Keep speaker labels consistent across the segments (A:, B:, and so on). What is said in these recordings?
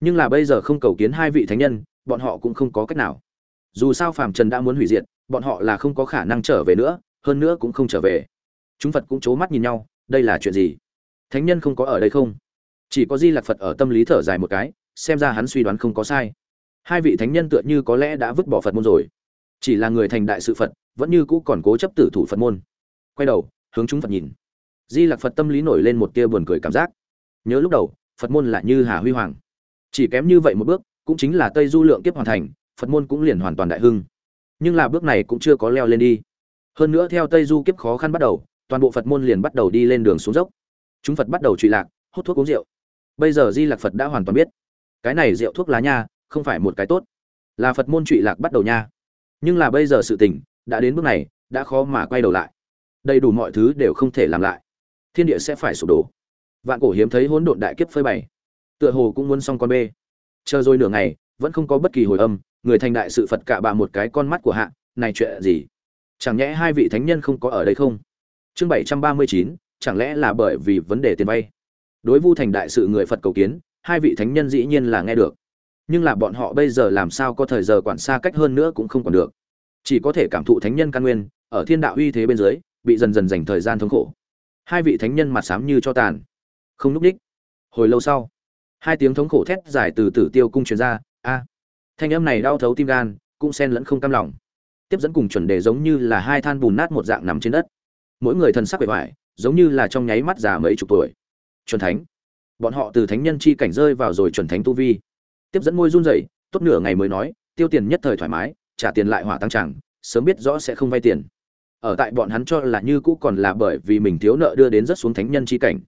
A: nhưng là bây giờ không cầu kiến hai vị thánh nhân, bọn họ cũng không có cách nào. Dù sao phàm trần đã muốn hủy diệt, bọn họ là không có khả năng trở về nữa, hơn nữa cũng không trở về. Chúng phật cũng c h ố mắt nhìn nhau, đây là chuyện gì? Thánh nhân không có ở đây không? Chỉ có di lạc phật ở tâm lý thở dài một cái, xem ra hắn suy đoán không có sai. Hai vị thánh nhân tựa như có lẽ đã vứt bỏ phật môn rồi. Chỉ là người thành đại sự phật, vẫn như cũ còn cố chấp tử thủ phật môn. Quay đầu, hướng chúng phật nhìn. Di lạc phật tâm lý nổi lên một tia buồn cười cảm giác. Nhớ lúc đầu, phật môn lại như hà huy hoàng chỉ kém như vậy một bước, cũng chính là tây du lượng kiếp hoàn thành, phật môn cũng liền hoàn toàn đại hưng. Nhưng là bước này cũng chưa có leo lên đi. Hơn nữa theo tây du kiếp khó khăn bắt đầu, toàn bộ phật môn liền bắt đầu đi lên đường xuống dốc. Chúng phật bắt đầu trụy lạc, hút thuốc uống rượu. Bây giờ di lạc phật đã hoàn toàn biết, cái này rượu thuốc lá nha, không phải một cái tốt. Là phật môn trụy lạc bắt đầu nha. Nhưng là bây giờ sự tình, đã đến bước này, đã khó mà quay đầu lại. Đầy đủ mọi thứ đều không thể làm lại. Thiên địa sẽ phải sụp đổ. Vạn cổ hiếm thấy hỗn độn đại kiếp phơi bày tựa hồ cũng muốn xong con bê. Chờ rồi nửa ngày, vẫn không có bất kỳ hồi âm, người thành đại sự phật cạ bạ một cái con mắt của hạ, này chuyện gì? Chẳng nhẽ hai vị thánh nhân không có ở đây không? Chương bảy trăm ba mươi chín, chẳng lẽ là bởi vì vấn đề tiền vay? Đối vu thành đại sự người phật cầu kiến, hai vị thánh nhân dĩ nhiên là nghe được. Nhưng là bọn họ bây giờ làm sao có thời giờ quản xa cách hơn nữa cũng không còn được. Chỉ có thể cảm thụ thánh nhân căn nguyên, ở thiên đạo uy thế bên dưới, bị dần dần dành thời gian thống khổ. Hai vị thánh nhân mặt xám như cho tàn. Không núp đích. Hồi lâu sau hai tiếng thống khổ thét dài từ tử tiêu cung truyền ra, a. Thanh âm này đau thấu tim gan, cũng xen lẫn không cam lòng. Tiếp dẫn cùng chuẩn đề giống như là hai than bùn nát một dạng nằm trên đất. Mỗi người thần sắc bề ngoài giống như là trong nháy mắt già mấy chục tuổi. Chuẩn thánh. Bọn họ từ thánh nhân chi cảnh rơi vào rồi chuẩn thánh tu vi. Tiếp dẫn môi run rẩy, tốt nửa ngày mới nói, tiêu tiền nhất thời thoải mái, trả tiền lại hỏa tăng chẳng, sớm biết rõ sẽ không vay tiền. Ở tại bọn hắn cho là như cũ còn là bởi vì mình thiếu nợ đưa đến rất xuống thánh nhân chi cảnh.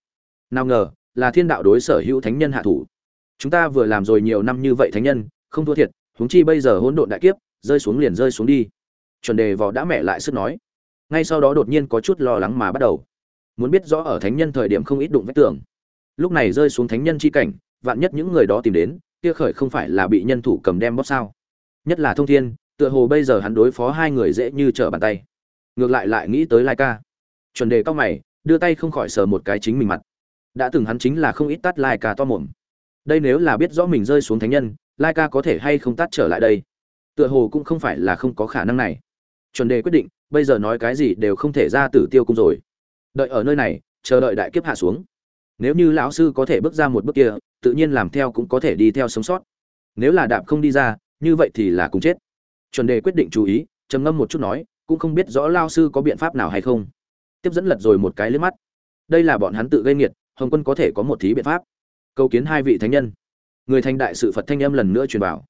A: Nào ngờ là thiên đạo đối sở hữu thánh nhân hạ thủ. Chúng ta vừa làm rồi nhiều năm như vậy thánh nhân, không thua thiệt, huống chi bây giờ hỗn độn đại kiếp, rơi xuống liền rơi xuống đi. Chuẩn đề vò đã mẹ lại sức nói. Ngay sau đó đột nhiên có chút lo lắng mà bắt đầu. Muốn biết rõ ở thánh nhân thời điểm không ít đụng vách tường. Lúc này rơi xuống thánh nhân chi cảnh, vạn nhất những người đó tìm đến, kia khởi không phải là bị nhân thủ cầm đem bóp sao? Nhất là thông thiên, tựa hồ bây giờ hắn đối phó hai người dễ như trở bàn tay. Ngược lại lại nghĩ tới lai ca. Chuẩn đề cao mày, đưa tay không khỏi sờ một cái chính mình mặt đã từng hắn chính là không ít tát lai ca to mồm. Đây nếu là biết rõ mình rơi xuống thánh nhân, lai ca có thể hay không tát trở lại đây? Tựa hồ cũng không phải là không có khả năng này. Chuẩn đề quyết định, bây giờ nói cái gì đều không thể ra tử tiêu cung rồi. Đợi ở nơi này, chờ đợi đại kiếp hạ xuống. Nếu như lão sư có thể bước ra một bước kia, tự nhiên làm theo cũng có thể đi theo sống sót. Nếu là đạp không đi ra, như vậy thì là cùng chết. Chuẩn đề quyết định chú ý, trầm ngâm một chút nói, cũng không biết rõ lao sư có biện pháp nào hay không. Tiếp dẫn lật rồi một cái lên mắt. Đây là bọn hắn tự gây nghiệt hồng quân có thể có một thí biện pháp. Câu kiến hai vị thánh nhân. Người thành đại sự phật thanh âm lần nữa truyền vào.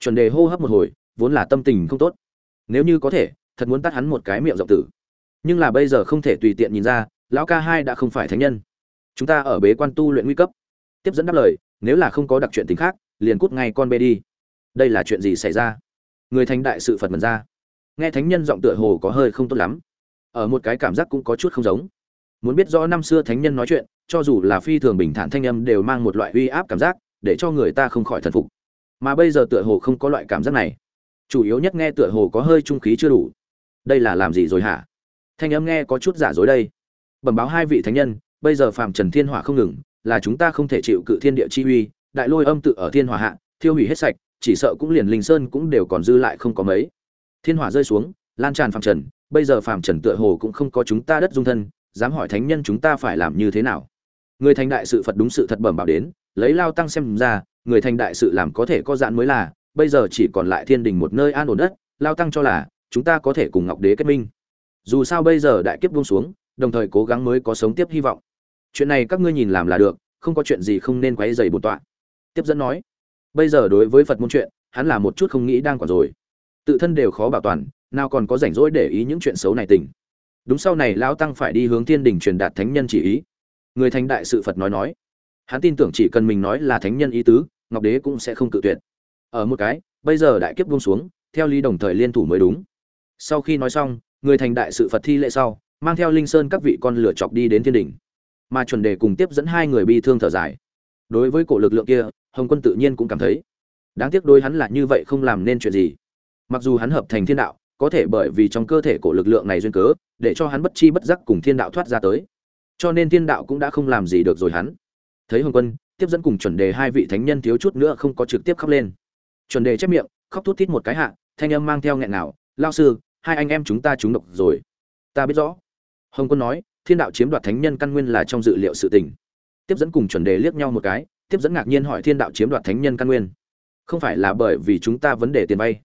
A: Chuẩn đề hô hấp một hồi, vốn là tâm tình không tốt. Nếu như có thể, thật muốn tắt hắn một cái miệng rộng tử. Nhưng là bây giờ không thể tùy tiện nhìn ra, lão ca hai đã không phải thánh nhân. Chúng ta ở bế quan tu luyện nguy cấp. Tiếp dẫn đáp lời, nếu là không có đặc chuyện tính khác, liền cút ngay con bê đi. Đây là chuyện gì xảy ra? Người thành đại sự phật mật ra. Nghe thánh nhân giọng tựa hồ có hơi không tốt lắm. Ở một cái cảm giác cũng có chút không giống. Muốn biết rõ năm xưa thánh nhân nói chuyện cho dù là phi thường bình thản thanh âm đều mang một loại uy áp cảm giác, để cho người ta không khỏi thần phục. Mà bây giờ tựa hồ không có loại cảm giác này. Chủ yếu nhất nghe tựa hồ có hơi trung khí chưa đủ. Đây là làm gì rồi hả? Thanh âm nghe có chút giả dối đây. Bẩm báo hai vị thánh nhân, bây giờ phạm trần thiên hỏa không ngừng, là chúng ta không thể chịu cự thiên địa chi uy, đại lôi âm tự ở thiên hỏa hạ, thiêu hủy hết sạch, chỉ sợ cũng liền linh sơn cũng đều còn dư lại không có mấy. Thiên hỏa rơi xuống, lan tràn phạm trần, bây giờ phạm trần tựa hồ cũng không có chúng ta đất dung thân, dám hỏi thánh nhân chúng ta phải làm như thế nào? Người thành đại sự phật đúng sự thật bẩm bảo đến, lấy lao tăng xem ra, người thành đại sự làm có thể có dạn mới là, bây giờ chỉ còn lại thiên đình một nơi an ổn đất, lao tăng cho là, chúng ta có thể cùng ngọc đế kết minh. Dù sao bây giờ đại kiếp buông xuống, đồng thời cố gắng mới có sống tiếp hy vọng. Chuyện này các ngươi nhìn làm là được, không có chuyện gì không nên quấy dày bổn tọa. Tiếp dẫn nói, bây giờ đối với phật môn chuyện, hắn là một chút không nghĩ đang còn rồi. Tự thân đều khó bảo toàn, nào còn có rảnh rỗi để ý những chuyện xấu này tình đúng sau này lão tăng phải đi hướng thiên đình truyền đạt thánh nhân chỉ ý người thành đại sự phật nói nói. Hắn tin tưởng chỉ cần mình nói là thánh nhân ý tứ, ngọc đế cũng sẽ không cự tuyệt. Ở một cái, bây giờ đại kiếp buông xuống, theo lý đồng thời liên thủ mới đúng. Sau khi nói xong, người thành đại sự phật thi lễ sau, mang theo linh sơn các vị con lửa chọc đi đến thiên đình mà chuẩn đề cùng tiếp dẫn hai người bi thương thở dài. Đối với cổ lực lượng kia, hồng quân tự nhiên cũng cảm thấy. Đáng tiếc đôi hắn là như vậy không làm nên chuyện gì. Mặc dù hắn hợp thành thiên đạo, có thể bởi vì trong cơ thể cổ lực lượng này duyên cớ, để cho hắn bất chi bất giác cùng thiên đạo thoát ra tới cho nên thiên đạo cũng đã không làm gì được rồi hắn. Thấy hồng quân, tiếp dẫn cùng chuẩn đề hai vị thánh nhân thiếu chút nữa không có trực tiếp khóc lên. Chuẩn đề chép miệng, khóc thút thít một cái hạ, thanh âm mang theo nghẹn nào lao sư, hai anh em chúng ta trúng độc rồi. Ta biết rõ. Hồng quân nói, thiên đạo chiếm đoạt thánh nhân căn nguyên là trong dự liệu sự tình. Tiếp dẫn cùng chuẩn đề liếc nhau một cái, tiếp dẫn ngạc nhiên hỏi, thiên đạo chiếm đoạt thánh nhân căn nguyên, không phải là bởi vì chúng ta vấn đề tiền vay?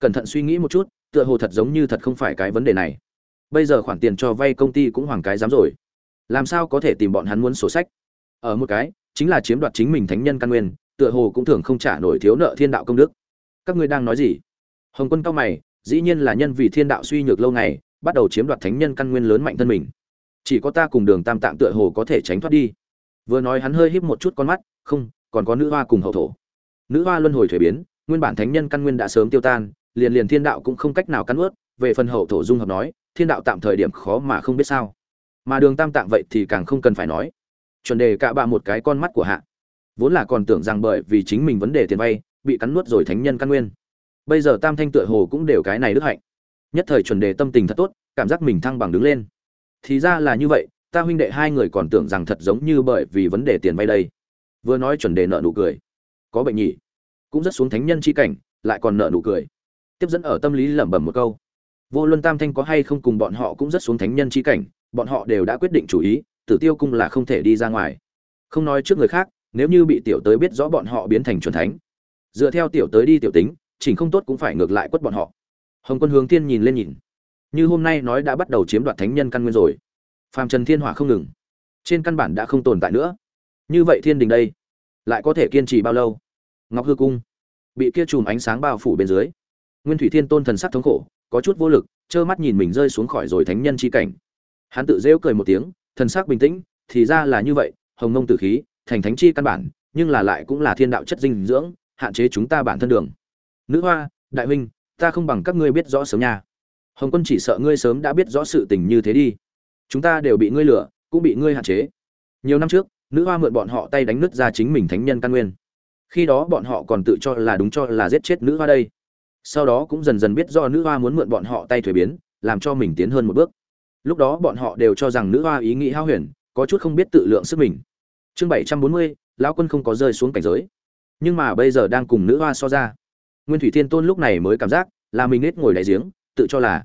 A: Cẩn thận suy nghĩ một chút, tựa hồ thật giống như thật không phải cái vấn đề này. Bây giờ khoản tiền cho vay công ty cũng hoàng cái dám rồi làm sao có thể tìm bọn hắn muốn sổ sách? Ở một cái, chính là chiếm đoạt chính mình thánh nhân căn nguyên, tựa hồ cũng thường không trả nổi thiếu nợ thiên đạo công đức. Các ngươi đang nói gì? Hồng quân cao mày, dĩ nhiên là nhân vì thiên đạo suy nhược lâu ngày, bắt đầu chiếm đoạt thánh nhân căn nguyên lớn mạnh thân mình. Chỉ có ta cùng đường tam tạng tựa hồ có thể tránh thoát đi. Vừa nói hắn hơi híp một chút con mắt, không, còn có nữ hoa cùng hậu thổ. Nữ hoa luân hồi thuế biến, nguyên bản thánh nhân căn nguyên đã sớm tiêu tan, liền liền thiên đạo cũng không cách nào cắn ướt, về phần hậu thổ dung hợp nói, thiên đạo tạm thời điểm khó mà không biết sao mà đường tam tạng vậy thì càng không cần phải nói. Chuẩn đề cạ bạ một cái con mắt của hạ. Vốn là còn tưởng rằng bởi vì chính mình vấn đề tiền vay, bị cắn nuốt rồi thánh nhân căn nguyên. Bây giờ tam thanh tựa hồ cũng đều cái này đức hạnh. Nhất thời chuẩn đề tâm tình thật tốt, cảm giác mình thăng bằng đứng lên. Thì ra là như vậy, ta huynh đệ hai người còn tưởng rằng thật giống như bởi vì vấn đề tiền vay đây. Vừa nói chuẩn đề nợ nụ cười. Có bệnh nhỉ? Cũng rất xuống thánh nhân chi cảnh, lại còn nợ nụ cười. Tiếp dẫn ở tâm lý lẩm bẩm một câu. Vô luân tam thanh có hay không cùng bọn họ cũng rất xuống thánh nhân chi cảnh bọn họ đều đã quyết định chủ ý, tử tiêu cung là không thể đi ra ngoài. Không nói trước người khác, nếu như bị tiểu tới biết rõ bọn họ biến thành chuẩn thánh, dựa theo tiểu tới đi tiểu tính, chỉnh không tốt cũng phải ngược lại quất bọn họ. Hồng quân hướng thiên nhìn lên nhìn. Như hôm nay nói đã bắt đầu chiếm đoạt thánh nhân căn nguyên rồi. Phàm trần thiên hỏa không ngừng. Trên căn bản đã không tồn tại nữa. Như vậy thiên đình đây, lại có thể kiên trì bao lâu? Ngọc hư cung bị kia chùm ánh sáng bao phủ bên dưới. Nguyên thủy thiên tôn thần sắc thống khổ, có chút vô lực, trơ mắt nhìn mình rơi xuống khỏi rồi thánh nhân chi cảnh hắn tự rêu cười một tiếng, thần sắc bình tĩnh, thì ra là như vậy, hồng mông tử khí, thành thánh chi căn bản, nhưng là lại cũng là thiên đạo chất dinh dưỡng, hạn chế chúng ta bản thân đường. Nữ hoa, đại huynh, ta không bằng các ngươi biết rõ sớm nha. Hồng quân chỉ sợ ngươi sớm đã biết rõ sự tình như thế đi. Chúng ta đều bị ngươi lừa, cũng bị ngươi hạn chế. Nhiều năm trước, nữ hoa mượn bọn họ tay đánh nứt ra chính mình thánh nhân căn nguyên. Khi đó bọn họ còn tự cho là đúng cho là giết chết nữ hoa đây. Sau đó cũng dần dần biết do nữ hoa muốn mượn bọn họ tay thuế biến, làm cho mình tiến hơn một bước lúc đó bọn họ đều cho rằng nữ hoa ý nghĩ hao huyền, có chút không biết tự lượng sức mình. Chương bảy trăm bốn mươi, lão quân không có rơi xuống cảnh giới. Nhưng mà bây giờ đang cùng nữ hoa so ra. Nguyên thủy thiên tôn lúc này mới cảm giác là mình nết ngồi đại giếng, tự cho là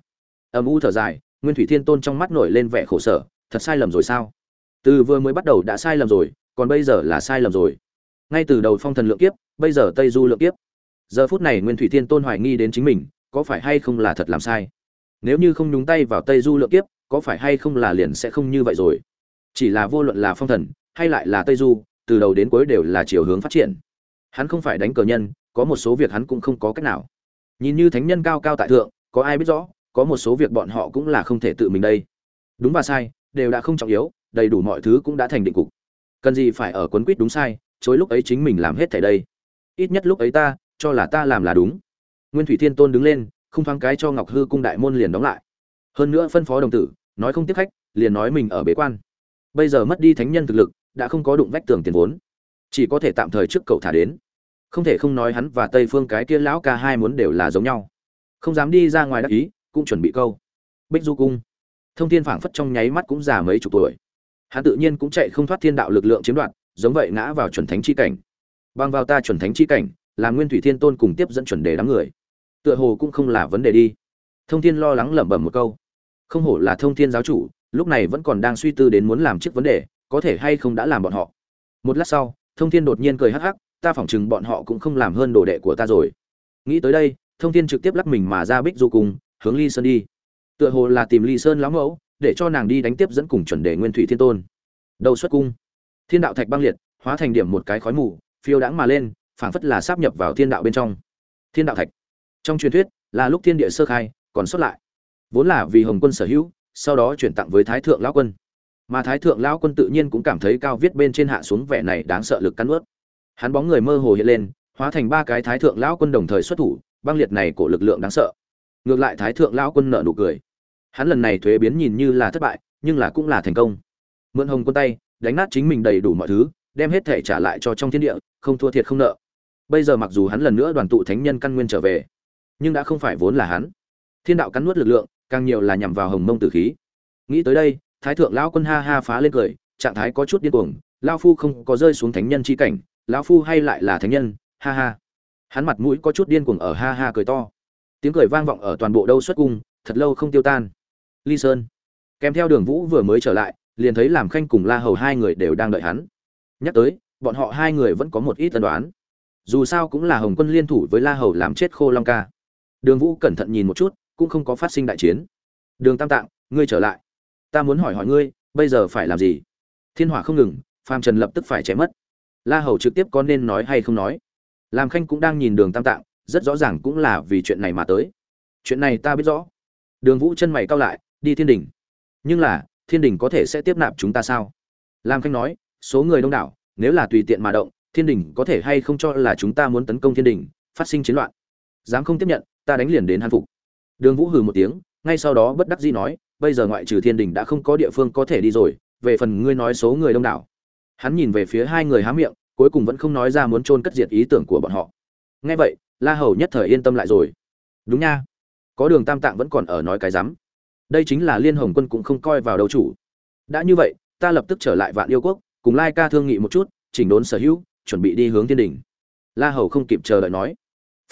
A: âm u thở dài, nguyên thủy thiên tôn trong mắt nổi lên vẻ khổ sở, thật sai lầm rồi sao? Từ vừa mới bắt đầu đã sai lầm rồi, còn bây giờ là sai lầm rồi. Ngay từ đầu phong thần lượng kiếp, bây giờ tây du lượng kiếp. Giờ phút này nguyên thủy thiên tôn hoài nghi đến chính mình, có phải hay không là thật làm sai? Nếu như không nhúng tay vào tây du lượng kiếp có phải hay không là liền sẽ không như vậy rồi? Chỉ là vô luận là phong thần, hay lại là tây du, từ đầu đến cuối đều là chiều hướng phát triển. Hắn không phải đánh cờ nhân, có một số việc hắn cũng không có cách nào. Nhìn như thánh nhân cao cao tại thượng, có ai biết rõ, có một số việc bọn họ cũng là không thể tự mình đây. Đúng và sai, đều đã không trọng yếu, đầy đủ mọi thứ cũng đã thành định cục. Cần gì phải ở quấn quýt đúng sai, chối lúc ấy chính mình làm hết thảy đây. Ít nhất lúc ấy ta, cho là ta làm là đúng. Nguyên thủy thiên tôn đứng lên, không thoáng cái cho ngọc hư cung đại môn liền đóng lại hơn nữa phân phó đồng tử, nói không tiếp khách, liền nói mình ở bế quan. Bây giờ mất đi thánh nhân thực lực, đã không có đụng vách tường tiền vốn. Chỉ có thể tạm thời trước cậu thả đến. Không thể không nói hắn và tây phương cái kia lão ca hai muốn đều là giống nhau. Không dám đi ra ngoài đắc ý, cũng chuẩn bị câu. Bích du cung. Thông thiên phảng phất trong nháy mắt cũng già mấy chục tuổi. Hắn tự nhiên cũng chạy không thoát thiên đạo lực lượng chiếm đoạt, giống vậy ngã vào chuẩn thánh chi cảnh. Băng vào ta chuẩn thánh chi cảnh là nguyên thủy thiên tôn cùng tiếp dẫn chuẩn đề đám người. Tựa hồ cũng không là vấn đề đi. Thông thiên lo lắng lẩm bẩm một câu không hổ là thông thiên giáo chủ, lúc này vẫn còn đang suy tư đến muốn làm chiếc vấn đề, có thể hay không đã làm bọn họ. Một lát sau, thông thiên đột nhiên cười hắc hắc, ta phỏng chừng bọn họ cũng không làm hơn đồ đệ của ta rồi. Nghĩ tới đây, thông thiên trực tiếp lắc mình mà ra bích du cùng hướng ly sơn đi. Tựa hồ là tìm ly sơn lão mẫu, để cho nàng đi đánh tiếp dẫn cùng chuẩn đề nguyên thủy thiên tôn. Đầu xuất cung. Thiên đạo thạch băng liệt, hóa thành điểm một cái khói mù, phiêu đãng mà lên, phảng phất là sáp nhập vào thiên đạo bên trong. Thiên đạo thạch. Trong truyền thuyết, là lúc thiên địa sơ khai, còn xuất lại vốn là vì hồng quân sở hữu, sau đó chuyển tặng với thái thượng lão quân. Mà thái thượng lão quân tự nhiên cũng cảm thấy cao viết bên trên hạ xuống vẻ này đáng sợ lực cắn ướt. Hắn bóng người mơ hồ hiện lên, hóa thành ba cái thái thượng lão quân đồng thời xuất thủ, băng liệt này của lực lượng đáng sợ. Ngược lại thái thượng lão quân nợ nụ cười. Hắn lần này thuế biến nhìn như là thất bại, nhưng là cũng là thành công. Mượn hồng quân tay, đánh nát chính mình đầy đủ mọi thứ, đem hết thể trả lại cho trong thiên địa, không thua thiệt không nợ. Bây giờ mặc dù hắn lần nữa đoàn tụ thánh nhân căn nguyên trở về, nhưng đã không phải vốn là hắn. Thiên đạo cắn nuốt lực lượng càng nhiều là nhằm vào hồng mông tử khí. Nghĩ tới đây, thái thượng lão quân ha ha phá lên cười, trạng thái có chút điên cuồng lao phu không có rơi xuống thánh nhân chi cảnh, lão phu hay lại là thánh nhân, ha ha. Hắn mặt mũi có chút điên cuồng ở ha ha cười to. Tiếng cười vang vọng ở toàn bộ đâu xuất cung, thật lâu không tiêu tan. Ly sơn. Kèm theo đường vũ vừa mới trở lại, liền thấy làm khanh cùng la hầu hai người đều đang đợi hắn. Nhắc tới, bọn họ hai người vẫn có một ít tân đoán. Dù sao cũng là hồng quân liên thủ với la hầu làm chết khô long ca. Đường vũ cẩn thận nhìn một chút cũng không có phát sinh đại chiến. Đường tam tạng, ngươi trở lại. Ta muốn hỏi hỏi ngươi, bây giờ phải làm gì? Thiên hỏa không ngừng, phàm trần lập tức phải chém mất. La hầu trực tiếp có nên nói hay không nói. Làm khanh cũng đang nhìn đường tam tạng, rất rõ ràng cũng là vì chuyện này mà tới. Chuyện này ta biết rõ. Đường vũ chân mày cao lại, đi thiên đình. Nhưng là, thiên đình có thể sẽ tiếp nạp chúng ta sao? Lam khanh nói, số người đông đảo, nếu là tùy tiện mà động, thiên đình có thể hay không cho là chúng ta muốn tấn công thiên đình, phát sinh chiến loạn. Dám không tiếp nhận, ta đánh liền đến hàn phục đường vũ hừ một tiếng, ngay sau đó bất đắc dĩ nói, bây giờ ngoại trừ thiên đình đã không có địa phương có thể đi rồi, về phần ngươi nói số người đông đảo. Hắn nhìn về phía hai người há miệng, cuối cùng vẫn không nói ra muốn chôn cất diệt ý tưởng của bọn họ. Nghe vậy, la hầu nhất thời yên tâm lại rồi. Đúng nha. Có đường tam tạng vẫn còn ở nói cái rắm. Đây chính là liên hồng quân cũng không coi vào đầu chủ. Đã như vậy, ta lập tức trở lại vạn yêu quốc, cùng lai ca thương nghị một chút, chỉnh đốn sở hữu, chuẩn bị đi hướng thiên đình. La hầu không kịp chờ đợi nói.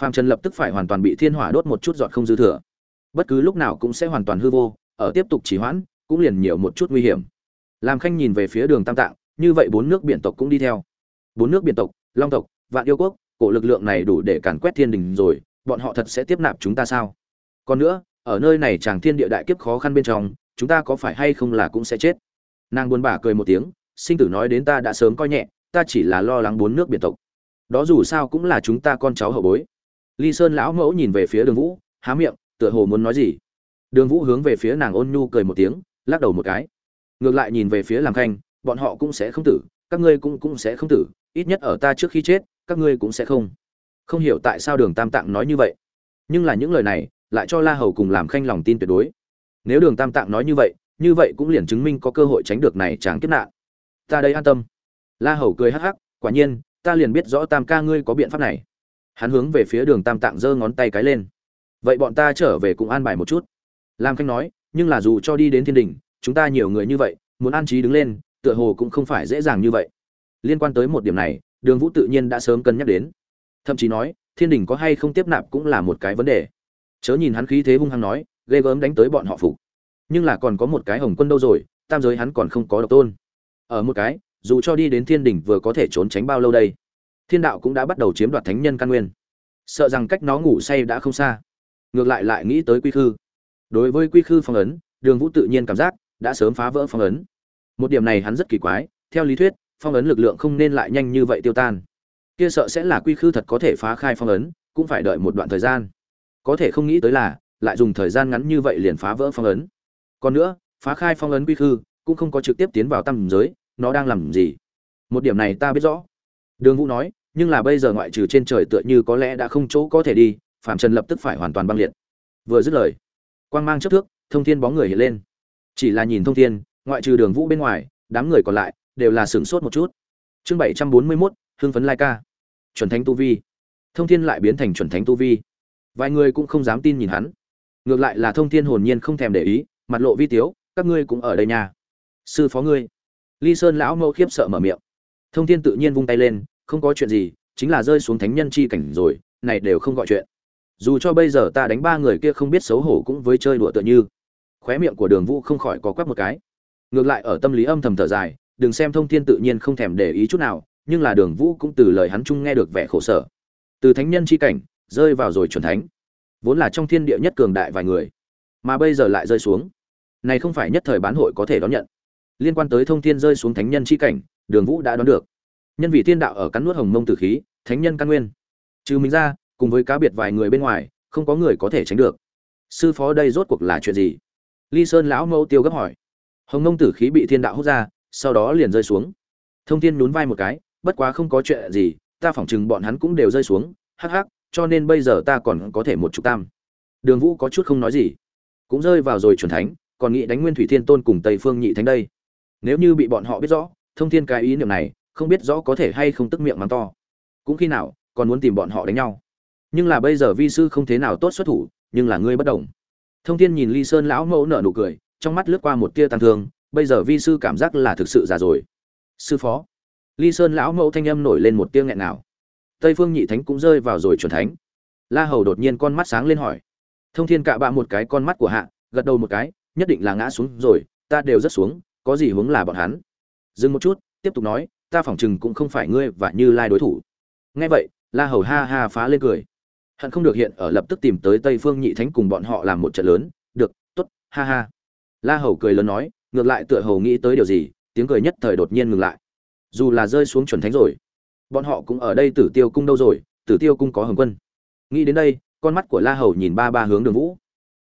A: Phạm trần lập tức phải hoàn toàn bị thiên hỏa đốt một chút giọt không dư thừa bất cứ lúc nào cũng sẽ hoàn toàn hư vô, ở tiếp tục trì hoãn, cũng liền nhiều một chút nguy hiểm. Làm khanh nhìn về phía đường tam tạng, như vậy bốn nước biển tộc cũng đi theo. Bốn nước biển tộc, long tộc, vạn yêu quốc, cổ lực lượng này đủ để càn quét thiên đình rồi, bọn họ thật sẽ tiếp nạp chúng ta sao? Còn nữa, ở nơi này chàng thiên địa đại kiếp khó khăn bên trong, chúng ta có phải hay không là cũng sẽ chết? Nàng buồn bã cười một tiếng, sinh tử nói đến ta đã sớm coi nhẹ, ta chỉ là lo lắng bốn nước biển tộc. Đó dù sao cũng là chúng ta con cháu hậu bối. Ly sơn lão mẫu nhìn về phía đường vũ, há miệng tựa hồ muốn nói gì. Đường vũ hướng về phía nàng ôn nhu cười một tiếng, lắc đầu một cái. Ngược lại nhìn về phía làm khanh, bọn họ cũng sẽ không tử, các ngươi cũng cũng sẽ không tử, ít nhất ở ta trước khi chết, các ngươi cũng sẽ không. Không hiểu tại sao đường tam tạng nói như vậy. Nhưng là những lời này, lại cho la hầu cùng làm khanh lòng tin tuyệt đối. Nếu đường tam tạng nói như vậy như vậy cũng liền chứng minh có cơ hội tránh được này chàng kiếp nạn. Ta đây an tâm. La hầu cười hắc hắc, quả nhiên, ta liền biết rõ tam ca ngươi có biện pháp này. Hắn hướng về phía đường tam tạng giơ ngón tay cái lên vậy bọn ta trở về cùng an bài một chút. Lam khanh nói, nhưng là dù cho đi đến thiên đình, chúng ta nhiều người như vậy, muốn an trí đứng lên, tựa hồ cũng không phải dễ dàng như vậy. Liên quan tới một điểm này, đường vũ tự nhiên đã sớm cân nhắc đến. Thậm chí nói, thiên đình có hay không tiếp nạp cũng là một cái vấn đề. Chớ nhìn hắn khí thế hung hăng nói, ghê gớm đánh tới bọn họ phục. Nhưng là còn có một cái hồng quân đâu rồi, tam giới hắn còn không có độc tôn. Ở một cái, dù cho đi đến thiên đình vừa có thể trốn tránh bao lâu đây. Thiên đạo cũng đã bắt đầu chiếm đoạt thánh nhân căn nguyên. Sợ rằng cách nó ngủ say đã không xa ngược lại lại nghĩ tới quy khư. Đối với quy khư phong ấn, đường vũ tự nhiên cảm giác đã sớm phá vỡ phong ấn. Một điểm này hắn rất kỳ quái, theo lý thuyết, phong ấn lực lượng không nên lại nhanh như vậy tiêu tan. Kia sợ sẽ là quy khư thật có thể phá khai phong ấn, cũng phải đợi một đoạn thời gian. Có thể không nghĩ tới là, lại dùng thời gian ngắn như vậy liền phá vỡ phong ấn. Còn nữa, phá khai phong ấn quy khư, cũng không có trực tiếp tiến vào tầng giới, nó đang làm gì? Một điểm này ta biết rõ. Đường vũ nói, nhưng là bây giờ ngoại trừ trên trời tựa như có lẽ đã không chỗ có thể đi phạm trần lập tức phải hoàn toàn băng liệt. Vừa dứt lời, quang mang chấp thước, thông thiên bóng người hiện lên. Chỉ là nhìn thông thiên, ngoại trừ đường vũ bên ngoài, đám người còn lại đều là sửng sốt một chút. Chương bảy trăm bốn mươi mốt, hưng phấn lai ca. Chuẩn thánh tu vi. Thông thiên lại biến thành chuẩn thánh tu vi. Vài người cũng không dám tin nhìn hắn. Ngược lại là thông thiên hồn nhiên không thèm để ý, mặt lộ vi tiếu, các ngươi cũng ở đây nhà sư phó ngươi. Ly sơn lão mẫu khiếp sợ mở miệng. Thông thiên tự nhiên vung tay lên, không có chuyện gì, chính là rơi xuống thánh nhân chi cảnh rồi, này đều không gọi chuyện dù cho bây giờ ta đánh ba người kia không biết xấu hổ cũng với chơi đùa tựa như. Khóe miệng của đường vũ không khỏi có quắp một cái. Ngược lại ở tâm lý âm thầm thở dài, đừng xem thông thiên tự nhiên không thèm để ý chút nào, nhưng là đường vũ cũng từ lời hắn chung nghe được vẻ khổ sở. Từ thánh nhân chi cảnh, rơi vào rồi chuẩn thánh. Vốn là trong thiên địa nhất cường đại vài người, mà bây giờ lại rơi xuống. Này không phải nhất thời bán hội có thể đón nhận. Liên quan tới thông thiên rơi xuống thánh nhân chi cảnh, đường vũ đã đoán được. Nhân vị thiên đạo ở cắn nuốt hồng mông tử khí, thánh nhân căn nguyên. Trừ mình ra cùng với cá biệt vài người bên ngoài, không có người có thể tránh được. Sư phó đây rốt cuộc là chuyện gì? Ly sơn lão mẫu tiêu gấp hỏi. Hồng nông tử khí bị thiên đạo hút ra, sau đó liền rơi xuống. Thông thiên nhún vai một cái, bất quá không có chuyện gì, ta phỏng chừng bọn hắn cũng đều rơi xuống, hắc hắc, cho nên bây giờ ta còn có thể một chục tam. Đường vũ có chút không nói gì. Cũng rơi vào rồi chuẩn thánh, còn nghĩ đánh nguyên thủy thiên tôn cùng tây phương nhị thánh đây. Nếu như bị bọn họ biết rõ, thông thiên cái ý niệm này, không biết rõ có thể hay không tức miệng mắng to. Cũng khi nào, còn muốn tìm bọn họ đánh nhau nhưng là bây giờ vi sư không thế nào tốt xuất thủ, nhưng là ngươi bất đồng. Thông thiên nhìn ly sơn lão mẫu nở nụ cười, trong mắt lướt qua một tia tàn thương, bây giờ vi sư cảm giác là thực sự già rồi. Sư phó. Ly sơn lão mẫu thanh âm nổi lên một tia nghẹn nào. Tây phương nhị thánh cũng rơi vào rồi chuẩn thánh. La hầu đột nhiên con mắt sáng lên hỏi. Thông thiên cạ bạ một cái con mắt của hạ, gật đầu một cái, nhất định là ngã xuống rồi, ta đều rất xuống, có gì hướng là bọn hắn. Dừng một chút, tiếp tục nói, ta phỏng chừng cũng không phải ngươi và như lai đối thủ. Nghe vậy, la hầu ha ha phá lên cười hận không được hiện ở lập tức tìm tới tây phương nhị thánh cùng bọn họ làm một trận lớn. Được t ố t ha ha. La hầu cười lớn nói, ngược lại tựa hầu nghĩ tới điều gì, tiếng cười nhất thời đột nhiên ngừng lại. Dù là rơi xuống chuẩn thánh rồi, bọn họ cũng ở đây tử tiêu cung đâu rồi, tử tiêu cung có hồng quân. Nghĩ đến đây, con mắt của la hầu nhìn ba ba hướng đường vũ.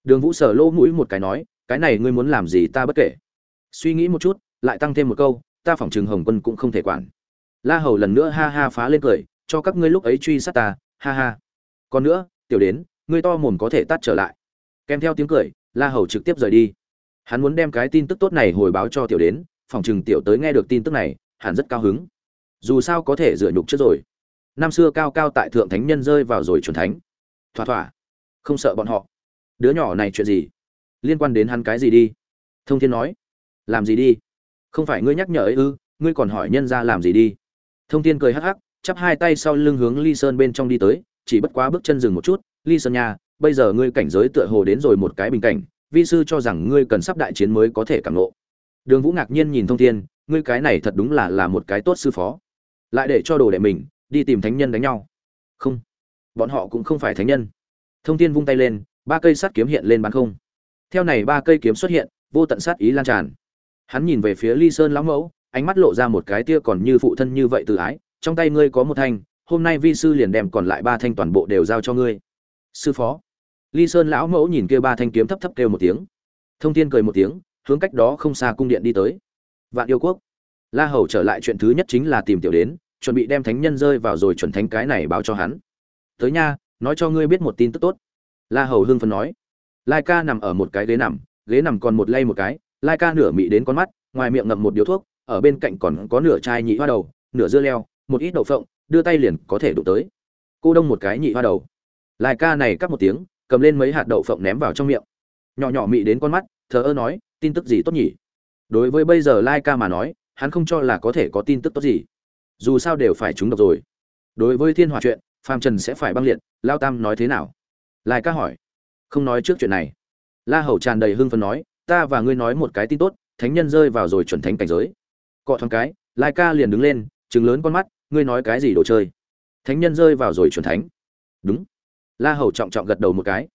A: Đường vũ sờ lỗ mũi một cái nói, cái này ngươi muốn làm gì ta bất kể. Suy nghĩ một chút, lại tăng thêm một câu, ta phỏng chừng hồng quân cũng không thể quản. La hầu lần nữa ha ha phá lên cười, cho các ngươi lúc ấy truy sát ta, ha ha còn nữa, tiểu đến, ngươi to mồm có thể tắt trở lại. Kèm theo tiếng cười, la hầu trực tiếp rời đi. Hắn muốn đem cái tin tức tốt này hồi báo cho tiểu đến, phòng chừng tiểu tới nghe được tin tức này hắn rất cao hứng. Dù sao có thể dựa nhục trước rồi. Năm xưa cao cao tại thượng thánh nhân rơi vào rồi chuẩn thánh. Thỏa thỏa. Không sợ bọn họ. Đứa nhỏ này chuyện gì? Liên quan đến hắn cái gì đi? Thông thiên nói. Làm gì đi? Không phải ngươi nhắc nhở ấy ư, ngươi còn hỏi nhân ra làm gì đi? Thông thiên cười hắc hắc, chắp hai tay sau lưng hướng ly sơn bên trong đi tới chỉ bất quá bước chân dừng một chút, ly sơn nha, bây giờ ngươi cảnh giới tựa hồ đến rồi một cái bình cảnh, vi sư cho rằng ngươi cần sắp đại chiến mới có thể cảm nộ đường vũ ngạc nhiên nhìn thông thiên, ngươi cái này thật đúng là là một cái tốt sư phó. Lại để cho đồ đệ mình đi tìm thánh nhân đánh nhau. Không, bọn họ cũng không phải thánh nhân. Thông thiên vung tay lên, ba cây sắt kiếm hiện lên bán không. Theo này ba cây kiếm xuất hiện, vô tận sát ý lan tràn. Hắn nhìn về phía ly sơn lão mẫu, ánh mắt lộ ra một cái tia còn như phụ thân như vậy tự ái, trong tay ngươi có một thanh hôm nay vi sư liền đem còn lại ba thanh toàn bộ đều giao cho ngươi. Sư phó. Ly sơn lão mẫu nhìn kia ba thanh kiếm thấp thấp kêu một tiếng. Thông thiên cười một tiếng, hướng cách đó không xa cung điện đi tới. Vạn yêu quốc. La hầu trở lại chuyện thứ nhất chính là tìm tiểu đến, chuẩn bị đem thánh nhân rơi vào rồi chuẩn thánh cái này báo cho hắn. Tới nha, nói cho ngươi biết một tin tức tốt. La hầu hưng phấn nói. Lai ca nằm ở một cái ghế nằm ghế nằm còn một lay một cái, lai ca nửa mị đến con mắt, ngoài miệng ngậm một điếu thuốc, ở bên cạnh còn có nửa chai nhị hoa đầu, nửa dưa leo, một ít đậu phộng đưa tay liền có thể đụng tới. Cô đông một cái nhị hoa đầu. Lai ca này cắp một tiếng, cầm lên mấy hạt đậu phộng ném vào trong miệng. Nhỏ nhỏ mị đến con mắt, thờ ơ nói, tin tức gì tốt nhỉ? Đối với bây giờ lai ca mà nói, hắn không cho là có thể có tin tức tốt gì. Dù sao đều phải trúng độc rồi. Đối với thiên hòa chuyện, phàm trần sẽ phải băng liệt, lao tam nói thế nào? Lai ca hỏi. Không nói trước chuyện này. La hầu tràn đầy hưng phấn nói, ta và ngươi nói một cái tin tốt, thánh nhân rơi vào rồi chuẩn thánh cảnh giới. Cọ thoáng cái, lai ca liền đứng lên, trừng lớn con mắt ngươi nói cái gì đồ chơi? Thánh nhân rơi vào rồi chuẩn thánh. Đúng. La hầu trọng trọng gật đầu một cái.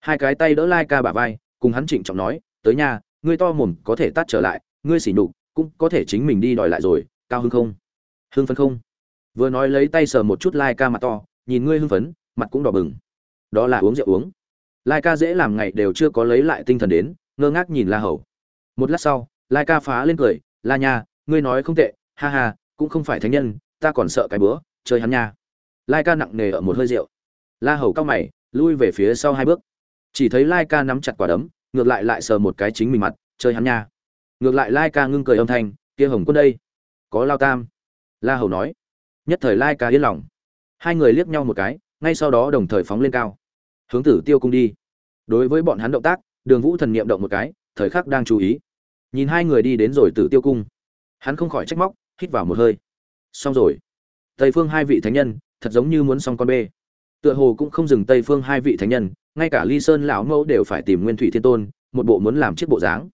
A: Hai cái tay đỡ lai ca bả vai, cùng hắn trịnh trọng nói, tới nhà, ngươi to mồm có thể tắt trở lại, ngươi xỉ nhục, cũng có thể chính mình đi đòi lại rồi, cao hưng không? Hưng phấn không? Vừa nói lấy tay sờ một chút lai ca mặt to, nhìn ngươi hưng phấn, mặt cũng đỏ bừng. Đó là uống rượu uống. Lai ca dễ làm ngày đều chưa có lấy lại tinh thần đến, ngơ ngác nhìn la hầu. Một lát sau, lai ca phá lên cười, la nha, ngươi nói không tệ, ha ha, cũng không phải thánh nhân ta còn sợ cái bữa, chơi hắn nha. Lai ca nặng nề ở một hơi rượu. La hầu cao mày, lui về phía sau hai bước. Chỉ thấy lai ca nắm chặt quả đấm, ngược lại lại sờ một cái chính mình mặt, chơi hắn nha. Ngược lại lai ca ngưng cười âm thanh, kia hồng quân đây, có lao tam. La hầu nói. Nhất thời lai ca yên lòng. Hai người liếc nhau một cái, ngay sau đó đồng thời phóng lên cao. Hướng tử tiêu cung đi. Đối với bọn hắn động tác, đường vũ thần niệm động một cái, thời khắc đang chú ý. Nhìn hai người đi đến rồi tử tiêu cung. Hắn không khỏi trách móc, hít vào một hơi xong rồi. Tây phương hai vị thánh nhân, thật giống như muốn xong con bê. Tựa hồ cũng không dừng tây phương hai vị thánh nhân, ngay cả ly sơn lão mẫu đều phải tìm nguyên thủy thiên tôn, một bộ muốn làm chiếc bộ dáng.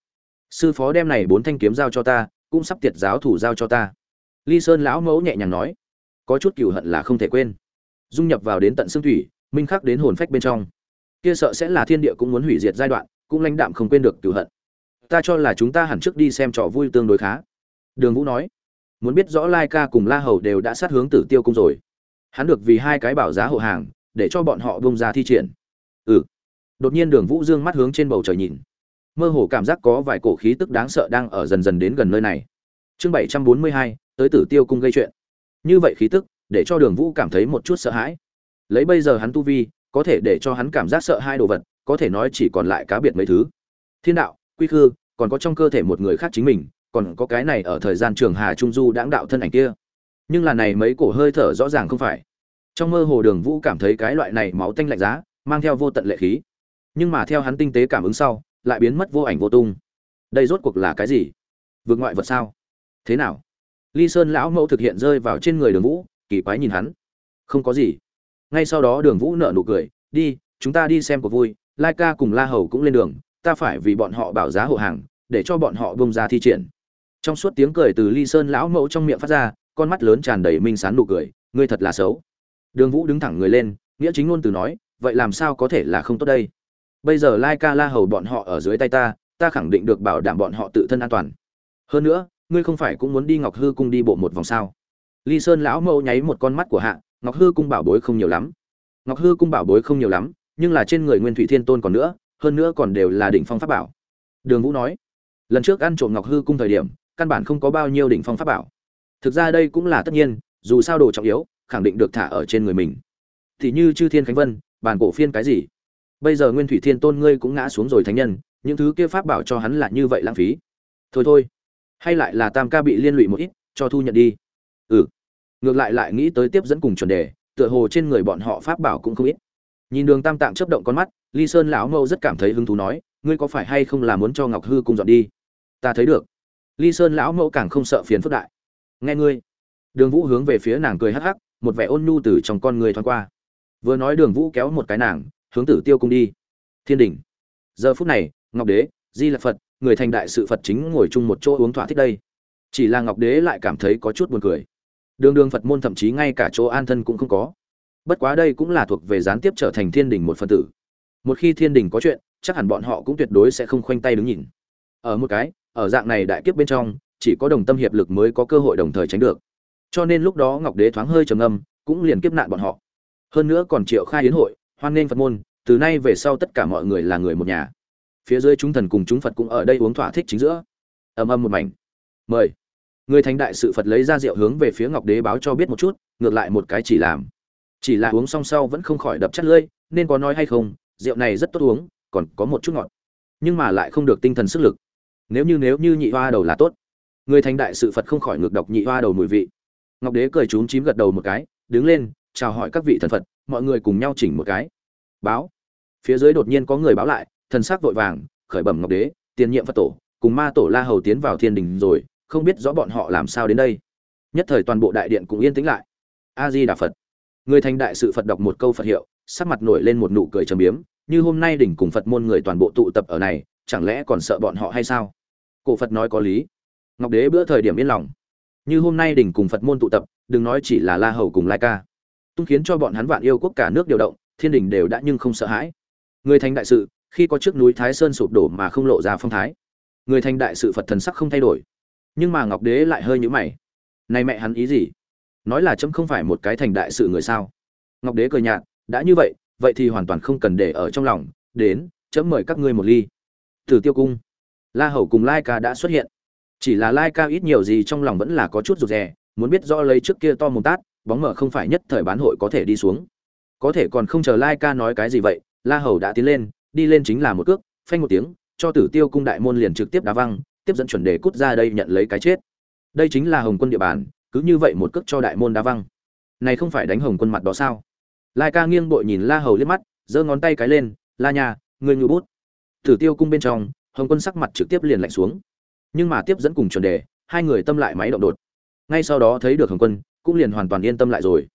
A: Sư phó đem này bốn thanh kiếm giao cho ta, cũng sắp tiệt giáo thủ giao cho ta. Ly sơn lão mẫu nhẹ nhàng nói. Có chút cựu hận là không thể quên. Dung nhập vào đến tận xương thủy, minh khắc đến hồn phách bên trong. Kia sợ sẽ là thiên địa cũng muốn hủy diệt giai đoạn, cũng lãnh đạm không quên được cựu hận. Ta cho là chúng ta hẳn trước đi xem trò vui tương đối khá. Đường vũ nói muốn biết rõ lai ca cùng la hầu đều đã sát hướng tử tiêu cung rồi. Hắn được vì hai cái bảo giá hộ hàng, để cho bọn họ bông ra thi triển. Ừ. Đột nhiên đường vũ dương mắt hướng trên bầu trời nhìn. Mơ hồ cảm giác có vài cổ khí tức đáng sợ đang ở dần dần đến gần nơi này. Chương bảy trăm bốn mươi hai, tới tử tiêu cung gây chuyện. Như vậy khí tức, để cho đường vũ cảm thấy một chút sợ hãi. Lấy bây giờ hắn tu vi, có thể để cho hắn cảm giác sợ hai đồ vật, có thể nói chỉ còn lại cá biệt mấy thứ. Thiên đạo, quy khư, còn có trong cơ thể một người khác chính mình còn có cái này ở thời gian trường hà trung du đãng đạo thân ảnh kia. Nhưng là này mấy cổ hơi thở rõ ràng không phải. Trong mơ hồ đường vũ cảm thấy cái loại này máu tanh lạnh giá, mang theo vô tận lệ khí. Nhưng mà theo hắn tinh tế cảm ứng sau, lại biến mất vô ảnh vô tung. Đây rốt cuộc là cái gì? Vượt ngoại vật sao? Thế nào? Ly sơn lão mẫu thực hiện rơi vào trên người đường vũ, kỳ quái nhìn hắn. Không có gì. Ngay sau đó đường vũ nợ nụ cười, đi, chúng ta đi xem cuộc vui, lai ca cùng la hầu cũng lên đường, ta phải vì bọn họ bảo giá hộ hàng, để cho bọn họ bông ra thi triển trong suốt tiếng cười từ ly sơn lão mẫu trong miệng phát ra, con mắt lớn tràn đầy minh sán nụ cười, ngươi thật là xấu. Đường vũ đứng thẳng người lên, nghĩa chính ngôn từ nói, vậy làm sao có thể là không tốt đây? Bây giờ lai ca la hầu bọn họ ở dưới tay ta ta khẳng định được bảo đảm bọn họ tự thân an toàn. Hơn nữa, ngươi không phải cũng muốn đi ngọc hư cung đi bộ một vòng sao? Ly sơn lão mẫu nháy một con mắt của hạ, ngọc hư cung bảo bối không nhiều lắm. Ngọc hư cung bảo bối không nhiều lắm, nhưng là trên người nguyên thủy thiên tôn còn nữa, hơn nữa còn đều là đỉnh phong pháp bảo. Đường vũ nói, lần trước ăn trộm ngọc hư cung thời điểm căn bản không có bao nhiêu đỉnh phong pháp bảo. Thực ra đây cũng là tất nhiên, dù sao đồ trọng yếu, khẳng định được thả ở trên người mình. Thì như chư thiên khánh vân, bản cổ phiên cái gì? Bây giờ nguyên thủy thiên tôn ngươi cũng ngã xuống rồi thánh nhân, những thứ kia pháp bảo cho hắn là như vậy lãng phí. Thôi thôi, hay lại là tam ca bị liên lụy một ít, cho thu nhận đi. Ừ. Ngược lại lại nghĩ tới tiếp dẫn cùng chuẩn đề, tựa hồ trên người bọn họ pháp bảo cũng không ít. Nhìn đường tam tạng chấp động con mắt, ly sơn lão mâu rất cảm thấy hứng thú nói, ngươi có phải hay không là muốn cho ngọc hư cùng dọn đi? Ta thấy được ly sơn lão mẫu càng không sợ phiền phức đại. Nghe ngươi. Đường vũ hướng về phía nàng cười hắc hắc, một vẻ ôn nhu từ trong con người thoáng qua. Vừa nói đường vũ kéo một cái nàng, hướng tử tiêu cung đi. Thiên đình giờ phút này, ngọc đế, di là phật, người thành đại sự phật chính ngồi chung một chỗ uống thỏa thích đây. Chỉ là ngọc đế lại cảm thấy có chút buồn cười. Đường đường phật môn thậm chí ngay cả chỗ an thân cũng không có. Bất quá đây cũng là thuộc về gián tiếp trở thành thiên đình một phần tử. Một khi thiên đình có chuyện, chắc hẳn bọn họ cũng tuyệt đối sẽ không khoanh tay đứng nhìn. Ở một cái ở dạng này đại kiếp bên trong, chỉ có đồng tâm hiệp lực mới có cơ hội đồng thời tránh được. Cho nên lúc đó ngọc đế thoáng hơi trầm âm cũng liền kiếp nạn bọn họ. Hơn nữa còn triệu khai yến hội, hoan nghênh phật môn, từ nay về sau tất cả mọi người là người một nhà. Phía dưới chúng thần cùng chúng phật cũng ở đây uống thỏa thích chính giữa. Ầm ầm một mảnh. Mời. Người thành đại sự phật lấy ra rượu hướng về phía ngọc đế báo cho biết một chút, ngược lại một cái chỉ làm. Chỉ là uống xong sau vẫn không khỏi đập chắt lưỡi, nên có nói hay không, rượu này rất tốt uống, còn có một chút ngọt. Nhưng mà lại không được tinh thần sức lực nếu như nếu như nhị hoa đầu là tốt. Người thành đại sự phật không khỏi ngược độc nhị hoa đầu mùi vị. Ngọc đế cười trúng chím gật đầu một cái, đứng lên, chào hỏi các vị thần phật, mọi người cùng nhau chỉnh một cái. Báo. Phía dưới đột nhiên có người báo lại, thần sắc vội vàng, khởi bẩm ngọc đế, tiền nhiệm phật tổ, cùng ma tổ la hầu tiến vào thiên đình rồi, không biết rõ bọn họ làm sao đến đây. Nhất thời toàn bộ đại điện cũng yên tĩnh lại. A di đà phật. Người thành đại sự phật đọc một câu phật hiệu, sắc mặt nổi lên một nụ cười trầm biếm, như hôm nay đỉnh cùng phật môn người toàn bộ tụ tập ở này chẳng lẽ còn sợ bọn họ hay sao? Cổ phật nói có lý. Ngọc đế bữa thời điểm yên lòng. Như hôm nay đỉnh cùng phật môn tụ tập, đừng nói chỉ là la hầu cùng lai ca. Tung khiến cho bọn hắn vạn yêu quốc cả nước điều động, thiên đình đều đã nhưng không sợ hãi. Người thành đại sự, khi có trước núi thái sơn sụp đổ mà không lộ ra phong thái. Người thành đại sự phật thần sắc không thay đổi. Nhưng mà ngọc đế lại hơi như mày. Này mẹ hắn ý gì? Nói là chấm không phải một cái thành đại sự người sao? Ngọc đế cười nhạt, đã như vậy vậy thì hoàn toàn không cần để ở trong lòng. Đến, chấm mời các ngươi một ly tử tiêu cung. La hầu cùng lai ca đã xuất hiện. Chỉ là lai ca ít nhiều gì trong lòng vẫn là có chút rụt rè, muốn biết rõ lấy trước kia to mồm tát, bóng mở không phải nhất thời bán hội có thể đi xuống. Có thể còn không chờ lai ca nói cái gì vậy, la hầu đã tiến lên, đi lên chính là một cước, phanh một tiếng, cho tử tiêu cung đại môn liền trực tiếp đá văng, tiếp dẫn chuẩn đề cút ra đây nhận lấy cái chết. Đây chính là hồng quân địa bàn, cứ như vậy một cước cho đại môn đá văng. Này không phải đánh hồng quân mặt đó sao? Lai ca nghiêng bội nhìn la hầu liếc mắt, giơ ngón tay cái lên, la nhà ngươi ngự bút tử tiêu cung bên trong, hồng quân sắc mặt trực tiếp liền lạnh xuống. Nhưng mà tiếp dẫn cùng chuẩn đề, hai người tâm lại máy động đột. Ngay sau đó thấy được hồng quân, cũng liền hoàn toàn yên tâm lại rồi.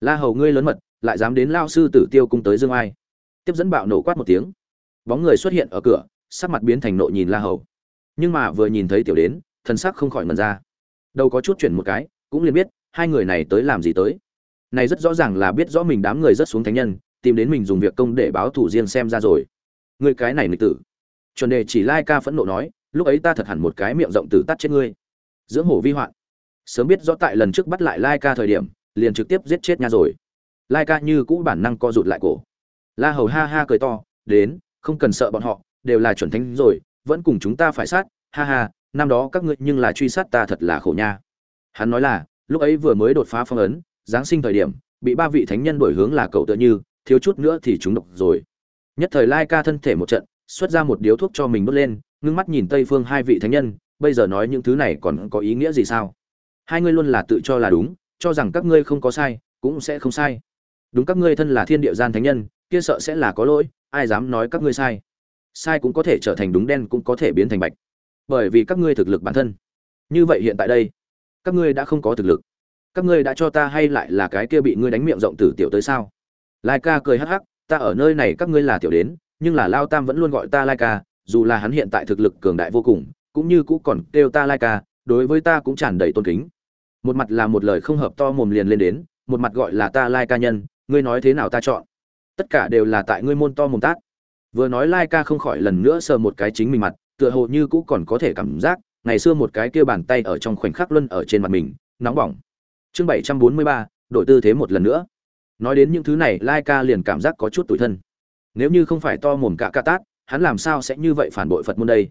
A: La hầu ngươi lớn mật, lại dám đến lao sư tử tiêu cung tới dương ai. Tiếp dẫn bạo nổ quát một tiếng. Bóng người xuất hiện ở cửa, sắc mặt biến thành nộ nhìn la hầu. Nhưng mà vừa nhìn thấy tiểu đến thân sắc không khỏi mần ra. Đâu có chút chuyển một cái, cũng liền biết, hai người này tới làm gì tới. Này rất rõ ràng là biết rõ mình đám người rất xuống thánh nhân, tìm đến mình dùng việc công để báo thủ riêng xem ra rồi người cái này nghịch tử. Chuẩn đề chỉ lai ca phẫn nộ nói, lúc ấy ta thật hẳn một cái miệng rộng tử tắt chết ngươi. Dưỡng hổ vi hoạn. Sớm biết rõ tại lần trước bắt lại lai ca thời điểm, liền trực tiếp giết chết nha rồi. Lai ca như cũ bản năng co rụt lại cổ. La hầu ha ha cười to, đến, không cần sợ bọn họ, đều là chuẩn thánh rồi, vẫn cùng chúng ta phải sát. Ha ha, năm đó các ngươi nhưng là truy sát ta thật là khổ nha. Hắn nói là, lúc ấy vừa mới đột phá phong ấn, giáng sinh thời điểm, bị ba vị thánh nhân đổi hướng là cậu tựa như, thiếu chút nữa thì chúng độc rồi nhất thời lai ca thân thể một trận, xuất ra một điếu thuốc cho mình đốt lên, ngưng mắt nhìn tây phương hai vị thánh nhân, bây giờ nói những thứ này còn có ý nghĩa gì sao? Hai ngươi luôn là tự cho là đúng, cho rằng các ngươi không có sai, cũng sẽ không sai. Đúng các ngươi thân là thiên địa gian thánh nhân, kia sợ sẽ là có lỗi, ai dám nói các ngươi sai? Sai cũng có thể trở thành đúng đen, cũng có thể biến thành bạch. Bởi vì các ngươi thực lực bản thân. Như vậy hiện tại đây, các ngươi đã không có thực lực. Các ngươi đã cho ta hay lại là cái kia bị ngươi đánh miệng rộng tử tiểu tới sao? Lai ca cười hắc hắc ta ở nơi này các ngươi là tiểu đến, nhưng là lao tam vẫn luôn gọi ta lai ca, dù là hắn hiện tại thực lực cường đại vô cùng, cũng như cũ còn kêu ta lai ca, đối với ta cũng tràn đầy tôn kính. Một mặt là một lời không hợp to mồm liền lên đến, một mặt gọi là ta lai ca nhân, ngươi nói thế nào ta chọn? Tất cả đều là tại ngươi môn to mồm tát. Vừa nói lai ca không khỏi lần nữa sờ một cái chính mình mặt, tựa hồ như cũ còn có thể cảm giác, ngày xưa một cái kia bàn tay ở trong khoảnh khắc luân ở trên mặt mình, nóng bỏng. Chương bảy trăm bốn mươi ba, đổi tư thế một lần nữa nói đến những thứ này lai ca liền cảm giác có chút tủi thân. Nếu như không phải to mồm cả ca tát, hắn làm sao sẽ như vậy phản bội phật môn đây?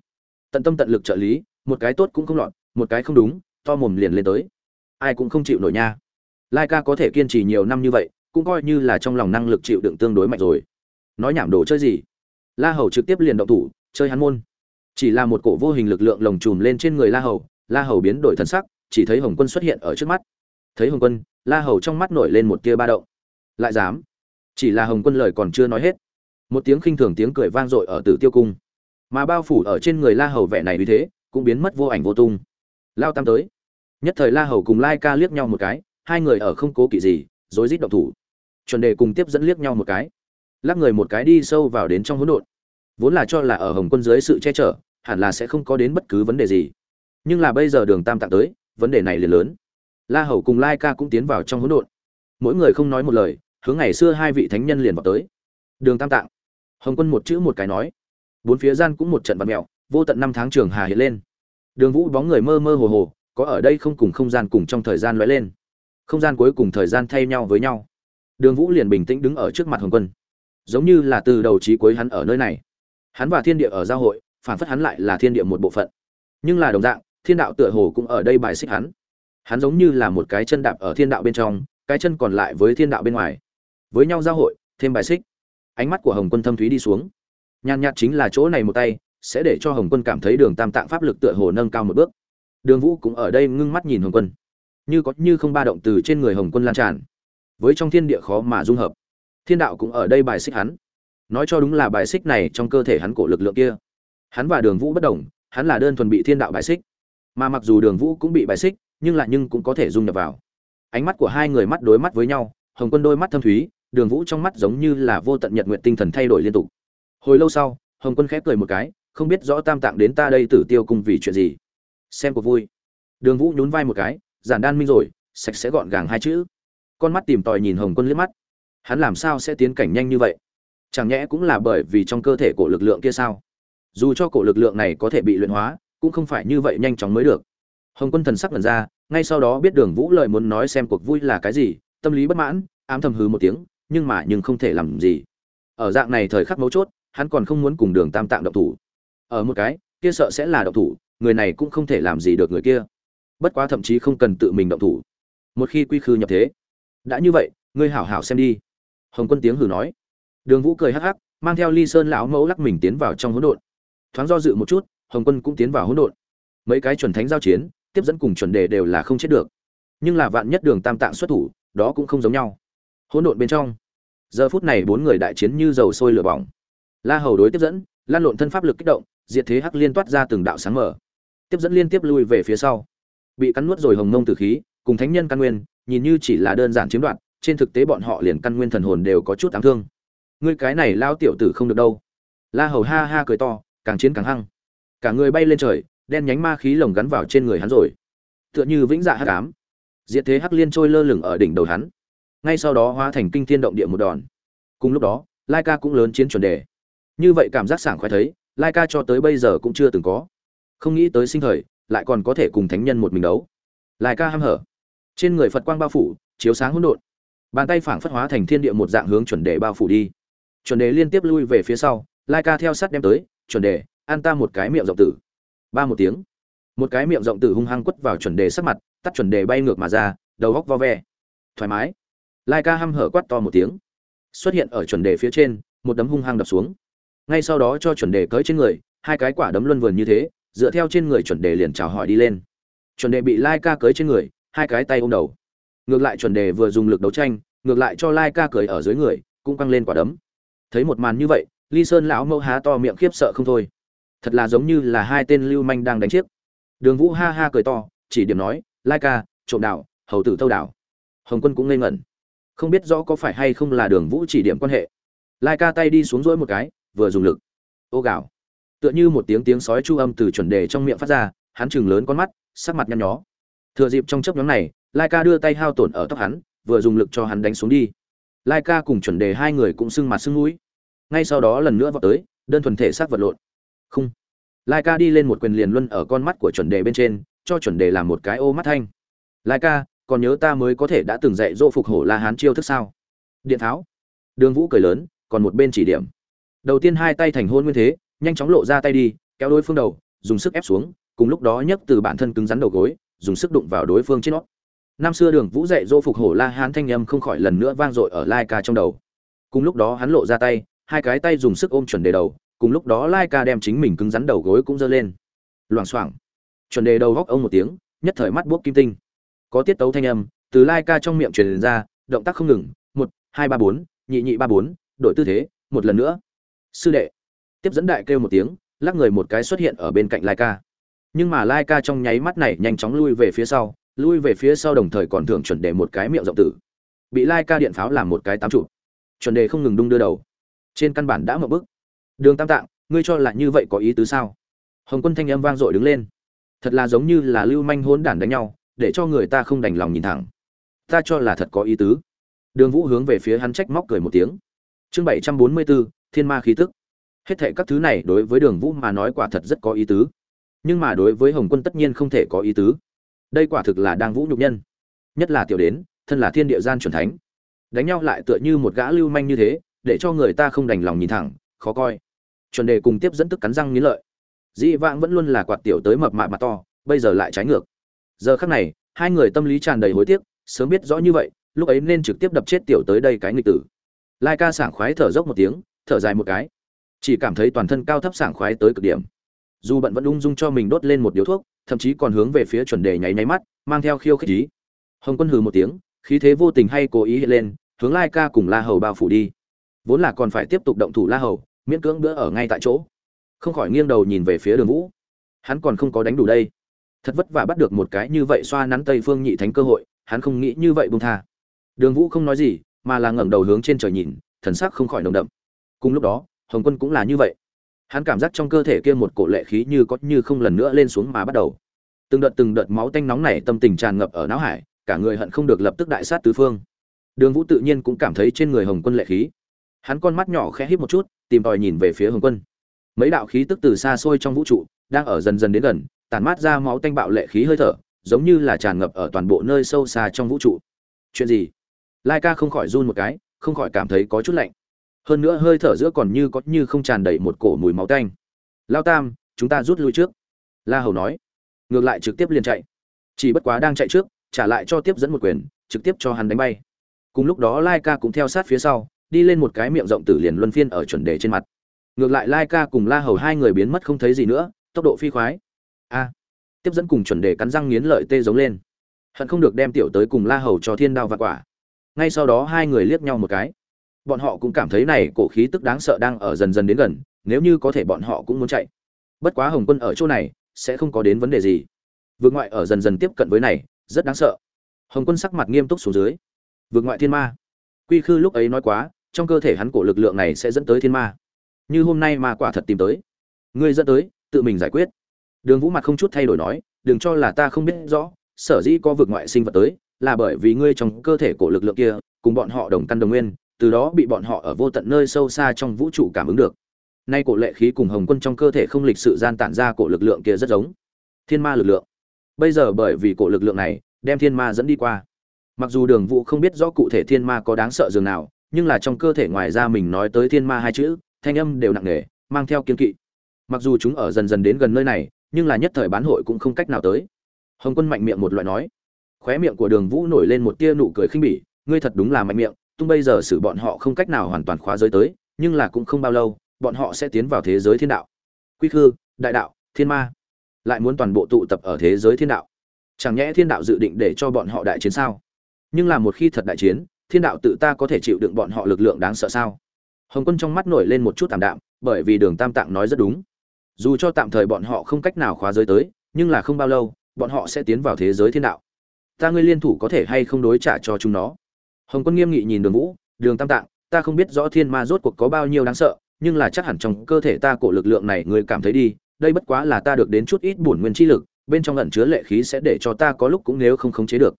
A: Tận tâm tận lực trợ lý, một cái tốt cũng không lọt, một cái không đúng, to mồm liền lên tới. Ai cũng không chịu nổi nha. Lai ca có thể kiên trì nhiều năm như vậy, cũng coi như là trong lòng năng lực chịu đựng tương đối mạnh rồi. Nói nhảm đồ chơi gì? La hầu trực tiếp liền động thủ, chơi hắn môn. Chỉ là một cổ vô hình lực lượng lồng chùm lên trên người la hầu la hầu biến đổi thân sắc, chỉ thấy hồng quân xuất hiện ở trước mắt. Thấy hồng quân, la hầu trong mắt nổi lên một tia ba động lại dám. Chỉ là hồng quân lời còn chưa nói hết. Một tiếng khinh thường tiếng cười vang dội ở tử tiêu cung. Mà bao phủ ở trên người la hầu vẻ này vì thế, cũng biến mất vô ảnh vô tung. Lao tam tới. Nhất thời la hầu cùng lai ca liếc nhau một cái, hai người ở không cố kỵ gì, rối rít động thủ. Chuẩn đề cùng tiếp dẫn liếc nhau một cái. Lắc người một cái đi sâu vào đến trong hỗn độn. Vốn là cho là ở hồng quân dưới sự che chở, hẳn là sẽ không có đến bất cứ vấn đề gì. Nhưng là bây giờ đường tam tạng tới, vấn đề này liền lớn. La hầu cùng lai ca cũng tiến vào trong hỗn độn. Mỗi người không nói một lời hướng ngày xưa hai vị thánh nhân liền vào tới. Đường tam tạng. Hồng quân một chữ một cái nói. Bốn phía gian cũng một trận vật mẹo vô tận năm tháng trường hà hiện lên. Đường vũ bóng người mơ mơ hồ hồ, có ở đây không cùng không gian cùng trong thời gian lóe lên. Không gian cuối cùng thời gian thay nhau với nhau. Đường vũ liền bình tĩnh đứng ở trước mặt hồng quân. Giống như là từ đầu trí cuối hắn ở nơi này. Hắn và thiên địa ở giao hội, phản phất hắn lại là thiên địa một bộ phận. Nhưng là đồng dạng, thiên đạo tựa hồ cũng ở đây bài xích hắn. Hắn giống như là một cái chân đạp ở thiên đạo bên trong, cái chân còn lại với thiên đạo bên ngoài với nhau giao hội, thêm bài xích. Ánh mắt của hồng quân thâm thúy đi xuống. Nhàn nhạt chính là chỗ này một tay, sẽ để cho hồng quân cảm thấy đường tam tạng pháp lực tựa hồ nâng cao một bước. Đường vũ cũng ở đây ngưng mắt nhìn hồng quân. Như có như không ba động từ trên người hồng quân lan tràn. Với trong thiên địa khó mà dung hợp. Thiên đạo cũng ở đây bài xích hắn. Nói cho đúng là bài xích này trong cơ thể hắn cổ lực lượng kia. Hắn và đường vũ bất đồng, hắn là đơn thuần bị thiên đạo bài xích. Mà mặc dù đường vũ cũng bị bài xích, nhưng lại nhưng cũng có thể dung nhập vào. Ánh mắt của hai người mắt đối mắt với nhau, hồng quân đôi mắt thâm thúy đường vũ trong mắt giống như là vô tận nhật nguyện tinh thần thay đổi liên tục. Hồi lâu sau, hồng quân khép cười một cái, không biết rõ tam tạng đến ta đây tử tiêu cùng vì chuyện gì. Xem cuộc vui. Đường vũ nhún vai một cái, giản đan minh rồi, sạch sẽ gọn gàng hai chữ. Con mắt tìm tòi nhìn hồng quân liếc mắt. Hắn làm sao sẽ tiến cảnh nhanh như vậy? Chẳng nhẽ cũng là bởi vì trong cơ thể cổ lực lượng kia sao? Dù cho cổ lực lượng này có thể bị luyện hóa, cũng không phải như vậy nhanh chóng mới được. Hồng quân thần sắc lần ra, ngay sau đó biết đường vũ lời muốn nói xem cuộc vui là cái gì, tâm lý bất mãn, ám thầm hứ một tiếng nhưng mà nhưng không thể làm gì. Ở dạng này thời khắc mấu chốt, hắn còn không muốn cùng đường tam tạng động thủ. Ở một cái, kia sợ sẽ là động thủ, người này cũng không thể làm gì được người kia. Bất quá thậm chí không cần tự mình động thủ. Một khi quy khư nhập thế, đã như vậy, ngươi hảo hảo xem đi. Hồng quân tiếng hử nói. Đường vũ cười hắc hắc, mang theo ly sơn lão mẫu lắc mình tiến vào trong hỗn độn. Thoáng do dự một chút, hồng quân cũng tiến vào hỗn độn. Mấy cái chuẩn thánh giao chiến, tiếp dẫn cùng chuẩn đề đều là không chết được. Nhưng là vạn nhất đường tam tạng xuất thủ, đó cũng không giống nhau. Hỗn độn bên trong giờ phút này bốn người đại chiến như dầu sôi lửa bỏng. La hầu đối tiếp dẫn, lan lộn thân pháp lực kích động, diệt thế hắc liên toát ra từng đạo sáng mở. Tiếp dẫn liên tiếp lui về phía sau. Bị cắn nuốt rồi hồng nông tử khí, cùng thánh nhân căn nguyên, nhìn như chỉ là đơn giản chiếm đoạt, trên thực tế bọn họ liền căn nguyên thần hồn đều có chút ám thương. Ngươi cái này lao tiểu tử không được đâu. La hầu ha ha cười to, càng chiến càng hăng. Cả người bay lên trời, đen nhánh ma khí lồng gắn vào trên người hắn rồi. Tựa như vĩnh dạ hắc ám. Diệt thế hắc liên trôi lơ lửng ở đỉnh đầu hắn ngay sau đó hóa thành kinh thiên động địa một đòn. Cùng lúc đó lai ca cũng lớn chiến chuẩn đề. Như vậy cảm giác sảng khoái thấy lai ca cho tới bây giờ cũng chưa từng có. Không nghĩ tới sinh thời, lại còn có thể cùng thánh nhân một mình đấu. Lai ca ham hở. Trên người phật quang bao phủ, chiếu sáng hỗn độn. Bàn tay phảng phất hóa thành thiên địa một dạng hướng chuẩn đề bao phủ đi. Chuẩn đề liên tiếp lui về phía sau lai ca theo sát đem tới, chuẩn đề, an ta một cái miệng rộng tử. Ba một tiếng. Một cái miệng rộng tử hung hăng quất vào chuẩn đề sắc mặt, tắt chuẩn đề bay ngược mà ra, đầu góc vo ve. Thoải mái lai ca hăm hở quát to một tiếng. Xuất hiện ở chuẩn đề phía trên, một đấm hung hăng đập xuống. Ngay sau đó cho chuẩn đề cưới trên người, hai cái quả đấm luân vườn như thế, dựa theo trên người chuẩn đề liền chào hỏi đi lên. Chuẩn đề bị lai ca cưới trên người, hai cái tay ôm đầu. Ngược lại chuẩn đề vừa dùng lực đấu tranh, ngược lại cho lai ca cưới ở dưới người, cũng căng lên quả đấm. Thấy một màn như vậy, ly sơn lão mẫu há to miệng khiếp sợ không thôi. Thật là giống như là hai tên lưu manh đang đánh chiếc. Đường vũ ha ha cười to, chỉ điểm nói, lai ca, trộm đạo hầu tử thâu đạo hồng quân cũng ngây ngẩn không biết rõ có phải hay không là đường vũ chỉ điểm quan hệ. Lai ca tay đi xuống rỗi một cái, vừa dùng lực. Ô gạo tựa như một tiếng tiếng sói chu âm từ chuẩn đề trong miệng phát ra, hắn chừng lớn con mắt, sắc mặt nhăn nhó. Thừa dịp trong chấp nhóm này, lai ca đưa tay hao tổn ở tóc hắn, vừa dùng lực cho hắn đánh xuống đi. Lai ca cùng chuẩn đề hai người cũng sưng mặt sưng mũi. Ngay sau đó lần nữa vào tới, đơn thuần thể xác vật lộn. Không. Lai ca đi lên một quyền liền luân ở con mắt của chuẩn đề bên trên, cho chuẩn đề làm một cái ô mắt thanh. Lai ca còn nhớ ta mới có thể đã từng dạy dỗ phục hổ la hán chiêu thức sao? Điện tháo. Đường vũ cười lớn, còn một bên chỉ điểm. Đầu tiên hai tay thành hôn nguyên thế, nhanh chóng lộ ra tay đi, kéo đối phương đầu, dùng sức ép xuống, cùng lúc đó nhấc từ bản thân cứng rắn đầu gối, dùng sức đụng vào đối phương trên nó. Năm xưa đường vũ dạy dỗ phục hổ la hán thanh âm không khỏi lần nữa vang dội ở lai ca trong đầu. Cùng lúc đó hắn lộ ra tay, hai cái tay dùng sức ôm chuẩn đề đầu, cùng lúc đó lai ca đem chính mình cứng rắn đầu gối cũng giơ lên. Loảng xoảng. Chuẩn đề đầu góc ông một tiếng, nhất thời mắt buốc kim tinh có tiết tấu thanh âm, từ lai ca trong miệng truyền ra, động tác không ngừng, một, hai, ba, bốn, nhị nhị, ba, bốn, đổi tư thế, một lần nữa. Sư đệ. Tiếp dẫn đại kêu một tiếng, lắc người một cái xuất hiện ở bên cạnh lai ca. Nhưng mà lai ca trong nháy mắt này nhanh chóng lui về phía sau, lui về phía sau đồng thời còn thường chuẩn đề một cái miệng rộng tử. Bị lai ca điện pháo làm một cái tám trụ. Chuẩn đề không ngừng đung đưa đầu. Trên căn bản đã mở bức đường tam tạng, ngươi cho là như vậy có ý tứ sao? Hồng quân thanh âm vang dội đứng lên. Thật là giống như là lưu manh hỗn đản đánh nhau để cho người ta không đành lòng nhìn thẳng. Ta cho là thật có ý tứ. Đường vũ hướng về phía hắn trách móc cười một tiếng. Chương bảy trăm bốn mươi bốn thiên ma khí tức. Hết thệ các thứ này đối với đường vũ mà nói quả thật rất có ý tứ. Nhưng mà đối với hồng quân tất nhiên không thể có ý tứ. Đây quả thực là đang vũ nhục nhân. Nhất là tiểu đến, thân là thiên địa gian c thánh. Đánh nhau lại tựa như một gã lưu manh như thế, để cho người ta không đành lòng nhìn thẳng, khó coi. Chuẩn đề cùng tiếp dẫn tức cắn răng nghĩ lợi. Dĩ vãng vẫn luôn là quạt tiểu tới mập mạp mặt to, bây giờ lại trái ngược giờ khắc này, hai người tâm lý tràn đầy hối tiếc, sớm biết rõ như vậy, lúc ấy nên trực tiếp đập chết tiểu tới đây cái nghịch tử. Lai ca sảng khoái thở dốc một tiếng, thở dài một cái. Chỉ cảm thấy toàn thân cao thấp sảng khoái tới cực điểm. Dù bận vẫn ung dung cho mình đốt lên một điếu thuốc, thậm chí còn hướng về phía chuẩn đề nháy nháy mắt, mang theo khiêu khích ý. Hồng quân hừ một tiếng, khí thế vô tình hay cố ý hiện lên, hướng lai ca cùng la hầu bao phủ đi. Vốn là còn phải tiếp tục động thủ la hầu, miễn cưỡng bữa ở ngay tại chỗ. Không khỏi nghiêng đầu nhìn về phía đường vũ. Hắn còn không có đánh đủ đây thật vất vả bắt được một cái như vậy xoa nắn tây phương nhị thánh cơ hội, hắn không nghĩ như vậy bung tha. Đường vũ không nói gì, mà là ngẩng đầu hướng trên trời nhìn, thần sắc không khỏi nồng đậm. Cùng lúc đó, hồng quân cũng là như vậy. Hắn cảm giác trong cơ thể kia một cổ lệ khí như có như không lần nữa lên xuống mà bắt đầu. Từng đợt từng đợt máu tanh nóng này tâm tình tràn ngập ở não hải, cả người hận không được lập tức đại sát tứ phương. Đường vũ tự nhiên cũng cảm thấy trên người hồng quân lệ khí. Hắn con mắt nhỏ khẽ híp một chút, tìm tòi nhìn về phía hồng quân. Mấy đạo khí tức từ xa xôi trong vũ trụ, đang ở dần dần đến gần tàn mát ra máu tanh bạo lệ khí hơi thở, giống như là tràn ngập ở toàn bộ nơi sâu xa trong vũ trụ. Chuyện gì? Lai ca không khỏi run một cái, không khỏi cảm thấy có chút lạnh. Hơn nữa hơi thở giữa còn như có như không tràn đầy một cổ mùi máu tanh. Lao tam, chúng ta rút lui trước. La hầu nói. Ngược lại trực tiếp liền chạy. Chỉ bất quá đang chạy trước, trả lại cho tiếp dẫn một quyền, trực tiếp cho hắn đánh bay. Cùng lúc đó lai ca cũng theo sát phía sau, đi lên một cái miệng rộng tử liền luân phiên ở chuẩn đề trên mặt. Ngược lại lai ca cùng la hầu hai người biến mất không thấy gì nữa, tốc độ phi khoái a. Tiếp dẫn cùng chuẩn đề cắn răng nghiến lợi tê giống lên. Hận không được đem tiểu tới cùng la hầu cho thiên đao và quả. Ngay sau đó hai người liếc nhau một cái. Bọn họ cũng cảm thấy này cổ khí tức đáng sợ đang ở dần dần đến gần, nếu như có thể bọn họ cũng muốn chạy. Bất quá hồng quân ở chỗ này, sẽ không có đến vấn đề gì. Vượt ngoại ở dần dần tiếp cận với này, rất đáng sợ. Hồng quân sắc mặt nghiêm túc xuống dưới. Vượt ngoại thiên ma. Quy khư lúc ấy nói quá, trong cơ thể hắn cổ lực lượng này sẽ dẫn tới thiên ma. Như hôm nay ma quả thật tìm tới. Ngươi dẫn tới, tự mình giải quyết đường vũ mặt không chút thay đổi nói, đừng cho là ta không biết rõ, sở dĩ có vượt ngoại sinh vật tới, là bởi vì ngươi trong cơ thể cổ lực lượng kia, cùng bọn họ đồng căn đồng nguyên, từ đó bị bọn họ ở vô tận nơi sâu xa trong vũ trụ cảm ứng được. Nay cổ lệ khí cùng hồng quân trong cơ thể không lịch sự gian tản ra cổ lực lượng kia rất giống. Thiên ma lực lượng. Bây giờ bởi vì cổ lực lượng này, đem thiên ma dẫn đi qua. Mặc dù đường vũ không biết rõ cụ thể thiên ma có đáng sợ dường nào, nhưng là trong cơ thể ngoài ra mình nói tới thiên ma hai chữ, thanh âm đều nặng nề, mang theo kiên kỵ. Mặc dù chúng ở dần dần đến gần nơi này nhưng là nhất thời bán hội cũng không cách nào tới. Hồng quân mạnh miệng một loại nói. Khóe miệng của đường vũ nổi lên một tia nụ cười khinh bỉ, ngươi thật đúng là mạnh miệng, tung bây giờ xử bọn họ không cách nào hoàn toàn khóa giới tới, nhưng là cũng không bao lâu, bọn họ sẽ tiến vào thế giới thiên đạo. Quy khư, đại đạo, thiên ma, lại muốn toàn bộ tụ tập ở thế giới thiên đạo. Chẳng nhẽ thiên đạo dự định để cho bọn họ đại chiến sao? Nhưng là một khi thật đại chiến, thiên đạo tự ta có thể chịu đựng bọn họ lực lượng đáng sợ sao? Hồng quân trong mắt nổi lên một chút tạm đạm, bởi vì đường tam tạng nói rất đúng dù cho tạm thời bọn họ không cách nào khóa giới tới, nhưng là không bao lâu, bọn họ sẽ tiến vào thế giới thiên đạo. Ta ngươi liên thủ có thể hay không đối trả cho chúng nó? Hồng quân nghiêm nghị nhìn đường vũ, đường tam tạng, ta không biết rõ thiên ma rốt cuộc có bao nhiêu đáng sợ, nhưng là chắc hẳn trong cơ thể ta cổ lực lượng này ngươi cảm thấy đi, đây bất quá là ta được đến chút ít bổn nguyên chi lực, bên trong ẩn chứa lệ khí sẽ để cho ta có lúc cũng nếu không khống chế được.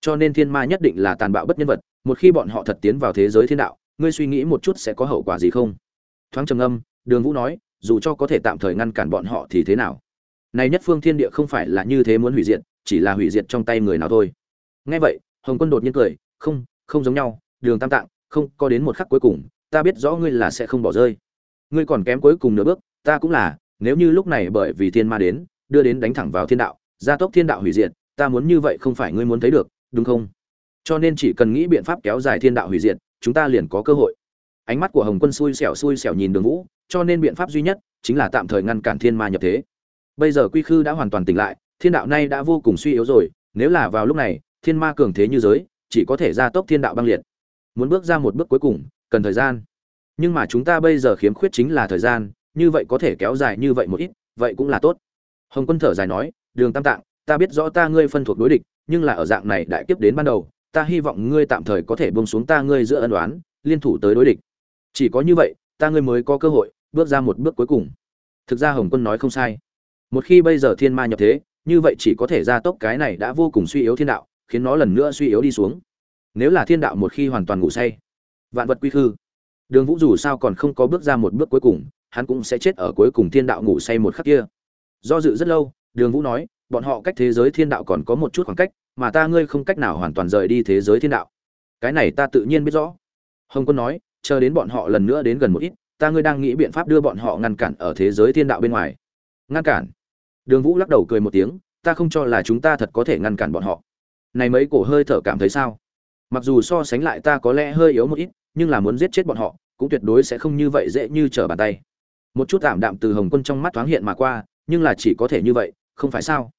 A: Cho nên thiên ma nhất định là tàn bạo bất nhân vật, một khi bọn họ thật tiến vào thế giới thiên đạo, ngươi suy nghĩ một chút sẽ có hậu quả gì không? Thoáng trầm âm đường vũ nói dù cho có thể tạm thời ngăn cản bọn họ thì thế nào? Này nhất phương thiên địa không phải là như thế muốn hủy diệt, chỉ là hủy diệt trong tay người nào thôi. Nghe vậy, hồng quân đột nhiên cười, không không giống nhau, đường tam tạng, không, có đến một khắc cuối cùng, ta biết rõ ngươi là sẽ không bỏ rơi. Ngươi còn kém cuối cùng nửa bước, ta cũng là, nếu như lúc này bởi vì thiên ma đến, đưa đến đánh thẳng vào thiên đạo, gia tốc thiên đạo hủy diệt, ta muốn như vậy không phải ngươi muốn thấy được, đúng không? Cho nên chỉ cần nghĩ biện pháp kéo dài thiên đạo hủy diệt, chúng ta liền có cơ hội. Ánh mắt của hồng quân xui xẻo xui xẻo nhìn đường vũ cho nên biện pháp duy nhất chính là tạm thời ngăn cản thiên ma nhập thế. Bây giờ quy khư đã hoàn toàn tỉnh lại, thiên đạo nay đã vô cùng suy yếu rồi, nếu là vào lúc này, thiên ma cường thế như giới, chỉ có thể gia tốc thiên đạo băng liệt. Muốn bước ra một bước cuối cùng, cần thời gian. Nhưng mà chúng ta bây giờ khiếm khuyết chính là thời gian, như vậy có thể kéo dài như vậy một ít, vậy cũng là tốt. Hồng quân thở dài nói, đường tam tạng, ta biết rõ ta ngươi phân thuộc đối địch, nhưng là ở dạng này đại kiếp đến ban đầu, ta hy vọng ngươi tạm thời có thể buông xuống ta ngươi giữa ân đoán liên thủ tới đối địch. Chỉ có như vậy, ta ngươi mới có cơ hội bước ra một bước cuối cùng. Thực ra hồng quân nói không sai. Một khi bây giờ thiên ma nhập thế, như vậy chỉ có thể gia tốc cái này đã vô cùng suy yếu thiên đạo, khiến nó lần nữa suy yếu đi xuống. Nếu là thiên đạo một khi hoàn toàn ngủ say, vạn vật quy khư. Đường vũ dù sao còn không có bước ra một bước cuối cùng, hắn cũng sẽ chết ở cuối cùng thiên đạo ngủ say một khắc kia. Do dự rất lâu, đường vũ nói, bọn họ cách thế giới thiên đạo còn có một chút khoảng cách, mà ta ngươi không cách nào hoàn toàn rời đi thế giới thiên đạo. Cái này ta tự nhiên biết rõ. Hồng quân nói, chờ đến bọn họ lần nữa đến gần một ít ta ngươi đang nghĩ biện pháp đưa bọn họ ngăn cản ở thế giới thiên đạo bên ngoài. Ngăn cản? Đường vũ lắc đầu cười một tiếng, ta không cho là chúng ta thật có thể ngăn cản bọn họ. Này mấy cổ hơi thở cảm thấy sao? Mặc dù so sánh lại ta có lẽ hơi yếu một ít, nhưng là muốn giết chết bọn họ, cũng tuyệt đối sẽ không như vậy dễ như trở bàn tay. Một chút tạm đạm từ hồng quân trong mắt thoáng hiện mà qua, nhưng là chỉ có thể như vậy, không phải sao?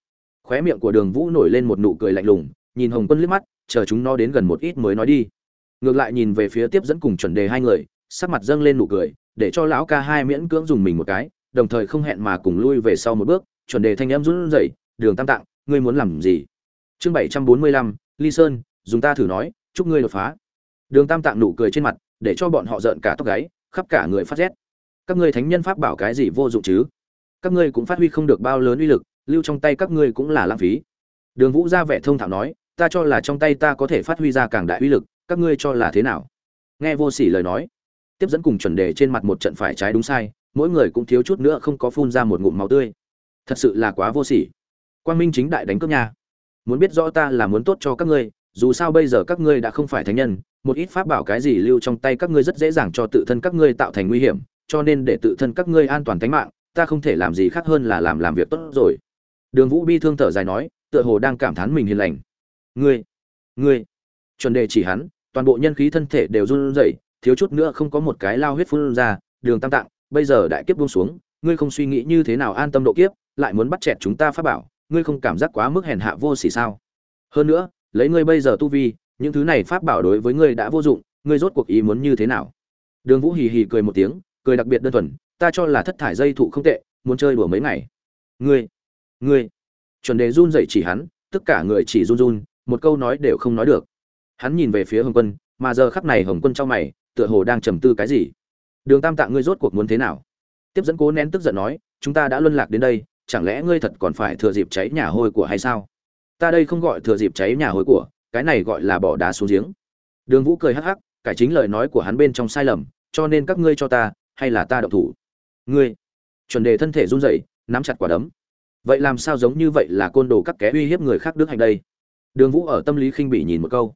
A: Khóe miệng của đường vũ nổi lên một nụ cười lạnh lùng, nhìn hồng quân liếc mắt, chờ chúng nó đến gần một ít mới nói đi. Ngược lại nhìn về phía tiếp dẫn cùng chuẩn đề hai người, sắc mặt dâng lên nụ cười để cho lão ca hai miễn cưỡng dùng mình một cái, đồng thời không hẹn mà cùng lui về sau một bước, chuẩn đề thanh em run rẩy, đường tam tạng, ngươi muốn làm gì? Chương bảy trăm bốn mươi lăm, ly sơn, dùng ta thử nói, chúc ngươi đột phá. Đường tam tạng nụ cười trên mặt, để cho bọn họ giận cả tóc gáy, khắp cả người phát rét. Các ngươi thánh nhân pháp bảo cái gì vô dụng chứ? Các ngươi cũng phát huy không được bao lớn uy lực, lưu trong tay các ngươi cũng là lãng phí. Đường vũ ra vẻ thông thạo nói, ta cho là trong tay ta có thể phát huy ra càng đại uy lực, các ngươi cho là thế nào? Nghe vô sỉ lời nói tiếp dẫn cùng chuẩn đề trên mặt một trận phải trái đúng sai, mỗi người cũng thiếu chút nữa không có phun ra một ngụm máu tươi. Thật sự là quá vô sỉ. Quang minh chính đại đánh cướp nha. Muốn biết rõ ta là muốn tốt cho các ngươi, dù sao bây giờ các ngươi đã không phải thánh nhân, một ít pháp bảo cái gì lưu trong tay các ngươi rất dễ dàng cho tự thân các ngươi tạo thành nguy hiểm, cho nên để tự thân các ngươi an toàn tính mạng, ta không thể làm gì khác hơn là làm làm việc tốt rồi. Đường vũ bi thương thở dài nói, tựa hồ đang cảm thán mình hiền lành. Ngươi ngươi. Chuẩn đề chỉ hắn, toàn bộ nhân khí thân thể đều run rẩy thiếu chút nữa không có một cái lao huyết phun ra, đường tam tạng, bây giờ đại kiếp buông xuống, ngươi không suy nghĩ như thế nào an tâm độ kiếp, lại muốn bắt chẹt chúng ta pháp bảo, ngươi không cảm giác quá mức hèn hạ vô sỉ sao? Hơn nữa, lấy ngươi bây giờ tu vi, những thứ này pháp bảo đối với ngươi đã vô dụng, ngươi rốt cuộc ý muốn như thế nào? Đường vũ hì hì cười một tiếng, cười đặc biệt đơn thuần, ta cho là thất thải dây thụ không tệ, muốn chơi đùa mấy ngày. Ngươi ngươi, chuẩn đề run dậy chỉ hắn, tất cả người chỉ run run, một câu nói đều không nói được. Hắn nhìn về phía hồng quân, mà giờ khắc này hồng quân trong mày tựa hồ đang trầm tư cái gì. Đường tam tạng ngươi rốt cuộc muốn thế nào? Tiếp dẫn cố nén tức giận nói, chúng ta đã luân lạc đến đây, chẳng lẽ ngươi thật còn phải thừa dịp cháy nhà hôi của hay sao? Ta đây không gọi thừa dịp cháy nhà hôi của, cái này gọi là bỏ đá xuống giếng. Đường vũ cười hắc hắc, cải chính lời nói của hắn bên trong sai lầm, cho nên các ngươi cho ta, hay là ta động thủ? Ngươi, chuẩn đề thân thể run rẩy, nắm chặt quả đấm. Vậy làm sao giống như vậy là côn đồ các ké uy hiếp người khác đức hành đây? Đường vũ ở tâm lý khinh bỉ nhìn một câu.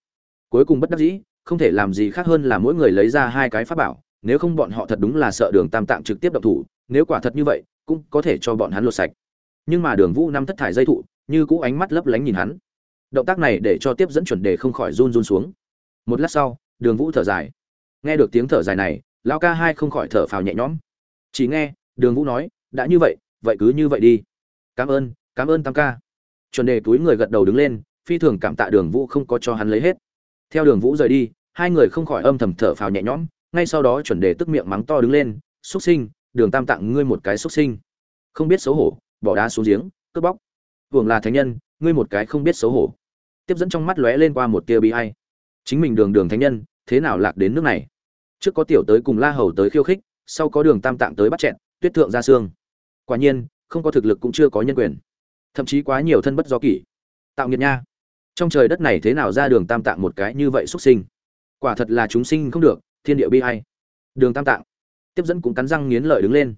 A: Cuối cùng bất đắc dĩ không thể làm gì khác hơn là mỗi người lấy ra hai cái pháp bảo, nếu không bọn họ thật đúng là sợ đường tam tạng trực tiếp động thủ, nếu quả thật như vậy, cũng có thể cho bọn hắn lột sạch. Nhưng mà đường vũ năm thất thải dây thụ, như cũ ánh mắt lấp lánh nhìn hắn. Động tác này để cho tiếp dẫn chuẩn đề không khỏi run run xuống. Một lát sau, đường vũ thở dài. Nghe được tiếng thở dài này, lão ca hai không khỏi thở phào nhẹ nhõm. Chỉ nghe, đường vũ nói, đã như vậy vậy cứ như vậy đi. Cảm ơn cảm ơn tam ca. Chuẩn đề túi người gật đầu đứng lên, phi thường cảm tạ đường vũ không có cho hắn lấy hết theo đường vũ rời đi, hai người không khỏi âm thầm thở phào nhẹ nhõm, ngay sau đó chuẩn đề tức miệng mắng to đứng lên xuất sinh, đường tam tặng ngươi một cái xuất sinh. Không biết xấu hổ, bỏ đá xuống giếng, cướp bóc. Hưởng là thánh nhân, ngươi một cái không biết xấu hổ. Tiếp dẫn trong mắt lóe lên qua một tia bi ai. Chính mình đường đường thánh nhân, thế nào lạc đến nước này? Trước có tiểu tới cùng la hầu tới khiêu khích, sau có đường tam tạng tới bắt chẹn, tuyết thượng ra xương. Quả nhiên, không có thực lực cũng chưa có nhân quyền. Thậm chí quá nhiều thân bất do kỷ. Tạo nghiệt nha trong trời đất này thế nào ra đường tam tạng một cái như vậy xuất sinh? Quả thật là chúng sinh không được, thiên địa bi ai. Đường tam tạng. Tiếp dẫn cũng cắn răng nghiến lợi đứng lên.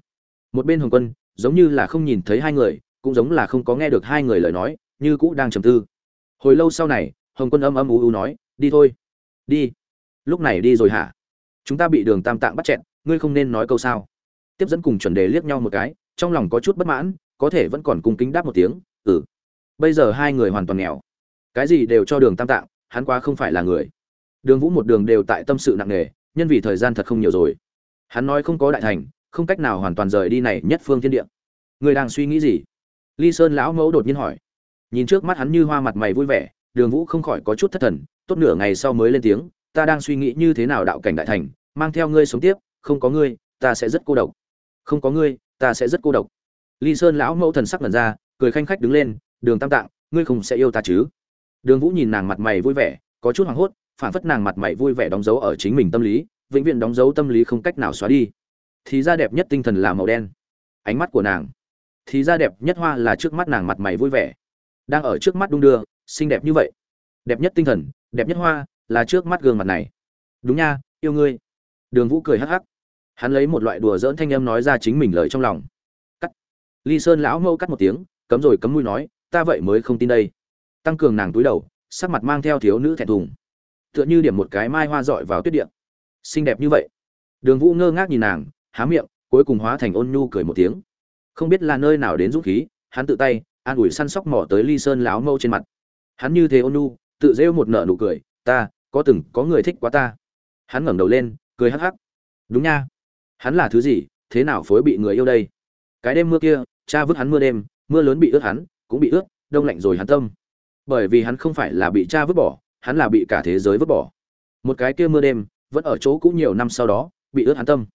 A: Một bên hồng quân, giống như là không nhìn thấy hai người, cũng giống là không có nghe được hai người lời nói, như cũ đang trầm tư. Hồi lâu sau này, hồng quân âm âm u u nói, đi thôi. Đi. Lúc này đi rồi hả? Chúng ta bị đường tam tạng bắt chẹn ngươi không nên nói câu sao. Tiếp dẫn cùng chuẩn đề liếc nhau một cái, trong lòng có chút bất mãn, có thể vẫn còn cung kính đáp một tiếng ừ. Bây giờ hai người hoàn toàn nghèo cái gì đều cho đường tam tạng, hắn quá không phải là người. Đường vũ một đường đều tại tâm sự nặng nề, nhân vì thời gian thật không nhiều rồi. Hắn nói không có đại thành, không cách nào hoàn toàn rời đi này nhất phương thiên địa. Người đang suy nghĩ gì? Ly sơn lão mẫu đột nhiên hỏi. Nhìn trước mắt hắn như hoa mặt mày vui vẻ, đường vũ không khỏi có chút thất thần, tốt nửa ngày sau mới lên tiếng, ta đang suy nghĩ như thế nào đạo cảnh đại thành, mang theo ngươi sống tiếp, không có ngươi, ta sẽ rất cô độc. Không có ngươi, ta sẽ rất cô độc. Ly sơn lão mẫu thần sắc lần ra, cười khanh khách đứng lên, đường tam tạng, ngươi không sẽ yêu ta chứ? Đường vũ nhìn nàng mặt mày vui vẻ, có chút hoảng hốt, phản phất nàng mặt mày vui vẻ đóng dấu ở chính mình tâm lý, vĩnh viễn đóng dấu tâm lý không cách nào xóa đi. Thì ra đẹp nhất tinh thần là màu đen. Ánh mắt của nàng. Thì ra đẹp nhất hoa là trước mắt nàng mặt mày vui vẻ. Đang ở trước mắt đung đưa, xinh đẹp như vậy. Đẹp nhất tinh thần, đẹp nhất hoa là trước mắt gương mặt này. Đúng nha, yêu ngươi. Đường vũ cười hắc hắc. Hắn lấy một loại đùa dỡn thanh âm nói ra chính mình lời trong lòng. Cắt. Ly sơn lão mâu cắt một tiếng, cấm rồi cấm mũi nói, ta vậy mới không tin đây tăng cường nàng túi đầu, sắc mặt mang theo thiếu nữ thẹn thùng. Tựa như điểm một cái mai hoa dọi vào tuyết điện xinh đẹp như vậy. Đường vũ ngơ ngác nhìn nàng, há miệng, cuối cùng hóa thành ôn nhu cười một tiếng. Không biết là nơi nào đến dũng khí, hắn tự tay, an ủi săn sóc mỏ tới ly sơn láo mâu trên mặt. Hắn như thế ôn nhu, tự rêu một nợ nụ cười, ta, có từng có người thích quá ta. Hắn ngẩng đầu lên, cười hắc hắc. Đúng nha. Hắn là thứ gì, thế nào phối bị người yêu đây? Cái đêm mưa kia, cha vứt hắn mưa đêm, mưa lớn bị ướt hắn, cũng bị ướt, đông lạnh rồi hắn tâm bởi vì hắn không phải là bị cha vứt bỏ, hắn là bị cả thế giới vứt bỏ. Một cái kia mưa đêm, vẫn ở chỗ cũ nhiều năm sau đó, bị ướt hắn tâm.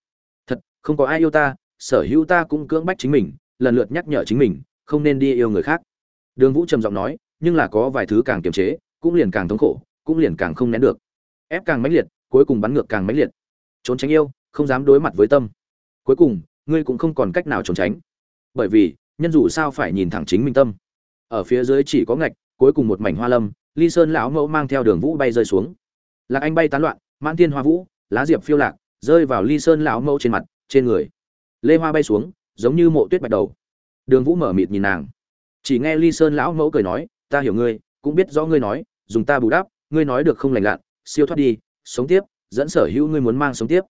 A: Thật, không có ai yêu ta, sở hữu ta cũng cưỡng bách chính mình, lần lượt nhắc nhở chính mình, không nên đi yêu người khác. Đường vũ trầm giọng nói, nhưng là có vài thứ càng kiềm chế, cũng liền càng thống khổ, cũng liền càng không nén được. Ép càng mãnh liệt, cuối cùng bắn ngược càng mãnh liệt. Trốn tránh yêu, không dám đối mặt với tâm. Cuối cùng, ngươi cũng không còn cách nào trốn tránh. Bởi vì, nhân dù sao phải nhìn thẳng chính mình tâm. Ở phía dưới chỉ có ngạch cuối cùng một mảnh hoa lâm, ly sơn lão mẫu mang theo đường vũ bay rơi xuống. Lạc anh bay tán loạn, mãn thiên hoa vũ, lá diệp phiêu lạc, rơi vào ly sơn lão mẫu trên mặt, trên người. Lê hoa bay xuống, giống như mộ tuyết bạch đầu. Đường vũ mở mịt nhìn nàng. Chỉ nghe ly sơn lão mẫu cười nói, ta hiểu ngươi, cũng biết rõ ngươi nói, dùng ta bù đắp, ngươi nói được không lành lặn, siêu thoát đi, sống tiếp, dẫn sở hữu ngươi muốn mang sống tiếp.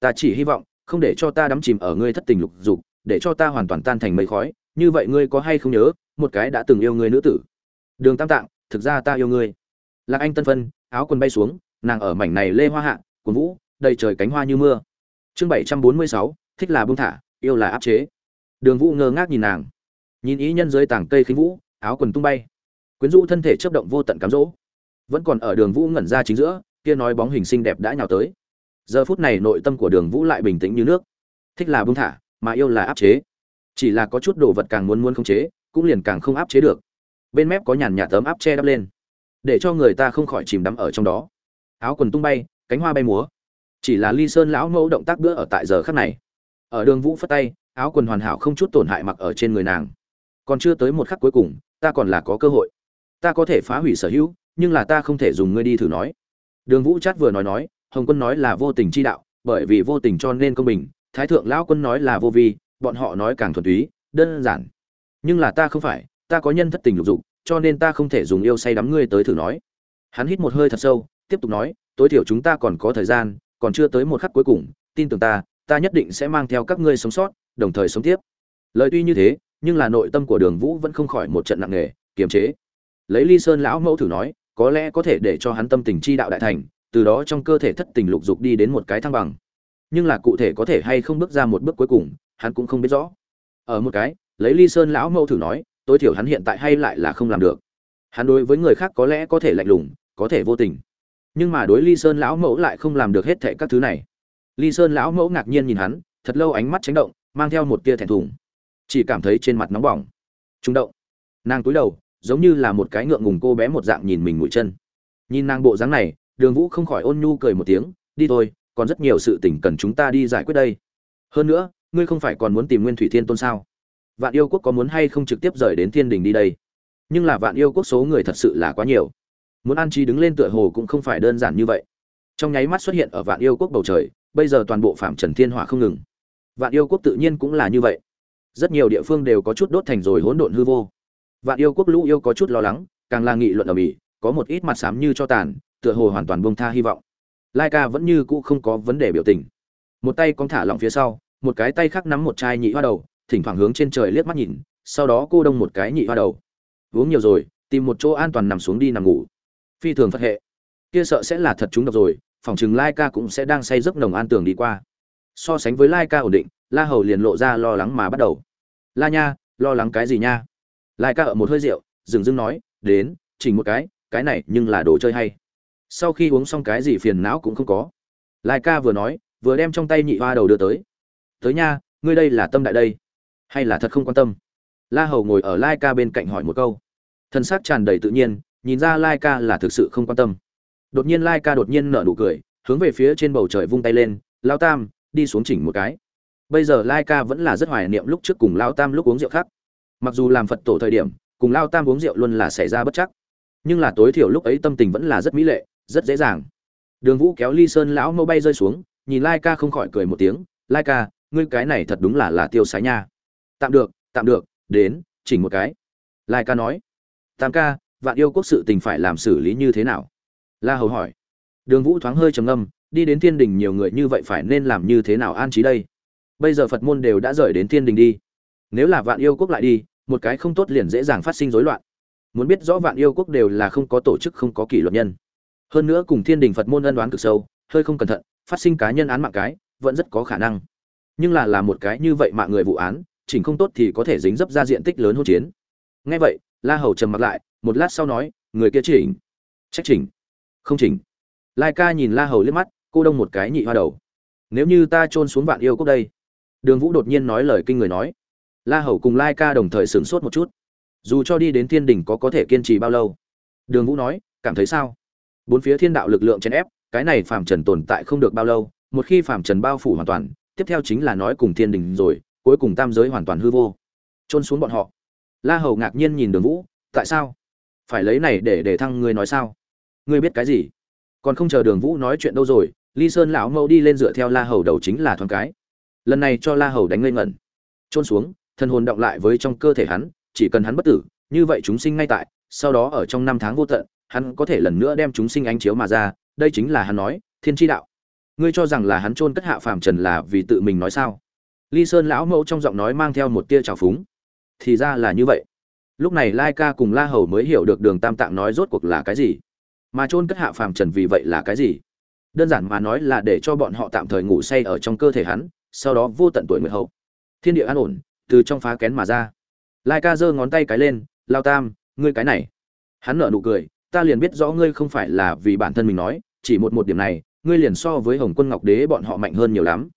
A: Ta chỉ hy vọng, không để cho ta đắm chìm ở ngươi thất tình lục dục, để cho ta hoàn toàn tan thành mây khói, như vậy ngươi có hay không nhớ, một cái đã từng yêu ngươi nữ tử đường tam tạng thực ra ta yêu ngươi. Lạc anh tân phân áo quần bay xuống nàng ở mảnh này lê hoa hạ quần vũ đầy trời cánh hoa như mưa. Chương bảy trăm bốn mươi sáu thích là bông thả yêu là áp chế. Đường vũ ngơ ngác nhìn nàng. Nhìn ý nhân dưới tảng cây khinh vũ áo quần tung bay. Quyến rũ thân thể chấp động vô tận cám rỗ, vẫn còn ở đường vũ ngẩn ra chính giữa kia nói bóng hình xinh đẹp đã nhào tới. Giờ phút này nội tâm của đường vũ lại bình tĩnh như nước. Thích là bông thả mà yêu là áp chế. Chỉ là có chút đồ vật càng muốn muốn khống chế cũng liền càng không áp chế được bên mép có nhàn nhạt tấm áp che đắp lên, để cho người ta không khỏi chìm đắm ở trong đó. Áo quần tung bay, cánh hoa bay múa. Chỉ là ly sơn lão mẫu động tác bữa ở tại giờ khắc này. Ở đường vũ phất tay, áo quần hoàn hảo không chút tổn hại mặc ở trên người nàng. Còn chưa tới một khắc cuối cùng, ta còn là có cơ hội. Ta có thể phá hủy sở hữu, nhưng là ta không thể dùng ngươi đi thử nói. Đường vũ chát vừa nói nói, hồng quân nói là vô tình chi đạo, bởi vì vô tình cho nên công bình, thái thượng lão quân nói là vô vi, bọn họ nói càng thuần túy, đơn giản. Nhưng là ta không phải ta có nhân thất tình lục dục, cho nên ta không thể dùng yêu say đắm ngươi tới thử nói. Hắn hít một hơi thật sâu, tiếp tục nói, tối thiểu chúng ta còn có thời gian, còn chưa tới một khắc cuối cùng, tin tưởng ta ta nhất định sẽ mang theo các ngươi sống sót, đồng thời sống tiếp. Lời tuy như thế, nhưng là nội tâm của đường vũ vẫn không khỏi một trận nặng nề, kiềm chế. Lấy ly sơn lão mẫu thử nói, có lẽ có thể để cho hắn tâm tình chi đạo đại thành, từ đó trong cơ thể thất tình lục dục đi đến một cái thăng bằng. Nhưng là cụ thể có thể hay không bước ra một bước cuối cùng, hắn cũng không biết rõ. Ở một cái, lấy ly sơn lão mẫu thử nói tối thiểu hắn hiện tại hay lại là không làm được. Hắn đối với người khác có lẽ có thể lạnh lùng, có thể vô tình. Nhưng mà đối ly sơn lão mẫu lại không làm được hết thệ các thứ này. Ly sơn lão mẫu ngạc nhiên nhìn hắn, thật lâu ánh mắt tránh động, mang theo một tia thẹn thùng. Chỉ cảm thấy trên mặt nóng bỏng. Trung động. Nàng cúi đầu, giống như là một cái ngượng ngùng cô bé một dạng nhìn mình mũi chân. Nhìn nàng bộ dáng này, đường vũ không khỏi ôn nhu cười một tiếng, đi thôi, còn rất nhiều sự tình cần chúng ta đi giải quyết đây. Hơn nữa, ngươi không phải còn muốn tìm nguyên thủy thiên tôn sao? Vạn yêu quốc có muốn hay không trực tiếp rời đến thiên đình đi đây? Nhưng là vạn yêu quốc số người thật sự là quá nhiều. Muốn an trí đứng lên tựa hồ cũng không phải đơn giản như vậy. Trong nháy mắt xuất hiện ở vạn yêu quốc bầu trời, bây giờ toàn bộ phạm trần thiên hỏa không ngừng. Vạn yêu quốc tự nhiên cũng là như vậy. Rất nhiều địa phương đều có chút đốt thành rồi hỗn độn hư vô. Vạn yêu quốc lũ yêu có chút lo lắng, càng là nghị luận ở mỹ có một ít mặt xám như cho tàn, tựa hồ hoàn toàn bông tha hy vọng. Lai ca vẫn như cũ không có vấn đề biểu tình. Một tay con thả lỏng phía sau, một cái tay khác nắm một chai nhị hoa đầu thỉnh thoảng hướng trên trời liếc mắt nhìn, sau đó cô đông một cái nhị hoa đầu. Uống nhiều rồi, tìm một chỗ an toàn nằm xuống đi nằm ngủ. Phi thường phật hệ. Kia sợ sẽ là thật chúng độc rồi, phòng chừng lai ca cũng sẽ đang say giấc nồng an tường đi qua. So sánh với lai ca ổn định, la hầu liền lộ ra lo lắng mà bắt đầu. La nha, lo lắng cái gì nha? Lai ca ở một hơi rượu, dừng dưng nói, đến, chỉnh một cái cái này nhưng là đồ chơi hay. Sau khi uống xong cái gì phiền não cũng không có. Lai ca vừa nói, vừa đem trong tay nhị hoa đầu đưa tới. Tới nha, ngươi đây là tâm đại đây hay là thật không quan tâm? La hầu ngồi ở lai ca bên cạnh hỏi một câu. Thân xác tràn đầy tự nhiên, nhìn ra lai ca là thực sự không quan tâm. Đột nhiên lai ca đột nhiên nở nụ cười, hướng về phía trên bầu trời vung tay lên lao tam, đi xuống chỉnh một cái. Bây giờ lai ca vẫn là rất hoài niệm lúc trước cùng lao tam lúc uống rượu khác. Mặc dù làm phật tổ thời điểm, cùng lao tam uống rượu luôn là xảy ra bất chắc, nhưng là tối thiểu lúc ấy tâm tình vẫn là rất mỹ lệ, rất dễ dàng. Đường vũ kéo ly sơn lão mẫu bay rơi xuống, nhìn lai ca không khỏi cười một tiếng, lai ca, ngươi cái này thật đúng là là tiêu sái nha tạm được tạm được, đến, chỉnh một cái. Lai ca nói, tam ca, vạn yêu quốc sự tình phải làm xử lý như thế nào? La hầu hỏi. Đường vũ thoáng hơi trầm ngâm, đi đến thiên đình nhiều người như vậy phải nên làm như thế nào an trí đây? Bây giờ phật môn đều đã rời đến thiên đình đi. Nếu là vạn yêu quốc lại đi, một cái không tốt liền dễ dàng phát sinh rối loạn. Muốn biết rõ vạn yêu quốc đều là không có tổ chức, không có kỷ luật nhân. Hơn nữa cùng thiên đình phật môn ân đoán cực sâu, hơi không cẩn thận, phát sinh cá nhân án mạng cái, vẫn rất có khả năng. Nhưng là là một cái như vậy mạng người vụ án chỉnh không tốt thì có thể dính dấp ra diện tích lớn hỗn chiến. Nghe vậy, la hầu trầm mặt lại, một lát sau nói, người kia chỉnh. Trách chỉnh. Không chỉnh. Lai ca nhìn la hầu liếc mắt, cô đông một cái nhị hoa đầu. Nếu như ta trôn xuống vạn yêu quốc đây. Đường vũ đột nhiên nói lời kinh người nói. La hầu cùng lai ca đồng thời sửng sốt một chút. Dù cho đi đến thiên đỉnh có có thể kiên trì bao lâu? Đường vũ nói, cảm thấy sao? Bốn phía thiên đạo lực lượng chèn ép, cái này phàm trần tồn tại không được bao lâu, một khi phàm trần bao phủ hoàn toàn, tiếp theo chính là nói cùng thiên đình rồi cuối cùng tam giới hoàn toàn hư vô. Trôn xuống bọn họ. La hầu ngạc nhiên nhìn đường vũ, tại sao? Phải lấy này để để thăng ngươi nói sao? Ngươi biết cái gì? Còn không chờ đường vũ nói chuyện đâu rồi, ly sơn lão mẫu đi lên dựa theo la hầu đầu chính là thoáng cái. Lần này cho la hầu đánh ngây ngẩn. Trôn xuống thân hồn động lại với trong cơ thể hắn, chỉ cần hắn bất tử, như vậy chúng sinh ngay tại, sau đó ở trong năm tháng vô tận, hắn có thể lần nữa đem chúng sinh ánh chiếu mà ra, đây chính là hắn nói, thiên tri đạo, ngươi cho rằng là hắn trôn cất hạ phàm trần là vì tự mình nói sao? Ly sơn lão mẫu trong giọng nói mang theo một tia trào phúng. Thì ra là như vậy. Lúc này lai ca cùng la hầu mới hiểu được đường tam tạng nói rốt cuộc là cái gì. Mà chôn cất hạ phàm trần vì vậy là cái gì? Đơn giản mà nói là để cho bọn họ tạm thời ngủ say ở trong cơ thể hắn, sau đó vô tận tuổi nguyệt hậu. Thiên địa an ổn, từ trong phá kén mà ra. Lai ca giơ ngón tay cái lên, lao tam, ngươi cái này. Hắn nở nụ cười, ta liền biết rõ ngươi không phải là vì bản thân mình nói, chỉ một một điểm này, ngươi liền so với hồng quân ngọc đế bọn họ mạnh hơn nhiều lắm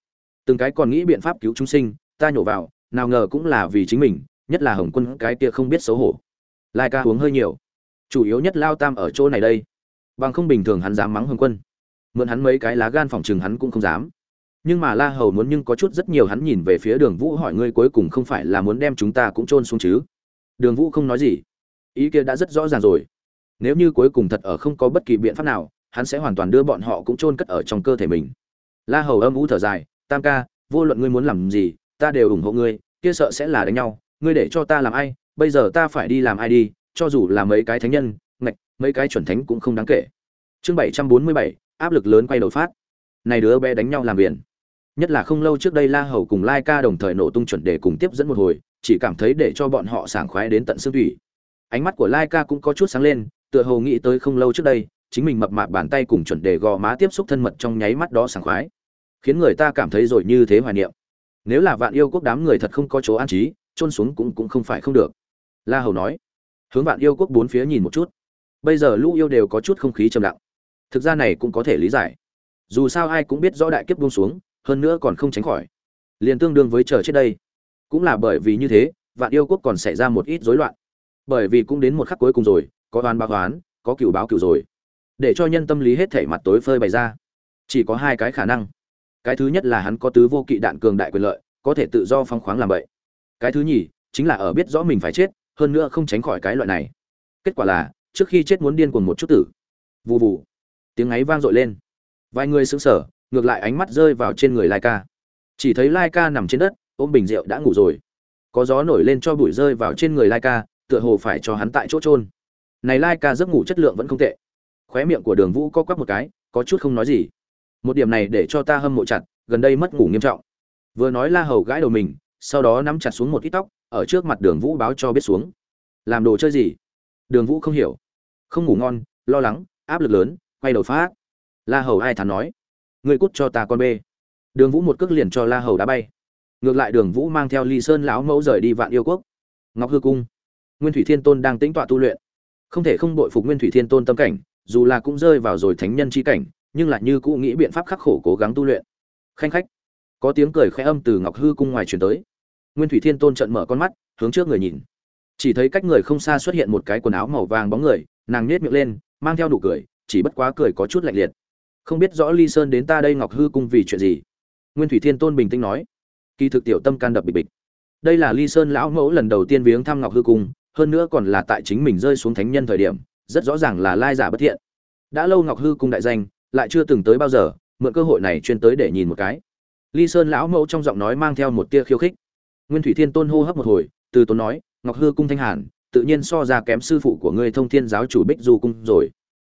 A: từng cái còn nghĩ biện pháp cứu chúng sinh, ta nhổ vào, nào ngờ cũng là vì chính mình, nhất là hồng quân cái kia không biết xấu hổ. Lai ca uống hơi nhiều. Chủ yếu nhất lao tam ở chỗ này đây. Bằng không bình thường hắn dám mắng hồng quân. Mượn hắn mấy cái lá gan phòng chừng hắn cũng không dám. Nhưng mà la hầu muốn nhưng có chút rất nhiều hắn nhìn về phía đường vũ hỏi ngươi cuối cùng không phải là muốn đem chúng ta cũng chôn xuống chứ? Đường vũ không nói gì. Ý kia đã rất rõ ràng rồi. Nếu như cuối cùng thật ở không có bất kỳ biện pháp nào, hắn sẽ hoàn toàn đưa bọn họ cũng chôn cất ở trong cơ thể mình. La hầu âm u thở dài tam ca, vô luận ngươi muốn làm gì, ta đều ủng hộ ngươi, kia sợ sẽ là đánh nhau, ngươi để cho ta làm ai, bây giờ ta phải đi làm ai đi, cho dù là mấy cái thánh nhân, ngạch, mấy cái chuẩn thánh cũng không đáng kể. Chương bảy trăm bốn mươi bảy, áp lực lớn quay đầu phát. Này đứa bé đánh nhau làm biển. Nhất là không lâu trước đây la hầu cùng lai ca đồng thời nổ tung chuẩn đề cùng tiếp dẫn một hồi, chỉ cảm thấy để cho bọn họ sảng khoái đến tận xương thủy. Ánh mắt của lai ca cũng có chút sáng lên, tựa hồ nghĩ tới không lâu trước đây, chính mình mập mạp bàn tay cùng chuẩn đề gò má tiếp xúc thân mật trong nháy mắt đó sảng khoái khiến người ta cảm thấy rồi như thế hoài niệm. Nếu là vạn yêu quốc đám người thật không có chỗ an trí trôn xuống cũng cũng không phải không được. La hầu nói. Hướng vạn yêu quốc bốn phía nhìn một chút. Bây giờ lũ yêu đều có chút không khí trầm lặng. Thực ra này cũng có thể lý giải. Dù sao ai cũng biết rõ đại kiếp buông xuống, hơn nữa còn không tránh khỏi. Liền tương đương với chờ chết đây. Cũng là bởi vì như thế, vạn yêu quốc còn xảy ra một ít rối loạn. Bởi vì cũng đến một khắc cuối cùng rồi, có oan báo oán, có cựu báo cựu rồi. Để cho nhân tâm lý hết thể mặt tối phơi bày ra. Chỉ có hai cái khả năng cái thứ nhất là hắn có tứ vô kỵ đạn cường đại quyền lợi, có thể tự do phong khoáng làm vậy cái thứ nhì, chính là ở biết rõ mình phải chết, hơn nữa không tránh khỏi cái loại này. Kết quả là, trước khi chết muốn điên cuồng một chút tử. Vù vù. Tiếng ấy vang dội lên. Vài người sững sờ, ngược lại ánh mắt rơi vào trên người lai ca. Chỉ thấy lai ca nằm trên đất, ôm bình rượu đã ngủ rồi. Có gió nổi lên cho bụi rơi vào trên người lai ca, tựa hồ phải cho hắn tại chỗ trôn này lai ca giấc ngủ chất lượng vẫn không tệ. Khóe miệng của đường vũ co quắp một cái, có chút không nói gì một điểm này để cho ta hâm mộ chặt, gần đây mất ngủ nghiêm trọng. Vừa nói la hầu gãi đầu mình, sau đó nắm chặt xuống một ít tóc, ở trước mặt đường vũ báo cho biết xuống. Làm đồ chơi gì? Đường vũ không hiểu. Không ngủ ngon, lo lắng, áp lực lớn, quay đầu phát. la hầu ai thắn nói? Người cút cho ta con bê. Đường vũ một cước liền cho la hầu đá bay. Ngược lại đường vũ mang theo ly sơn lão mẫu rời đi vạn yêu quốc. Ngọc hư cung. Nguyên thủy thiên tôn đang tĩnh tọa tu luyện. Không thể không bội phục nguyên thủy thiên tôn tâm cảnh, dù là cũng rơi vào rồi thánh nhân chi cảnh nhưng lại như cũ nghĩ biện pháp khắc khổ cố gắng tu luyện. Khanh khách. Có tiếng cười khẽ âm từ ngọc hư cung ngoài truyền tới. Nguyên thủy thiên tôn trận mở con mắt, hướng trước người nhìn. Chỉ thấy cách người không xa xuất hiện một cái quần áo màu vàng bóng người, nàng nhếch miệng lên, mang theo đủ cười, chỉ bất quá cười có chút lạnh liệt. Không biết rõ ly sơn đến ta đây ngọc hư cung vì chuyện gì? Nguyên thủy thiên tôn bình tĩnh nói. Kỳ thực tiểu tâm can đập bịch bịch. Đây là ly sơn lão mẫu lần đầu tiên viếng thăm ngọc hư cung, hơn nữa còn là tại chính mình rơi xuống thánh nhân thời điểm, rất rõ ràng là lai giả bất thiện. Đã lâu ngọc hư cung đại danh lại chưa từng tới bao giờ, mượn cơ hội này chuyên tới để nhìn một cái. Ly sơn lão mẫu trong giọng nói mang theo một tia khiêu khích. Nguyên thủy thiên tôn hô hấp một hồi, từ tốn nói, ngọc hư cung thanh hàn, tự nhiên so ra kém sư phụ của ngươi thông thiên giáo chủ bích du cung rồi.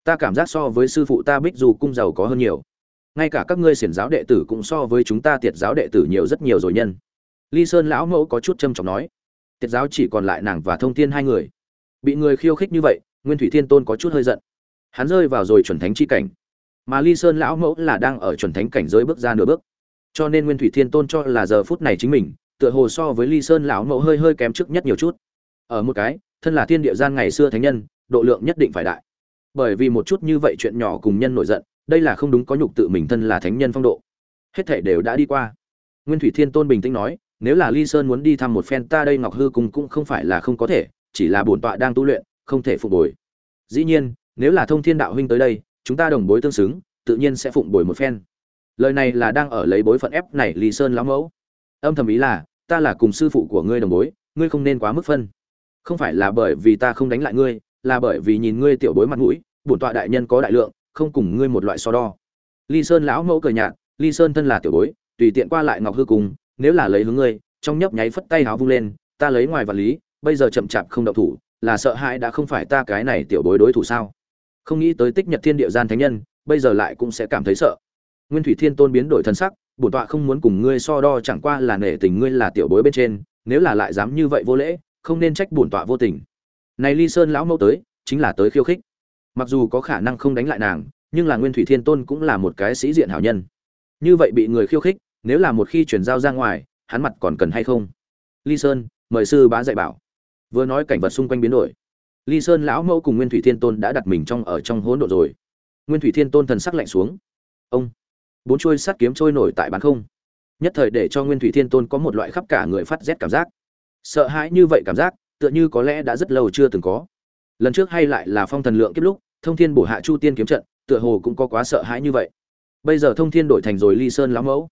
A: Ta cảm giác so với sư phụ ta bích du cung giàu có hơn nhiều. Ngay cả các ngươi xiển giáo đệ tử cũng so với chúng ta tiệt giáo đệ tử nhiều rất nhiều rồi nhân. Ly sơn lão mẫu có chút trâm trọng nói, tiệt giáo chỉ còn lại nàng và thông thiên hai người. Bị người khiêu khích như vậy, nguyên thủy thiên tôn có chút hơi giận. Hắn rơi vào rồi chuẩn thánh chi cảnh mà ly sơn lão mẫu là đang ở chuẩn thánh cảnh giới bước ra nửa bước. Cho nên nguyên thủy thiên tôn cho là giờ phút này chính mình, tựa hồ so với ly sơn lão mẫu hơi hơi kém trước nhất nhiều chút. Ở một cái, thân là thiên địa gian ngày xưa thánh nhân, độ lượng nhất định phải đại. Bởi vì một chút như vậy chuyện nhỏ cùng nhân nổi giận, đây là không đúng có nhục tự mình thân là thánh nhân phong độ. Hết thể đều đã đi qua. Nguyên thủy thiên tôn bình tĩnh nói, nếu là ly sơn muốn đi thăm một phen ta đây ngọc hư cung cũng không phải là không có thể, chỉ là bổn tọa đang tu luyện, không thể phục bồi dĩ nhiên, nếu là thông thiên đạo huynh tới đây chúng ta đồng bối tương xứng, tự nhiên sẽ phụng bồi một phen. Lời này là đang ở lấy bối phận ép này ly sơn lão mẫu. Âm thầm ý là, ta là cùng sư phụ của ngươi đồng bối, ngươi không nên quá mức phân. Không phải là bởi vì ta không đánh lại ngươi, là bởi vì nhìn ngươi tiểu bối mặt mũi, bổn tọa đại nhân có đại lượng, không cùng ngươi một loại so đo. Ly sơn lão mẫu cười nhạt ly sơn thân là tiểu bối, tùy tiện qua lại ngọc hư cùng, nếu là lấy hướng ngươi, trong nhấp nháy phất tay háo vung lên, ta lấy ngoài vật lý, bây giờ chậm chạp không động thủ, là sợ hãi đã không phải ta cái này tiểu bối đối thủ sao? Không nghĩ tới tích nhật thiên địa gian thánh nhân, bây giờ lại cũng sẽ cảm thấy sợ. Nguyên thủy thiên tôn biến đổi thân sắc, bổn tọa không muốn cùng ngươi so đo, chẳng qua là nể tình ngươi là tiểu bối bên trên, nếu là lại dám như vậy vô lễ, không nên trách bổn tọa vô tình. Này ly sơn lão mẫu tới, chính là tới khiêu khích. Mặc dù có khả năng không đánh lại nàng, nhưng là nguyên thủy thiên tôn cũng là một cái sĩ diện hảo nhân. Như vậy bị người khiêu khích, nếu là một khi chuyển giao ra ngoài, hắn mặt còn cần hay không? Ly sơn, mời sư bá dạy bảo. Vừa nói cảnh vật xung quanh biến đổi ly sơn lão mẫu cùng nguyên thủy thiên tôn đã đặt mình trong ở trong hỗn độ rồi. Nguyên thủy thiên tôn thần sắc lạnh xuống. Ông, bốn chuôi sắt kiếm trôi nổi tại bán không. Nhất thời để cho nguyên thủy thiên tôn có một loại khắp cả người phát rét cảm giác. Sợ hãi như vậy cảm giác, tựa như có lẽ đã rất lâu chưa từng có. Lần trước hay lại là phong thần lượng kiếp lúc, thông thiên bổ hạ chu tiên kiếm trận, tựa hồ cũng có quá sợ hãi như vậy. Bây giờ thông thiên đổi thành rồi ly sơn lão mẫu.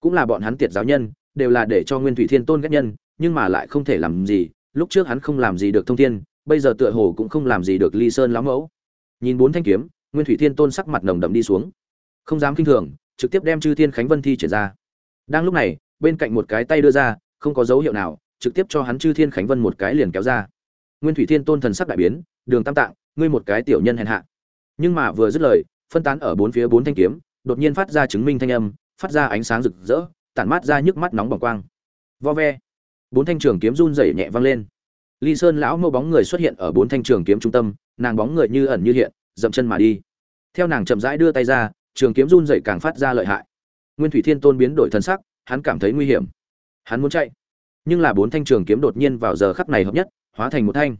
A: Cũng là bọn hắn tiệt giáo nhân, đều là để cho nguyên thủy thiên tôn ghét nhân, nhưng mà lại không thể làm gì. Lúc trước hắn không làm gì được thông thiên bây giờ tựa hồ cũng không làm gì được ly sơn lão mẫu. Nhìn bốn thanh kiếm, nguyên thủy thiên tôn sắc mặt nồng đậm đi xuống. Không dám kinh thường, trực tiếp đem chư thiên khánh vân thi triển ra. Đang lúc này, bên cạnh một cái tay đưa ra, không có dấu hiệu nào, trực tiếp cho hắn chư thiên khánh vân một cái liền kéo ra. Nguyên thủy thiên tôn thần sắc đại biến, đường tam tạng, ngươi một cái tiểu nhân hèn hạ. Nhưng mà vừa dứt lời, phân tán ở bốn phía bốn thanh kiếm, đột nhiên phát ra chứng minh thanh âm, phát ra ánh sáng rực rỡ, tản mát ra nhức mắt nóng bỏng quang. Vo ve. Bốn thanh trường kiếm run rẩy nhẹ vang lên ly sơn lão mâu bóng người xuất hiện ở bốn thanh trường kiếm trung tâm, nàng bóng người như ẩn như hiện, dậm chân mà đi. Theo nàng chậm rãi đưa tay ra, trường kiếm run rẩy càng phát ra lợi hại. Nguyên thủy thiên tôn biến đổi thân sắc, hắn cảm thấy nguy hiểm. Hắn muốn chạy, nhưng là bốn thanh trường kiếm đột nhiên vào giờ khắc này hợp nhất, hóa thành một thanh.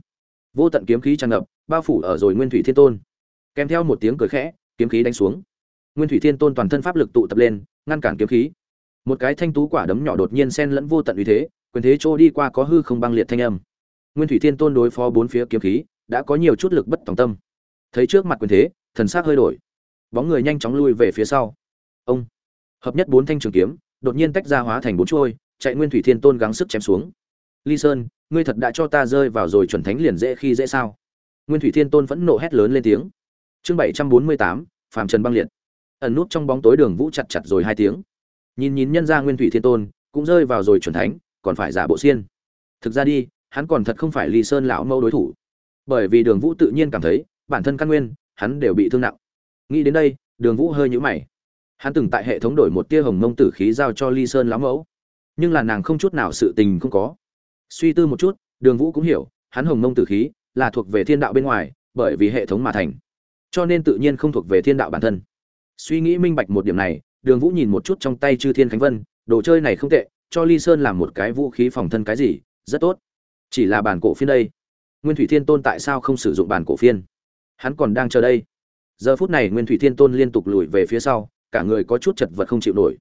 A: Vô tận kiếm khí tràn ngập, bao phủ ở rồi nguyên thủy thiên tôn. Kèm theo một tiếng cười khẽ, kiếm khí đánh xuống. Nguyên thủy thiên tôn toàn thân pháp lực tụ tập lên, ngăn cản kiếm khí. Một cái thanh tú quả đấm nhỏ đột nhiên xen lẫn vô tận uy thế, quyền thế trô đi qua có hư không băng liệt thanh âm nguyên thủy thiên tôn đối phó bốn phía kiếm khí, đã có nhiều chút lực bất tòng tâm. Thấy trước mặt quyền thế, thần sắc hơi đổi. Bóng người nhanh chóng lui về phía sau. Ông. Hợp nhất bốn thanh trường kiếm, đột nhiên tách ra hóa thành bốn chuôi, chạy nguyên thủy thiên tôn gắng sức chém xuống. Ly sơn, ngươi thật đã cho ta rơi vào rồi chuẩn thánh liền dễ khi dễ sao? Nguyên thủy thiên tôn vẫn nộ hét lớn lên tiếng. Chương bảy trăm bốn mươi tám, phàm trần băng liệt. Ẩn nút trong bóng tối đường vũ chặt chặt rồi hai tiếng. Nhìn nhìn nhân ra nguyên thủy thiên tôn, cũng rơi vào rồi chuẩn thánh, còn phải giả bộ xiên. Thực ra đi hắn còn thật không phải ly sơn lão mẫu đối thủ. Bởi vì đường vũ tự nhiên cảm thấy, bản thân căn nguyên, hắn đều bị thương nặng. Nghĩ đến đây, đường vũ hơi nhũ mày. Hắn từng tại hệ thống đổi một tia hồng mông tử khí giao cho ly sơn lão mẫu. Nhưng là nàng không chút nào sự tình không có. Suy tư một chút, đường vũ cũng hiểu, hắn hồng mông tử khí là thuộc về thiên đạo bên ngoài, bởi vì hệ thống mà thành. Cho nên tự nhiên không thuộc về thiên đạo bản thân. Suy nghĩ minh bạch một điểm này, đường vũ nhìn một chút trong tay chư thiên khánh vân, đồ chơi này không tệ, cho ly sơn làm một cái vũ khí phòng thân cái gì, rất tốt chỉ là bản cổ phiên đây. Nguyên thủy thiên tôn tại sao không sử dụng bản cổ phiên? Hắn còn đang chờ đây. Giờ phút này nguyên thủy thiên tôn liên tục lùi về phía sau, cả người có chút chật vật không chịu nổi.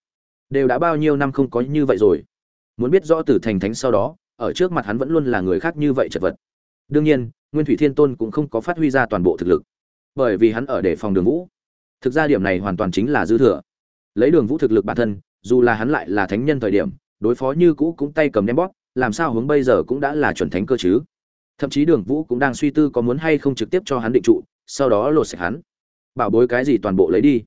A: Đều đã bao nhiêu năm không có như vậy rồi. Muốn biết rõ từ thành thánh sau đó, ở trước mặt hắn vẫn luôn là người khác như vậy chật vật. Đương nhiên, nguyên thủy thiên tôn cũng không có phát huy ra toàn bộ thực lực. Bởi vì hắn ở để phòng đường vũ. Thực ra điểm này hoàn toàn chính là dư thừa. Lấy đường vũ thực lực bản thân, dù là hắn lại là thánh nhân thời điểm, đối phó như cũ cũng tay cầm đem bóp làm sao hướng bây giờ cũng đã là chuẩn thánh cơ chứ? Thậm chí đường vũ cũng đang suy tư có muốn hay không trực tiếp cho hắn định trụ sau đó lột sạch hắn. Bảo bối cái gì toàn bộ lấy đi.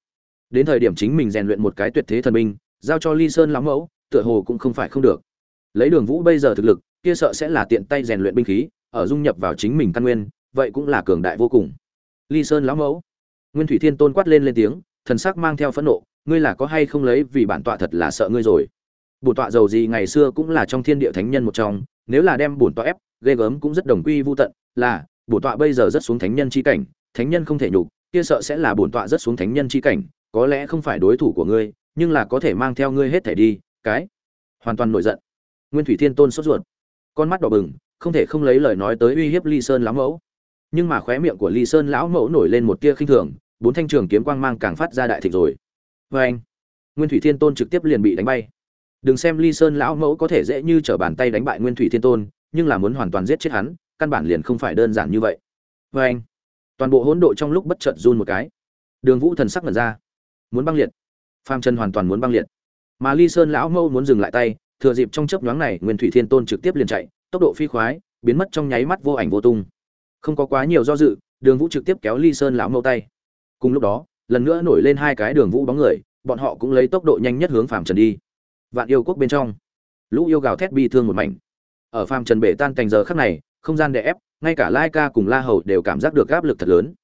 A: Đến thời điểm chính mình rèn luyện một cái tuyệt thế thần minh, giao cho ly sơn lắm mẫu tựa hồ cũng không phải không được. Lấy đường vũ bây giờ thực lực kia sợ sẽ là tiện tay rèn luyện binh khí ở dung nhập vào chính mình căn nguyên vậy cũng là cường đại vô cùng. Ly sơn lão mẫu. Nguyên thủy thiên tôn quát lên lên tiếng thần sắc mang theo phẫn nộ ngươi là có hay không lấy vì bản tọa thật là sợ ngươi rồi? Bổn tọa giàu gì ngày xưa cũng là trong thiên địa thánh nhân một trong, nếu là đem bổn tọa ép, ghê gớm cũng rất đồng quy vô tận, là, bổn tọa bây giờ rất xuống thánh nhân chi cảnh, thánh nhân không thể nhục, kia sợ sẽ là bổn tọa rất xuống thánh nhân chi cảnh, có lẽ không phải đối thủ của ngươi, nhưng là có thể mang theo ngươi hết thể đi, cái, hoàn toàn nổi giận. Nguyên thủy thiên tôn sốt ruột, con mắt đỏ bừng, không thể không lấy lời nói tới uy hiếp ly sơn lão mẫu. Nhưng mà khóe miệng của ly sơn lão mẫu nổi lên một tia khinh thường, bốn thanh trường kiếm quang mang càng phát ra đại thịnh rồi. Vê anh nguyên thủy thiên tôn trực tiếp liền bị đánh bay đừng xem ly sơn lão mẫu có thể dễ như t r ở bàn tay đánh bại nguyên thủy thiên tôn, nhưng là muốn hoàn toàn giết chết hắn, căn bản liền không phải đơn giản như vậy. Vê anh, toàn bộ hỗn độ trong lúc bất chợt run một cái. Đường vũ thần sắc mật ra. Muốn băng liệt. Pham trần hoàn toàn muốn băng liệt. Mà ly sơn lão mẫu muốn dừng lại tay, thừa dịp trong chớp nhoáng này nguyên thủy thiên tôn trực tiếp liền chạy, tốc độ phi khoái, biến mất trong nháy mắt vô ảnh vô tung. Không có quá nhiều do dự, đường vũ trực tiếp kéo ly sơn lão mẫu tay. Cùng lúc đó, lần nữa nổi lên hai cái đường vũ bóng người, bọn họ cũng lấy tốc độ nhanh nhất hướng phàm trần đi vạn yêu quốc bên trong. Lũ yêu gào thét bi thương một mảnh. Ở phàm trần bể tan cành giờ khắc này, không gian đè ép, ngay cả lai ca cùng la hầu đều cảm giác được áp lực thật lớn.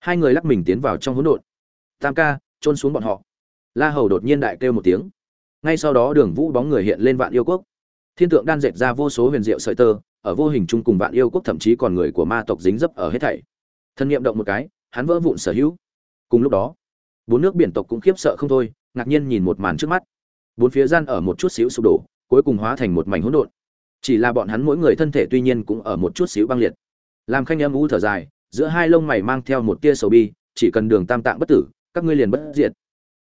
A: Hai người lắc mình tiến vào trong hỗn độn. Tam ca trôn xuống bọn họ. La hầu đột nhiên đại kêu một tiếng. Ngay sau đó đường vũ bóng người hiện lên vạn yêu quốc. Thiên tượng đan dệt ra vô số huyền diệu sợi tơ, ở vô hình chung cùng vạn yêu quốc thậm chí còn người của ma tộc dính dấp ở hết thảy. Thân nhiệm động một cái, hắn vỡ vụn sở hữu. Cùng lúc đó, bốn nước biển tộc cũng khiếp sợ không thôi, ngạc nhiên nhìn một màn trước mắt bốn phía gian ở một chút xíu sụp đổ, cuối cùng hóa thành một mảnh hỗn độn. Chỉ là bọn hắn mỗi người thân thể tuy nhiên cũng ở một chút xíu băng liệt. Làm khanh âm u thở dài, giữa hai lông mày mang theo một tia sầu bi, chỉ cần đường tam tạng bất tử, các ngươi liền bất diệt.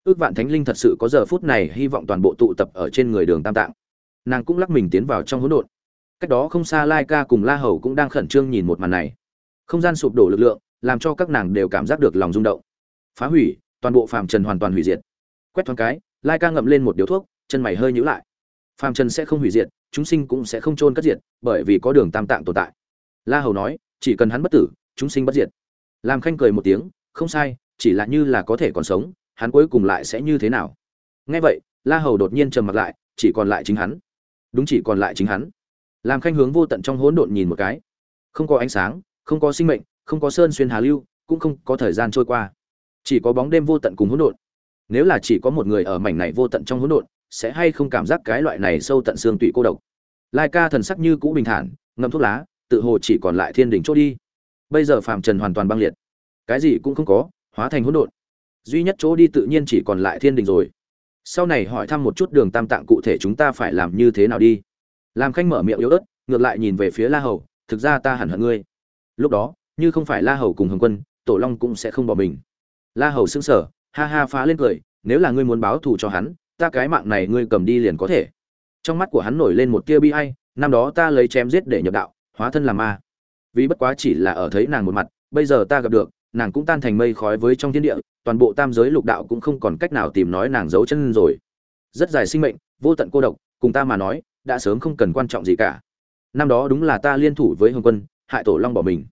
A: Ước vạn thánh linh thật sự có giờ phút này hy vọng toàn bộ tụ tập ở trên người đường tam tạng. Nàng cũng lắc mình tiến vào trong hỗn độn. Cách đó không xa lai ca cùng la hầu cũng đang khẩn trương nhìn một màn này. Không gian sụp đổ lực lượng, làm cho các nàng đều cảm giác được lòng rung động. Phá hủy, toàn bộ phàm trần hoàn toàn hủy diệt. Quét thoáng cái lai ca ngậm lên một điếu thuốc, chân mày hơi nhíu lại. Phàm trần sẽ không hủy diệt, chúng sinh cũng sẽ không trôn cất diệt, bởi vì có đường tam tạng tồn tại. La hầu nói, chỉ cần hắn bất tử, chúng sinh bất diệt. Làm khanh cười một tiếng, không sai, chỉ là như là có thể còn sống, hắn cuối cùng lại sẽ như thế nào? Nghe vậy, la hầu đột nhiên trầm mặt lại, chỉ còn lại chính hắn. Đúng chỉ còn lại chính hắn. Làm khanh hướng vô tận trong hỗn độn nhìn một cái. Không có ánh sáng, không có sinh mệnh, không có sơn xuyên hà lưu, cũng không có thời gian trôi qua. Chỉ có bóng đêm vô tận cùng hỗn độn nếu là chỉ có một người ở mảnh này vô tận trong hỗn độn, sẽ hay không cảm giác cái loại này sâu tận xương tụy cô độc? Lai ca thần sắc như cũ bình thản ngâm thuốc lá, tự hồ chỉ còn lại thiên đỉnh chỗ đi. Bây giờ phàm trần hoàn toàn băng liệt. Cái gì cũng không có, hóa thành hỗn độn. Duy nhất chỗ đi tự nhiên chỉ còn lại thiên đình rồi. Sau này hỏi thăm một chút đường tam tạng cụ thể chúng ta phải làm như thế nào đi. Làm khanh mở miệng yếu ớt, ngược lại nhìn về phía la hầu, thực ra ta hẳn hận ngươi. Lúc đó, như không phải la hầu cùng hồng quân, tổ long cũng sẽ không bỏ mình. La hầu xứng sở ha ha phá lên cười, nếu là ngươi muốn báo thù cho hắn, ta cái mạng này ngươi cầm đi liền có thể. Trong mắt của hắn nổi lên một tia bi ai, năm đó ta lấy chém giết để nhập đạo, hóa thân làm ma. Vì bất quá chỉ là ở thấy nàng một mặt, bây giờ ta gặp được, nàng cũng tan thành mây khói với trong thiên địa, toàn bộ tam giới lục đạo cũng không còn cách nào tìm nói nàng giấu chân rồi. Rất dài sinh mệnh, vô tận cô độc, cùng ta mà nói, đã sớm không cần quan trọng gì cả. Năm đó đúng là ta liên thủ với hồng quân, hại tổ long bỏ mình.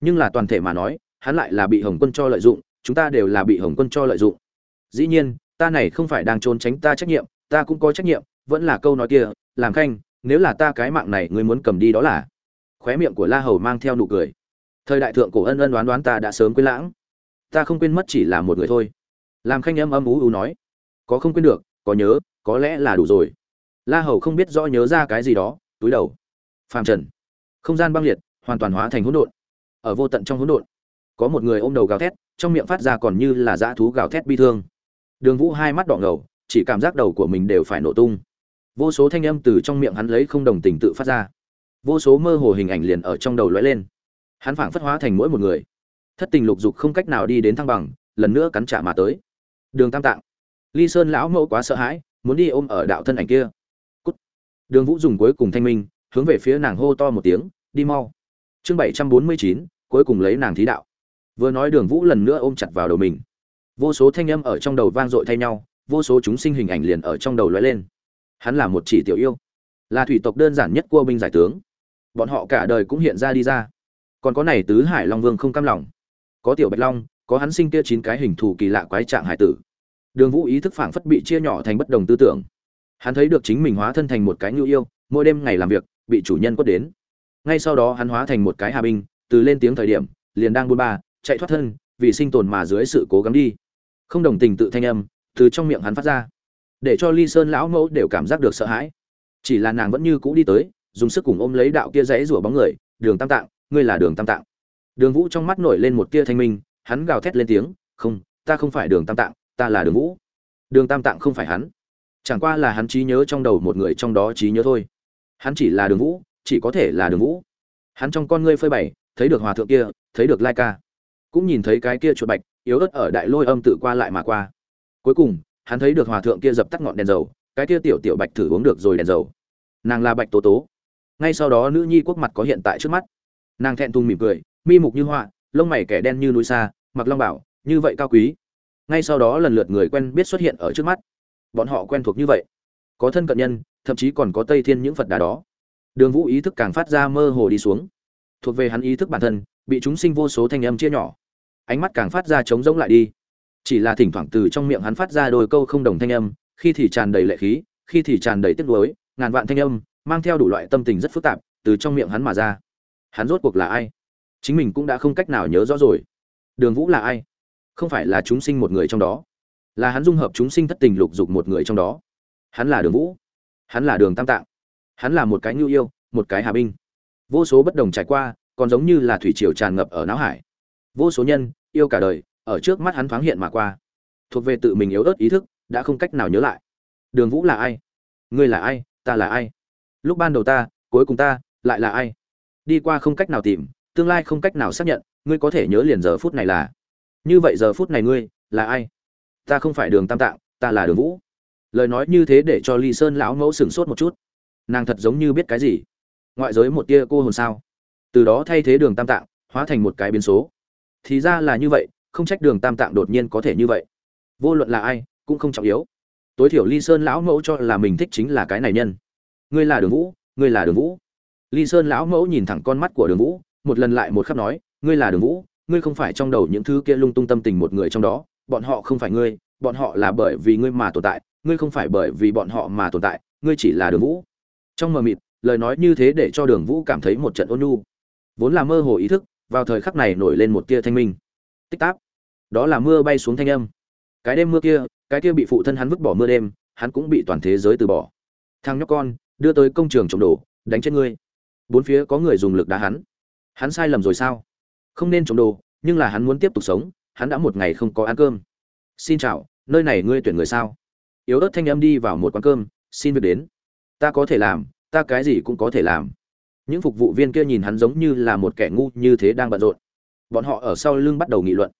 A: Nhưng là toàn thể mà nói, hắn lại là bị hồng quân cho lợi dụng chúng ta đều là bị hồng quân cho lợi dụng. Dĩ nhiên, ta này không phải đang trốn tránh ta trách nhiệm, ta cũng có trách nhiệm, vẫn là câu nói kia, làm khanh, nếu là ta cái mạng này ngươi muốn cầm đi đó là. Khóe miệng của la hầu mang theo nụ cười. Thời đại thượng cổ ân ân đoán đoán ta đã sớm quên lãng. Ta không quên mất chỉ là một người thôi. Làm khanh âm âm ú ú nói. Có không quên được, có nhớ, có lẽ là đủ rồi. La hầu không biết rõ nhớ ra cái gì đó, túi đầu. Phàm trần. Không gian băng liệt, hoàn toàn hóa thành hỗn độn. Ở vô tận trong hỗn độn có một người ôm đầu gào thét, trong miệng phát ra còn như là dã thú gào thét bi thương. Đường vũ hai mắt đỏ ngầu, chỉ cảm giác đầu của mình đều phải nổ tung. Vô số thanh âm từ trong miệng hắn lấy không đồng tình tự phát ra. Vô số mơ hồ hình ảnh liền ở trong đầu lóe lên. Hắn phảng phất hóa thành mỗi một người. Thất tình lục dục không cách nào đi đến thăng bằng, lần nữa cắn trả mà tới. Đường tam tạng. Ly sơn lão mẫu quá sợ hãi, muốn đi ôm ở đạo thân ảnh kia. Cút. đường vũ dùng cuối cùng thanh minh, hướng về phía nàng hô to một tiếng, đi mau. Chương bảy trăm bốn mươi chín, cuối cùng lấy nàng thí đạo vừa nói đường vũ lần nữa ôm chặt vào đầu mình. Vô số thanh âm ở trong đầu vang dội thay nhau, vô số chúng sinh hình ảnh liền ở trong đầu lóe lên. Hắn là một chỉ tiểu yêu, là thủy tộc đơn giản nhất cua binh giải tướng. Bọn họ cả đời cũng hiện ra đi ra. Còn có này tứ hải long vương không cam lòng. Có tiểu bạch long, có hắn sinh kia chín cái hình thù kỳ lạ quái trạng hải tử. Đường vũ ý thức phảng phất bị chia nhỏ thành bất đồng tư tưởng. Hắn thấy được chính mình hóa thân thành một cái nhu yêu, mỗi đêm ngày làm việc, bị chủ nhân quất đến. Ngay sau đó hắn hóa thành một cái hà binh, từ lên tiếng thời điểm, liền đang buôn ba chạy thoát thân, vì sinh tồn mà dưới sự cố gắng đi. Không đồng tình tự thanh âm, từ trong miệng hắn phát ra. Để cho ly sơn lão mẫu đều cảm giác được sợ hãi. Chỉ là nàng vẫn như cũ đi tới, dùng sức cùng ôm lấy đạo kia dãy rủa bóng người, đường tam tạng, ngươi là đường tam tạng. Đường vũ trong mắt nổi lên một tia thanh minh, hắn gào thét lên tiếng, không, ta không phải đường tam tạng, ta là đường vũ. Đường tam tạng không phải hắn. Chẳng qua là hắn trí nhớ trong đầu một người trong đó trí nhớ thôi. Hắn chỉ là đường vũ, chỉ có thể là đường vũ. Hắn trong con ngươi phơi bày, thấy được hòa thượng kia, thấy được lai ca cũng nhìn thấy cái kia chuột bạch, yếu ớt ở đại lôi âm tự qua lại mà qua. Cuối cùng, hắn thấy được hòa thượng kia dập tắt ngọn đèn dầu, cái kia tiểu tiểu bạch thử uống được rồi đèn dầu. Nàng là bạch tố tố. Ngay sau đó nữ nhi quốc mặt có hiện tại trước mắt. Nàng thẹn thùng mỉm cười, mi mục như họa lông mày kẻ đen như núi xa, mặc long bảo, như vậy cao quý. Ngay sau đó lần lượt người quen biết xuất hiện ở trước mắt. Bọn họ quen thuộc như vậy. Có thân cận nhân, thậm chí còn có tây thiên những phật đà đó. Đường vũ ý thức càng phát ra mơ hồ đi xuống. Thuộc về hắn ý thức bản thân bị chúng sinh vô số thanh âm chia nhỏ. Ánh mắt càng phát ra trống rỗng lại đi. Chỉ là thỉnh thoảng từ trong miệng hắn phát ra đôi câu không đồng thanh âm, khi thì tràn đầy lệ khí, khi thì tràn đầy tiếc nuối, ngàn vạn thanh âm, mang theo đủ loại tâm tình rất phức tạp, từ trong miệng hắn mà ra. Hắn rốt cuộc là ai? Chính mình cũng đã không cách nào nhớ rõ rồi. Đường vũ là ai? Không phải là chúng sinh một người trong đó. Là hắn dung hợp chúng sinh thất tình lục dục một người trong đó. Hắn là đường vũ. Hắn là đường tam tạng. Hắn là một cái nhu yêu, một cái hà binh. Vô số bất đồng trải qua còn giống như là thủy triều tràn ngập ở não hải. Vô số nhân, yêu cả đời, ở trước mắt hắn thoáng hiện mà qua. Thuộc về tự mình yếu ớt ý thức, đã không cách nào nhớ lại. Đường vũ là ai? Ngươi là ai? Ta là ai? Lúc ban đầu ta, cuối cùng ta, lại là ai? Đi qua không cách nào tìm, tương lai không cách nào xác nhận, ngươi có thể nhớ liền giờ phút này là. Như vậy giờ phút này ngươi, là ai? Ta không phải đường tam tạng, ta là đường vũ. Lời nói như thế để cho ly sơn lão mẫu sửng sốt một chút. Nàng thật giống như biết cái gì? Ngoại giới một tia cô hồn sao? Từ đó thay thế đường tam tạng, hóa thành một cái biến số. Thì ra là như vậy, không trách đường tam tạng đột nhiên có thể như vậy. Vô luận là ai, cũng không trọng yếu. Tối thiểu ly sơn lão mẫu cho là mình thích chính là cái này nhân. Ngươi là đường vũ, ngươi là đường vũ. Ly sơn lão mẫu nhìn thẳng con mắt của đường vũ, một lần lại một khắc nói, ngươi là đường vũ, ngươi không phải trong đầu những thứ kia lung tung tâm tình một người trong đó, bọn họ không phải ngươi, bọn họ là bởi vì ngươi mà tồn tại, ngươi không phải bởi vì bọn họ mà tồn tại, ngươi chỉ là đường vũ. Trong mờ mịt, lời nói như thế để cho đường vũ cảm thấy một trận ôn nhu vốn là mơ hồ ý thức, vào thời khắc này nổi lên một tia thanh minh. Tích tắc đó là mưa bay xuống thanh âm. Cái đêm mưa kia, cái kia bị phụ thân hắn vứt bỏ mưa đêm, hắn cũng bị toàn thế giới từ bỏ. Thằng nhóc con, đưa tới công trường trồng đồ, đánh chết ngươi. Bốn phía có người dùng lực đá hắn. Hắn sai lầm rồi sao? Không nên trồng đồ, nhưng là hắn muốn tiếp tục sống, hắn đã một ngày không có ăn cơm. Xin chào, nơi này ngươi tuyển người sao? Yếu ớt thanh âm đi vào một quán cơm, xin việc đến. Ta có thể làm, ta cái gì cũng có thể làm những phục vụ viên kia nhìn hắn giống như là một kẻ ngu như thế đang bận rộn. Bọn họ ở sau lưng bắt đầu nghị luận.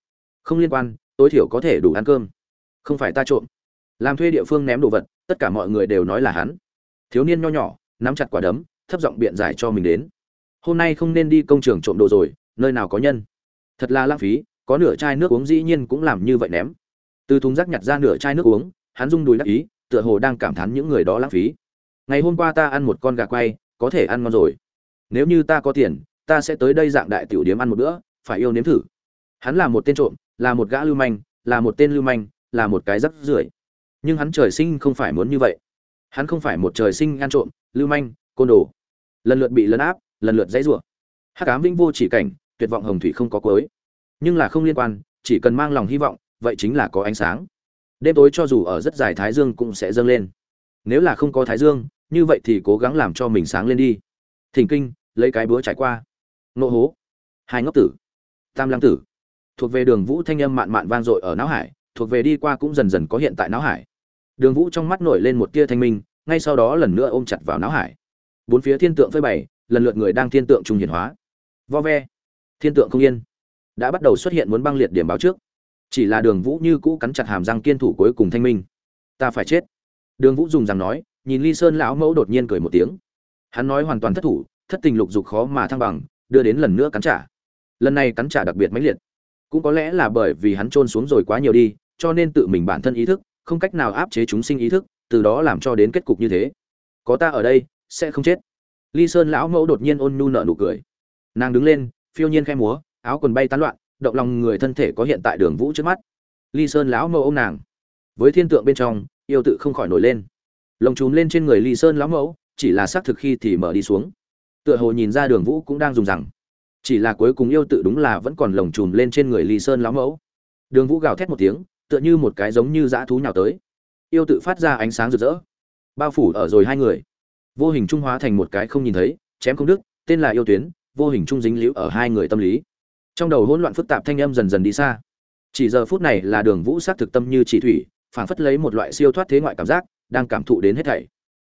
A: Không liên quan, tối thiểu có thể đủ ăn cơm. Không phải ta trộm. Làm thuê địa phương ném đồ vật, tất cả mọi người đều nói là hắn. Thiếu niên nho nhỏ, nắm chặt quả đấm, thấp giọng biện giải cho mình đến. Hôm nay không nên đi công trường trộm đồ rồi, nơi nào có nhân. Thật là lãng phí, có nửa chai nước uống dĩ nhiên cũng làm như vậy ném. Từ thùng rác nhặt ra nửa chai nước uống, hắn rung đùi đắc ý, tựa hồ đang cảm thán những người đó lãng phí. Ngày hôm qua ta ăn một con gà quay, có thể ăn ngon rồi nếu như ta có tiền, ta sẽ tới đây dạng đại tiểu điếm ăn một bữa, phải yêu nếm thử. Hắn là một tên trộm, là một gã lưu manh, là một tên lưu manh, là một cái rắc rưởi. Nhưng hắn trời sinh không phải muốn như vậy. Hắn không phải một trời sinh ăn trộm, lưu manh, côn đồ. Lần lượt bị lấn áp, lần lượt dãy rủa. Hát cám vĩnh vô chỉ cảnh, tuyệt vọng hồng thủy không có cuối. Nhưng là không liên quan, chỉ cần mang lòng hy vọng, vậy chính là có ánh sáng. Đêm tối cho dù ở rất dài thái dương cũng sẽ dâng lên. Nếu là không có thái dương, như vậy thì cố gắng làm cho mình sáng lên đi thỉnh kinh, lấy cái búa trải qua. Nộ hố. Hai ngốc tử. Tam lăng tử. Thuộc về đường vũ thanh âm mạn mạn vang dội ở não hải, thuộc về đi qua cũng dần dần có hiện tại não hải. Đường vũ trong mắt nổi lên một tia thanh minh, ngay sau đó lần nữa ôm chặt vào não hải. Bốn phía thiên tượng phơi bày, lần lượt người đang thiên tượng trung hiển hóa. Vo ve. Thiên tượng không yên. Đã bắt đầu xuất hiện muốn băng liệt điểm báo trước. Chỉ là đường vũ như cũ cắn chặt hàm răng kiên thủ cuối cùng thanh minh. Ta phải chết. Đường vũ dùng rằng nói, nhìn ly sơn lão mẫu đột nhiên cười một tiếng hắn nói hoàn toàn thất thủ, thất tình lục dục khó mà thăng bằng, đưa đến lần nữa cắn trả. Lần này cắn trả đặc biệt mãnh liệt. Cũng có lẽ là bởi vì hắn trôn xuống rồi quá nhiều đi, cho nên tự mình bản thân ý thức, không cách nào áp chế chúng sinh ý thức, từ đó làm cho đến kết cục như thế. Có ta ở đây, sẽ không chết. Ly sơn lão mẫu đột nhiên ôn nhu nở nụ cười. Nàng đứng lên, phiêu nhiên khai múa, áo quần bay tán loạn, động lòng người thân thể có hiện tại đường vũ trước mắt. Ly sơn lão mẫu ô m nàng. Với thiên tượng bên trong, yêu tự không khỏi nổi lên. Lồng trùm lên trên người ly sơn lão mẫu chỉ là xác thực khi thì mở đi xuống. Tựa hồ nhìn ra đường vũ cũng đang dùng rằng, chỉ là cuối cùng yêu tự đúng là vẫn còn lồng trùm lên trên người ly sơn lão mẫu. Đường vũ gào thét một tiếng, tựa như một cái giống như dã thú nhào tới. Yêu tự phát ra ánh sáng rực rỡ, bao phủ ở rồi hai người. Vô hình trung hóa thành một cái không nhìn thấy, chém không đức tên là yêu tuyến, vô hình trung dính liễu ở hai người tâm lý. Trong đầu hỗn loạn phức tạp thanh âm dần dần đi xa. Chỉ giờ phút này là đường vũ sát thực tâm như chỉ thủy, phảng phất lấy một loại siêu thoát thế ngoại cảm giác, đang cảm thụ đến hết thảy.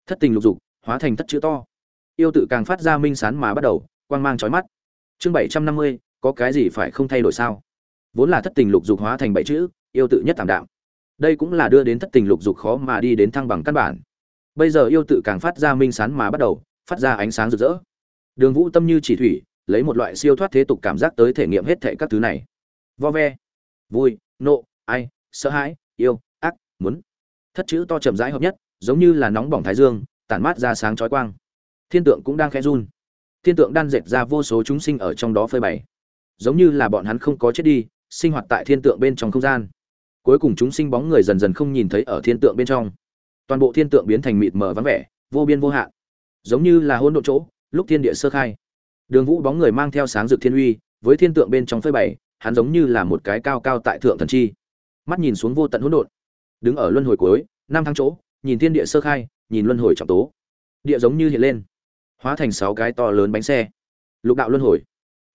A: Thất tình lục dục hóa thành thất chữ to. Yêu tự càng phát ra minh sán mà bắt đầu, quang mang chói mắt. Chương bảy trăm năm mươi, có cái gì phải không thay đổi sao? Vốn là thất tình lục dục hóa thành bảy chữ, yêu tự nhất tạm đạm. đây cũng là đưa đến thất tình lục dục khó mà đi đến thăng bằng căn bản. Bây giờ yêu tự càng phát ra minh sán mà bắt đầu, phát ra ánh sáng rực rỡ. Đường vũ tâm như chỉ thủy, lấy một loại siêu thoát thế tục cảm giác tới thể nghiệm hết thệ các thứ này. Vo ve, vui, nộ, ai, sợ hãi, yêu, ác, muốn. Thất chữ to chậm rãi hợp nhất, giống như là nóng bỏng thái dương tản mát ra sáng chói quang. Thiên tượng cũng đang khẽ run. Thiên tượng đan dệt ra vô số chúng sinh ở trong đó phơi bày. Giống như là bọn hắn không có chết đi, sinh hoạt tại thiên tượng bên trong không gian. Cuối cùng chúng sinh bóng người dần dần không nhìn thấy ở thiên tượng bên trong. Toàn bộ thiên tượng biến thành mịt mờ vắng vẻ, vô biên vô hạn. Giống như là hỗn độn chỗ, lúc thiên địa sơ khai. Đường vũ bóng người mang theo sáng rực thiên uy, với thiên tượng bên trong phơi bày, hắn giống như là một cái cao cao tại thượng thần chi. Mắt nhìn xuống vô tận hỗn độn. Đứng ở luân hồi cuối, năm tháng chỗ, nhìn thiên địa sơ khai nhìn luân hồi trọng tố. Địa giống như hiện lên, hóa thành sáu cái to lớn bánh xe. Lục đạo luân hồi.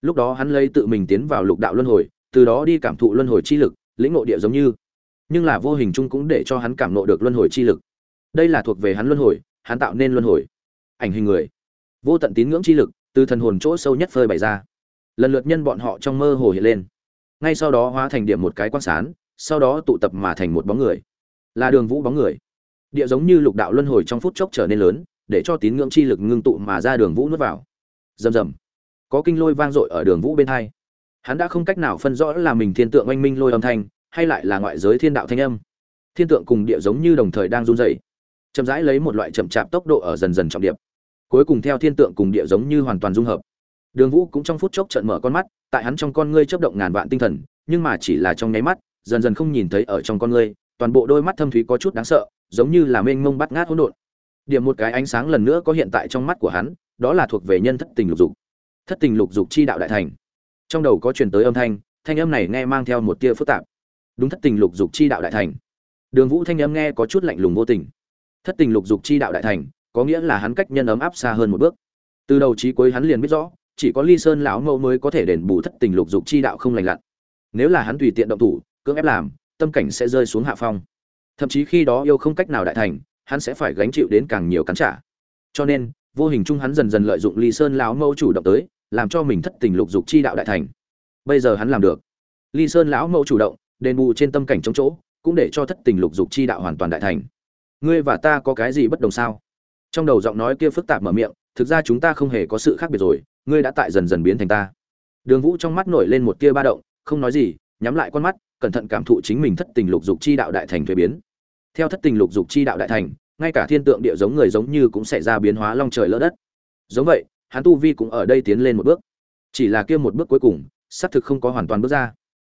A: Lúc đó hắn lấy tự mình tiến vào lục đạo luân hồi, từ đó đi cảm thụ luân hồi chi lực, lĩnh ngộ địa giống như. Nhưng là vô hình chung cũng để cho hắn cảm nộ được luân hồi chi lực. Đây là thuộc về hắn luân hồi, hắn tạo nên luân hồi. Ảnh hình người. Vô tận tín ngưỡng chi lực, từ thần hồn chỗ sâu nhất phơi bày ra. Lần lượt nhân bọn họ trong mơ hồ hiện lên. Ngay sau đó hóa thành điểm một cái quan sán, sau đó tụ tập mà thành một bóng người. Là đường vũ bóng người địa giống như lục đạo luân hồi trong phút chốc trở nên lớn, để cho tín ngưỡng chi lực ngưng tụ mà ra đường vũ nuốt vào. Rầm rầm. Có kinh lôi vang dội ở đường vũ bên hai. Hắn đã không cách nào phân rõ là mình thiên tượng oanh minh lôi âm thanh, hay lại là ngoại giới thiên đạo thanh âm. Thiên tượng cùng địa giống như đồng thời đang run dày chậm rãi lấy một loại chậm chạp tốc độ ở dần dần trọng điệp. Cuối cùng theo thiên tượng cùng địa giống như hoàn toàn dung hợp. Đường vũ cũng trong phút chốc trận mở con mắt, tại hắn trong con ngươi chớp động ngàn vạn tinh thần, nhưng mà chỉ là trong nháy mắt, dần dần không nhìn thấy ở trong con ngươi, toàn bộ đôi mắt thâm thúy có chút đáng sợ giống như là mênh mông bắt ngát hỗn độn. Điểm một cái ánh sáng lần nữa có hiện tại trong mắt của hắn, đó là thuộc về nhân thất tình lục dục. Thất tình lục dục chi đạo đại thành. Trong đầu có truyền tới âm thanh thanh âm này nghe mang theo một tia phức tạp. Đúng thất tình lục dục chi đạo đại thành. Đường vũ thanh âm nghe có chút lạnh lùng vô tình. Thất tình lục dục chi đạo đại thành, có nghĩa là hắn cách nhân ấm áp xa hơn một bước. Từ đầu chí cuối hắn liền biết rõ, chỉ có ly sơn lão mẫu mới có thể đền bù thất tình lục dục chi đạo không lành lặn. Nếu là hắn tùy tiện động thủ, cưỡng ép làm, tâm cảnh sẽ rơi xuống hạ phong thậm chí khi đó yêu không cách nào đại thành, hắn sẽ phải gánh chịu đến càng nhiều cắn trả. Cho nên, vô hình chung hắn dần dần lợi dụng ly sơn lão mẫu chủ động tới, làm cho mình thất tình lục dục chi đạo đại thành. Bây giờ hắn làm được. Ly sơn lão mẫu chủ động, đền bù trên tâm cảnh trong chỗ, cũng để cho thất tình lục dục chi đạo hoàn toàn đại thành. Ngươi và ta có cái gì bất đồng sao? Trong đầu giọng nói kia phức tạp mở miệng, thực ra chúng ta không hề có sự khác biệt rồi, ngươi đã tại dần dần biến thành ta. Đường vũ trong mắt nổi lên một tia ba động, không nói gì, nhắm lại con mắt, cẩn thận cảm thụ chính mình thất tình lục dục chi đạo đại thành thuế biến theo thất tình lục dục chi đạo đại thành, ngay cả thiên tượng địa giống người giống như cũng sẽ ra biến hóa long trời lỡ đất. Giống vậy, hắn tu vi cũng ở đây tiến lên một bước. Chỉ là kia một bước cuối cùng, xác thực không có hoàn toàn bước ra.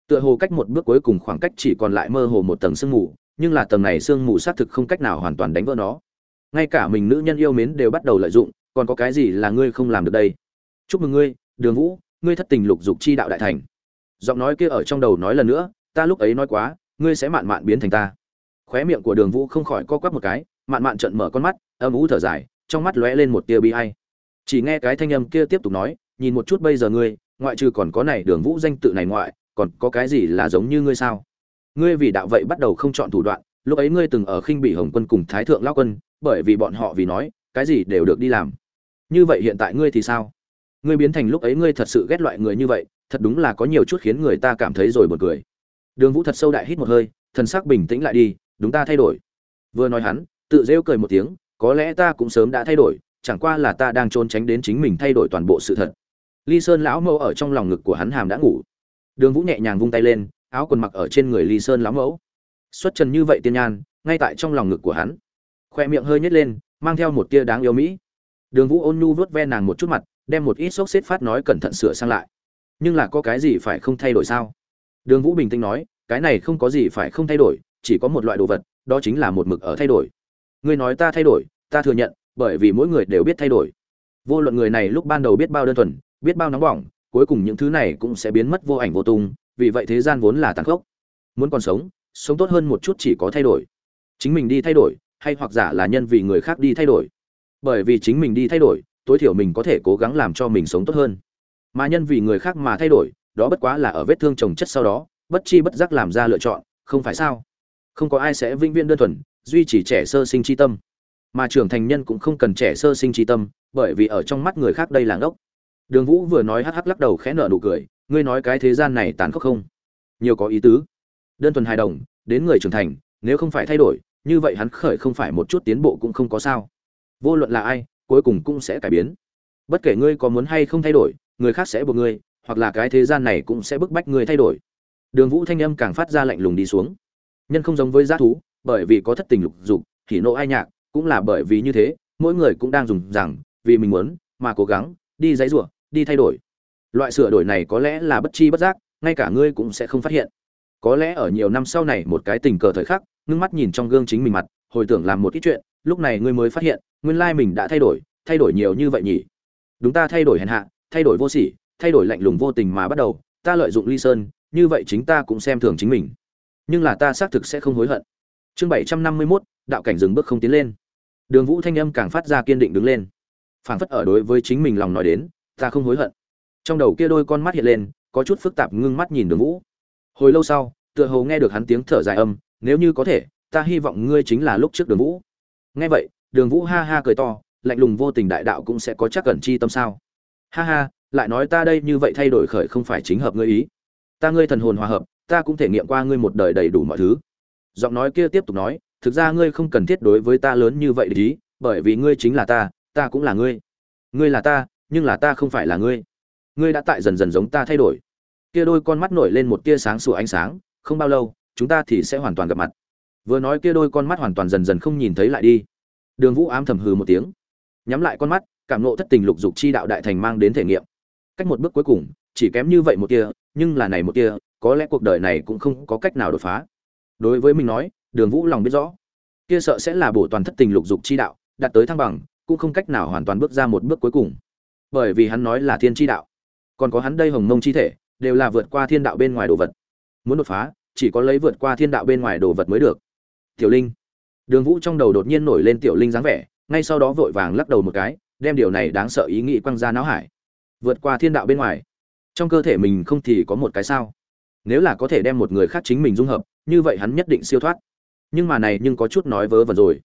A: Tựa hồ cách một bước cuối cùng khoảng cách chỉ còn lại mơ hồ một tầng sương mù, nhưng là tầng này sương mù xác thực không cách nào hoàn toàn đánh vỡ nó. Ngay cả mình nữ nhân yêu mến đều bắt đầu lợi dụng, còn có cái gì là ngươi không làm được đây? Chúc mừng ngươi, đường vũ, ngươi thất tình lục dục chi đạo đại thành. Giọng nói kia ở trong đầu nói lần nữa, ta lúc ấy nói quá, ngươi sẽ mạn mạn biến thành ta khóe miệng của đường vũ không khỏi co quắp một cái, mạn mạn trận mở con mắt, âm ú thở dài, trong mắt lóe lên một tia bi hay chỉ nghe cái thanh âm kia tiếp tục nói, nhìn một chút bây giờ ngươi, ngoại trừ còn có này đường vũ danh tự này ngoại, còn có cái gì là giống như ngươi sao? Ngươi vì đạo vậy bắt đầu không chọn thủ đoạn, lúc ấy ngươi từng ở khinh bị hồng quân cùng thái thượng lao quân, bởi vì bọn họ vì nói, cái gì đều được đi làm. Như vậy hiện tại ngươi thì sao? Ngươi biến thành lúc ấy ngươi thật sự ghét loại người như vậy, thật đúng là có nhiều chút khiến người ta cảm thấy rồi buồn cười. Đường vũ thật sâu đại hít một hơi, thần sắc bình tĩnh lại đi đúng ta thay đổi. Vừa nói hắn, tự rêu cười một tiếng, có lẽ ta cũng sớm đã thay đổi, chẳng qua là ta đang trốn tránh đến chính mình thay đổi toàn bộ sự thật. Ly sơn lão mẫu ở trong lòng ngực của hắn hàm đã ngủ. Đường vũ nhẹ nhàng vung tay lên, áo quần mặc ở trên người ly sơn lão mẫu. Xuất trần như vậy tiên nhan, ngay tại trong lòng ngực của hắn. Khoe miệng hơi nhếch lên, mang theo một tia đáng yêu mỹ. Đường vũ ôn nhu vuốt ve nàng một chút mặt, đem một ít xốc xếp phát nói cẩn thận sửa sang lại. Nhưng là có cái gì phải không thay đổi sao? Đường vũ bình tĩnh nói, cái này không có gì phải không thay đổi chỉ có một loại đồ vật, đó chính là một mực ở thay đổi. Ngươi nói ta thay đổi, ta thừa nhận, bởi vì mỗi người đều biết thay đổi. Vô luận người này lúc ban đầu biết bao đơn thuần, biết bao nóng bỏng, cuối cùng những thứ này cũng sẽ biến mất vô ảnh vô tung, vì vậy thế gian vốn là tàn khốc. Muốn còn sống sống tốt hơn một chút chỉ có thay đổi. Chính mình đi thay đổi, hay hoặc giả là nhân vì người khác đi thay đổi. Bởi vì chính mình đi thay đổi, tối thiểu mình có thể cố gắng làm cho mình sống tốt hơn. Mà nhân vì người khác mà thay đổi, đó bất quá là ở vết thương trồng chất sau đó, bất chi bất giác làm ra lựa chọn, không phải sao? Không có ai sẽ vĩnh viễn đơn thuần, duy trì trẻ sơ sinh tri tâm. Mà trưởng thành nhân cũng không cần trẻ sơ sinh tri tâm, bởi vì ở trong mắt người khác đây là ngốc. Đường vũ vừa nói hắc hắc lắc đầu khẽ nở nụ cười, ngươi nói cái thế gian này tàn khốc không? Nhiều có ý tứ. Đơn thuần hài đồng, đến người trưởng thành, nếu không phải thay đổi, như vậy hắn khởi không phải một chút tiến bộ cũng không có sao. Vô luận là ai, cuối cùng cũng sẽ cải biến. Bất kể ngươi có muốn hay không thay đổi, người khác sẽ buộc ngươi, hoặc là cái thế gian này cũng sẽ bức bách ngươi thay đổi. Đường vũ thanh âm càng phát ra lạnh lùng đi xuống nhân không giống với g thú, bởi vì có thất tình lục dục thì nộ ai nhạc, cũng là bởi vì như thế, mỗi người cũng đang dùng rằng, vì mình muốn, mà cố gắng, đi dãy rủa, đi thay đổi. Loại sửa đổi này có lẽ là bất chi bất giác, ngay cả ngươi cũng sẽ không phát hiện. Có lẽ ở nhiều năm sau này một cái tình cờ thời khắc, ngưng mắt nhìn trong gương chính mình mặt, hồi tưởng làm một ít chuyện, lúc này ngươi mới phát hiện, nguyên lai mình đã thay đổi thay đổi nhiều như vậy nhỉ? Đúng ta thay đổi hèn hạ, thay đổi vô sỉ, thay đổi lạnh lùng vô tình mà bắt đầu, ta lợi dụng ly sơn, như vậy chính ta cũng xem thường chính mình nhưng là ta xác thực sẽ không hối hận. Chương bảy trăm năm mươi mốt, đạo cảnh dừng bước không tiến lên. Đường vũ thanh âm càng phát ra kiên định đứng lên. Phảng phất ở đối với chính mình lòng nói đến, ta không hối hận. Trong đầu kia đôi con mắt hiện lên, có chút phức tạp ngưng mắt nhìn đường vũ. Hồi lâu sau, tựa hồ nghe được hắn tiếng thở dài âm, nếu như có thể, ta hy vọng ngươi chính là lúc trước đường vũ. Nghe vậy, đường vũ ha ha cười to, lạnh lùng vô tình đại đạo cũng sẽ có chắc cẩn chi tâm sao? Ha ha, lại nói ta đây như vậy thay đổi khởi không phải chính hợp ngươi ý. Ta ngươi thần hồn hòa hợp ta cũng thể nghiệm qua ngươi một đời đầy đủ mọi thứ. Giọng nói kia tiếp tục nói, thực ra ngươi không cần thiết đối với ta lớn như vậy để ý, bởi vì ngươi chính là ta ta cũng là ngươi. Ngươi là ta, nhưng là ta không phải là ngươi. Ngươi đã tại dần dần giống ta thay đổi. Kia đôi con mắt nổi lên một tia sáng sủa ánh sáng, không bao lâu, chúng ta thì sẽ hoàn toàn gặp mặt. Vừa nói kia đôi con mắt hoàn toàn dần dần không nhìn thấy lại đi. Đường vũ ám thầm hừ một tiếng. Nhắm lại con mắt, cảm nộ thất tình lục dục chi đạo đại thành mang đến thể nghiệm. Cách một bước cuối cùng, chỉ kém như vậy một tia, nhưng là này một tia có lẽ cuộc đời này cũng không có cách nào đột phá. Đối với mình nói, đường vũ lòng biết rõ, kia sợ sẽ là bổ toàn thất tình lục dục chi đạo, đạt tới thăng bằng, cũng không cách nào hoàn toàn bước ra một bước cuối cùng. Bởi vì hắn nói là thiên chi đạo, còn có hắn đây hồng mông chi thể, đều là vượt qua thiên đạo bên ngoài đồ vật. Muốn đột phá, chỉ có lấy vượt qua thiên đạo bên ngoài đồ vật mới được. Tiểu linh, đường vũ trong đầu đột nhiên nổi lên tiểu linh dáng vẻ, ngay sau đó vội vàng lắc đầu một cái, đem điều này đáng sợ ý nghĩ quăng ra não hải. Vượt qua thiên đạo bên ngoài, trong cơ thể mình không thì có một cái sao? Nếu là có thể đem một người khác chính mình dung hợp, như vậy hắn nhất định siêu thoát. Nhưng mà này nhưng có chút nói vớ vẩn rồi.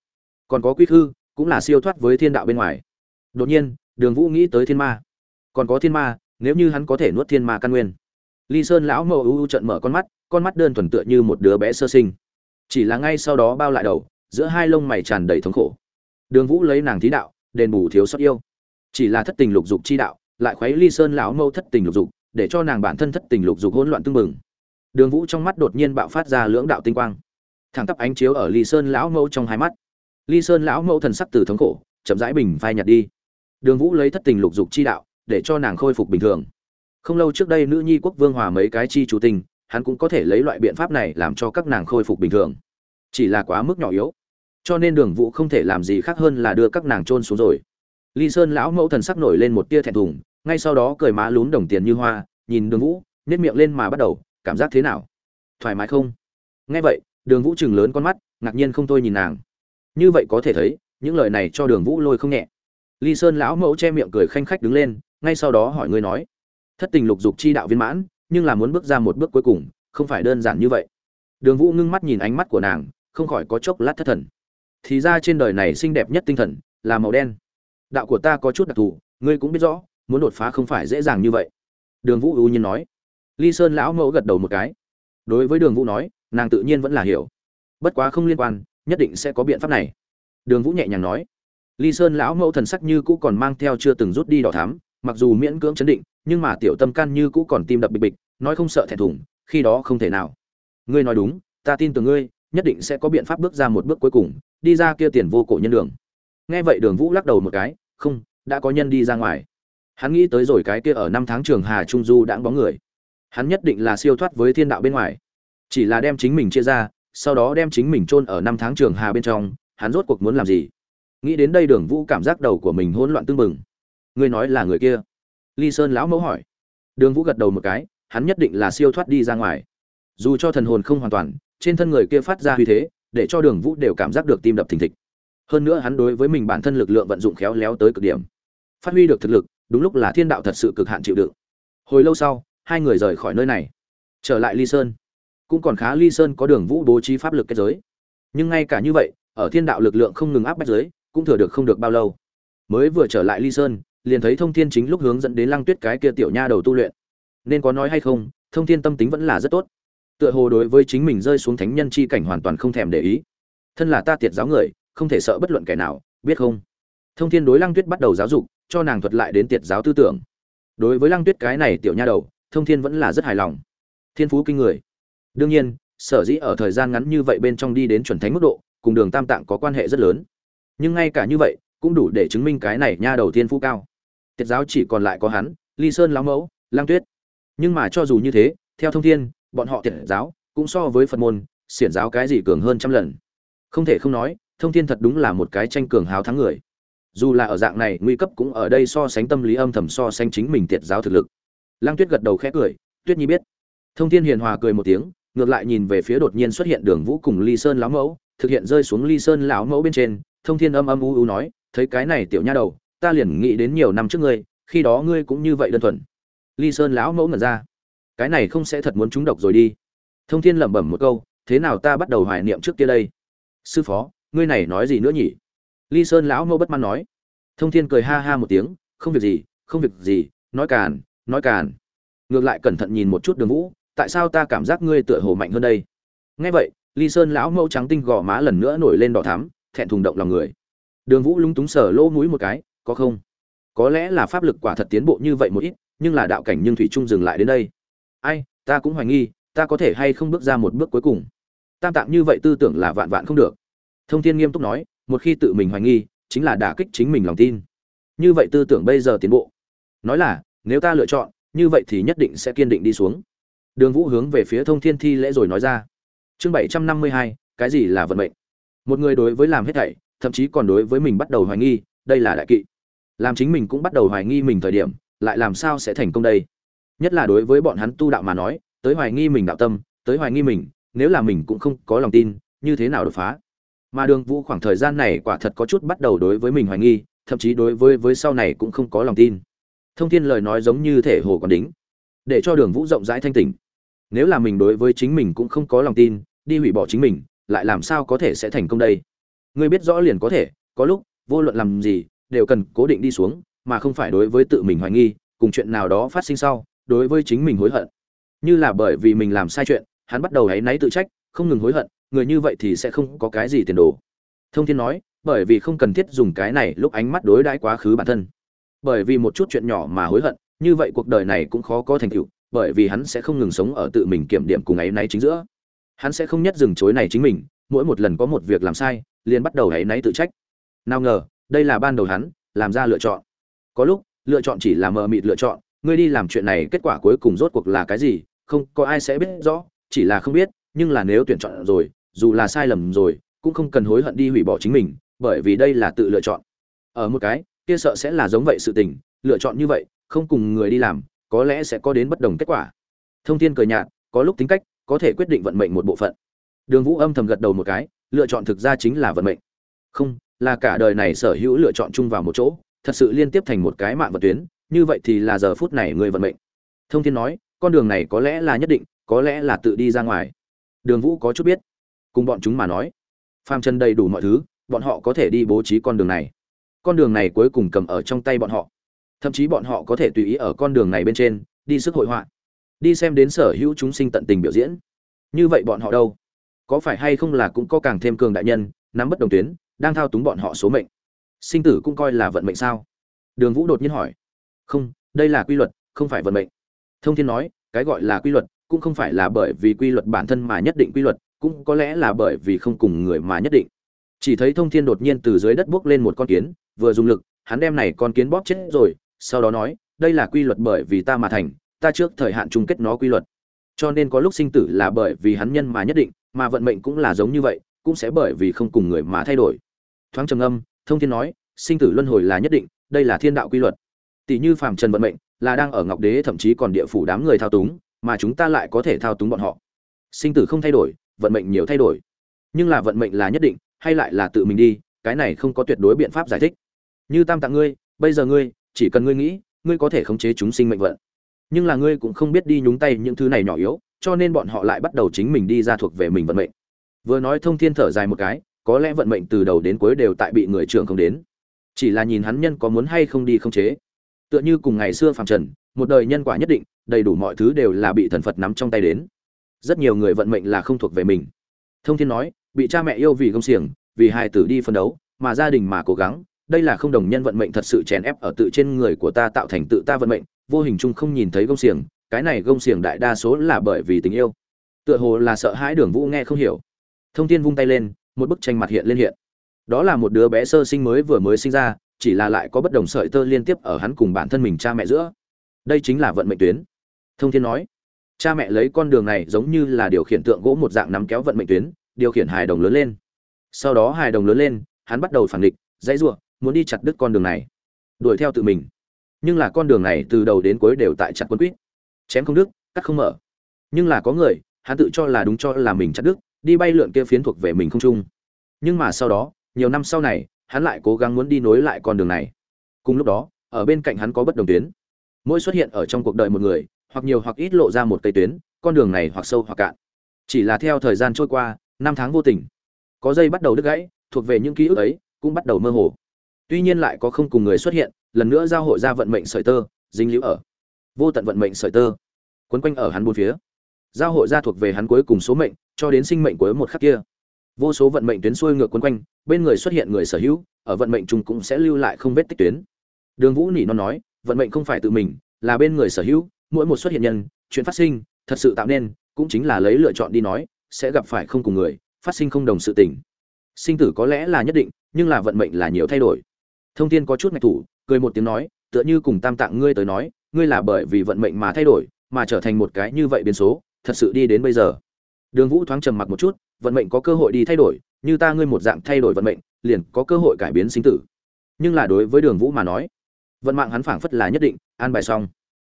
A: Còn có quy khư, cũng là siêu thoát với thiên đạo bên ngoài. Đột nhiên, đường vũ nghĩ tới thiên ma. Còn có thiên ma, nếu như hắn có thể nuốt thiên ma căn nguyên. Ly sơn lão mẫu ưu trận mở con mắt con mắt đơn thuần tựa như một đứa bé sơ sinh. Chỉ là ngay sau đó bao lại đầu, giữa hai lông mày tràn đầy thống khổ. Đường vũ lấy nàng thí đạo, đền bù thiếu sót yêu. Chỉ là thất tình lục dục chi đạo, lại khuấy ly sơn lão mẫu thất tình lục dục, để cho nàng bản thân thất tình lục dục hỗn loạn tương mừng đường vũ trong mắt đột nhiên bạo phát ra lưỡng đạo tinh quang. Thẳng tắp ánh chiếu ở ly sơn lão mẫu trong hai mắt. Ly sơn lão mẫu thần sắc từ thống khổ, chậm rãi bình phai nhạt đi. Đường vũ lấy thất tình lục dục chi đạo, để cho nàng khôi phục bình thường. Không lâu trước đây nữ nhi quốc vương hòa mấy cái chi chủ tình, hắn cũng có thể lấy loại biện pháp này làm cho các nàng khôi phục bình thường. Chỉ là quá mức nhỏ yếu. Cho nên đường vũ không thể làm gì khác hơn là đưa các nàng trôn xuống rồi. Ly sơn lão mẫu thần sắc nổi lên một tia thẹn thùng, ngay sau đó cười má lún đồng tiền như hoa, nhìn đường vũ nếp miệng lên mà bắt đầu cảm giác thế nào? Thoải mái không? Nghe vậy, đường vũ chừng lớn con mắt, ngạc nhiên không thôi nhìn nàng. Như vậy có thể thấy, những lời này cho đường vũ lôi không nhẹ. Ly sơn lão mẫu che miệng cười khanh khách đứng lên, ngay sau đó hỏi ngươi nói, thất tình lục dục chi đạo viên mãn, nhưng là muốn bước ra một bước cuối cùng, không phải đơn giản như vậy. Đường vũ ngưng mắt nhìn ánh mắt của nàng, không khỏi có chốc lát thất thần. Thì ra trên đời này xinh đẹp nhất tinh thần, là màu đen. Đạo của ta có chút đặc thù, ngươi cũng biết rõ, muốn đột phá không phải dễ dàng như vậy. Đường vũ ưu nhiên nói ly sơn lão mẫu gật đầu một cái. Đối với đường vũ nói, nàng tự nhiên vẫn là hiểu. Bất quá không liên quan, nhất định sẽ có biện pháp này. Đường vũ nhẹ nhàng nói, ly sơn lão mẫu thần sắc như cũ còn mang theo chưa từng rút đi đỏ thám mặc dù miễn cưỡng chấn định, nhưng mà tiểu tâm can như cũ còn tim đập bịch bịch, nói không sợ thẹn thùng, khi đó không thể nào. Ngươi nói đúng, ta tin tưởng ngươi, nhất định sẽ có biện pháp bước ra một bước cuối cùng, đi ra kia tiền vô cổ nhân đường. Nghe vậy đường vũ lắc đầu một cái, không, đã có nhân đi ra ngoài. Hắn nghĩ tới rồi cái kia ở năm tháng trường hà trung du đãng bóng người hắn nhất định là siêu thoát với thiên đạo bên ngoài. Chỉ là đem chính mình chia ra, sau đó đem chính mình chôn ở năm tháng trường hà bên trong, hắn rốt cuộc muốn làm gì? Nghĩ đến đây đường vũ cảm giác đầu của mình hỗn loạn tương mừng ngươi nói là người kia? Ly sơn lão mẫu hỏi. Đường vũ gật đầu một cái, hắn nhất định là siêu thoát đi ra ngoài. Dù cho thần hồn không hoàn toàn, trên thân người kia phát ra huy thế, để cho đường vũ đều cảm giác được tim đập thình thịch. Hơn nữa hắn đối với mình bản thân lực lượng vận dụng khéo léo tới cực điểm. Phát huy được thực lực, đúng lúc là thiên đạo thật sự cực hạn chịu đựng. Hồi lâu sau hai người rời khỏi nơi này. Trở lại ly sơn. Cũng còn khá ly sơn có đường vũ bố trí pháp lực kết giới. Nhưng ngay cả như vậy, ở thiên đạo lực lượng không ngừng áp bách giới, cũng thừa được không được bao lâu. Mới vừa trở lại ly sơn, liền thấy thông thiên chính lúc hướng dẫn đến lăng tuyết cái kia tiểu nha đầu tu luyện. Nên có nói hay không, thông thiên tâm tính vẫn là rất tốt. Tựa hồ đối với chính mình rơi xuống thánh nhân chi cảnh hoàn toàn không thèm để ý. Thân là ta tiệt giáo người, không thể sợ bất luận kẻ nào, biết không? Thông thiên đối lăng tuyết bắt đầu giáo dục, cho nàng thuật lại đến tiệt giáo tư tưởng. Đối với lăng tuyết cái này tiểu nha đầu thông thiên vẫn là rất hài lòng. Thiên phú kinh người. Đương nhiên, sở dĩ ở thời gian ngắn như vậy bên trong đi đến chuẩn thánh mức độ, cùng đường tam tạng có quan hệ rất lớn. Nhưng ngay cả như vậy, cũng đủ để chứng minh cái này nha đầu thiên phú cao. Tiết giáo chỉ còn lại có hắn, ly sơn lão mẫu lang tuyết. Nhưng mà cho dù như thế, theo thông thiên, bọn họ Tiết giáo cũng so với phật môn, xiển giáo cái gì cường hơn trăm lần. Không thể không nói, thông thiên thật đúng là một cái tranh cường háo thắng người. Dù là ở dạng này, nguy cấp cũng ở đây so sánh tâm lý âm thầm so sánh chính mình tiệt giáo thực lực lang tuyết gật đầu khẽ cười, tuyết nhi biết. Thông thiên hiền hòa cười một tiếng, ngược lại nhìn về phía đột nhiên xuất hiện đường vũ cùng ly sơn lão mẫu, thực hiện rơi xuống ly sơn lão mẫu bên trên, thông thiên âm âm u u nói, thấy cái này tiểu nha đầu, ta liền nghĩ đến nhiều năm trước ngươi, khi đó ngươi cũng như vậy đơn thuần. Ly sơn lão mẫu ngẩn ra, cái này không sẽ thật muốn trúng độc rồi đi. Thông thiên lẩm bẩm một câu, thế nào ta bắt đầu hoài niệm trước kia đây? Sư phó, ngươi này nói gì nữa nhỉ? Ly sơn lão mẫu bất mãn nói. Thông thiên cười ha ha một tiếng, không việc gì, không việc gì, nói càn nói càn. Ngược lại cẩn thận nhìn một chút đường vũ, tại sao ta cảm giác ngươi tựa hồ mạnh hơn đây? Nghe vậy, ly sơn lão mẫu trắng tinh gò má lần nữa nổi lên đỏ thắm, thẹn thùng động lòng người. Đường vũ lúng túng sờ lỗ mũi một cái, có không? Có lẽ là pháp lực quả thật tiến bộ như vậy một ít, nhưng là đạo cảnh nhưng thủy trung dừng lại đến đây. Ai, ta cũng hoài nghi, ta có thể hay không bước ra một bước cuối cùng? Tam tạng như vậy tư tưởng là vạn vạn không được. Thông thiên nghiêm túc nói, một khi tự mình hoài nghi, chính là đả kích chính mình lòng tin. Như vậy tư tưởng bây giờ tiến bộ. Nói là nếu ta lựa chọn, như vậy thì nhất định sẽ kiên định đi xuống. Đường vũ hướng về phía thông thiên thi lễ rồi nói ra. Chương bảy trăm năm mươi hai, cái gì là vận mệnh? Một người đối với làm hết thảy, thậm chí còn đối với mình bắt đầu hoài nghi, đây là đại kỵ. Làm chính mình cũng bắt đầu hoài nghi mình thời điểm, lại làm sao sẽ thành công đây? Nhất là đối với bọn hắn tu đạo mà nói, tới hoài nghi mình đạo tâm, tới hoài nghi mình, nếu là mình cũng không có lòng tin, như thế nào đột phá? Mà đường vũ khoảng thời gian này quả thật có chút bắt đầu đối với mình hoài nghi, thậm chí đối với với sau này cũng không có lòng tin thông Thiên lời nói giống như thể hồ còn đính, để cho đường vũ rộng rãi thanh tỉnh. Nếu là mình đối với chính mình cũng không có lòng tin, đi hủy bỏ chính mình, lại làm sao có thể sẽ thành công đây? Ngươi biết rõ liền có thể, có lúc, vô luận làm gì, đều cần cố định đi xuống, mà không phải đối với tự mình hoài nghi, cùng chuyện nào đó phát sinh sau, đối với chính mình hối hận. Như là bởi vì mình làm sai chuyện, hắn bắt đầu hãy náy tự trách, không ngừng hối hận, người như vậy thì sẽ không có cái gì tiền đồ. Thông thiên nói, bởi vì không cần thiết dùng cái này lúc ánh mắt đối đãi quá khứ bản thân bởi vì một chút chuyện nhỏ mà hối hận, như vậy cuộc đời này cũng khó có thành tựu, bởi vì hắn sẽ không ngừng sống ở tự mình kiểm điểm cùng ấy náy chính giữa. Hắn sẽ không nhất dừng chối này chính mình, mỗi một lần có một việc làm sai, liền bắt đầu ấy náy tự trách. Nào ngờ, đây là ban đầu hắn, làm ra lựa chọn. Có lúc, lựa chọn chỉ là mờ mịt lựa chọn, ngươi đi làm chuyện này kết quả cuối cùng rốt cuộc là cái gì, không, có ai sẽ biết rõ, chỉ là không biết, nhưng là nếu tuyển chọn rồi, dù là sai lầm rồi, cũng không cần hối hận đi hủy bỏ chính mình, bởi vì đây là tự lựa chọn. Ở một cái kia sợ sẽ là giống vậy sự tình, lựa chọn như vậy, không cùng người đi làm, có lẽ sẽ có đến bất đồng kết quả. Thông Thiên cười nhạt, có lúc tính cách, có thể quyết định vận mệnh một bộ phận. Đường vũ âm thầm gật đầu một cái, lựa chọn thực ra chính là vận mệnh. Không, là cả đời này sở hữu lựa chọn chung vào một chỗ, thật sự liên tiếp thành một cái mạng vận tuyến, như vậy thì là giờ phút này người vận mệnh. Thông thiên nói, con đường này có lẽ là nhất định, có lẽ là tự đi ra ngoài. Đường vũ có chút biết. Cùng bọn chúng mà nói, phàm chân đầy đủ mọi thứ, bọn họ có thể đi bố trí con đường này con đường này cuối cùng cầm ở trong tay bọn họ. Thậm chí bọn họ có thể tùy ý ở con đường này bên trên, đi sức hội họa, đi xem đến sở hữu chúng sinh tận tình biểu diễn. Như vậy bọn họ đâu? Có phải hay không là cũng có càng thêm cường đại nhân, nắm bất đồng tuyến, đang thao túng bọn họ số mệnh? Sinh tử cũng coi là vận mệnh sao? Đường vũ đột nhiên hỏi. Không, đây là quy luật, không phải vận mệnh. Thông thiên nói, cái gọi là quy luật cũng không phải là bởi vì quy luật bản thân mà nhất định quy luật, cũng có lẽ là bởi vì không cùng người mà nhất định chỉ thấy thông thiên đột nhiên từ dưới đất bước lên một con kiến, vừa dùng lực, hắn đem này con kiến bóp chết rồi, sau đó nói, đây là quy luật bởi vì ta mà thành, ta trước thời hạn chung kết nó quy luật. Cho nên có lúc sinh tử là bởi vì hắn nhân mà nhất định, mà vận mệnh cũng là giống như vậy, cũng sẽ bởi vì không cùng người mà thay đổi. Thoáng trầm âm thông thiên nói, sinh tử luân hồi là nhất định, đây là thiên đạo quy luật. Tỷ như phàm trần vận mệnh, là đang ở ngọc đế, thậm chí còn địa phủ đám người thao túng, mà chúng ta lại có thể thao túng bọn họ. Sinh tử không thay đổi, vận mệnh nhiều thay đổi. Nhưng là vận mệnh là nhất định hay lại là tự mình đi, cái này không có tuyệt đối biện pháp giải thích. Như tam tạng ngươi, bây giờ ngươi, chỉ cần ngươi nghĩ, ngươi có thể khống chế chúng sinh mệnh vận. Nhưng là ngươi cũng không biết đi nhúng tay những thứ này nhỏ yếu, cho nên bọn họ lại bắt đầu chính mình đi ra thuộc về mình vận mệnh. Vừa nói thông thiên thở dài một cái, có lẽ vận mệnh từ đầu đến cuối đều tại bị người trưởng không đến. Chỉ là nhìn hắn nhân có muốn hay không đi không chế. Tựa như cùng ngày xưa phàm trần, một đời nhân quả nhất định, đầy đủ mọi thứ đều là bị thần phật nắm trong tay đến. Rất nhiều người vận mệnh là không thuộc về mình. Thông thiên nói bị cha mẹ yêu vì công xiềng, vì hài tử đi phân đấu, mà gia đình mà cố gắng, đây là không đồng nhân vận mệnh thật sự chèn ép ở tự trên người của ta tạo thành tự ta vận mệnh, vô hình chung không nhìn thấy gông xiềng, cái này gông xiềng đại đa số là bởi vì tình yêu. Tựa hồ là sợ hãi đường vũ nghe không hiểu. Thông tin vung tay lên, một bức tranh mặt hiện lên hiện. Đó là một đứa bé sơ sinh mới vừa mới sinh ra, chỉ là lại có bất đồng sợi tơ liên tiếp ở hắn cùng bản thân mình cha mẹ giữa. Đây chính là vận mệnh tuyến. Thông thiên nói, cha mẹ lấy con đường này giống như là điều khiển tượng gỗ một dạng nắm kéo vận mệnh tuyến điều khiển hài đồng lớn lên. Sau đó hài đồng lớn lên, hắn bắt đầu phản địch dãy ruộng muốn đi chặt đứt con đường này. Đuổi theo tự mình. Nhưng là con đường này từ đầu đến cuối đều tại chặt quân quýt. Chém không đứt, cắt không mở. Nhưng là có người, hắn tự cho là đúng cho là mình chặt đứt, đi bay lượn kia phiến thuộc về mình không chung nhưng mà sau đó, nhiều năm sau này, hắn lại cố gắng muốn đi nối lại con đường này. Cùng lúc đó, ở bên cạnh hắn có bất đồng tuyến. Mỗi xuất hiện ở trong cuộc đời một người, hoặc nhiều hoặc ít lộ ra một cây tuyến, con đường này hoặc sâu hoặc cạn. Chỉ là theo thời gian trôi qua năm tháng vô tình. Có dây bắt đầu đứt gãy, thuộc về những ký ức ấy, cũng bắt đầu mơ hồ. Tuy nhiên lại có không cùng người xuất hiện, lần nữa giao hội ra vận mệnh sợi tơ, dính liễu ở. Vô tận vận mệnh sợi tơ. Quấn quanh ở hắn bốn phía. Giao hội ra thuộc về hắn cuối cùng số mệnh, cho đến sinh mệnh cuối một khắc kia. Vô số vận mệnh tuyến xuôi ngược quấn quanh, bên người xuất hiện người sở hữu, ở vận mệnh chung cũng sẽ lưu lại không vết tích tuyến. Đường vũ nỉ non nói, vận mệnh không phải tự mình, là bên người sở hữu, mỗi một xuất hiện nhân, chuyện phát sinh, thật sự tạo nên, cũng chính là lấy lựa chọn đi nói sẽ gặp phải không cùng người, phát sinh không đồng sự tình. Sinh tử có lẽ là nhất định, nhưng là vận mệnh là nhiều thay đổi. Thông tin có chút ngạch thủ, cười một tiếng nói, tựa như cùng tam tạng ngươi tới nói, ngươi là bởi vì vận mệnh mà thay đổi, mà trở thành một cái như vậy biến số, thật sự đi đến bây giờ. Đường vũ thoáng trầm mặc một chút, vận mệnh có cơ hội đi thay đổi, như ta ngươi một dạng thay đổi vận mệnh, liền có cơ hội cải biến sinh tử. Nhưng là đối với đường vũ mà nói, vận mạng hắn phảng phất là nhất định, an bài xong.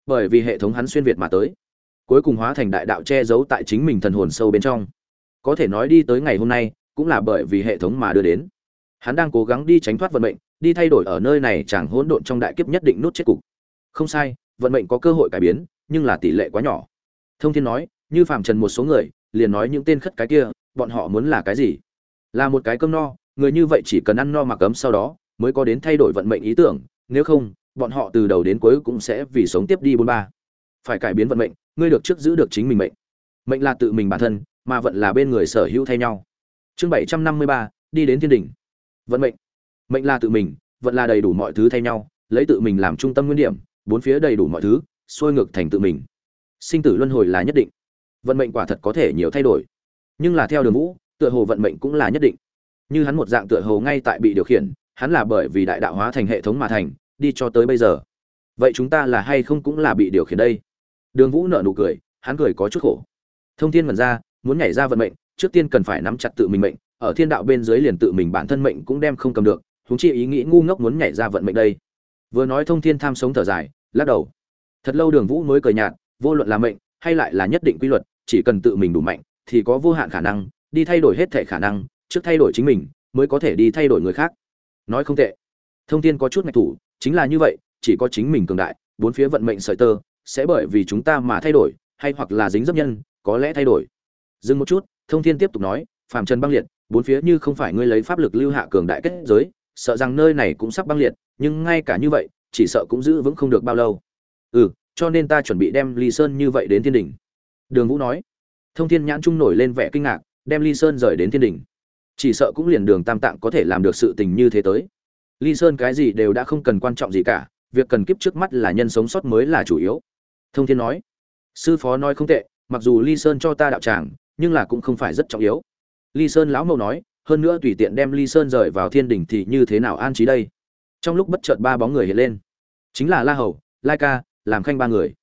A: Bởi vì hệ thống hắn xuyên việt mà tới cuối cùng hóa thành đại đạo che giấu tại chính mình thần hồn sâu bên trong. Có thể nói đi tới ngày hôm nay, cũng là bởi vì hệ thống mà đưa đến. Hắn đang cố gắng đi tránh thoát vận mệnh, đi thay đổi ở nơi này chẳng hỗn độn trong đại kiếp nhất định nút chết cục. Không sai, vận mệnh có cơ hội cải biến, nhưng là tỷ lệ quá nhỏ. Thông thiên nói, như phạm trần một số người, liền nói những tên khất cái kia, bọn họ muốn là cái gì? Là một cái cơm no, người như vậy chỉ cần ăn no mặc ấm sau đó, mới có đến thay đổi vận mệnh ý tưởng, nếu không, bọn họ từ đầu đến cuối cũng sẽ vì sống tiếp đi bốn ba. Phải cải biến vận mệnh ngươi được trước giữ được chính mình mệnh. Mệnh là tự mình bản thân, mà vận là bên người sở hữu thay nhau. Chương bảy trăm năm mươi ba, đi đến thiên đỉnh. Vận mệnh. Mệnh là tự mình, vận là đầy đủ mọi thứ thay nhau, lấy tự mình làm trung tâm nguyên điểm, bốn phía đầy đủ mọi thứ, xuôi ngược thành tự mình. Sinh tử luân hồi là nhất định. Vận mệnh quả thật có thể nhiều thay đổi. Nhưng là theo đường vũ, tựa hồ vận mệnh cũng là nhất định. Như hắn một dạng tựa hồ ngay tại bị điều khiển, hắn là bởi vì đại đạo hóa thành hệ thống mà thành, đi cho tới bây giờ. Vậy chúng ta là hay không cũng là bị điều khiển đây? Đường vũ nợ nụ cười, hắn cười có chút khổ. Thông thiên mần ra, muốn nhảy ra vận mệnh, trước tiên cần phải nắm chặt tự mình mệnh, ở thiên đạo bên dưới liền tự mình bản thân mệnh cũng đem không cầm được, huống chi ý nghĩ ngu ngốc muốn nhảy ra vận mệnh đây. Vừa nói thông thiên tham sống thở dài, lắc đầu. Thật lâu đường vũ mới cười nhạt, vô luận là mệnh, hay lại là nhất định quy luật, chỉ cần tự mình đủ mạnh, thì có vô hạn khả năng, đi thay đổi hết thể khả năng, trước thay đổi chính mình, mới có thể đi thay đổi người khác. Nói không tệ. Thông thiên có chút ngạch thủ, chính là như vậy, chỉ có chính mình cường đại, bốn phía vận mệnh sợi tơ sẽ bởi vì chúng ta mà thay đổi, hay hoặc là dính dấp nhân, có lẽ thay đổi. Dừng một chút, thông thiên tiếp tục nói, phàm trần băng liệt, bốn phía như không phải ngươi lấy pháp lực lưu hạ cường đại kết giới, sợ rằng nơi này cũng sắp băng liệt, nhưng ngay cả như vậy, chỉ sợ cũng giữ vững không được bao lâu. Ừ cho nên ta chuẩn bị đem ly sơn như vậy đến thiên đình đường vũ nói. Thông thiên nhãn trung nổi lên vẻ kinh ngạc, đem ly sơn rời đến thiên đình chỉ sợ cũng liền đường tam tạng có thể làm được sự tình như thế tới. Ly sơn cái gì đều đã không cần quan trọng gì cả, việc cần kiếp trước mắt là nhân sống sót mới là chủ yếu thông thiên nói, sư phó nói không tệ, mặc dù ly sơn cho ta đạo tràng, nhưng là cũng không phải rất trọng yếu. Ly sơn lão mẫu nói, hơn nữa tùy tiện đem ly sơn rời vào thiên đình thì như thế nào an trí đây? Trong lúc bất chợt ba bóng người hiện lên, chính là la hầu, lai ca, làm khanh ba người.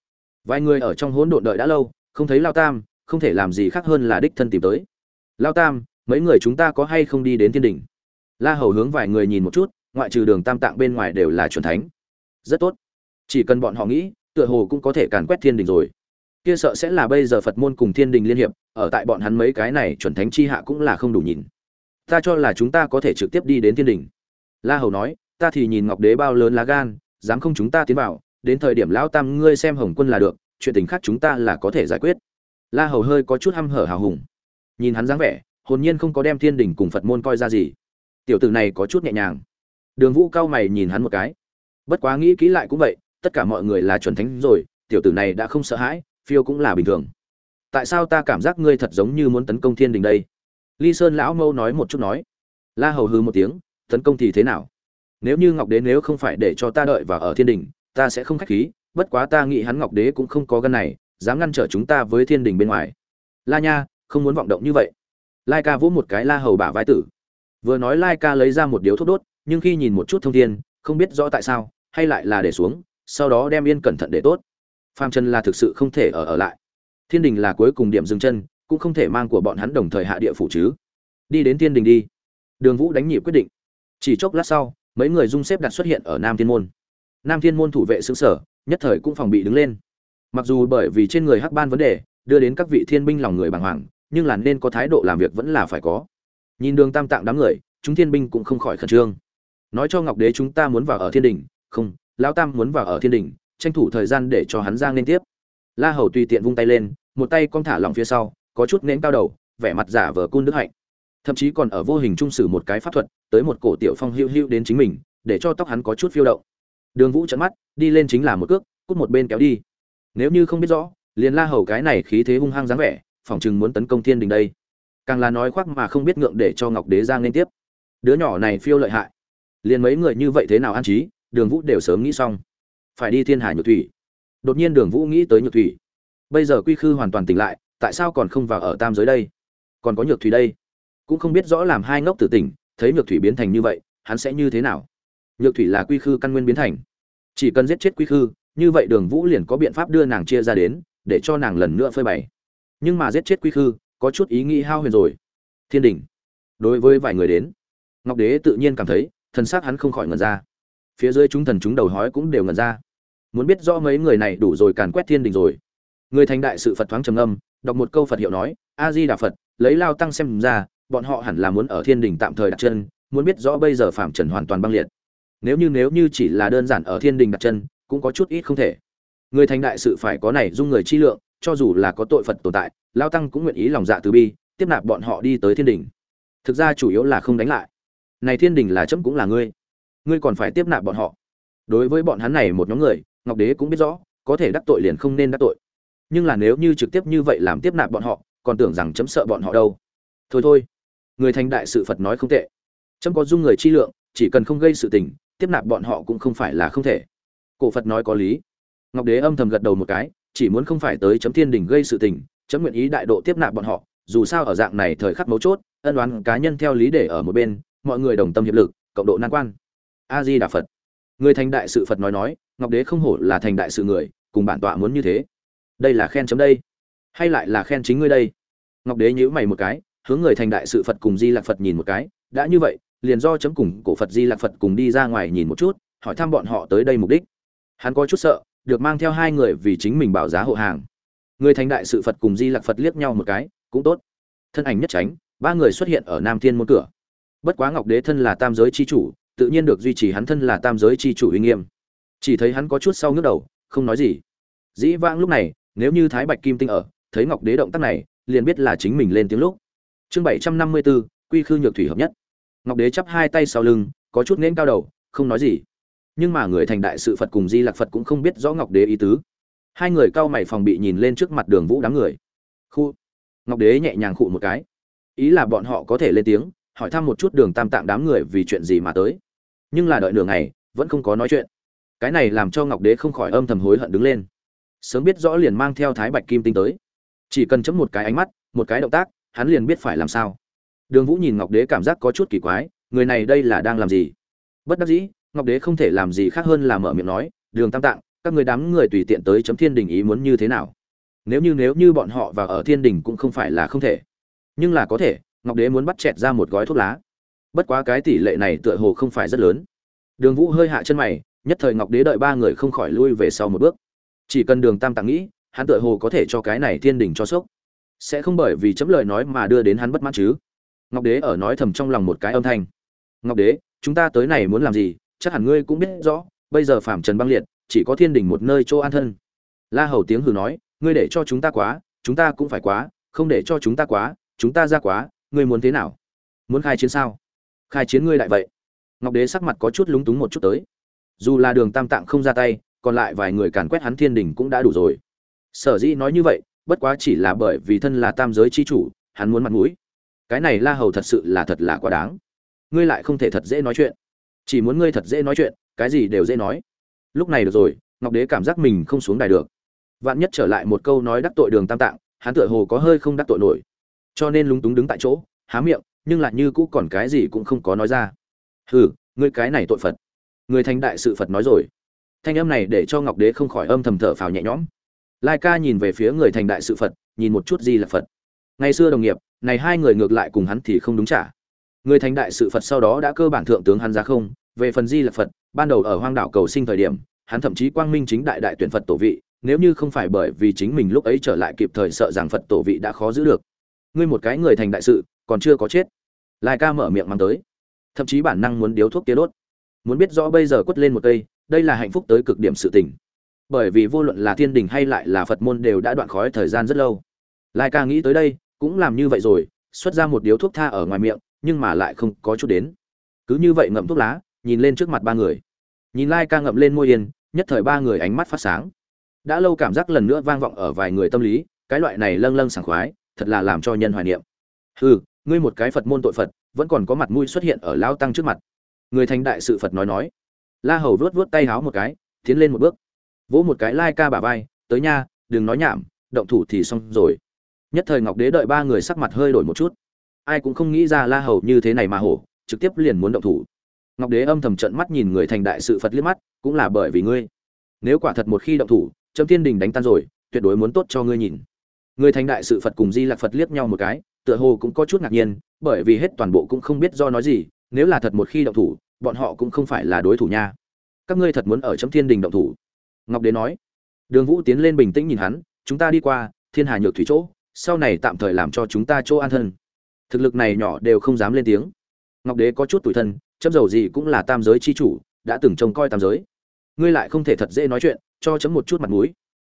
A: Vài người ở trong hỗn độn đợi đã lâu, không thấy lao tam, không thể làm gì khác hơn là đích thân tìm tới. Lao tam, mấy người chúng ta có hay không đi đến thiên đình? La hầu hướng vài người nhìn một chút, ngoại trừ đường tam tạng bên ngoài đều là chuẩn thánh. Rất tốt. Chỉ cần bọn họ nghĩ tựa hồ cũng có thể càn quét thiên đình rồi. Kia sợ sẽ là bây giờ phật môn cùng thiên đình liên hiệp, ở tại bọn hắn mấy cái này chuẩn thánh chi hạ cũng là không đủ nhìn. Ta cho là chúng ta có thể trực tiếp đi đến thiên đình. La hầu nói, ta thì nhìn ngọc đế bao lớn lá gan, dám không chúng ta tiến vào, đến thời điểm lão tam ngươi xem hồng quân là được, chuyện tình khác chúng ta là có thể giải quyết. La hầu hơi có chút hăm hở hào hùng. Nhìn hắn dáng vẻ, hồn nhiên không có đem thiên đình cùng phật môn coi ra gì. Tiểu tử này có chút nhẹ nhàng. Đường vũ cao mày nhìn hắn một cái. Bất quá nghĩ kỹ lại cũng vậy tất cả mọi người là chuẩn thánh rồi, tiểu tử này đã không sợ hãi, phiêu cũng là bình thường. Tại sao ta cảm giác ngươi thật giống như muốn tấn công thiên đình đây? Ly sơn lão mâu nói một chút nói. La hầu hư một tiếng, tấn công thì thế nào? Nếu như ngọc đế nếu không phải để cho ta đợi và ở thiên đình, ta sẽ không khách khí, bất quá ta nghĩ hắn ngọc đế cũng không có gân này, dám ngăn trở chúng ta với thiên đình bên ngoài. La nha, không muốn vọng động như vậy. Lai ca vỗ một cái la hầu bả vai tử. Vừa nói lai ca lấy ra một điếu thuốc đốt, nhưng khi nhìn một chút thông thiên không biết rõ tại sao, hay lại là để xuống sau đó đem yên cẩn thận để tốt. Phàm chân là thực sự không thể ở ở lại. Thiên đình là cuối cùng điểm dừng chân, cũng không thể mang của bọn hắn đồng thời hạ địa phủ chứ. Đi đến thiên đình đi. Đường vũ đánh nhịp quyết định. Chỉ chốc lát sau, mấy người dung xếp đặt xuất hiện ở nam thiên môn. Nam thiên môn thủ vệ xứ sở, nhất thời cũng phòng bị đứng lên. Mặc dù bởi vì trên người hắc ban vấn đề, đưa đến các vị thiên binh lòng người bàng hoàng, nhưng là nên có thái độ làm việc vẫn là phải có. Nhìn đường tam tạng đám người, chúng thiên binh cũng không khỏi khẩn trương. Nói cho ngọc đế chúng ta muốn vào ở thiên đình, không lão tam muốn vào ở thiên đình tranh thủ thời gian để cho hắn ra liên tiếp. La hầu tùy tiện vung tay lên, một tay con thả lòng phía sau, có chút nén cao đầu, vẻ mặt giả vờ cun đức hạnh. Thậm chí còn ở vô hình trung sử một cái pháp thuật, tới một cổ tiểu phong hữu hữu đến chính mình, để cho tóc hắn có chút phiêu động. Đường vũ trận mắt, đi lên chính là một cước, cút một bên kéo đi. Nếu như không biết rõ, liền la hầu cái này khí thế hung hăng dáng vẻ, phỏng chừng muốn tấn công thiên đình đây. Càng là nói khoác mà không biết ngượng để cho ngọc đế giang nên tiếp. Đứa nhỏ này phiêu lợi hại. Liền mấy người như vậy thế nào an trí đường vũ đều sớm nghĩ xong. Phải đi thiên hải nhược thủy. Đột nhiên đường vũ nghĩ tới nhược thủy. Bây giờ quy khư hoàn toàn tỉnh lại, tại sao còn không vào ở tam giới đây? Còn có nhược thủy đây? Cũng không biết rõ làm hai ngốc tử tỉnh, thấy nhược thủy biến thành như vậy, hắn sẽ như thế nào? Nhược thủy là quy khư căn nguyên biến thành. Chỉ cần giết chết quy khư, như vậy đường vũ liền có biện pháp đưa nàng chia ra đến, để cho nàng lần nữa phơi bày. Nhưng mà giết chết quy khư, có chút ý nghĩ hao huyền rồi. Thiên đình, đối với vài người đến, ngọc đế tự nhiên cảm thấy thân xác hắn không khỏi ngần ra phía dưới chúng thần chúng đầu hói cũng đều ngẩn ra. Muốn biết rõ mấy người này đủ rồi càn quét thiên đình rồi. Người thành đại sự phật thoáng trầm âm đọc một câu phật hiệu nói a di đà phật, lấy lao tăng xem ra, bọn họ hẳn là muốn ở thiên đình tạm thời đặt chân, muốn biết rõ bây giờ phạm trần hoàn toàn băng liệt. Nếu như nếu như chỉ là đơn giản ở thiên đình đặt chân, cũng có chút ít không thể. Người thành đại sự phải có này dung người chi lượng, cho dù là có tội phật tồn tại, lao tăng cũng nguyện ý lòng dạ từ bi, tiếp nạp bọn họ đi tới thiên đình. Thực ra chủ yếu là không đánh lại. Này thiên đình là chấm cũng là ngươi ngươi còn phải tiếp nạp bọn họ. Đối với bọn hắn này một nhóm người, ngọc đế cũng biết rõ, có thể đắc tội liền không nên đắc tội. Nhưng là nếu như trực tiếp như vậy làm tiếp nạp bọn họ, còn tưởng rằng chấm sợ bọn họ đâu. Thôi thôi. Người thành đại sự phật nói không tệ. Chấm có dung người chi lượng, chỉ cần không gây sự tình, tiếp nạp bọn họ cũng không phải là không thể. Cổ phật nói có lý. Ngọc đế âm thầm gật đầu một cái, chỉ muốn không phải tới chấm thiên đình gây sự tình, chấm nguyện ý đại độ tiếp nạp bọn họ, dù sao ở dạng này thời khắc mấu chốt, ân đoán cá nhân theo lý để ở một bên, mọi người đồng tâm hiệp lực, cộng độ nan quan a di đà phật. Người thành đại sự phật nói nói, ngọc đế không hổ là thành đại sự người, cùng bản tọa muốn như thế. Đây là khen chấm đây. Hay lại là khen chính ngươi đây? Ngọc đế nhíu mày một cái, hướng người thành đại sự phật cùng di lạc phật nhìn một cái. Đã như vậy, liền do chấm cùng cổ phật di lạc phật cùng đi ra ngoài nhìn một chút, hỏi thăm bọn họ tới đây mục đích. Hắn có chút sợ, được mang theo hai người vì chính mình bảo giá hộ hàng. Người thành đại sự phật cùng di lạc phật liếc nhau một cái, cũng tốt. Thân ảnh nhất tránh, ba người xuất hiện ở nam thiên môn cửa. Bất quá ngọc đế thân là tam giới c h i chủ tự nhiên được duy trì hắn thân là tam giới chi chủ uy nghiêm. Chỉ thấy hắn có chút sau ngước đầu, không nói gì. Dĩ vãng lúc này, nếu như thái bạch kim tinh ở, thấy ngọc đế động tác này, liền biết là chính mình lên tiếng lúc. Chương bảy trăm năm mươi b ố quy khư nhược thủy hợp nhất. Ngọc đế chắp hai tay sau lưng, có chút nghẽn cao đầu, không nói gì. Nhưng mà người thành đại sự phật cùng di lạc phật cũng không biết rõ ngọc đế ý tứ. Hai người cao mày phòng bị nhìn lên trước mặt đường vũ đám người. Khu. Ngọc đế nhẹ nhàng khụ một cái. Ý là bọn họ có thể lên tiếng, hỏi thăm một chút đường tam tạng đám người vì chuyện gì mà tới nhưng là đợi nửa ngày, vẫn không có nói chuyện. Cái này làm cho ngọc đế không khỏi âm thầm hối hận đứng lên. Sớm biết rõ liền mang theo thái bạch kim tinh tới. Chỉ cần chấm một cái ánh mắt, một cái động tác, hắn liền biết phải làm sao. Đường vũ nhìn ngọc đế cảm giác có chút kỳ quái, người này đây là đang làm gì? Bất đắc dĩ, ngọc đế không thể làm gì khác hơn là mở miệng nói, đường tam tạng, các người đám người tùy tiện tới chấm thiên đình ý muốn như thế nào? Nếu như nếu như bọn họ vào ở thiên đình cũng không phải là không thể. Nhưng là có thể, ngọc đế muốn bắt chẹt ra một gói thuốc lá bất quá cái tỷ lệ này tựa hồ không phải rất lớn. Đường vũ hơi hạ chân mày, nhất thời ngọc đế đợi ba người không khỏi lui về sau một bước. Chỉ cần đường tam tạng nghĩ, hắn tựa hồ có thể cho cái này thiên đình cho sốc. Sẽ không bởi vì chấm lời nói mà đưa đến hắn bất mãn chứ? Ngọc đế ở nói thầm trong lòng một cái âm thanh. Ngọc đế, chúng ta tới này muốn làm gì? Chắc hẳn ngươi cũng biết rõ, bây giờ phạm trần băng liệt, chỉ có thiên đình một nơi chỗ an thân. La hầu tiếng hừ nói, ngươi để cho chúng ta quá, chúng ta cũng phải quá, không để cho chúng ta quá, chúng ta ra quá, ngươi muốn thế nào? Muốn khai chiến sao? Khai chiến ngươi lại vậy. Ngọc đế sắc mặt có chút lúng túng một chút tới. Dù là đường tam tạng không ra tay, còn lại vài người càn quét hắn thiên đình cũng đã đủ rồi. Sở dĩ nói như vậy, bất quá chỉ là bởi vì thân là tam giới c h i chủ, hắn muốn mặt mũi. Cái này la hầu thật sự là thật là quá đáng. Ngươi lại không thể thật dễ nói chuyện. Chỉ muốn ngươi thật dễ nói chuyện, cái gì đều dễ nói. Lúc này được rồi, ngọc đế cảm giác mình không xuống đài được. Vạn nhất trở lại một câu nói đắc tội đường tam tạng, hắn tựa hồ có hơi không đắc tội nổi. Cho nên lúng túng đứng tại chỗ, há miệng nhưng lại như cũ còn cái gì cũng không có nói ra. Hừ, ngươi cái này tội phật. Người thành đại sự phật nói rồi. Thanh âm này để cho ngọc đế không khỏi âm thầm thở phào nhẹ nhõm. Lai ca nhìn về phía người thành đại sự phật, nhìn một chút gì là phật. Ngày xưa đồng nghiệp, này hai người ngược lại cùng hắn thì không đúng trả người thành đại sự phật sau đó đã cơ bản thượng tướng hắn ra không. Về phần di là phật, ban đầu ở hoang đảo cầu sinh thời điểm, hắn thậm chí quang minh chính đại đại tuyển phật tổ vị, nếu như không phải bởi vì chính mình lúc ấy trở lại kịp thời sợ rằng phật tổ vị đã khó giữ được. Ngươi một cái người thành đại sự còn chưa có chết. Lai ca mở miệng mang tới. Thậm chí bản năng muốn điếu thuốc tía đốt. Muốn biết rõ bây giờ quất lên một cây, đây là hạnh phúc tới cực điểm sự tình. Bởi vì vô luận là thiên đình hay lại là phật môn đều đã đoạn khói thời gian rất lâu. Lai ca nghĩ tới đây, cũng làm như vậy rồi, xuất ra một điếu thuốc tha ở ngoài miệng, nhưng mà lại không có chút đến. Cứ như vậy ngậm thuốc lá, nhìn lên trước mặt ba người. Nhìn lai ca ngậm lên môi yên, nhất thời ba người ánh mắt phát sáng. Đã lâu cảm giác lần nữa vang vọng ở vài người tâm lý, cái loại này lâng lâng sảng khoái, thật là làm cho nhân hoài niệm. Hừ ngươi một cái phật môn tội phật, vẫn còn có mặt mũi xuất hiện ở lao tăng trước mặt. Người thành đại sự phật nói nói. La hầu vuốt vuốt tay háo một cái, tiến lên một bước. Vỗ một cái lai ca bả vai, tới nha, đừng nói nhảm, động thủ thì xong rồi. Nhất thời ngọc đế đợi ba người sắc mặt hơi đổi một chút. Ai cũng không nghĩ ra la hầu như thế này mà hổ, trực tiếp liền muốn động thủ. Ngọc đế âm thầm trận mắt nhìn người thành đại sự phật liếc mắt, cũng là bởi vì ngươi. Nếu quả thật một khi động thủ, trâm thiên đình đánh tan rồi, tuyệt đối muốn tốt cho ngươi nhìn. Người thành đại sự phật cùng di lạc phật liếc nhau một cái tựa hồ cũng có chút ngạc nhiên, bởi vì hết toàn bộ cũng không biết do nói gì, nếu là thật một khi động thủ, bọn họ cũng không phải là đối thủ nha. Các ngươi thật muốn ở trong thiên đình động thủ? Ngọc đế nói. Đường vũ tiến lên bình tĩnh nhìn hắn, chúng ta đi qua, thiên hà nhược thủy chỗ, sau này tạm thời làm cho chúng ta chỗ an thân. Thực lực này nhỏ đều không dám lên tiếng. Ngọc đế có chút tủi thân, chấm dầu gì cũng là tam giới chi chủ, đã từng trông coi tam giới. Ngươi lại không thể thật dễ nói chuyện, cho chấm một chút mặt mũi.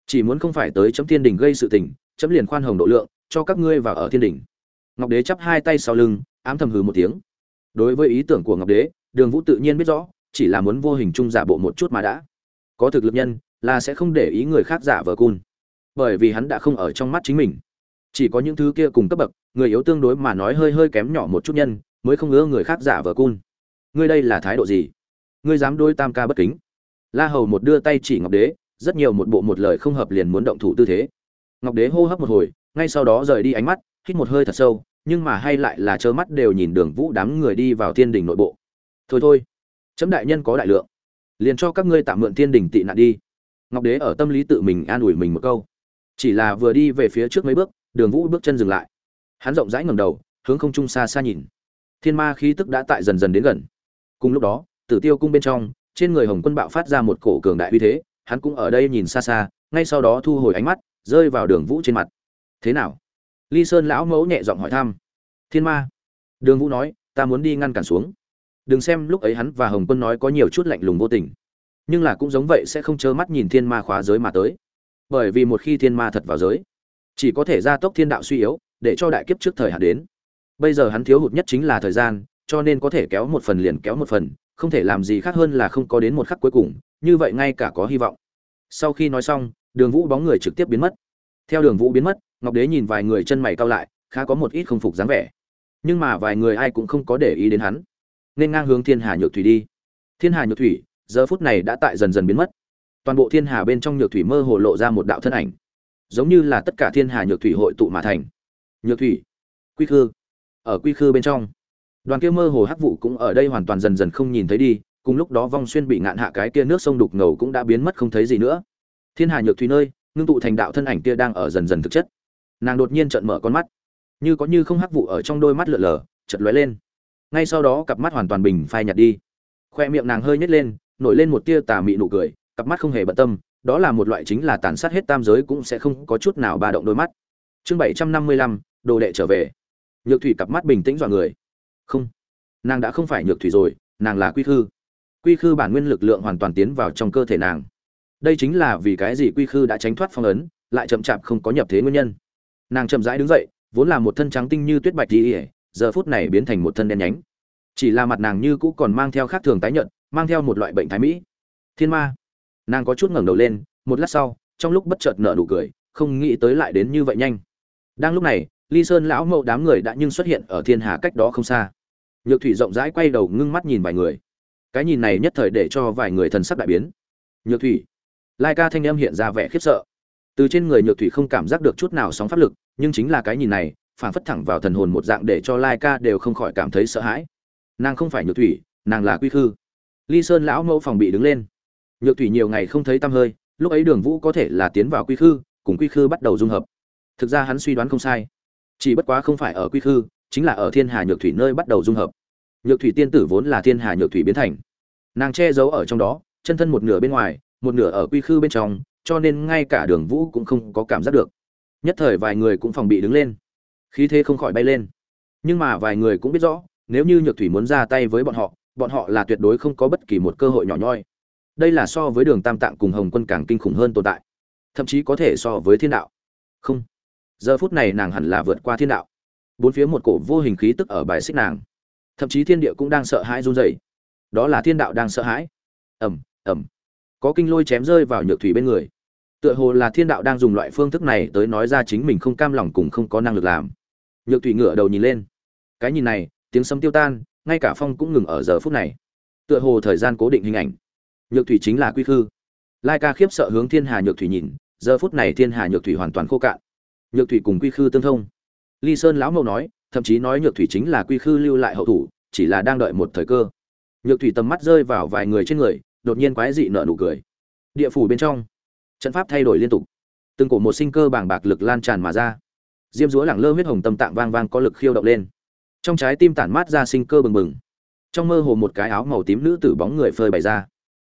A: Chỉ muốn không phải tới chấm thiên đình gây sự tình, chấm liền khoan hồng độ lượng, cho các ngươi vào ở thiên đình ngọc đế chắp hai tay sau lưng, ám thầm hừ một tiếng. Đối với ý tưởng của ngọc đế, đường vũ tự nhiên biết rõ, chỉ là muốn vô hình chung giả bộ một chút mà đã. Có thực lực nhân, là sẽ không để ý người khác giả vờ cun. Bởi vì hắn đã không ở trong mắt chính mình. Chỉ có những thứ kia cùng cấp bậc, người yếu tương đối mà nói hơi hơi kém nhỏ một chút nhân, mới không ngứa người khác giả vờ cun. Ngươi đây là thái độ gì? Ngươi dám đôi tam ca bất kính. La hầu một đưa tay chỉ ngọc đế, rất nhiều một bộ một lời không hợp liền muốn động thủ tư thế. Ngọc đế hô hấp một hồi, ngay sau đó rời đi ánh mắt hít một hơi thật sâu, nhưng mà hay lại là trơ mắt đều nhìn đường vũ đám người đi vào thiên đình nội bộ. Thôi thôi, chấm đại nhân có đại lượng. Liền cho các ngươi tạm mượn thiên đình tị nạn đi. Ngọc đế ở tâm lý tự mình an ủi mình một câu. Chỉ là vừa đi về phía trước mấy bước, đường vũ bước chân dừng lại. Hắn rộng rãi ngầm đầu, hướng không trung xa xa nhìn. Thiên ma khí tức đã tại dần dần đến gần. Cùng lúc đó, tử tiêu cung bên trong, trên người hồng quân bạo phát ra một cổ cường đại uy thế, hắn cũng ở đây nhìn xa xa, ngay sau đó thu hồi ánh mắt, rơi vào đường vũ trên mặt. Thế nào? Ly sơn lão mẫu nhẹ giọng hỏi thăm. Thiên ma. Đường vũ nói, ta muốn đi ngăn cản xuống. Đừng xem lúc ấy hắn và hồng quân nói có nhiều chút lạnh lùng vô tình, nhưng là cũng giống vậy sẽ không trơ mắt nhìn thiên ma khóa giới mà tới. Bởi vì một khi thiên ma thật vào giới, chỉ có thể gia tốc thiên đạo suy yếu, để cho đại kiếp trước thời hạn đến. Bây giờ hắn thiếu hụt nhất chính là thời gian, cho nên có thể kéo một phần liền kéo một phần, không thể làm gì khác hơn là không có đến một khắc cuối cùng, như vậy ngay cả có hy vọng. Sau khi nói xong, đường vũ bóng người trực tiếp biến mất theo đường vũ biến mất, ngọc đế nhìn vài người chân mày cao lại, khá có một ít không phục dáng vẻ. Nhưng mà vài người ai cũng không có để ý đến hắn. Nên ngang hướng thiên hà nhược thủy đi. Thiên hà nhược thủy, giờ phút này đã tại dần dần biến mất. Toàn bộ thiên hà bên trong nhược thủy mơ hồ lộ ra một đạo thân ảnh. Giống như là tất cả thiên hà nhược thủy hội tụ mà thành. Nhược thủy, quy khư, ở quy khư bên trong. Đoàn kia mơ hồ hắc vụ cũng ở đây hoàn toàn dần dần không nhìn thấy đi, cùng lúc đó vong xuyên bị ngạn hạ cái kia nước sông đục ngầu cũng đã biến mất không thấy gì nữa. Thiên hà nhược thủy nơi ngưng tụ thành đạo thân ảnh kia đang ở dần dần thực chất. Nàng đột nhiên trợn mở con mắt, như có như không hắc vụ ở trong đôi mắt lượn lờ chật lóe lên. Ngay sau đó cặp mắt hoàn toàn bình phai nhạt đi. Khoe miệng nàng hơi nhếch lên, nổi lên một tia tà mị nụ cười, cặp mắt không hề bận tâm, đó là một loại chính là tàn sát hết tam giới cũng sẽ không có chút nào ba động đôi mắt. Chương bảy trăm năm mươi lăm, đồ đệ trở về. Nhược thủy cặp mắt bình tĩnh dọa người. Không, nàng đã không phải nhược thủy rồi, nàng là quy khư. Quy khư bản nguyên lực lượng hoàn toàn tiến vào trong cơ thể nàng đây chính là vì cái gì quy khư đã tránh thoát phong ấn, lại chậm chạp không có nhập thế nguyên nhân. Nàng chậm rãi đứng dậy, vốn là một thân trắng tinh như tuyết bạch đi ỉa giờ phút này biến thành một thân đen nhánh. Chỉ là mặt nàng như cũ còn mang theo khác thường tái nhợt, mang theo một loại bệnh thái mỹ. Thiên ma. Nàng có chút ngẩng đầu lên, một lát sau, trong lúc bất chợt nở nụ cười, không nghĩ tới lại đến như vậy nhanh. Đang lúc này, ly sơn lão mậu đám người đã nhưng xuất hiện ở thiên hà cách đó không xa. Nhược thủy rộng rãi quay đầu ngưng mắt nhìn vài người. Cái nhìn này nhất thời để cho vài người thần sắc đại biến. Nhược thủy lai ca thanh âm hiện ra vẻ khiếp sợ. Từ trên người nhược thủy không cảm giác được chút nào sóng pháp lực, nhưng chính là cái nhìn này phản phất thẳng vào thần hồn một dạng để cho lai ca đều không khỏi cảm thấy sợ hãi. Nàng không phải nhược thủy, nàng là quy khư. Ly sơn lão mẫu phòng bị đứng lên. Nhược thủy nhiều ngày không thấy tăm hơi, lúc ấy đường vũ có thể là tiến vào quy khư, cùng quy khư bắt đầu dung hợp. Thực ra hắn suy đoán không sai. Chỉ bất quá không phải ở quy khư, chính là ở thiên hà nhược thủy nơi bắt đầu dung hợp. Nhược thủy tiên tử vốn là thiên hà nhược thủy biến thành. Nàng che giấu ở trong đó, chân thân một nửa bên ngoài một nửa ở quy khư bên trong, cho nên ngay cả đường vũ cũng không có cảm giác được. Nhất thời vài người cũng phòng bị đứng lên. Khí thế không khỏi bay lên. Nhưng mà vài người cũng biết rõ, nếu như nhược thủy muốn ra tay với bọn họ bọn họ là tuyệt đối không có bất kỳ một cơ hội nhỏ nhoi. Đây là so với đường tam tạng cùng hồng quân càng kinh khủng hơn tồn tại. Thậm chí có thể so với thiên đạo. Không. Giờ phút này nàng hẳn là vượt qua thiên đạo. Bốn phía một cổ vô hình khí tức ở bài xích nàng. Thậm chí thiên địa cũng đang sợ hãi run rẩy. Đó là thiên đạo đang sợ hãi. Ẩm ẩm có kinh lôi chém rơi vào nhược thủy bên người. Tựa hồ là thiên đạo đang dùng loại phương thức này tới nói ra chính mình không cam lòng cùng không có năng lực làm. Nhược thủy ngửa đầu nhìn lên. Cái nhìn này, tiếng sấm tiêu tan, ngay cả phong cũng ngừng ở giờ phút này. Tựa hồ thời gian cố định hình ảnh. Nhược thủy chính là quy khư. Lai ca khiếp sợ hướng thiên hà nhược thủy nhìn, giờ phút này thiên hà nhược thủy hoàn toàn khô cạn. Nhược thủy cùng quy khư tương thông. Ly sơn lão mẫu nói, thậm chí nói nhược thủy chính là quy khư lưu lại hậu thủ, chỉ là đang đợi một thời cơ. Nhược thủy tầm mắt rơi vào vài người trên người đột nhiên quái dị nở nụ cười. Địa phủ bên trong, trận pháp thay đổi liên tục. Từng cổ một sinh cơ bàng bạc lực lan tràn mà ra. Diêm dúa lẳng lơ huyết hồng tâm tạng vang vang có lực khiêu động lên. Trong trái tim tản mát ra sinh cơ bừng bừng. Trong mơ hồ một cái áo màu tím nữ tử bóng người phơi bày ra.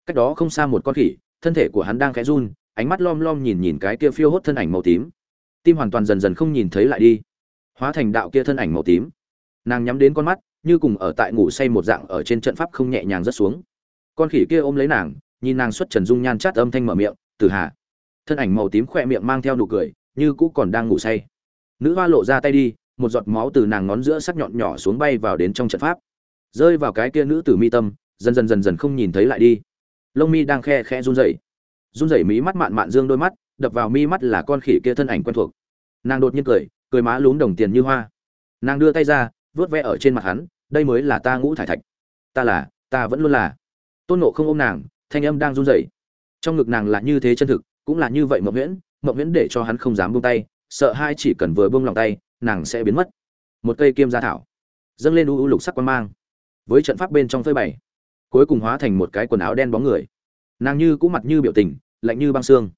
A: Cách đó không xa một con khỉ, thân thể của hắn đang khẽ run, ánh mắt lom lom nhìn nhìn cái kia phiêu hốt thân ảnh màu tím. Tim hoàn toàn dần dần không nhìn thấy lại đi. Hóa thành đạo kia thân ảnh màu tím. Nàng nhắm đến con mắt, như cùng ở tại ngủ say một dạng ở trên trận pháp không nhẹ nhàng rất xuống con khỉ kia ôm lấy nàng, nhìn nàng xuất trần dung nhan chát âm thanh mở miệng từ hạ thân ảnh màu tím khỏe miệng mang theo nụ cười, như cũ còn đang ngủ say. Nữ hoa lộ ra tay đi, một giọt máu từ nàng ngón giữa sắc nhọn nhỏ xuống bay vào đến trong trận pháp. Rơi vào cái kia nữ tử mi tâm, dần dần dần dần không nhìn thấy lại đi. Lông mi đang khe khe run rẩy. Run rẩy mí mắt mạn mạn dương đôi mắt, đập vào mi mắt là con khỉ kia thân ảnh quen thuộc. Nàng đột nhiên cười cười má lún đồng tiền như hoa. Nàng đưa tay ra vớt vẽ ở trên mặt hắn, đây mới là ta ngũ thải thạch. Ta là, ta vẫn luôn là tôn nộ không ôm nàng, thanh âm đang run rẩy. Trong ngực nàng là như thế chân thực, cũng là như vậy mộng nguyễn mộng nguyễn để cho hắn không dám buông tay, sợ hai chỉ cần vừa buông lòng tay, nàng sẽ biến mất. Một cây kim gia thảo, dâng lên u u lục sắc quan mang, với trận pháp bên trong phơi bày, cuối cùng hóa thành một cái quần áo đen bóng người. Nàng như cũng mặt như biểu tình, lạnh như băng xương.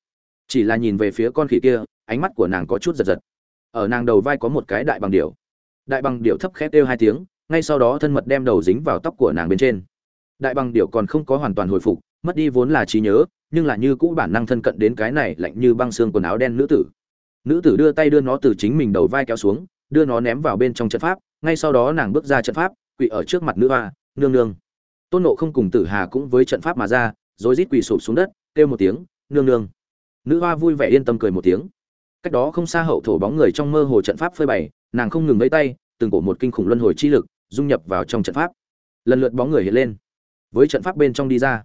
A: Chỉ là nhìn về phía con khỉ kia, ánh mắt của nàng có chút giật giật. Ở nàng đầu vai có một cái đại bằng điểu. Đại bằng điểu thấp khét kêu hai tiếng, ngay sau đó thân mật đem đầu dính vào tóc của nàng bên trên đại bằng điểu còn không có hoàn toàn hồi phục, mất đi vốn là trí nhớ, nhưng là như cũ bản năng thân cận đến cái này lạnh như băng xương quần áo đen nữ tử. Nữ tử đưa tay đưa nó từ chính mình đầu vai kéo xuống, đưa nó ném vào bên trong trận pháp, ngay sau đó nàng bước ra trận pháp, quỳ ở trước mặt nữ hoa, nương nương. Tôn nộ không cùng tử hà cũng với trận pháp mà ra, rồi rít quỳ sụp xuống đất, kêu một tiếng, nương nương. Nữ hoa vui vẻ yên tâm cười một tiếng. Cách đó không xa hậu thổ bóng người trong mơ hồ trận pháp phơi bày, nàng không ngừng lấy tay, từng cổ một kinh khủng luân hồi chi lực, dung nhập vào trong trận pháp. Lần lượt bóng người hiện lên với trận pháp bên trong đi ra.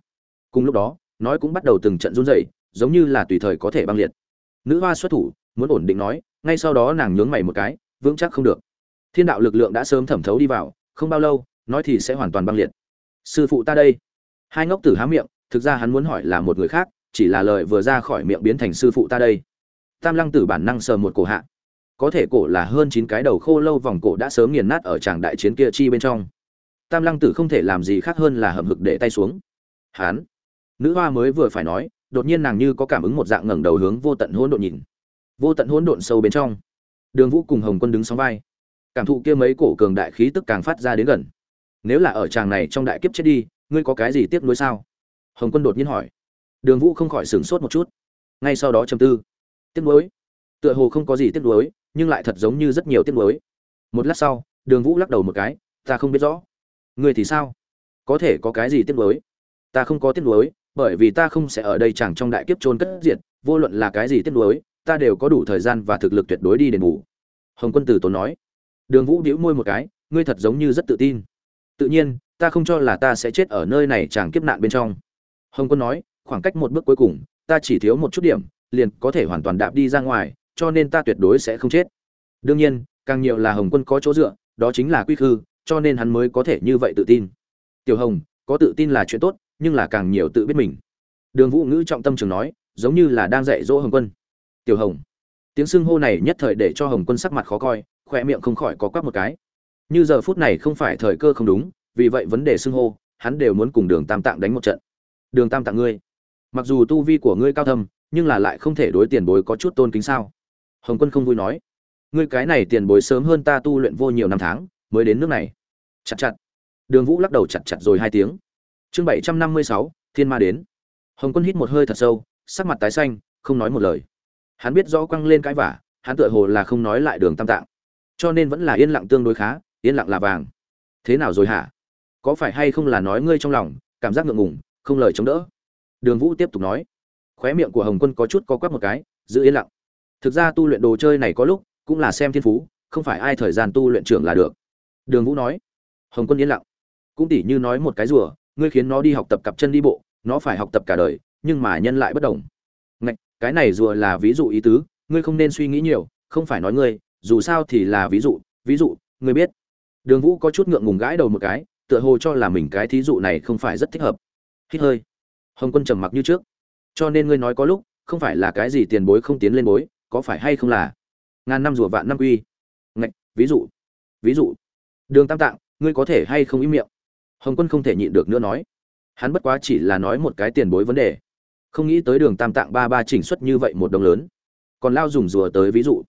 A: Cùng lúc đó, nói cũng bắt đầu từng trận run rẩy, giống như là tùy thời có thể băng liệt. Nữ hoa xuất thủ, muốn ổn định nói, ngay sau đó nàng nhướng mày một cái, vững chắc không được. Thiên đạo lực lượng đã sớm thẩm thấu đi vào, không bao lâu, nói thì sẽ hoàn toàn băng liệt. Sư phụ ta đây. Hai ngốc tử há miệng, thực ra hắn muốn hỏi là một người khác, chỉ là lời vừa ra khỏi miệng biến thành sư phụ ta đây. Tam lăng tử bản năng sờ một cổ hạ. Có thể cổ là hơn chín cái đầu khô lâu vòng cổ đã sớm nghiền nát ở tràng đại chiến kia chi bên trong tam lăng tử không thể làm gì khác hơn là hầm hực để tay xuống. Hán, nữ hoa mới vừa phải nói, đột nhiên nàng như có cảm ứng một dạng ngẩng đầu hướng vô tận hỗn độn nhìn. Vô tận hỗn độn sâu bên trong, đường vũ cùng hồng quân đứng sóng vai. Cảm thụ kia mấy cổ cường đại khí tức càng phát ra đến gần. Nếu là ở tràng này trong đại kiếp chết đi, ngươi có cái gì tiếc nuối sao? Hồng quân đột nhiên hỏi. Đường vũ không khỏi sửng sốt một chút. Ngay sau đó trầm tư. Tiếc nuối. Tựa hồ không có gì tiếc nuối, nhưng lại thật giống như rất nhiều tiếc nuối. Một lát sau, đường vũ lắc đầu một cái, ta không biết rõ ngươi thì sao? Có thể có cái gì tiếc nuối? Ta không có tiếc nuối, bởi vì ta không sẽ ở đây chẳng trong đại kiếp trôn cất diệt, vô luận là cái gì tiếc nuối, ta đều có đủ thời gian và thực lực tuyệt đối đi đền bù. Hồng quân tử tốn nói. Đường vũ đĩu môi một cái, ngươi thật giống như rất tự tin. Tự nhiên, ta không cho là ta sẽ chết ở nơi này chẳng kiếp nạn bên trong. Hồng quân nói, khoảng cách một bước cuối cùng, ta chỉ thiếu một chút điểm, liền có thể hoàn toàn đạp đi ra ngoài, cho nên ta tuyệt đối sẽ không chết. Đương nhiên, càng nhiều là hồng quân có chỗ dựa, đó chính là quy khư cho nên hắn mới có thể như vậy tự tin. Tiểu hồng, có tự tin là chuyện tốt, nhưng là càng nhiều tự biết mình. Đường vũ ngữ trọng tâm trường nói, giống như là đang dạy dỗ hồng quân. Tiểu hồng, tiếng xưng hô này nhất thời để cho hồng quân sắc mặt khó coi khoe miệng không khỏi có quắc một cái. Như giờ phút này không phải thời cơ không đúng, vì vậy vấn đề xưng hô, hắn đều muốn cùng đường tam tạng đánh một trận. Đường tam tạng ngươi, mặc dù tu vi của ngươi cao thâm, nhưng là lại không thể đối tiền bối có chút tôn kính sao? Hồng quân không vui nói, ngươi cái này tiền bối sớm hơn ta tu luyện vô nhiều năm tháng mới đến nước này. Chặt chặt. Đường vũ lắc đầu chặt chặt rồi hai tiếng. Chương bảy trăm năm mươi sáu, thiên ma đến. Hồng quân hít một hơi thật sâu, sắc mặt tái xanh, không nói một lời. Hắn biết rõ quăng lên cái vả, hắn tựa hồ là không nói lại đường tam tạng. Cho nên vẫn là yên lặng tương đối khá, yên lặng là vàng. Thế nào rồi hả? Có phải hay không là nói ngươi trong lòng, cảm giác ngượng ngùng, không lời chống đỡ? Đường vũ tiếp tục nói. Khóe miệng của hồng quân có chút có quắp một cái, giữ yên lặng. Thực ra tu luyện đồ chơi này có lúc cũng là xem thiên phú, không phải ai thời gian tu luyện trưởng là được đường vũ nói. Hồng quân yên lặng. Cũng tỉ như nói một cái rùa ngươi khiến nó đi học tập cặp chân đi bộ nó phải học tập cả đời nhưng mà nhân lại bất đồng. Ngạch, cái này rùa là ví dụ ý tứ ngươi không nên suy nghĩ nhiều không phải nói ngươi dù sao thì là ví dụ ví dụ ngươi biết. Đường vũ có chút ngượng ngùng gãi đầu một cái tựa hồ cho là mình cái thí dụ này không phải rất thích hợp. Hít hơi. Hồng quân trầm mặc như trước. Cho nên ngươi nói có lúc không phải là cái gì tiền bối không tiến lên bối có phải hay không là? Ngàn năm rùa vạn năm uy. ngạch ví dụ. Ví dụ đường tam tạng, ngươi có thể hay không ý miệng? Hồng quân không thể nhịn được nữa nói. Hắn bất quá chỉ là nói một cái tiền bối vấn đề. Không nghĩ tới đường tam tạng ba ba chỉnh xuất như vậy một đồng lớn. Còn lao dùng rùa tới ví dụ.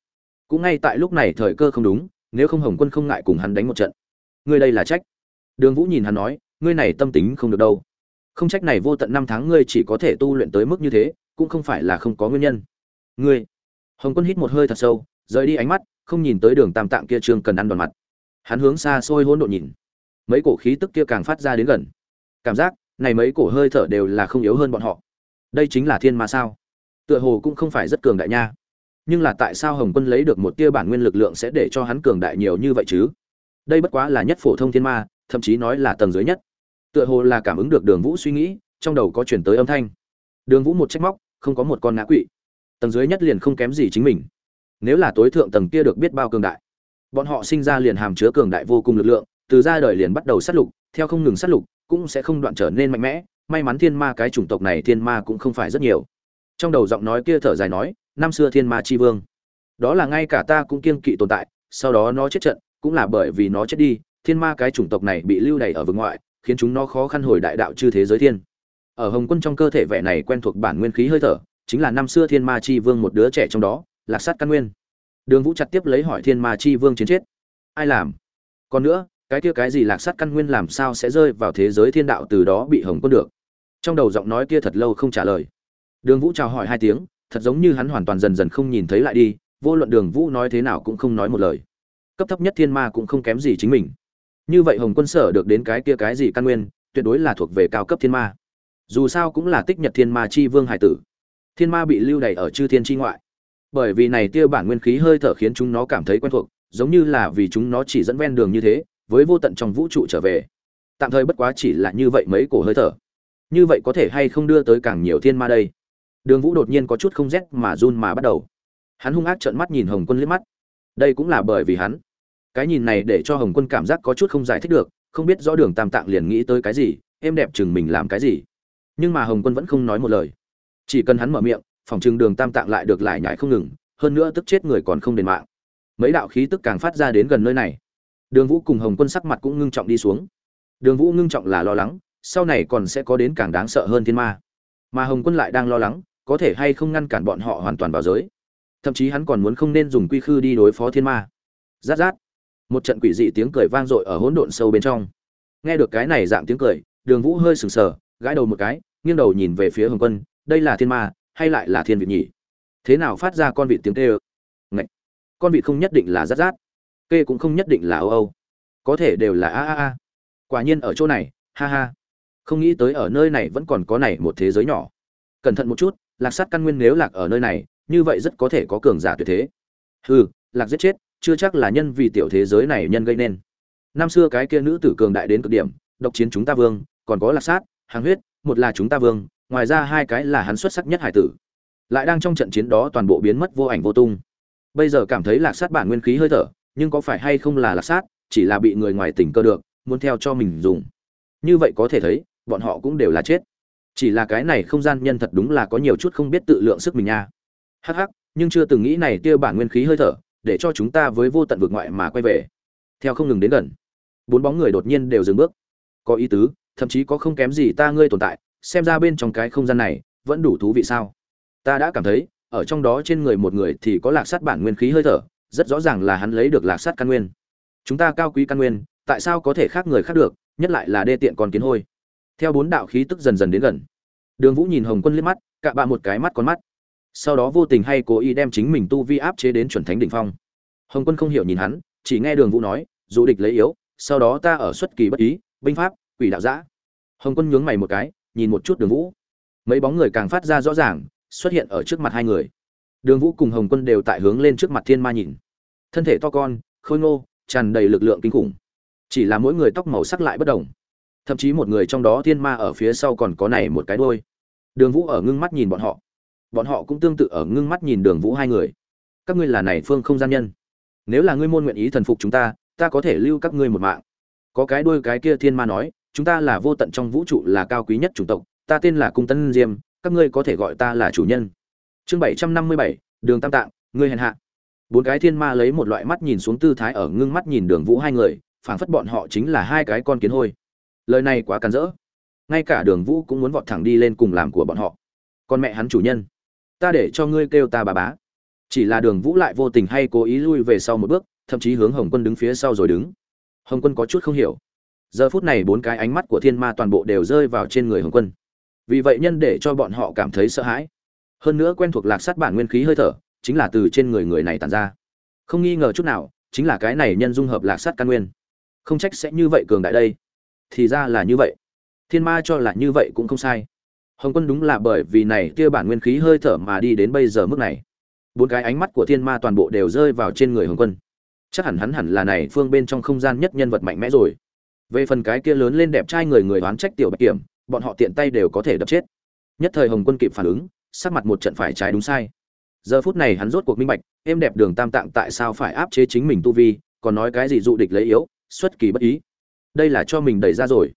A: Cũng ngay tại lúc này thời cơ không đúng, nếu không hồng quân không ngại cùng hắn đánh một trận. Ngươi đây là trách. Đường vũ nhìn hắn nói, ngươi này tâm tính không được đâu. Không trách này vô tận năm tháng ngươi chỉ có thể tu luyện tới mức như thế, cũng không phải là không có nguyên nhân. Ngươi. Hồng quân hít một hơi thật sâu, rời đi ánh mắt, không nhìn tới đường tam tạng kia trương cần ăn đòn mặt hắn hướng xa xôi hỗn độn nhìn. Mấy cổ khí tức kia càng phát ra đến gần. Cảm giác này mấy cổ hơi thở đều là không yếu hơn bọn họ. Đây chính là thiên ma sao? Tựa hồ cũng không phải rất cường đại nha. Nhưng là tại sao hồng quân lấy được một tia bản nguyên lực lượng sẽ để cho hắn cường đại nhiều như vậy chứ? Đây bất quá là nhất phổ thông thiên ma, thậm chí nói là tầng dưới nhất. Tựa hồ là cảm ứng được đường vũ suy nghĩ, trong đầu có chuyển tới âm thanh. Đường vũ một trách móc, không có một con ngã quỵ. Tầng dưới nhất liền không kém gì chính mình. Nếu là tối thượng tầng kia được biết bao cường đại bọn họ sinh ra liền hàm chứa cường đại vô cùng lực lượng, từ ra đời liền bắt đầu sát lục, theo không ngừng sát lục, cũng sẽ không đoạn trở nên mạnh mẽ. May mắn thiên ma cái chủng tộc này thiên ma cũng không phải rất nhiều. Trong đầu giọng nói kia thở dài nói, năm xưa thiên ma chi vương, đó là ngay cả ta cũng kiên kỵ tồn tại, sau đó nó chết trận, cũng là bởi vì nó chết đi, thiên ma cái chủng tộc này bị lưu đày ở vực ngoại, khiến chúng nó khó khăn hồi đại đạo chư thế giới thiên. Ở hồng quân trong cơ thể vẻ này quen thuộc bản nguyên khí hơi thở, chính là năm xưa thiên ma chi vương một đứa trẻ trong đó, lạc sát căn nguyên đường vũ chặt tiếp lấy hỏi thiên ma chi vương chiến chết. Ai làm? Còn nữa, cái kia cái gì lạc sát căn nguyên làm sao sẽ rơi vào thế giới thiên đạo từ đó bị hồng quân được? Trong đầu giọng nói kia thật lâu không trả lời. Đường vũ chào hỏi hai tiếng, thật giống như hắn hoàn toàn dần dần không nhìn thấy lại đi, vô luận đường vũ nói thế nào cũng không nói một lời. Cấp thấp nhất thiên ma cũng không kém gì chính mình. Như vậy hồng quân sở được đến cái kia cái gì căn nguyên, tuyệt đối là thuộc về cao cấp thiên ma. Dù sao cũng là tích nhật thiên ma chi vương hải tử. Thiên ma bị lưu đày ở chư thiên chi ngoại bởi vì này tia bản nguyên khí hơi thở khiến chúng nó cảm thấy quen thuộc, giống như là vì chúng nó chỉ dẫn ven đường như thế, với vô tận trong vũ trụ trở về. Tạm thời bất quá chỉ là như vậy mấy cổ hơi thở. Như vậy có thể hay không đưa tới càng nhiều thiên ma đây? Đường vũ đột nhiên có chút không rét mà run mà bắt đầu. Hắn hung ác trợn mắt nhìn hồng quân liếc mắt. Đây cũng là bởi vì hắn. Cái nhìn này để cho hồng quân cảm giác có chút không giải thích được, không biết rõ đường tam tạng liền nghĩ tới cái gì em đẹp chừng mình làm cái gì. Nhưng mà hồng quân vẫn không nói một lời. Chỉ cần hắn mở miệng phòng trường đường tam tạng lại được lại nhảy không ngừng, hơn nữa tức chết người còn không đền mạng. Mấy đạo khí tức càng phát ra đến gần nơi này. Đường vũ cùng hồng quân sắc mặt cũng ngưng trọng đi xuống. Đường vũ ngưng trọng là lo lắng, sau này còn sẽ có đến càng đáng sợ hơn thiên ma. Mà hồng quân lại đang lo lắng, có thể hay không ngăn cản bọn họ hoàn toàn vào giới. Thậm chí hắn còn muốn không nên dùng quy khư đi đối phó thiên ma. Rát rát. Một trận quỷ dị tiếng cười vang dội ở hỗn độn sâu bên trong. Nghe được cái này dạng tiếng cười, đường vũ hơi sững sờ, gãi đầu một cái, nghiêng đầu nhìn về phía hồng quân, đây là thiên ma hay lại là thiên vị nhỉ? Thế nào phát ra con vịt tiếng tê ơ Ngậy! con vịt không nhất định là rát rát, kê cũng không nhất định là âu âu. Có thể đều là a a a. Quả nhiên ở chỗ này, ha ha. Không nghĩ tới ở nơi này vẫn còn có này một thế giới nhỏ. Cẩn thận một chút, lạc sát căn nguyên nếu lạc ở nơi này, như vậy rất có thể có cường giả tuyệt thế. Hừ, lạc giết chết, chưa chắc là nhân vì tiểu thế giới này nhân gây nên. Năm xưa cái kia nữ tử cường đại đến cực điểm, độc chiến chúng ta vương, còn có lạc sát hàng huyết, một là chúng ta vương ngoài ra hai cái là hắn xuất sắc nhất hải tử. Lại đang trong trận chiến đó toàn bộ biến mất vô ảnh vô tung. Bây giờ cảm thấy lạc sát bản nguyên khí hơi thở, nhưng có phải hay không là lạc sát, chỉ là bị người ngoài tình cơ được, muốn theo cho mình dùng. Như vậy có thể thấy, bọn họ cũng đều là chết. Chỉ là cái này không gian nhân thật đúng là có nhiều chút không biết tự lượng sức mình nha. Hắc hắc, nhưng chưa từng nghĩ này tiêu bản nguyên khí hơi thở, để cho chúng ta với vô tận vực ngoại mà quay về. Theo không ngừng đến gần, bốn bóng người đột nhiên đều dừng bước. Có ý tứ, thậm chí có không kém gì ta ngươi tồn tại xem ra bên trong cái không gian này vẫn đủ thú vị sao? Ta đã cảm thấy, ở trong đó trên người một người thì có lạc sát bản nguyên khí hơi thở, rất rõ ràng là hắn lấy được lạc sát căn nguyên. Chúng ta cao quý căn nguyên, tại sao có thể khác người khác được, nhất lại là đê tiện còn kiến hôi? Theo bốn đạo khí tức dần dần đến gần. Đường vũ nhìn hồng quân liếc mắt, cạ bạ một cái mắt con mắt. Sau đó vô tình hay cố ý đem chính mình tu vi áp chế đến chuẩn thánh đỉnh phong. Hồng quân không hiểu nhìn hắn, chỉ nghe đường vũ nói, dù địch lấy yếu, sau đó ta ở xuất kỳ bất ý, binh pháp, quỷ đạo giã. Hồng quân nhướng mày một cái nhìn một chút đường vũ. Mấy bóng người càng phát ra rõ ràng, xuất hiện ở trước mặt hai người. Đường vũ cùng hồng quân đều tại hướng lên trước mặt thiên ma nhìn. Thân thể to con, khôi ngô, tràn đầy lực lượng kinh khủng. Chỉ là mỗi người tóc màu sắc lại bất đồng. Thậm chí một người trong đó thiên ma ở phía sau còn có này một cái đôi đường vũ ở ngưng mắt nhìn bọn họ. Bọn họ cũng tương tự ở ngưng mắt nhìn đường vũ hai người. Các ngươi là này phương không gian nhân. Nếu là ngươi môn nguyện ý thần phục chúng ta ta có thể lưu các ngươi một mạng. Có cái đôi cái kia thiên ma nói chúng ta là vô tận trong vũ trụ là cao quý nhất chủng tộc, ta tên là cung tân diêm, các ngươi có thể gọi ta là chủ nhân. Chương bảy trăm năm mươi bảy, đường tam tạng, ngươi hèn hạ. Bốn cái thiên ma lấy một loại mắt nhìn xuống tư thái ở ngưng mắt nhìn đường vũ hai người, phảng phất bọn họ chính là hai cái con kiến hôi. Lời này quá cắn rỡ. Ngay cả đường vũ cũng muốn vọt thẳng đi lên cùng làm của bọn họ. Con mẹ hắn chủ nhân, ta để cho ngươi kêu ta bà bá. Chỉ là đường vũ lại vô tình hay cố ý lui về sau một bước, thậm chí hướng hồng quân đứng phía sau rồi đứng. Hồng quân có chút không hiểu giờ phút này bốn cái ánh mắt của thiên ma toàn bộ đều rơi vào trên người hồng quân. Vì vậy nhân để cho bọn họ cảm thấy sợ hãi. Hơn nữa quen thuộc lạc sát bản nguyên khí hơi thở, chính là từ trên người người này tàn ra. Không nghi ngờ chút nào, chính là cái này nhân dung hợp lạc sát căn nguyên. Không trách sẽ như vậy cường đại đây. Thì ra là như vậy. Thiên ma cho là như vậy cũng không sai. Hồng quân đúng là bởi vì này kia bản nguyên khí hơi thở mà đi đến bây giờ mức này. Bốn cái ánh mắt của thiên ma toàn bộ đều rơi vào trên người hồng quân. Chắc hẳn hắn hẳn là này phương bên trong không gian nhất nhân vật mạnh mẽ rồi về phần cái kia lớn lên đẹp trai người người đoán trách tiểu bạch kiểm, bọn họ tiện tay đều có thể đập chết. Nhất thời hồng quân kịp phản ứng, sắc mặt một trận phải trái đúng sai. Giờ phút này hắn rốt cuộc minh bạch, êm đẹp đường tam tạng tại sao phải áp chế chính mình tu vi, còn nói cái gì dụ địch lấy yếu, xuất kỳ bất ý. Đây là cho mình đẩy ra rồi.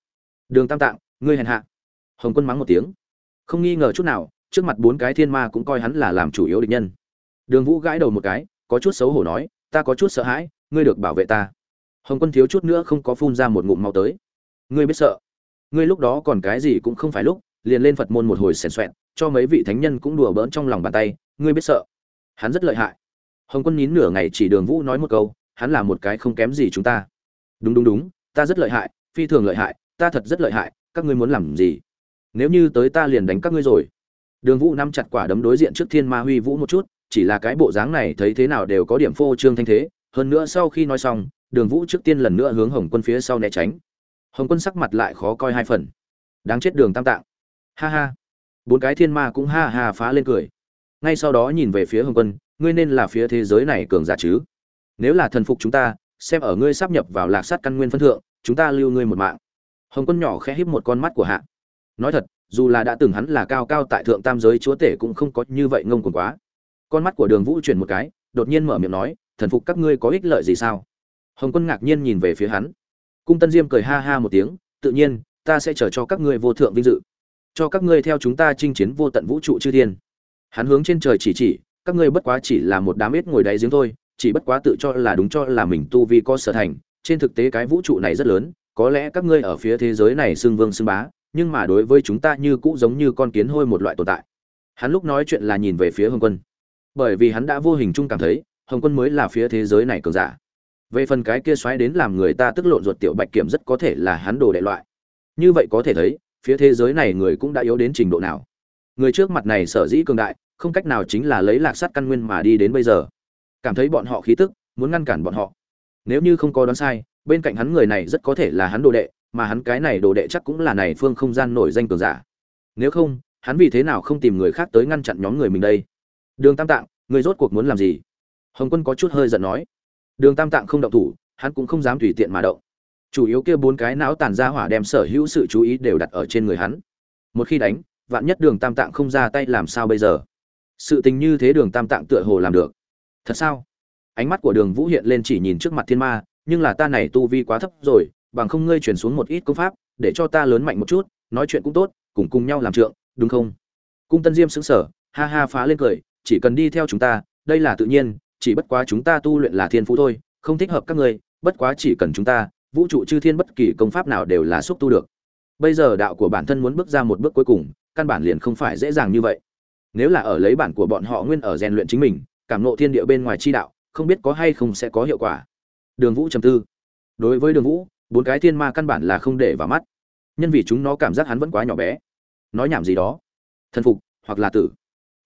A: Đường tam tạng, ngươi hèn hạ. Hồng quân mắng một tiếng. Không nghi ngờ chút nào, trước mặt bốn cái thiên ma cũng coi hắn là làm chủ yếu địch nhân. Đường vũ gãi đầu một cái, có chút xấu hổ nói, ta có chút sợ hãi, ngươi được bảo vệ ta hồng quân thiếu chút nữa không có phun ra một ngụm mau tới. Ngươi biết sợ. Ngươi lúc đó còn cái gì cũng không phải lúc, liền lên phật môn một hồi xèn xoẹn cho mấy vị thánh nhân cũng đùa bỡn trong lòng bàn tay, ngươi biết sợ. Hắn rất lợi hại. Hồng quân nín nửa ngày chỉ đường vũ nói một câu, hắn là một cái không kém gì chúng ta. Đúng đúng đúng, ta rất lợi hại, phi thường lợi hại, ta thật rất lợi hại, các ngươi muốn làm gì? Nếu như tới ta liền đánh các ngươi rồi. Đường vũ nắm chặt quả đấm đối diện trước thiên ma huy vũ một chút, chỉ là cái bộ dáng này thấy thế nào đều có điểm phô trương thanh thế, hơn nữa sau khi nói xong đường vũ trước tiên lần nữa hướng hồng quân phía sau né tránh. Hồng quân sắc mặt lại khó coi hai phần. Đáng chết đường tam tạng. Ha ha. Bốn cái thiên ma cũng ha ha phá lên cười. Ngay sau đó nhìn về phía hồng quân, ngươi nên là phía thế giới này cường giả chứ? Nếu là thần phục chúng ta, xem ở ngươi sắp nhập vào lạc sát căn nguyên phân thượng, chúng ta lưu ngươi một mạng. Hồng quân nhỏ khẽ híp một con mắt của hạ. Nói thật, dù là đã từng hắn là cao cao tại thượng tam giới chúa tể cũng không có như vậy ngông cuồng quá. Con mắt của đường vũ chuyển một cái, đột nhiên mở miệng nói, thần phục các ngươi có ích lợi gì sao? Hồng quân ngạc nhiên nhìn về phía hắn. Cung tân diêm cười ha ha một tiếng, tự nhiên, ta sẽ chờ cho các ngươi vô thượng vinh dự. Cho các ngươi theo chúng ta chinh chiến vô tận vũ trụ chư thiên. Hắn hướng trên trời chỉ chỉ, các ngươi bất quá chỉ là một đám ít ngồi đáy giếng thôi, chỉ bất quá tự cho là đúng cho là mình tu vi có sở thành, trên thực tế cái vũ trụ này rất lớn, có lẽ các ngươi ở phía thế giới này xưng vương xưng bá, nhưng mà đối với chúng ta như cũ giống như con kiến hôi một loại tồn tại. Hắn lúc nói chuyện là nhìn về phía hồng quân. Bởi vì hắn đã vô hình chung cảm thấy, hồng quân mới là phía thế giới này cường giả về phần cái kia xoáy đến làm người ta tức lộn ruột tiểu bạch kiểm rất có thể là hắn đồ đệ loại. Như vậy có thể thấy, phía thế giới này người cũng đã yếu đến trình độ nào. Người trước mặt này sở dĩ cường đại, không cách nào chính là lấy lạc sắt căn nguyên mà đi đến bây giờ. Cảm thấy bọn họ khí tức, muốn ngăn cản bọn họ. Nếu như không có đoán sai, bên cạnh hắn người này rất có thể là hắn đồ đệ, mà hắn cái này đồ đệ chắc cũng là này phương không gian nổi danh cường giả. Nếu không, hắn vì thế nào không tìm người khác tới ngăn chặn nhóm người mình đây? Đường tam tạng, người rốt cuộc muốn làm gì? Hồng quân có chút hơi giận nói đường tam tạng không động thủ, hắn cũng không dám tùy tiện mà động. Chủ yếu kia bốn cái não tàn ra hỏa đem sở hữu sự chú ý đều đặt ở trên người hắn. Một khi đánh, vạn nhất đường tam tạng không ra tay làm sao bây giờ? Sự tình như thế đường tam tạng tựa hồ làm được. Thật sao? Ánh mắt của đường vũ hiện lên chỉ nhìn trước mặt thiên ma, nhưng là ta này tu vi quá thấp rồi, bằng không ngươi chuyển xuống một ít công pháp, để cho ta lớn mạnh một chút, nói chuyện cũng tốt, cùng cùng nhau làm trượng, đúng không? Cung tân diêm xứng sở ha ha phá lên cười, chỉ cần đi theo chúng ta, đây là tự nhiên chỉ bất quá chúng ta tu luyện là thiên phú thôi, không thích hợp các ngươi, bất quá chỉ cần chúng ta, vũ trụ chư thiên bất kỳ công pháp nào đều là xúc tu được. Bây giờ đạo của bản thân muốn bước ra một bước cuối cùng, căn bản liền không phải dễ dàng như vậy. Nếu là ở lấy bản của bọn họ nguyên ở rèn luyện chính mình, cảm nộ thiên địa bên ngoài chi đạo, không biết có hay không sẽ có hiệu quả. Đường vũ trầm tư. Đối với đường vũ, bốn cái thiên ma căn bản là không để vào mắt. Nhân vì chúng nó cảm giác hắn vẫn quá nhỏ bé. Nói nhảm gì đó. Thần phục hoặc là tử.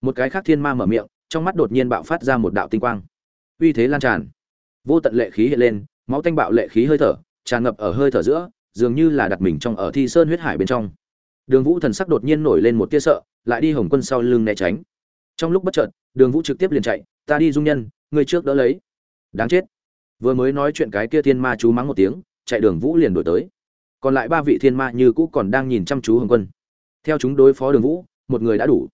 A: Một cái khác thiên ma mở miệng trong mắt đột nhiên bạo phát ra một đạo tinh quang. Uy thế lan tràn. Vô tận lệ khí hiện lên, máu tanh bạo lệ khí hơi thở, tràn ngập ở hơi thở giữa, dường như là đặt mình trong ở thi sơn huyết hải bên trong. Đường vũ thần sắc đột nhiên nổi lên một tia sợ, lại đi hồng quân sau lưng né tránh. Trong lúc bất chợt, đường vũ trực tiếp liền chạy, ta đi dung nhân, người trước đỡ lấy. Đáng chết. Vừa mới nói chuyện cái kia thiên ma chú mắng một tiếng, chạy đường vũ liền đổi tới. Còn lại ba vị thiên ma như cũ còn đang nhìn chăm chú hồng quân. Theo chúng đối phó đường vũ, một người đã đủ.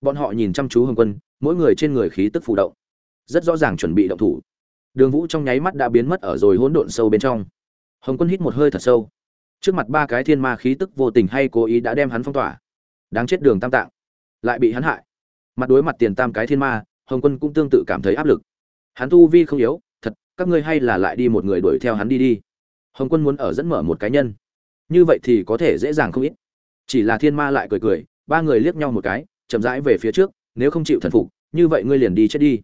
A: Bọn họ nhìn chăm chú hồng quân mỗi người trên người khí tức phụ động, rất rõ ràng chuẩn bị động thủ. Đường vũ trong nháy mắt đã biến mất ở rồi hỗn độn sâu bên trong. Hồng quân hít một hơi thật sâu. Trước mặt ba cái thiên ma khí tức vô tình hay cố ý đã đem hắn phong tỏa. Đáng chết đường tam tạng. Lại bị hắn hại. Mặt đối mặt tiền tam cái thiên ma, hồng quân cũng tương tự cảm thấy áp lực. Hắn tu vi không yếu, thật, các ngươi hay là lại đi một người đuổi theo hắn đi đi. Hồng quân muốn ở dẫn mở một cá nhân. Như vậy thì có thể dễ dàng không ít. Chỉ là thiên ma lại cười cười, ba người liếc nhau một cái, chậm rãi về phía trước nếu không chịu thần phục, như vậy ngươi liền đi chết đi.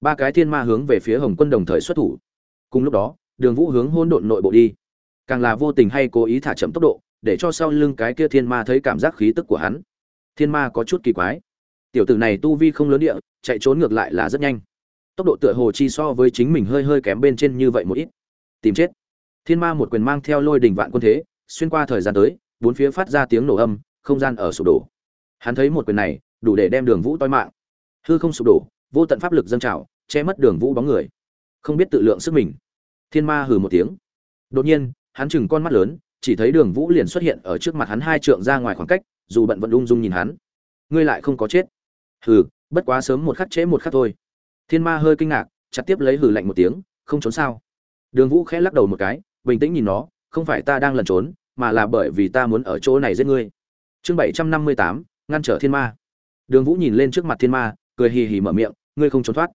A: Ba cái thiên ma hướng về phía hồng quân đồng thời xuất thủ. Cùng lúc đó, đường vũ hướng hôn độn nội bộ đi. Càng là vô tình hay cố ý thả chậm tốc độ, để cho sau lưng cái kia thiên ma thấy cảm giác khí tức của hắn. Thiên ma có chút kỳ quái. Tiểu tử này tu vi không lớn địa, chạy trốn ngược lại là rất nhanh. Tốc độ tựa hồ chi so với chính mình hơi hơi kém bên trên như vậy một ít. Tìm chết. Thiên ma một quyền mang theo lôi đình vạn quân thế, xuyên qua thời gian tới, bốn phía phát ra tiếng nổ âm, không gian ở sụp đổ. Hắn thấy một quyền này đủ để đem đường vũ toi mạng. Hư không sụp đổ, vô tận pháp lực dâng trào, che mất đường vũ bóng người. Không biết tự lượng sức mình. Thiên ma hừ một tiếng. Đột nhiên, hắn chừng con mắt lớn, chỉ thấy đường vũ liền xuất hiện ở trước mặt hắn hai trượng ra ngoài khoảng cách, dù bận vẫn ung dung nhìn hắn. Ngươi lại không có chết. Hừ, bất quá sớm một khắc trễ một khắc thôi. Thiên ma hơi kinh ngạc, chặt tiếp lấy hừ lạnh một tiếng, không trốn sao? Đường vũ khẽ lắc đầu một cái, bình tĩnh nhìn nó, không phải ta đang lẩn trốn, mà là bởi vì ta muốn ở chỗ này giết ngươi. Chương bảy trăm năm mươi tám, ngăn trở thiên ma đường vũ nhìn lên trước mặt thiên ma, cười hì hì mở miệng, ngươi không trốn thoát.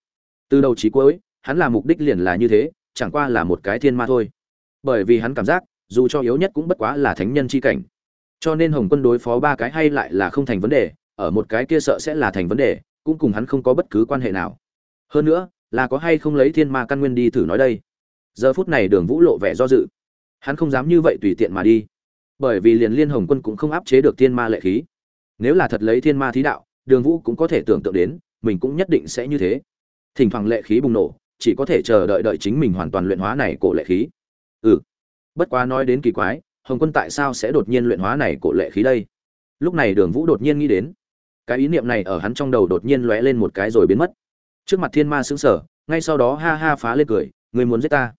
A: Từ đầu chí cuối, hắn là mục đích liền là như thế, chẳng qua là một cái thiên ma thôi. Bởi vì hắn cảm giác, dù cho yếu nhất cũng bất quá là thánh nhân chi cảnh. Cho nên hồng quân đối phó ba cái hay lại là không thành vấn đề, ở một cái kia sợ sẽ là thành vấn đề, cũng cùng hắn không có bất cứ quan hệ nào. Hơn nữa, là có hay không lấy thiên ma căn nguyên đi thử nói đây? Giờ phút này đường vũ lộ vẻ do dự. Hắn không dám như vậy tùy tiện mà đi. Bởi vì liền liên hồng quân cũng không áp chế được thiên ma lệ khí. Nếu là thật lấy thiên ma thí đạo đường vũ cũng có thể tưởng tượng đến, mình cũng nhất định sẽ như thế. Thỉnh thoảng lệ khí bùng nổ, chỉ có thể chờ đợi đợi chính mình hoàn toàn luyện hóa này cổ lệ khí. Ừ. Bất quá nói đến kỳ quái, hồng quân tại sao sẽ đột nhiên luyện hóa này cổ lệ khí đây? Lúc này đường vũ đột nhiên nghĩ đến, cái ý niệm này ở hắn trong đầu đột nhiên lóe lên một cái rồi biến mất. Trước mặt thiên ma xứng sở ngay sau đó ha ha phá lên cười người muốn giết ta?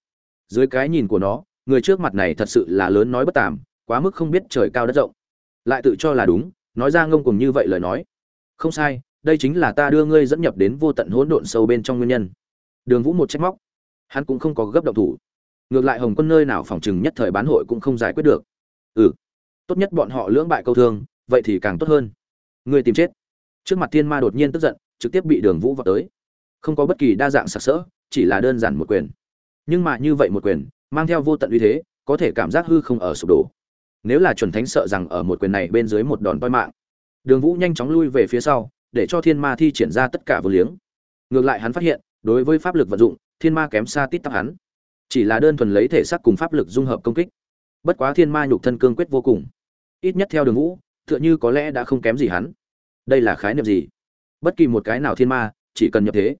A: Dưới cái nhìn của nó, người trước mặt này thật sự là lớn nói bất tàm, quá mức không biết trời cao đất rộng. Lại tự cho là đúng, nói ra ngông cùng như vậy lời nói không sai, đây chính là ta đưa ngươi dẫn nhập đến vô tận hỗn độn sâu bên trong nguyên nhân. Đường vũ một trách móc. Hắn cũng không có gấp động thủ. Ngược lại hồng quân nơi nào phòng chừng nhất thời bán hội cũng không giải quyết được. Ừ tốt nhất bọn họ lưỡng bại câu thương, vậy thì càng tốt hơn. Ngươi tìm chết. Trước mặt thiên ma đột nhiên tức giận, trực tiếp bị đường vũ vào tới. Không có bất kỳ đa dạng sặc sỡ, chỉ là đơn giản một quyền. Nhưng mà như vậy một quyền, mang theo vô tận uy thế, có thể cảm giác hư không ở sụp đổ. Nếu là chuẩn thánh sợ rằng ở một quyền này bên dưới một đòn toi mạng đường vũ nhanh chóng lui về phía sau, để cho thiên ma thi triển ra tất cả vô liếng. Ngược lại hắn phát hiện, đối với pháp lực vận dụng, thiên ma kém xa tít tắp hắn. Chỉ là đơn thuần lấy thể xác cùng pháp lực dung hợp công kích. Bất quá thiên ma nhục thân cương quyết vô cùng. Ít nhất theo đường vũ, tựa như có lẽ đã không kém gì hắn. Đây là khái niệm gì? Bất kỳ một cái nào thiên ma, chỉ cần nhập thế.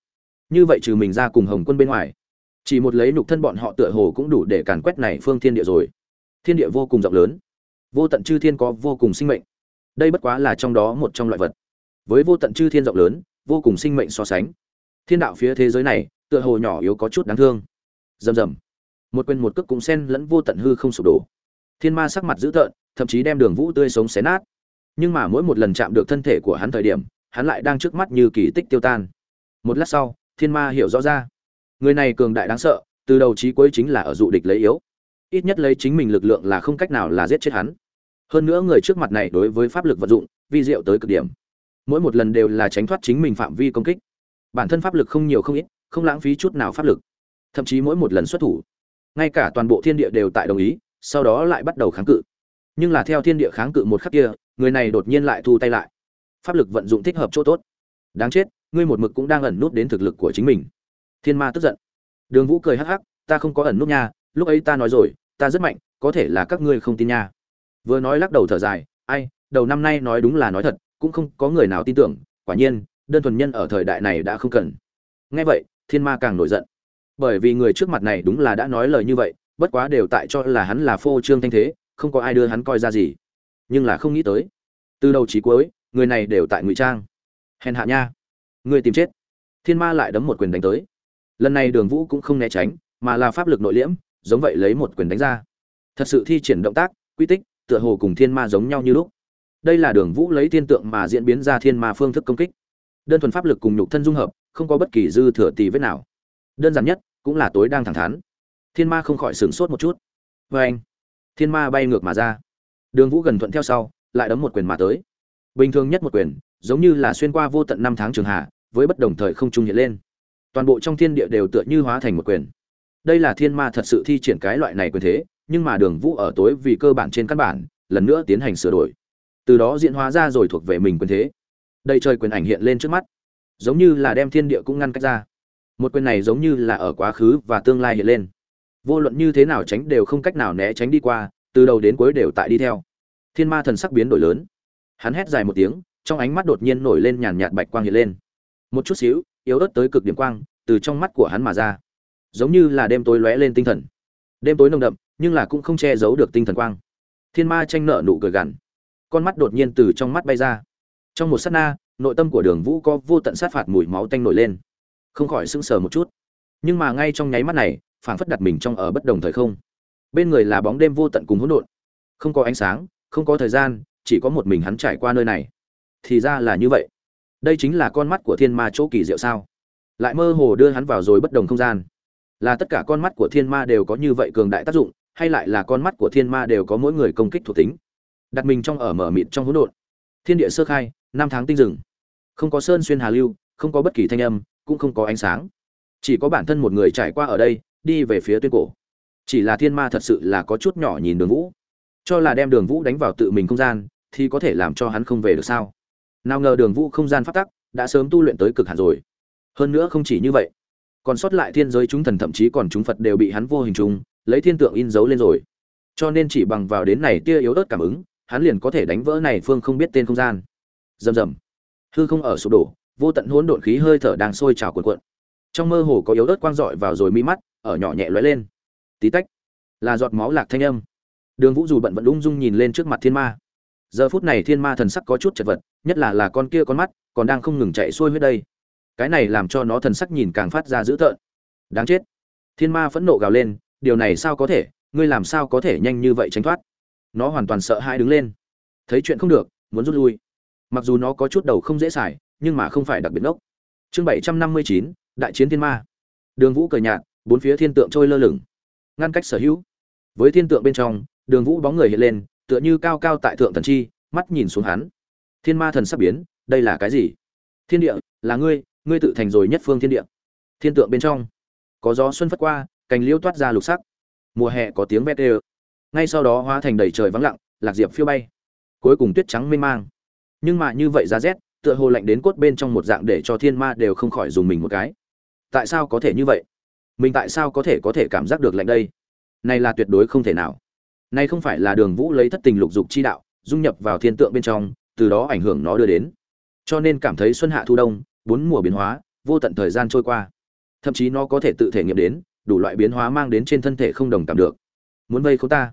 A: Như vậy trừ mình ra cùng hồng quân bên ngoài, chỉ một lấy nhục thân bọn họ tựa hồ cũng đủ để càn quét này phương thiên địa rồi. Thiên địa vô cùng rộng lớn. Vô tận chư thiên có vô cùng sinh mệnh đây bất quá là trong đó một trong loại vật. Với vô tận chư thiên rộng lớn, vô cùng sinh mệnh so sánh. Thiên đạo phía thế giới này, tựa hồ nhỏ yếu có chút đáng thương. Rầm rầm. Một quên một cước cũng xen lẫn vô tận hư không sụp đổ. Thiên ma sắc mặt dữ tợn, thậm chí đem đường vũ tươi sống xé nát. Nhưng mà mỗi một lần chạm được thân thể của hắn thời điểm, hắn lại đang trước mắt như kỳ tích tiêu tan. Một lát sau, thiên ma hiểu rõ ra. Người này cường đại đáng sợ, từ đầu chí cuối chính là ở dụ địch lấy yếu. Ít nhất lấy chính mình lực lượng là không cách nào là giết chết hắn hơn nữa người trước mặt này đối với pháp lực vận dụng, vi diệu tới cực điểm. Mỗi một lần đều là tránh thoát chính mình phạm vi công kích. Bản thân pháp lực không nhiều không ít, không lãng phí chút nào pháp lực. Thậm chí mỗi một lần xuất thủ, ngay cả toàn bộ thiên địa đều tại đồng ý, sau đó lại bắt đầu kháng cự. Nhưng là theo thiên địa kháng cự một khắc kia, người này đột nhiên lại thu tay lại. Pháp lực vận dụng thích hợp chỗ tốt. Đáng chết, ngươi một mực cũng đang ẩn nút đến thực lực của chính mình. Thiên ma tức giận. Đường vũ cười hắc hắc, ta không có ẩn nút nha, lúc ấy ta nói rồi, ta rất mạnh, có thể là các ngươi không tin nha vừa nói lắc đầu thở dài, ai, đầu năm nay nói đúng là nói thật, cũng không có người nào tin tưởng, quả nhiên, đơn thuần nhân ở thời đại này đã không cần. Nghe vậy, thiên ma càng nổi giận. Bởi vì người trước mặt này đúng là đã nói lời như vậy, bất quá đều tại cho là hắn là phô trương thanh thế, không có ai đưa hắn coi ra gì. Nhưng là không nghĩ tới, từ đầu chí cuối, người này đều tại ngụy trang. Hèn hạ nha, người tìm chết. Thiên ma lại đấm một quyền đánh tới. Lần này đường vũ cũng không né tránh, mà là pháp lực nội liễm, giống vậy lấy một quyền đánh ra. Thật sự thi triển động tác, quy tích tựa hồ cùng thiên ma giống nhau như lúc. Đây là đường vũ lấy thiên tượng mà diễn biến ra thiên ma phương thức công kích. Đơn thuần pháp lực cùng nhục thân dung hợp, không có bất kỳ dư thừa tì vết nào. Đơn giản nhất, cũng là tối đang thẳng thắn. Thiên ma không khỏi sửng sốt một chút. Vê anh, thiên ma bay ngược mà ra. Đường vũ gần thuận theo sau, lại đấm một quyền mà tới. Bình thường nhất một quyền, giống như là xuyên qua vô tận năm tháng trường hạ, với bất đồng thời không trung hiện lên. Toàn bộ trong thiên địa đều tựa như hóa thành một quyền. Đây là thiên ma thật sự thi triển cái loại này quyền thế nhưng mà đường vũ ở tối vì cơ bản trên căn bản, lần nữa tiến hành sửa đổi. Từ đó diễn hóa ra rồi thuộc về mình quyền thế. Đây trời quyền ảnh hiện lên trước mắt. Giống như là đem thiên địa cũng ngăn cách ra. Một quyền này giống như là ở quá khứ và tương lai hiện lên. Vô luận như thế nào tránh đều không cách nào né tránh đi qua, từ đầu đến cuối đều tại đi theo. Thiên ma thần sắc biến đổi lớn. Hắn hét dài một tiếng, trong ánh mắt đột nhiên nổi lên nhàn nhạt bạch quang hiện lên. Một chút xíu, yếu ớt tới cực điểm quang, từ trong mắt của hắn mà ra. Giống như là đêm tối lóe lên tinh thần. Đêm tối nồng đậm nhưng là cũng không che giấu được tinh thần quang. Thiên ma tranh nợ nụ cười gằn. Con mắt đột nhiên từ trong mắt bay ra. Trong một sát na, nội tâm của đường vũ có vô tận sát phạt mùi máu tanh nổi lên. Không khỏi sững sờ một chút. Nhưng mà ngay trong nháy mắt này, phảng phất đặt mình trong ở bất đồng thời không. Bên người là bóng đêm vô tận cùng hỗn độn. Không có ánh sáng, không có thời gian, chỉ có một mình hắn trải qua nơi này. Thì ra là như vậy. Đây chính là con mắt của thiên ma chỗ kỳ diệu sao? Lại mơ hồ đưa hắn vào rồi bất đồng không gian. Là tất cả con mắt của thiên ma đều có như vậy cường đại tác dụng hay lại là con mắt của thiên ma đều có mỗi người công kích thuộc tính. Đặt mình trong ở mở mịt trong hỗn độn. Thiên địa sơ khai, năm tháng tinh rừng. Không có sơn xuyên hà lưu, không có bất kỳ thanh âm, cũng không có ánh sáng. Chỉ có bản thân một người trải qua ở đây, đi về phía tuyên cổ. Chỉ là thiên ma thật sự là có chút nhỏ nhìn đường vũ. Cho là đem đường vũ đánh vào tự mình không gian, thì có thể làm cho hắn không về được sao? Nào ngờ đường vũ không gian phát tắc, đã sớm tu luyện tới cực hạn rồi. Hơn nữa không chỉ như vậy, còn sót lại thiên giới chúng thần thậm chí còn chúng phật đều bị hắn vô hình chung lấy thiên tượng in dấu lên rồi. Cho nên chỉ bằng vào đến này tia yếu ớt cảm ứng, hắn liền có thể đánh vỡ này phương không biết tên không gian. Rầm rầm. Hư không ở sụp đổ, vô tận hỗn độn khí hơi thở đang sôi trào cuộn cuộn. Trong mơ hồ có yếu ớt quang dọi vào rồi mi mắt, ở nhỏ nhẹ lóe lên. Tí tách. Là giọt máu lạc thanh âm. Đường vũ dù bận vẫn ung dung nhìn lên trước mặt thiên ma. Giờ phút này thiên ma thần sắc có chút chật vật, nhất là là con kia con mắt, còn đang không ngừng chạy xuôi huyết đây. Cái này làm cho nó thần sắc nhìn càng phát ra dữ tợn. Đáng chết. Thiên ma phẫn nộ gào lên điều này sao có thể, ngươi làm sao có thể nhanh như vậy tránh thoát? Nó hoàn toàn sợ hãi đứng lên. Thấy chuyện không được, muốn rút lui. Mặc dù nó có chút đầu không dễ xài, nhưng mà không phải đặc biệt ngốc. Chương bảy trăm năm mươi chín, đại chiến thiên ma. Đường vũ cờ nhạt, bốn phía thiên tượng trôi lơ lửng. Ngăn cách sở hữu. Với thiên tượng bên trong, đường vũ bóng người hiện lên, tựa như cao cao tại thượng thần chi, mắt nhìn xuống hắn. Thiên ma thần sắp biến, đây là cái gì? Thiên địa, là ngươi ngươi tự thành rồi nhất phương thiên địa. Thiên tượng bên trong, có gió xuân phất qua cành liễu toát ra lục sắc. Mùa hè có tiếng vét đều. ngay sau đó hóa thành đầy trời vắng lặng, lạc diệp phiêu bay. Cuối cùng tuyết trắng mênh mang. Nhưng mà như vậy ra rét, tựa hồ lạnh đến cốt bên trong một dạng để cho thiên ma đều không khỏi dùng mình một cái. Tại sao có thể như vậy? Mình tại sao có thể có thể cảm giác được lạnh đây? Này là tuyệt đối không thể nào. Này không phải là đường vũ lấy thất tình lục dục chi đạo, dung nhập vào thiên tượng bên trong, từ đó ảnh hưởng nó đưa đến. Cho nên cảm thấy xuân hạ thu đông, bốn mùa biến hóa, vô tận thời gian trôi qua. Thậm chí nó có thể tự thể nghiệm đến đủ loại biến hóa mang đến trên thân thể không đồng cảm được. Muốn vây không ta?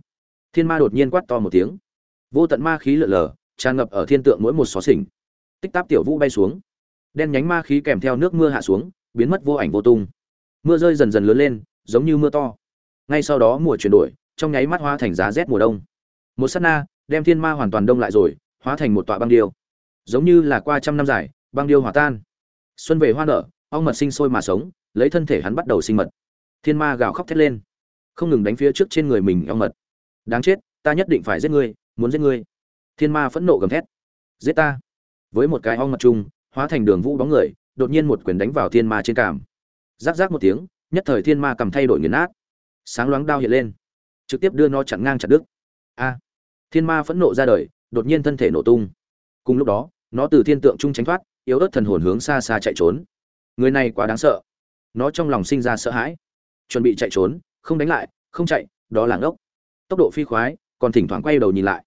A: Thiên ma đột nhiên quát to một tiếng. Vô tận ma khí lượn lờ tràn ngập ở thiên tượng mỗi một xó xỉnh. Tích táp tiểu vũ bay xuống. Đen nhánh ma khí kèm theo nước mưa hạ xuống, biến mất vô ảnh vô tung. Mưa rơi dần dần lớn lên, giống như mưa to. Ngay sau đó mùa chuyển đổi, trong nháy mắt hóa thành giá rét mùa đông. Một sát na, đem thiên ma hoàn toàn đông lại rồi, hóa thành một tọa băng điêu. Giống như là qua trăm năm dài, băng điêu hòa tan. Xuân về hoa nở, ong mật sinh sôi mà sống, lấy thân thể hắn bắt đầu sinh mật thiên ma gào khóc thét lên. Không ngừng đánh phía trước trên người mình ong mật. Đáng chết, ta nhất định phải giết ngươi, muốn giết ngươi. Thiên ma phẫn nộ gầm thét. Giết ta. Với một cái ong mật chung hóa thành đường vũ bóng người, đột nhiên một quyền đánh vào thiên ma trên cảm giáp giáp một tiếng, nhất thời thiên ma cầm thay đổi nghiền nát. Sáng loáng đao hiện lên. Trực tiếp đưa nó chặn ngang chặt đứt. A. Thiên ma phẫn nộ ra đời, đột nhiên thân thể nổ tung. Cùng lúc đó, nó từ thiên tượng trung tránh thoát, yếu ớt thần hồn hướng xa xa chạy trốn. Người này quá đáng sợ. Nó trong lòng sinh ra sợ hãi chuẩn bị chạy trốn, không đánh lại, không chạy, đó là ngốc. Tốc độ phi khoái, còn thỉnh thoảng quay đầu nhìn lại.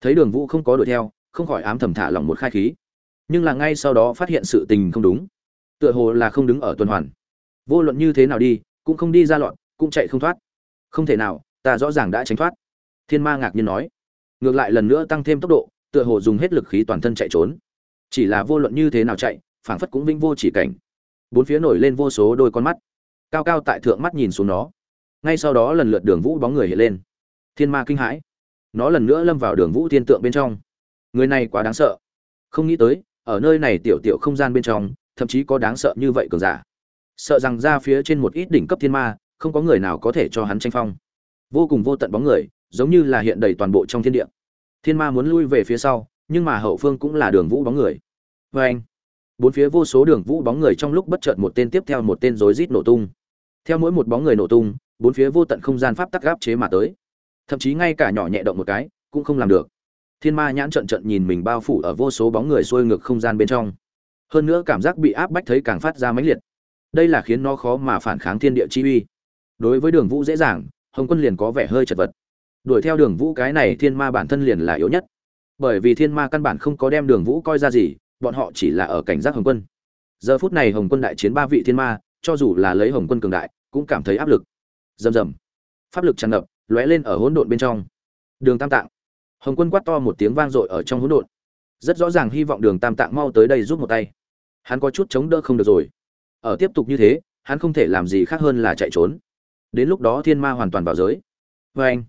A: Thấy đường vũ không có đuổi theo, không khỏi ám thầm thả lòng một khai khí. Nhưng là ngay sau đó phát hiện sự tình không đúng. Tựa hồ là không đứng ở tuần hoàn. Vô luận như thế nào đi, cũng không đi ra loạn cũng chạy không thoát. Không thể nào, ta rõ ràng đã tránh thoát. Thiên ma ngạc nhiên nói. Ngược lại lần nữa tăng thêm tốc độ, tựa hồ dùng hết lực khí toàn thân chạy trốn. Chỉ là vô luận như thế nào chạy, phảng phất cũng vinh vô chỉ cảnh. Bốn phía nổi lên vô số đôi con mắt cao cao tại thượng mắt nhìn xuống nó. Ngay sau đó lần lượt đường vũ bóng người hiện lên. Thiên ma kinh hãi. Nó lần nữa lâm vào đường vũ thiên tượng bên trong. Người này quá đáng sợ. Không nghĩ tới, ở nơi này tiểu tiểu không gian bên trong, thậm chí có đáng sợ như vậy cường giả. Sợ rằng ra phía trên một ít đỉnh cấp thiên ma, không có người nào có thể cho hắn tranh phong. Vô cùng vô tận bóng người, giống như là hiện đầy toàn bộ trong thiên địa. Thiên ma muốn lui về phía sau, nhưng mà hậu phương cũng là đường vũ bóng người. Vê anh bốn phía vô số đường vũ bóng người trong lúc bất chợt một tên tiếp theo một tên rối rít nổ tung theo mỗi một bóng người nổ tung, bốn phía vô tận không gian pháp tắc gáp chế mà tới. Thậm chí ngay cả nhỏ nhẹ động một cái, cũng không làm được. Thiên ma nhãn trận trận nhìn mình bao phủ ở vô số bóng người xuôi ngược không gian bên trong. Hơn nữa cảm giác bị áp bách thấy càng phát ra mãnh liệt. Đây là khiến nó khó mà phản kháng thiên địa chi uy. Đối với đường vũ dễ dàng, hồng quân liền có vẻ hơi chật vật. Đuổi theo đường vũ cái này thiên ma bản thân liền là yếu nhất. Bởi vì thiên ma căn bản không có đem đường vũ coi ra gì, bọn họ chỉ là ở cảnh giác hồng quân. Giờ phút này hồng quân đại chiến ba vị thiên ma cho dù là lấy hồng quân cường đại, cũng cảm thấy áp lực. Rầm rầm. Pháp lực tràn ngập, lóe lên ở hỗn độn bên trong. Đường tam tạng. Hồng quân quát to một tiếng vang dội ở trong hỗn độn. Rất rõ ràng hy vọng đường tam tạng mau tới đây giúp một tay. Hắn có chút chống đỡ không được rồi. Ở tiếp tục như thế, hắn không thể làm gì khác hơn là chạy trốn. Đến lúc đó thiên ma hoàn toàn vào giới. Vê anh,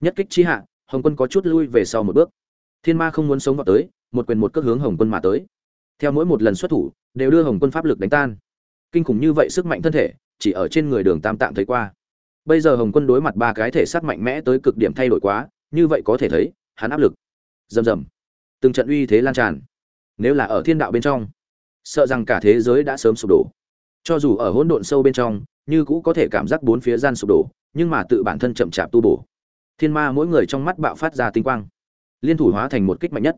A: nhất kích chi hạ, hồng quân có chút lui về sau một bước. Thiên ma không muốn sống vào tới, một quyền một cước hướng hồng quân mà tới. Theo mỗi một lần xuất thủ, đều đưa hồng quân pháp lực đánh tan kinh khủng như vậy sức mạnh thân thể, chỉ ở trên người đường tam tạng thấy qua. Bây giờ hồng quân đối mặt ba cái thể xác mạnh mẽ tới cực điểm thay đổi quá, như vậy có thể thấy, hắn áp lực. Rầm rầm. Từng trận uy thế lan tràn. Nếu là ở thiên đạo bên trong, sợ rằng cả thế giới đã sớm sụp đổ. Cho dù ở hỗn độn sâu bên trong, như cũ có thể cảm giác bốn phía gian sụp đổ, nhưng mà tự bản thân chậm chạp tu bổ. Thiên ma mỗi người trong mắt bạo phát ra tinh quang. Liên thủ hóa thành một kích mạnh nhất.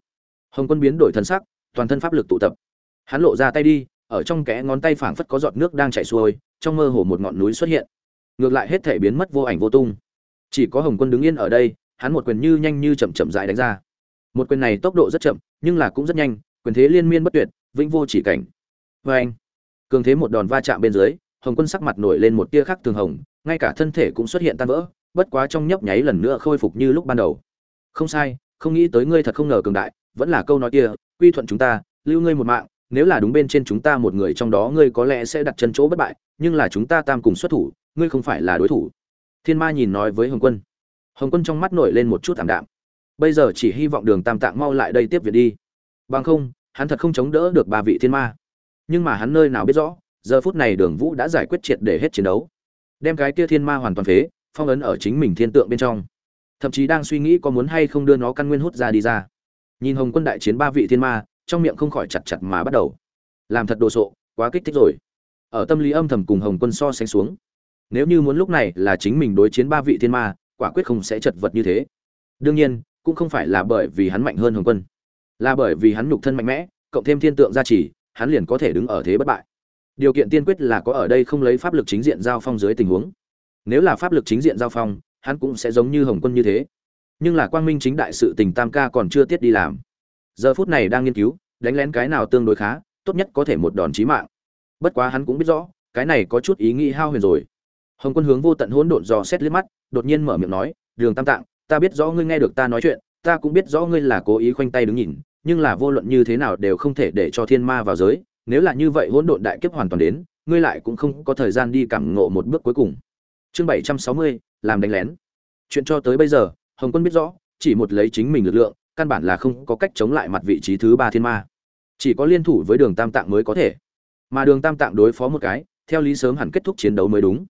A: Hồng quân biến đổi thân sắc, toàn thân pháp lực tụ tập. Hắn lộ ra tay đi ở trong kẽ ngón tay phảng phất có giọt nước đang chảy xuôi, trong mơ hồ một ngọn núi xuất hiện. Ngược lại hết thể biến mất vô ảnh vô tung. Chỉ có hồng quân đứng yên ở đây, hắn một quyền như nhanh như chậm chậm rãi đánh ra. Một quyền này tốc độ rất chậm, nhưng là cũng rất nhanh, quyền thế liên miên bất tuyệt, vĩnh vô chỉ cảnh. Và anh, cường thế một đòn va chạm bên dưới, hồng quân sắc mặt nổi lên một tia khác thường hồng, ngay cả thân thể cũng xuất hiện tan vỡ, bất quá trong nhấp nháy lần nữa khôi phục như lúc ban đầu. Không sai, không nghĩ tới ngươi thật không ngờ cường đại, vẫn là câu nói kia, quy thuận chúng ta, lưu ngươi một mạng nếu là đúng bên trên chúng ta một người trong đó, ngươi có lẽ sẽ đặt chân chỗ bất bại, nhưng là chúng ta tam cùng xuất thủ, ngươi không phải là đối thủ. Thiên ma nhìn nói với hồng quân. Hồng quân trong mắt nổi lên một chút thảm đạm. Bây giờ chỉ hy vọng đường tam tạng mau lại đây tiếp việc đi. Bằng không, hắn thật không chống đỡ được ba vị thiên ma. Nhưng mà hắn nơi nào biết rõ, giờ phút này đường vũ đã giải quyết triệt để hết chiến đấu. Đem cái kia thiên ma hoàn toàn phế, phong ấn ở chính mình thiên tượng bên trong. Thậm chí đang suy nghĩ có muốn hay không đưa nó căn nguyên hút ra đi ra. Nhìn hồng quân đại chiến ba vị thiên ma trong miệng không khỏi chặt chặt mà bắt đầu. Làm thật đồ sộ, quá kích thích rồi. Ở tâm lý âm thầm cùng hồng quân so sánh xuống. Nếu như muốn lúc này là chính mình đối chiến ba vị thiên ma, quả quyết không sẽ chật vật như thế. Đương nhiên, cũng không phải là bởi vì hắn mạnh hơn hồng quân. Là bởi vì hắn nhục thân mạnh mẽ, cộng thêm thiên tượng gia trì, hắn liền có thể đứng ở thế bất bại. Điều kiện tiên quyết là có ở đây không lấy pháp lực chính diện giao phong dưới tình huống. Nếu là pháp lực chính diện giao phong, hắn cũng sẽ giống như hồng quân như thế. Nhưng là quang minh chính đại sự tình tam ca còn chưa tiết đi làm giờ phút này đang nghiên cứu, đánh lén cái nào tương đối khá, tốt nhất có thể một đòn chí mạng. Bất quá hắn cũng biết rõ, cái này có chút ý nghĩ hao huyền rồi. Hồng quân hướng vô tận hỗn độn dò xét liếc mắt, đột nhiên mở miệng nói, đường tam tạng, ta biết rõ ngươi nghe được ta nói chuyện, ta cũng biết rõ ngươi là cố ý khoanh tay đứng nhìn, nhưng là vô luận như thế nào đều không thể để cho thiên ma vào giới, nếu là như vậy hỗn độn đại kiếp hoàn toàn đến, ngươi lại cũng không có thời gian đi cảm ngộ một bước cuối cùng. Chương bảy trăm sáu mươi, làm đánh lén. Chuyện cho tới bây giờ, hồng quân biết rõ, chỉ một lấy chính mình lực lượng căn bản là không có cách chống lại mặt vị trí thứ ba thiên ma. Chỉ có liên thủ với đường tam tạng mới có thể. Mà đường tam tạng đối phó một cái, theo lý sớm hẳn kết thúc chiến đấu mới đúng.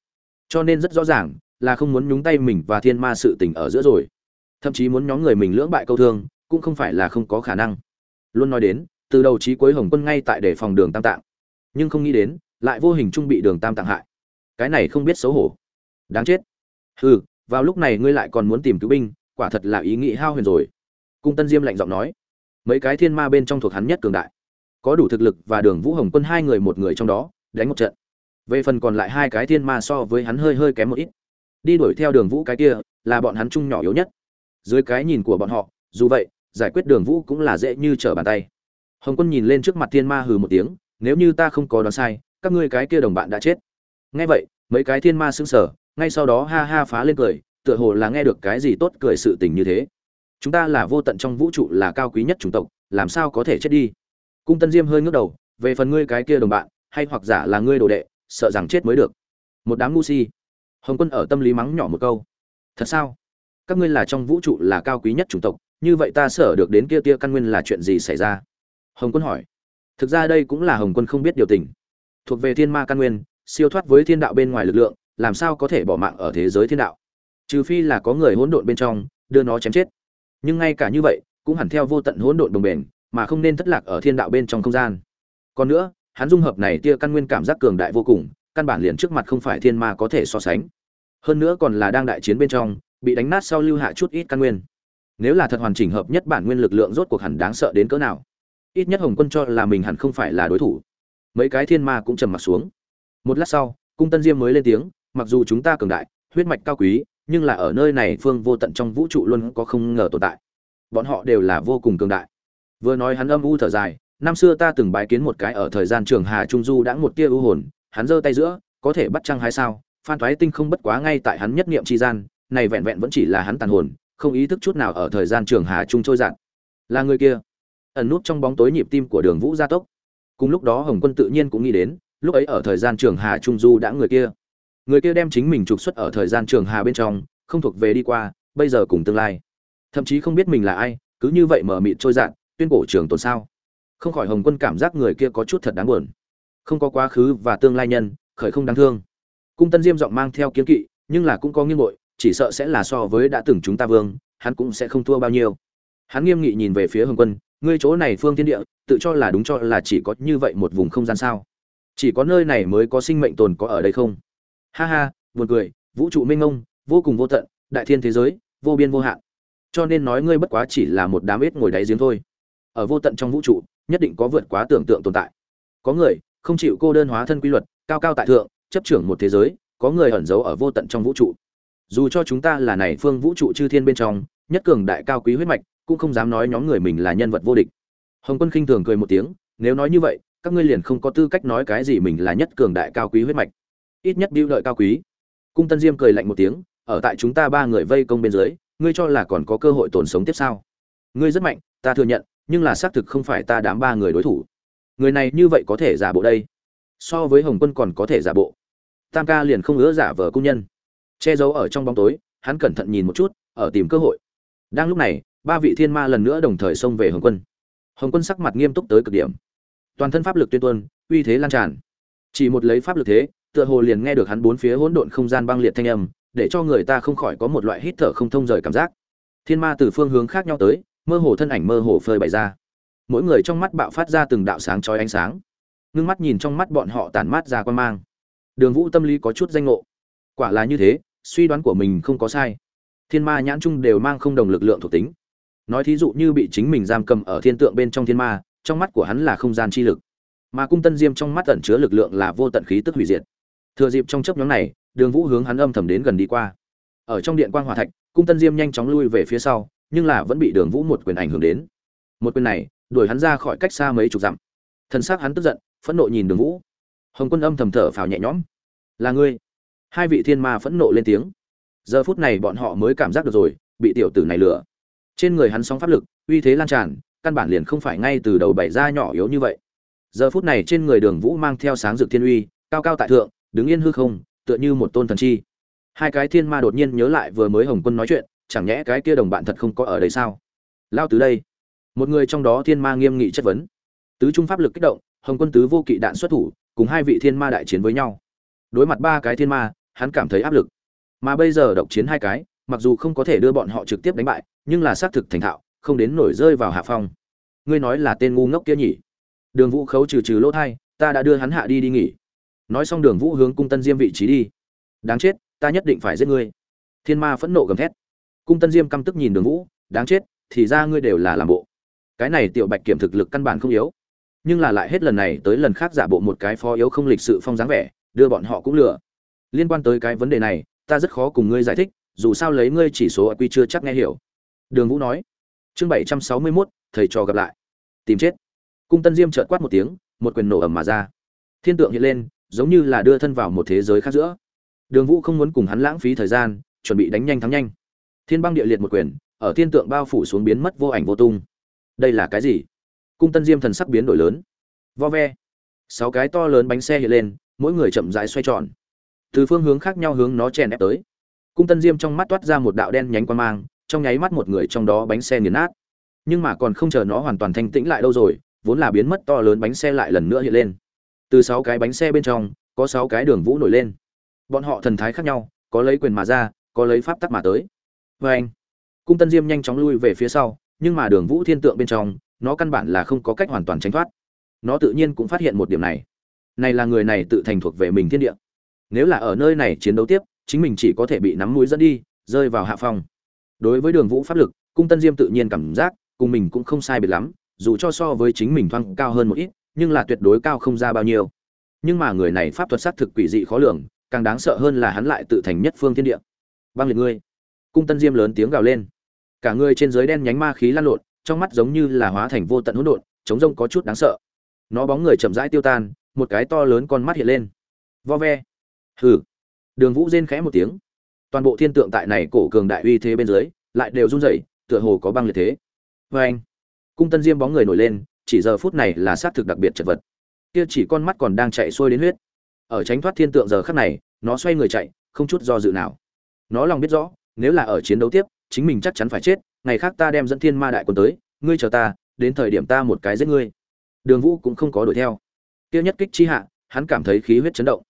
A: Cho nên rất rõ ràng là không muốn nhúng tay mình và thiên ma sự tình ở giữa rồi. Thậm chí muốn nhóm người mình lưỡng bại câu thương, cũng không phải là không có khả năng. Luôn nói đến, từ đầu chí cuối hồng quân ngay tại để phòng đường tam tạng. Nhưng không nghĩ đến, lại vô hình trung bị đường tam tạng hại. Cái này không biết xấu hổ. Đáng chết. Hừ, vào lúc này ngươi lại còn muốn tìm cứu binh, quả thật là ý nghĩ hao huyền rồi cung tân diêm lạnh giọng nói, mấy cái thiên ma bên trong thuộc hắn nhất cường đại. Có đủ thực lực và đường vũ hồng quân hai người một người trong đó, đánh một trận. Về phần còn lại hai cái thiên ma so với hắn hơi hơi kém một ít. Đi đuổi theo đường vũ cái kia, là bọn hắn chung nhỏ yếu nhất. Dưới cái nhìn của bọn họ, dù vậy, giải quyết đường vũ cũng là dễ như trở bàn tay. Hồng quân nhìn lên trước mặt thiên ma hừ một tiếng, nếu như ta không có đoán sai, các ngươi cái kia đồng bạn đã chết. Nghe vậy, mấy cái thiên ma sững sờ, ngay sau đó ha ha phá lên cười, tựa hồ là nghe được cái gì tốt cười sự tình như thế chúng ta là vô tận trong vũ trụ là cao quý nhất chủng tộc, làm sao có thể chết đi? Cung tân diêm hơi ngước đầu, về phần ngươi cái kia đồng bạn, hay hoặc giả là ngươi đồ đệ, sợ rằng chết mới được. Một đám ngu si. Hồng quân ở tâm lý mắng nhỏ một câu. Thật sao? Các ngươi là trong vũ trụ là cao quý nhất chủng tộc, như vậy ta sợ được đến kia tia căn nguyên là chuyện gì xảy ra? Hồng quân hỏi. Thực ra đây cũng là hồng quân không biết điều tình. Thuộc về thiên ma căn nguyên, siêu thoát với thiên đạo bên ngoài lực lượng, làm sao có thể bỏ mạng ở thế giới thiên đạo? Trừ phi là có người hỗn độn bên trong, đưa nó chém chết nhưng ngay cả như vậy, cũng hẳn theo vô tận hỗn độn đồng bền, mà không nên thất lạc ở thiên đạo bên trong không gian. Còn nữa, hắn dung hợp này tia căn nguyên cảm giác cường đại vô cùng, căn bản liền trước mặt không phải thiên ma có thể so sánh. Hơn nữa còn là đang đại chiến bên trong, bị đánh nát sau lưu hạ chút ít căn nguyên. Nếu là thật hoàn chỉnh hợp nhất bản nguyên lực lượng rốt cuộc hẳn đáng sợ đến cỡ nào? Ít nhất hồng quân cho là mình hẳn không phải là đối thủ. Mấy cái thiên ma cũng trầm mặt xuống. Một lát sau, cung tân diêm mới lên tiếng, mặc dù chúng ta cường đại, huyết mạch cao quý nhưng là ở nơi này phương vô tận trong vũ trụ luôn có không ngờ tồn tại. Bọn họ đều là vô cùng cường đại. Vừa nói hắn âm u thở dài, năm xưa ta từng bái kiến một cái ở thời gian trường hà trung du đã một tia ưu hồn, hắn giơ tay giữa, có thể bắt trăng hay sao, phan thoái tinh không bất quá ngay tại hắn nhất niệm chi gian, này vẹn vẹn vẫn chỉ là hắn tàn hồn, không ý thức chút nào ở thời gian trường hà trung trôi dạt. Là người kia. Ẩn nút trong bóng tối nhịp tim của đường vũ gia tốc. Cùng lúc đó hồng quân tự nhiên cũng nghĩ đến, lúc ấy ở thời gian trường hà trung du đã người kia người kia đem chính mình trục xuất ở thời gian trường hà bên trong, không thuộc về đi qua, bây giờ cùng tương lai. Thậm chí không biết mình là ai, cứ như vậy mở mịt trôi dạt, tuyên cổ trường tồn sao. Không khỏi hồng quân cảm giác người kia có chút thật đáng buồn. Không có quá khứ và tương lai nhân, khởi không đáng thương. Cung tân diêm giọng mang theo kiến kỵ, nhưng là cũng có nghiêng ngội, chỉ sợ sẽ là so với đã từng chúng ta vương, hắn cũng sẽ không thua bao nhiêu. Hắn nghiêm nghị nhìn về phía hồng quân, ngươi chỗ này phương thiên địa, tự cho là đúng cho là chỉ có như vậy một vùng không gian sao? Chỉ có nơi này mới có sinh mệnh tồn có ở đây không? Ha ha, buồn cười, vũ trụ mênh mông, vô cùng vô tận, đại thiên thế giới, vô biên vô hạn. Cho nên nói ngươi bất quá chỉ là một đám ếch ngồi đáy giếng thôi. Ở vô tận trong vũ trụ, nhất định có vượt quá tưởng tượng tồn tại. Có người, không chịu cô đơn hóa thân quy luật, cao cao tại thượng, chấp trưởng một thế giới, có người ẩn giấu ở vô tận trong vũ trụ. Dù cho chúng ta là này phương vũ trụ chư thiên bên trong, nhất cường đại cao quý huyết mạch, cũng không dám nói nhóm người mình là nhân vật vô địch. Hồng quân khinh thường cười một tiếng, nếu nói như vậy, các ngươi liền không có tư cách nói cái gì mình là nhất cường đại cao quý huyết mạch ít nhất bưu lợi cao quý. Cung tân diêm cười lạnh một tiếng, ở tại chúng ta ba người vây công bên dưới, ngươi cho là còn có cơ hội tồn sống tiếp sao? Ngươi rất mạnh, ta thừa nhận, nhưng là xác thực không phải ta đám ba người đối thủ. Người này như vậy có thể giả bộ đây? So với hồng quân còn có thể giả bộ. Tam ca liền không ngứa giả vờ cung nhân. Che giấu ở trong bóng tối, hắn cẩn thận nhìn một chút, ở tìm cơ hội. Đang lúc này, ba vị thiên ma lần nữa đồng thời xông về hồng quân. Hồng quân sắc mặt nghiêm túc tới cực điểm. Toàn thân pháp lực tuyên tuân uy thế lan tràn. Chỉ một lấy pháp lực thế tựa hồ liền nghe được hắn bốn phía hỗn độn không gian băng liệt thanh âm, để cho người ta không khỏi có một loại hít thở không thông rời cảm giác. Thiên ma từ phương hướng khác nhau tới, mơ hồ thân ảnh mơ hồ phơi bày ra. Mỗi người trong mắt bạo phát ra từng đạo sáng chói ánh sáng. Ngưng mắt nhìn trong mắt bọn họ tản mát ra quan mang. Đường vũ tâm lý có chút danh ngộ. Quả là như thế, suy đoán của mình không có sai. Thiên ma nhãn chung đều mang không đồng lực lượng thuộc tính. Nói thí dụ như bị chính mình giam cầm ở thiên tượng bên trong thiên ma, trong mắt của hắn là không gian chi lực. Mà cung tân diêm trong mắt ẩn chứa lực lượng là vô tận khí tức hủy diệt thừa dịp trong chấp nhóm này, đường vũ hướng hắn âm thầm đến gần đi qua. Ở trong điện quan hòa thạch, cung tân diêm nhanh chóng lui về phía sau, nhưng là vẫn bị đường vũ một quyền ảnh hưởng đến. Một quyền này, đuổi hắn ra khỏi cách xa mấy chục dặm. Thân xác hắn tức giận, phẫn nộ nhìn đường vũ. Hồng quân âm thầm thở phào nhẹ nhõm. Là ngươi? Hai vị thiên ma phẫn nộ lên tiếng. Giờ phút này bọn họ mới cảm giác được rồi, bị tiểu tử này lừa. Trên người hắn sóng pháp lực, uy thế lan tràn, căn bản liền không phải ngay từ đầu bày ra nhỏ yếu như vậy. Giờ phút này trên người đường vũ mang theo sáng dược thiên uy, cao cao tại thượng đứng yên hư không, tựa như một tôn thần chi. Hai cái thiên ma đột nhiên nhớ lại vừa mới hồng quân nói chuyện, chẳng nhẽ cái kia đồng bạn thật không có ở đây sao? Lao từ đây. Một người trong đó thiên ma nghiêm nghị chất vấn. Tứ trung pháp lực kích động, hồng quân tứ vô kỵ đạn xuất thủ, cùng hai vị thiên ma đại chiến với nhau. Đối mặt ba cái thiên ma, hắn cảm thấy áp lực. Mà bây giờ độc chiến hai cái, mặc dù không có thể đưa bọn họ trực tiếp đánh bại, nhưng là xác thực thành thạo, không đến nổi rơi vào hạ phong. Ngươi nói là tên ngu ngốc kia nhỉ? Đường vũ khấu trừ trừ lỗ thai, ta đã đưa hắn hạ đi đi nghỉ nói xong đường vũ hướng cung tân diêm vị trí đi. Đáng chết, ta nhất định phải giết ngươi. Thiên ma phẫn nộ gầm thét. Cung tân diêm căm tức nhìn đường vũ, đáng chết, thì ra ngươi đều là làm bộ. Cái này tiểu bạch kiểm thực lực căn bản không yếu. Nhưng là lại hết lần này tới lần khác giả bộ một cái phó yếu không lịch sự phong dáng vẻ, đưa bọn họ cũng lừa. Liên quan tới cái vấn đề này, ta rất khó cùng ngươi giải thích, dù sao lấy ngươi chỉ số quy chưa chắc nghe hiểu. Đường vũ nói. Chương bảy trăm sáu mươi mốt, thầy trò gặp lại. Tìm chết. Cung tân diêm trợt quát một tiếng, một quyền nổ ầm mà ra. Thiên tượng hiện lên giống như là đưa thân vào một thế giới khác giữa. Đường vũ không muốn cùng hắn lãng phí thời gian, chuẩn bị đánh nhanh thắng nhanh. Thiên băng địa liệt một quyền, ở thiên tượng bao phủ xuống biến mất vô ảnh vô tung. Đây là cái gì? Cung tân diêm thần sắc biến đổi lớn. Vo ve. Sáu cái to lớn bánh xe hiện lên, mỗi người chậm rãi xoay tròn. Từ phương hướng khác nhau hướng nó chèn ép tới. Cung tân diêm trong mắt toát ra một đạo đen nhánh quan mang, trong nháy mắt một người trong đó bánh xe nghiền nát. Nhưng mà còn không chờ nó hoàn toàn thanh tĩnh lại đâu rồi, vốn là biến mất to lớn bánh xe lại lần nữa hiện lên từ sáu cái bánh xe bên trong, có sáu cái đường vũ nổi lên. Bọn họ thần thái khác nhau, có lấy quyền mà ra, có lấy pháp tắc mà tới. Vê anh, cung tân diêm nhanh chóng lui về phía sau, nhưng mà đường vũ thiên tượng bên trong, nó căn bản là không có cách hoàn toàn tránh thoát. Nó tự nhiên cũng phát hiện một điểm này. Này là người này tự thành thuộc về mình thiên địa. Nếu là ở nơi này chiến đấu tiếp, chính mình chỉ có thể bị nắm mũi dẫn đi, rơi vào hạ phong. Đối với đường vũ pháp lực, cung tân diêm tự nhiên cảm giác, cùng mình cũng không sai biệt lắm, dù cho so với chính mình thoang cao hơn một ít nhưng là tuyệt đối cao không ra bao nhiêu. Nhưng mà người này pháp thuật xác thực quỷ dị khó lường, càng đáng sợ hơn là hắn lại tự thành nhất phương thiên địa. Băng liệt ngươi. Cung tân diêm lớn tiếng gào lên. Cả người trên dưới đen nhánh ma khí lan lộn, trong mắt giống như là hóa thành vô tận hỗn độn, chống rông có chút đáng sợ. Nó bóng người chậm rãi tiêu tan, một cái to lớn con mắt hiện lên. Vo ve. Hừ. Đường vũ rên khẽ một tiếng. Toàn bộ thiên tượng tại này cổ cường đại uy thế bên dưới, lại đều run rẩy, tựa hồ có băng liệt thế. Vê anh cung tân diêm bóng người nổi lên chỉ giờ phút này là sát thực đặc biệt chật vật. Kia chỉ con mắt còn đang chạy xuôi đến huyết. Ở tránh thoát thiên tượng giờ khắc này, nó xoay người chạy, không chút do dự nào. Nó lòng biết rõ, nếu là ở chiến đấu tiếp, chính mình chắc chắn phải chết, ngày khác ta đem dẫn thiên ma đại quân tới, ngươi chờ ta, đến thời điểm ta một cái giết ngươi. Đường vũ cũng không có đuổi theo. Kia nhất kích chi hạ, hắn cảm thấy khí huyết chấn động.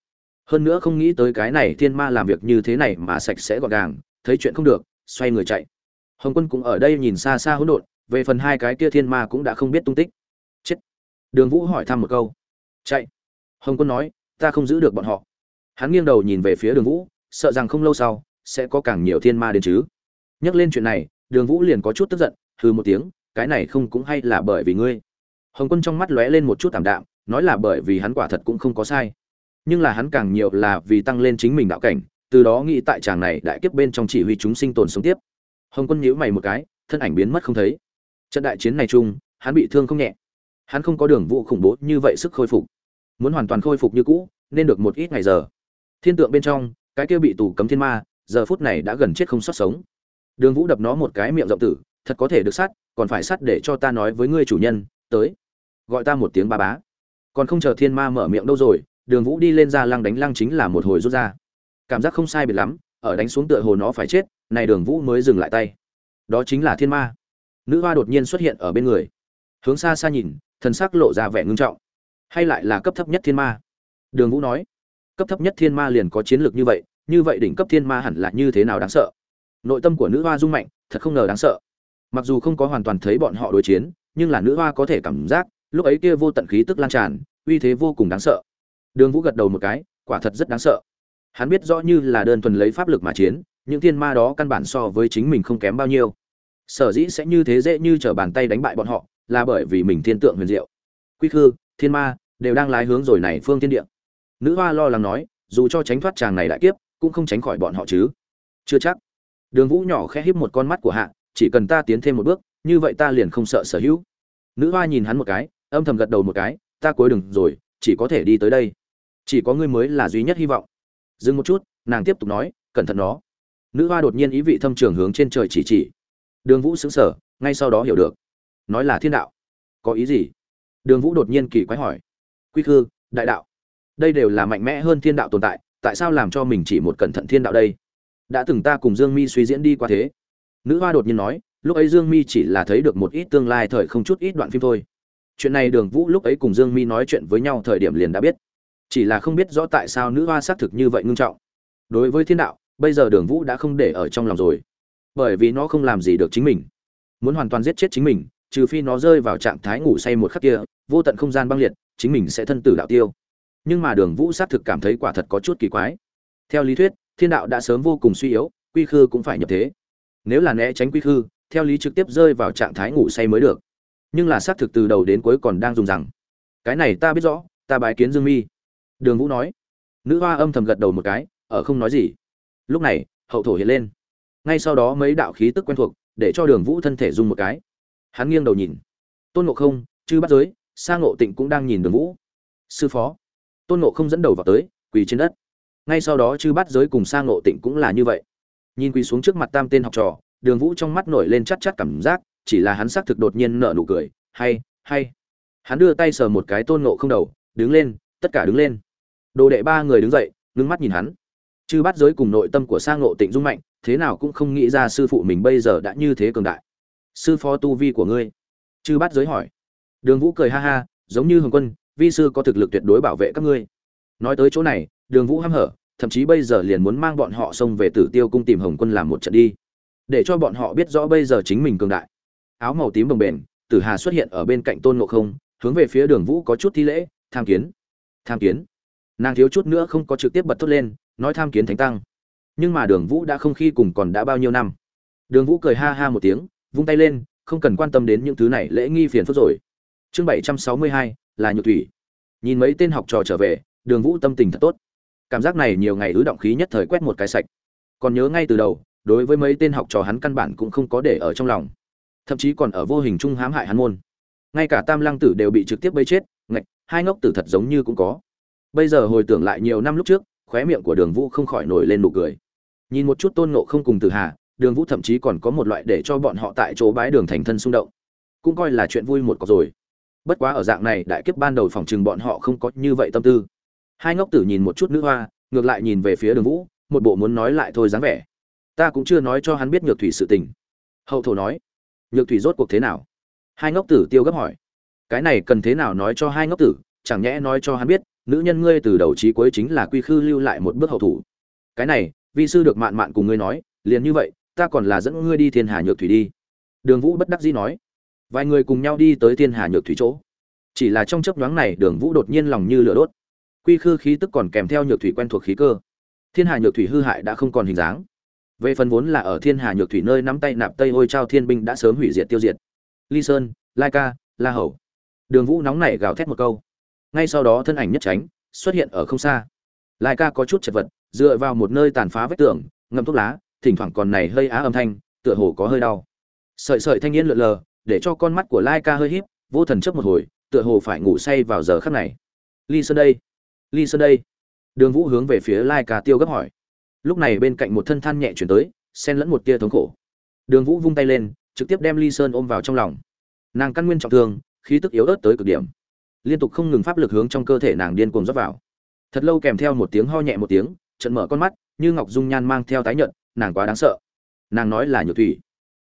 A: Hơn nữa không nghĩ tới cái này thiên ma làm việc như thế này mà sạch sẽ gọn gàng, thấy chuyện không được, xoay người chạy. Hồng quân cũng ở đây nhìn xa xa hỗn độn, về phần hai cái kia thiên ma cũng đã không biết tung tích đường vũ hỏi thăm một câu. Chạy. Hồng quân nói, ta không giữ được bọn họ. Hắn nghiêng đầu nhìn về phía đường vũ, sợ rằng không lâu sau sẽ có càng nhiều thiên ma đến chứ. Nhắc lên chuyện này, đường vũ liền có chút tức giận, hừ một tiếng, cái này không cũng hay là bởi vì ngươi. Hồng quân trong mắt lóe lên một chút tảm đạm, nói là bởi vì hắn quả thật cũng không có sai. Nhưng là hắn càng nhiều là vì tăng lên chính mình đạo cảnh, từ đó nghĩ tại chàng này đại kiếp bên trong chỉ huy chúng sinh tồn sống tiếp. Hồng quân nhíu mày một cái, thân ảnh biến mất không thấy. Trận đại chiến này chung, hắn bị thương không nhẹ hắn không có đường vũ khủng bố như vậy sức khôi phục. Muốn hoàn toàn khôi phục như cũ, nên được một ít ngày giờ. Thiên tượng bên trong, cái kia bị tù cấm thiên ma, giờ phút này đã gần chết không sót sống. Đường vũ đập nó một cái miệng rộng tử, thật có thể được sát, còn phải sát để cho ta nói với ngươi chủ nhân, tới. Gọi ta một tiếng ba bá. Còn không chờ thiên ma mở miệng đâu rồi, đường vũ đi lên ra lăng đánh lăng chính là một hồi rút ra. Cảm giác không sai biệt lắm, ở đánh xuống tựa hồ nó phải chết, này đường vũ mới dừng lại tay. Đó chính là thiên ma. Nữ hoa đột nhiên xuất hiện ở bên người. Hướng xa xa nhìn thần sắc lộ ra vẻ ngưng trọng. Hay lại là cấp thấp nhất thiên ma? Đường vũ nói. Cấp thấp nhất thiên ma liền có chiến lược như vậy như vậy đỉnh cấp thiên ma hẳn là như thế nào đáng sợ? Nội tâm của nữ hoa rung mạnh, thật không ngờ đáng sợ. Mặc dù không có hoàn toàn thấy bọn họ đối chiến, nhưng là nữ hoa có thể cảm giác, lúc ấy kia vô tận khí tức lan tràn, uy thế vô cùng đáng sợ. Đường vũ gật đầu một cái, quả thật rất đáng sợ. Hắn biết rõ như là đơn thuần lấy pháp lực mà chiến, những thiên ma đó căn bản so với chính mình không kém bao nhiêu. Sở dĩ sẽ như thế dễ như t r ở bàn tay đánh bại bọn họ là bởi vì mình thiên tượng huyền diệu. Quy khư, thiên ma đều đang lái hướng rồi này phương thiên địa. Nữ hoa lo lắng nói, dù cho tránh thoát chàng này đại kiếp, cũng không tránh khỏi bọn họ chứ. Chưa chắc. Đường vũ nhỏ khẽ híp một con mắt của hạ, chỉ cần ta tiến thêm một bước, như vậy ta liền không sợ sở hữu. Nữ hoa nhìn hắn một cái, âm thầm gật đầu một cái, ta cuối đường rồi, chỉ có thể đi tới đây. Chỉ có ngươi mới là duy nhất hy vọng. Dừng một chút, nàng tiếp tục nói, cẩn thận nó. Nữ hoa đột nhiên ý vị thâm trường hướng trên trời chỉ chỉ. Đường vũ xứng sở ngay sau đó hiểu được nói là thiên đạo. Có ý gì? Đường vũ đột nhiên kỳ quái hỏi. Quy khư, đại đạo. Đây đều là mạnh mẽ hơn thiên đạo tồn tại tại sao làm cho mình chỉ một cẩn thận thiên đạo đây? Đã từng ta cùng dương mi suy diễn đi qua thế. Nữ hoa đột nhiên nói, lúc ấy dương mi chỉ là thấy được một ít tương lai thời không chút ít đoạn phim thôi. Chuyện này đường vũ lúc ấy cùng dương mi nói chuyện với nhau thời điểm liền đã biết. Chỉ là không biết rõ tại sao nữ hoa xác thực như vậy ngưng trọng. Đối với thiên đạo, bây giờ đường vũ đã không để ở trong lòng rồi. Bởi vì nó không làm gì được chính mình. Muốn hoàn toàn giết chết chính mình trừ phi nó rơi vào trạng thái ngủ say một khắc kia, vô tận không gian băng liệt, chính mình sẽ thân tử đạo tiêu. Nhưng mà đường vũ xác thực cảm thấy quả thật có chút kỳ quái. Theo lý thuyết, thiên đạo đã sớm vô cùng suy yếu, quy khư cũng phải nhập thế. Nếu là né tránh quy khư, theo lý trực tiếp rơi vào trạng thái ngủ say mới được. Nhưng là xác thực từ đầu đến cuối còn đang dùng rằng, cái này ta biết rõ, ta bái kiến dương mi. Đường vũ nói. Nữ hoa âm thầm gật đầu một cái, ở không nói gì. Lúc này, hậu thổ hiện lên. Ngay sau đó mấy đạo khí tức quen thuộc, để cho đường vũ thân thể dùng một cái hắn nghiêng đầu nhìn. Tôn ngộ không, chư bắt giới, sa ngộ tịnh cũng đang nhìn đường vũ. Sư phó. Tôn ngộ không dẫn đầu vào tới, quỳ trên đất. Ngay sau đó chư bắt giới cùng sa ngộ tịnh cũng là như vậy. Nhìn quỳ xuống trước mặt tam tên học trò, đường vũ trong mắt nổi lên chắc chắc cảm giác, chỉ là hắn xác thực đột nhiên nở nụ cười, hay hay. Hắn đưa tay sờ một cái tôn ngộ không đầu, đứng lên, tất cả đứng lên. Đồ đệ ba người đứng dậy, ngưng mắt nhìn hắn. Chư bắt giới cùng nội tâm của sa ngộ tịnh dung mạnh, thế nào cũng không nghĩ ra sư phụ mình bây giờ đã như thế cường đại sư phó tu vi của ngươi. Chư bắt giới hỏi. Đường vũ cười ha ha, giống như hồng quân, vi sư có thực lực tuyệt đối bảo vệ các ngươi. Nói tới chỗ này, đường vũ hăm hở, thậm chí bây giờ liền muốn mang bọn họ xông về tử tiêu cung tìm hồng quân làm một trận đi. Để cho bọn họ biết rõ bây giờ chính mình cường đại. Áo màu tím bồng bềnh, tử hà xuất hiện ở bên cạnh tôn ngộ không, hướng về phía đường vũ có chút thi lễ, tham kiến. Tham kiến. Nàng thiếu chút nữa không có trực tiếp bật thốt lên, nói tham kiến thánh tăng. Nhưng mà đường vũ đã không khi cùng còn đã bao nhiêu năm. Đường vũ cười ha ha một tiếng vung tay lên, không cần quan tâm đến những thứ này, lễ nghi phiền phức rồi. Chương bảy trăm sáu mươi hai, là nhược thủy. Nhìn mấy tên học trò trở về, đường vũ tâm tình thật tốt. Cảm giác này nhiều ngày ứ động khí nhất thời quét một cái sạch. Còn nhớ ngay từ đầu, đối với mấy tên học trò hắn căn bản cũng không có để ở trong lòng. Thậm chí còn ở vô hình chung hãm hại hắn môn. Ngay cả tam lăng tử đều bị trực tiếp bấy chết, ngạch, hai ngốc tử thật giống như cũng có. Bây giờ hồi tưởng lại nhiều năm lúc trước, khóe miệng của đường vũ không khỏi nổi lên nụ cười. Nhìn một chút tôn ngộ không cùng tử hà đường vũ thậm chí còn có một loại để cho bọn họ tại chỗ bái đường thành thân xung động. Cũng coi là chuyện vui một cọc rồi. Bất quá ở dạng này, đại kiếp ban đầu phòng chừng bọn họ không có như vậy tâm tư. Hai ngốc tử nhìn một chút nữ hoa, ngược lại nhìn về phía đường vũ, một bộ muốn nói lại thôi dáng vẻ. Ta cũng chưa nói cho hắn biết nhược thủy sự tình. Hậu thổ nói, nhược thủy rốt cuộc thế nào? Hai ngốc tử tiêu gấp hỏi, cái này cần thế nào nói cho hai ngốc tử? Chẳng nhẽ nói cho hắn biết, nữ nhân ngươi từ đầu chí cuối chính là quy khư lưu lại một bước hậu thủ. Cái này, vi sư được mạn mạn cùng ngươi nói, liền như vậy ta còn là dẫn ngươi đi thiên hà nhược thủy đi. Đường vũ bất đắc dĩ nói. Vài người cùng nhau đi tới thiên hà nhược thủy chỗ. Chỉ là trong chớp nhoáng này, đường vũ đột nhiên lòng như lửa đốt. Quy khư khí tức còn kèm theo nhược thủy quen thuộc khí cơ. Thiên hà nhược thủy hư hại đã không còn hình dáng. Về phần vốn là ở thiên hà nhược thủy nơi nắm tay nạp tây ôi trao thiên binh đã sớm hủy diệt tiêu diệt. Ly sơn, lai ca, la hầu. Đường vũ nóng nảy gào thét một câu. Ngay sau đó thân ảnh nhất tránh, xuất hiện ở không xa. Lai ca có chút chật vật, dựa vào một nơi tàn phá vách tường ngâm thuốc lá thỉnh thoảng còn này hơi á âm thanh, tựa hồ có hơi đau. Sợi sợi thanh niên lượn lờ, để cho con mắt của lai ca hơi híp, vô thần chấp một hồi, tựa hồ phải ngủ say vào giờ khắc này. Ly sơn đây ly sơn đây. Đường vũ hướng về phía lai ca tiêu gấp hỏi. Lúc này bên cạnh một thân than nhẹ chuyển tới, xen lẫn một tia thống khổ. Đường vũ vung tay lên, trực tiếp đem ly sơn ôm vào trong lòng. Nàng căn nguyên trọng thương, khí tức yếu ớt tới cực điểm. Liên tục không ngừng pháp lực hướng trong cơ thể nàng điên cuồng rót vào. Thật lâu kèm theo một tiếng ho nhẹ một tiếng trận mở con mắt, như ngọc dung nhan mang theo tái nhợt nàng quá đáng sợ. Nàng nói là nhược thủy.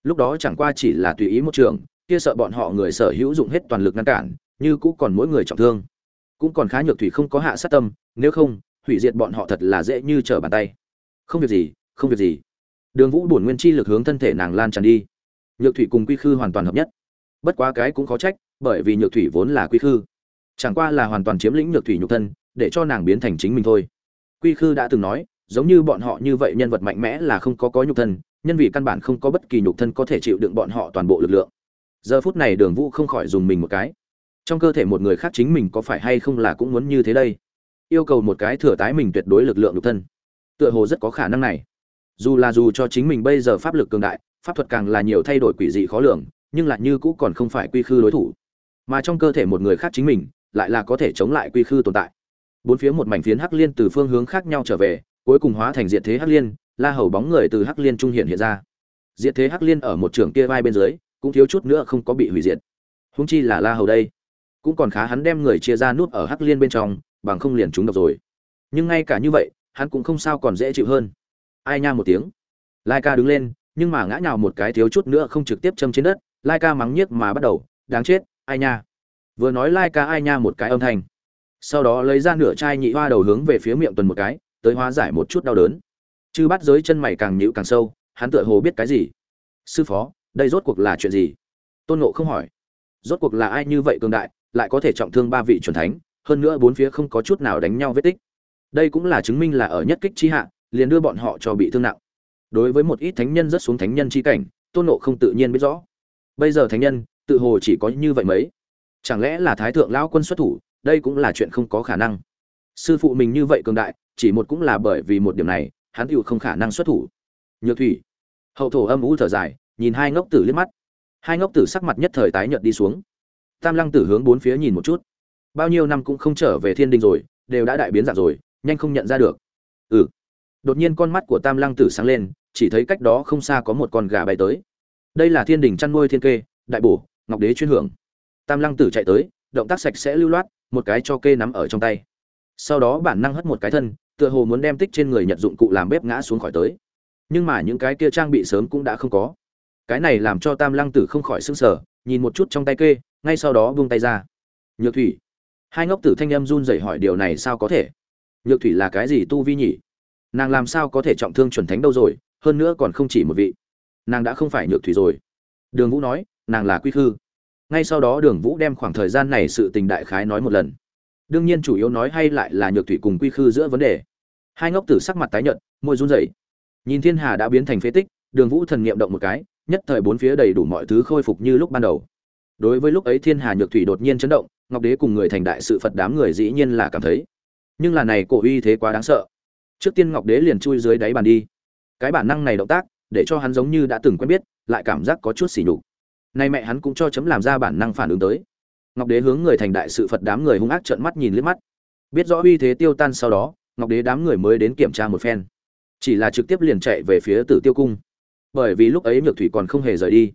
A: Lúc đó chẳng qua chỉ là tùy ý một trường, kia sợ bọn họ người sở hữu dụng hết toàn lực ngăn cản, như cũ còn mỗi người trọng thương. Cũng còn khá nhược thủy không có hạ sát tâm, nếu không, hủy diệt bọn họ thật là dễ như trở bàn tay. Không việc gì, không việc gì. Đường vũ bổn nguyên chi lực hướng thân thể nàng lan tràn đi. Nhược thủy cùng quy khư hoàn toàn hợp nhất. Bất quá cái cũng khó trách, bởi vì nhược thủy vốn là quy khư. Chẳng qua là hoàn toàn chiếm lĩnh nhược thủy nhục thân, để cho nàng biến thành chính mình thôi. Quy khư đã từng nói giống như bọn họ như vậy nhân vật mạnh mẽ là không có có nhục thân, nhân vì căn bản không có bất kỳ nhục thân có thể chịu đựng bọn họ toàn bộ lực lượng. Giờ phút này đường vũ không khỏi dùng mình một cái. Trong cơ thể một người khác chính mình có phải hay không là cũng muốn như thế đây? Yêu cầu một cái thừa tái mình tuyệt đối lực lượng nhục thân. Tựa hồ rất có khả năng này. Dù là dù cho chính mình bây giờ pháp lực cường đại, pháp thuật càng là nhiều thay đổi quỷ dị khó lường, nhưng lại như cũ còn không phải quy khư đối thủ. Mà trong cơ thể một người khác chính mình, lại là có thể chống lại quy khư tồn tại. Bốn phía một mảnh phiến hắc liên từ phương hướng khác nhau trở về cuối cùng hóa thành diệt thế hắc liên, la hầu bóng người từ hắc liên trung hiện hiện ra. Diệt thế hắc liên ở một trường kia vai bên dưới, cũng thiếu chút nữa không có bị hủy diệt. Húng chi là la hầu đây, cũng còn khá hắn đem người chia ra nút ở hắc liên bên trong, bằng không liền trúng độc rồi. Nhưng ngay cả như vậy, hắn cũng không sao còn dễ chịu hơn. Ai nha một tiếng. Lai ca đứng lên, nhưng mà ngã nhào một cái thiếu chút nữa không trực tiếp châm trên đất, lai ca mắng nhiếc mà bắt đầu, đáng chết, ai nha. Vừa nói lai ca ai nha một cái âm thanh. Sau đó lấy ra nửa chai nhị hoa đầu hướng về phía miệng tuần một cái tới hóa giải một chút đau đớn. Chư bắt giới chân mày càng nhíu càng sâu, hắn tựa hồ biết cái gì? Sư phó, đây rốt cuộc là chuyện gì? Tôn nộ không hỏi. Rốt cuộc là ai như vậy cường đại, lại có thể trọng thương ba vị c thánh, hơn nữa bốn phía không có chút nào đánh nhau vết tích. Đây cũng là chứng minh là ở nhất kích chi hạ, liền đưa bọn họ cho bị thương nặng. Đối với một ít thánh nhân rất xuống thánh nhân chi cảnh, tôn nộ không tự nhiên biết rõ. Bây giờ thánh nhân, tự hồ chỉ có như vậy mấy. Chẳng lẽ là thái thượng lão quân xuất thủ, đây cũng là chuyện không có khả năng. Sư phụ mình như vậy cường đại chỉ một cũng là bởi vì một điểm này, hắn tựu không khả năng xuất thủ. Nhược thủy. Hậu thổ âm u thở dài, nhìn hai ngốc tử liếc mắt. Hai ngốc tử sắc mặt nhất thời tái nhợt đi xuống. Tam lăng tử hướng bốn phía nhìn một chút. Bao nhiêu năm cũng không trở về thiên đình rồi, đều đã đại biến dạng rồi, nhanh không nhận ra được. Ừ. Đột nhiên con mắt của tam lăng tử sáng lên, chỉ thấy cách đó không xa có một con gà bay tới. Đây là thiên đình chăn nuôi thiên kê, đại bổ, ngọc đế chuyên hưởng. Tam lăng tử chạy tới, động tác sạch sẽ lưu loát, một cái cho kê nắm ở trong tay. Sau đó bản năng hất một cái thân tựa hồ muốn đem tích trên người nhật dụng cụ làm bếp ngã xuống khỏi tới. Nhưng mà những cái kia trang bị sớm cũng đã không có. Cái này làm cho tam lăng tử không khỏi sưng sở nhìn một chút trong tay kê, ngay sau đó buông tay ra. Nhược thủy. Hai ngốc tử thanh em run rẩy hỏi điều này sao có thể? Nhược thủy là cái gì tu vi nhỉ? Nàng làm sao có thể trọng thương chuẩn thánh đâu rồi, hơn nữa còn không chỉ một vị. Nàng đã không phải nhược thủy rồi. Đường vũ nói, nàng là quy khư. Ngay sau đó đường vũ đem khoảng thời gian này sự tình đại khái nói một lần đương nhiên chủ yếu nói hay lại là nhược thủy cùng quy khư giữa vấn đề. Hai ngốc tử sắc mặt tái nhợt, môi run rẩy. Nhìn thiên hà đã biến thành phế tích, đường vũ thần nghiệm động một cái, nhất thời bốn phía đầy đủ mọi thứ khôi phục như lúc ban đầu. Đối với lúc ấy thiên hà nhược thủy đột nhiên chấn động, ngọc đế cùng người thành đại sự phật đám người dĩ nhiên là cảm thấy. Nhưng là này cổ uy thế quá đáng sợ. Trước tiên ngọc đế liền chui dưới đáy bàn đi. Cái bản năng này động tác, để cho hắn giống như đã từng quen biết, lại cảm giác có chút xỉ nhục. Nay mẹ hắn cũng cho chấm làm ra bản năng phản ứng tới ngọc đế hướng người thành đại sự phật đám người hung ác trợn mắt nhìn liếc mắt. Biết rõ uy thế tiêu tan sau đó, ngọc đế đám người mới đến kiểm tra một phen. Chỉ là trực tiếp liền chạy về phía tử tiêu cung. Bởi vì lúc ấy nhược thủy còn không hề rời đi.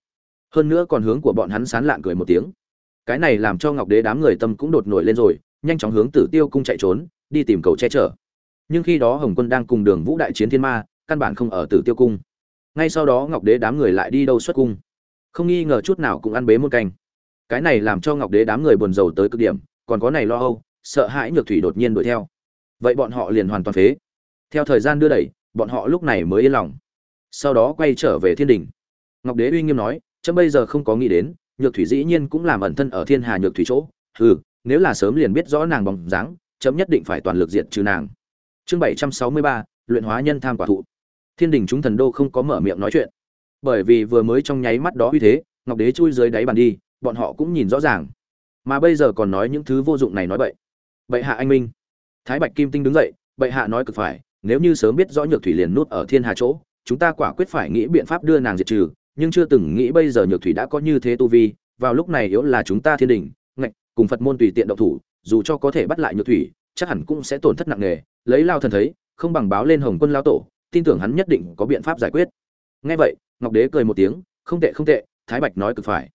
A: Hơn nữa còn hướng của bọn hắn sán lạn cười một tiếng. Cái này làm cho ngọc đế đám người tâm cũng đột nổi lên rồi, nhanh chóng hướng tử tiêu cung chạy trốn, đi tìm cầu che chở. Nhưng khi đó hồng quân đang cùng đường vũ đại chiến thiên ma, căn bản không ở tử tiêu cung. Ngay sau đó ngọc đế đám người lại đi đâu xuất cung. Không nghi ngờ chút nào cũng ăn bế một canh cái này làm cho ngọc đế đám người buồn rầu tới cực điểm, còn có này lo âu, sợ hãi nhược thủy đột nhiên đuổi theo. Vậy bọn họ liền hoàn toàn phế. Theo thời gian đưa đẩy, bọn họ lúc này mới yên lòng. Sau đó quay trở về thiên đình. Ngọc đế uy nghiêm nói, chấm bây giờ không có nghĩ đến, nhược thủy dĩ nhiên cũng làm ẩn thân ở thiên hà nhược thủy chỗ. Hừ, nếu là sớm liền biết rõ nàng bóng dáng, chấm nhất định phải toàn lực diện trừ nàng. Chương bảy trăm sáu mươi ba, luyện hóa nhân tham quả thụ. Thiên đình chúng thần đô không có mở miệng nói chuyện. Bởi vì vừa mới trong nháy mắt đó uy thế, ngọc đế chui dưới đáy bàn đi bọn họ cũng nhìn rõ ràng. Mà bây giờ còn nói những thứ vô dụng này nói bậy. Bệ hạ anh minh. Thái bạch kim tinh đứng dậy bệ hạ nói cực phải, nếu như sớm biết rõ nhược thủy liền nút ở thiên hà chỗ, chúng ta quả quyết phải nghĩ biện pháp đưa nàng diệt trừ, nhưng chưa từng nghĩ bây giờ nhược thủy đã có như thế tu vi, vào lúc này yếu là chúng ta thiên đình, ngạch, cùng phật môn tùy tiện động thủ, dù cho có thể bắt lại nhược thủy, chắc hẳn cũng sẽ tổn thất nặng nề. Lấy lao thần thấy, không bằng báo lên hồng quân lao tổ, tin tưởng hắn nhất định có biện pháp giải quyết. Nghe vậy, ngọc đế cười một tiếng, không tệ không tệ, thái bạch nói cực phải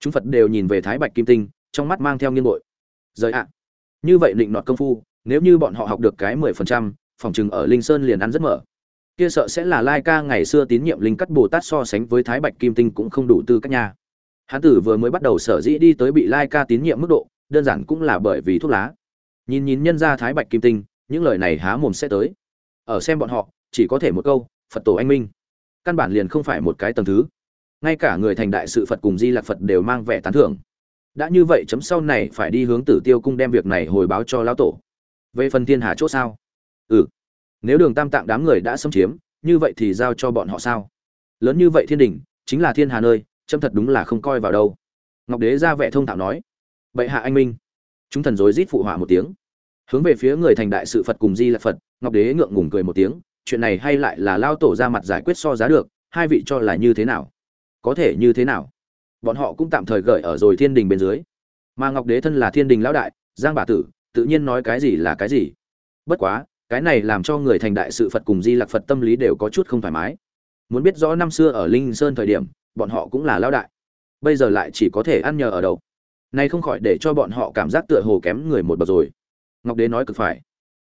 A: chúng phật đều nhìn về thái bạch kim tinh trong mắt mang theo nghiên bội Giới ạ. Như vậy định nọt công phu, nếu như bọn họ học được cái mười phần trăm, phòng chừng ở linh sơn liền ăn rất mở. Kia sợ sẽ là lai ca ngày xưa tín nhiệm linh cắt bồ tát so sánh với thái bạch kim tinh cũng không đủ tư cách nha. Hán tử vừa mới bắt đầu sở dĩ đi tới bị lai ca tín nhiệm mức độ, đơn giản cũng là bởi vì thuốc lá. Nhìn nhìn nhân ra thái bạch kim tinh, những lời này há mồm sẽ tới. Ở xem bọn họ, chỉ có thể một câu, phật tổ anh minh. Căn bản liền không phải một cái tầng thứ ngay cả người thành đại sự phật cùng di lạc phật đều mang vẻ tán thưởng. Đã như vậy chấm sau này phải đi hướng tử tiêu cung đem việc này hồi báo cho lão tổ. Về phần thiên hà chỗ sao? Ừ. Nếu đường tam tạng đám người đã xâm chiếm, như vậy thì giao cho bọn họ sao? Lớn như vậy thiên đình, chính là thiên hà nơi, chấm thật đúng là không coi vào đâu. Ngọc đế ra vẻ thông thạo nói. Bệ hạ anh minh. Chúng thần dối rít phụ họa một tiếng. Hướng về phía người thành đại sự phật cùng di lạc phật, ngọc đế ngượng ngùng cười một tiếng. Chuyện này hay lại là lao tổ ra mặt giải quyết so giá được, hai vị cho là như thế nào? Có thể như thế nào? Bọn họ cũng tạm thời gợi ở rồi thiên đình bên dưới. Mà ngọc đế thân là thiên đình lão đại, giang bà tử, tự nhiên nói cái gì là cái gì. Bất quá, cái này làm cho người thành đại sự phật cùng di lạc phật tâm lý đều có chút không thoải mái. Muốn biết rõ năm xưa ở linh sơn thời điểm, bọn họ cũng là lão đại. Bây giờ lại chỉ có thể ăn nhờ ở đâu nay không khỏi để cho bọn họ cảm giác tựa hồ kém người một bậc rồi. Ngọc đế nói cực phải.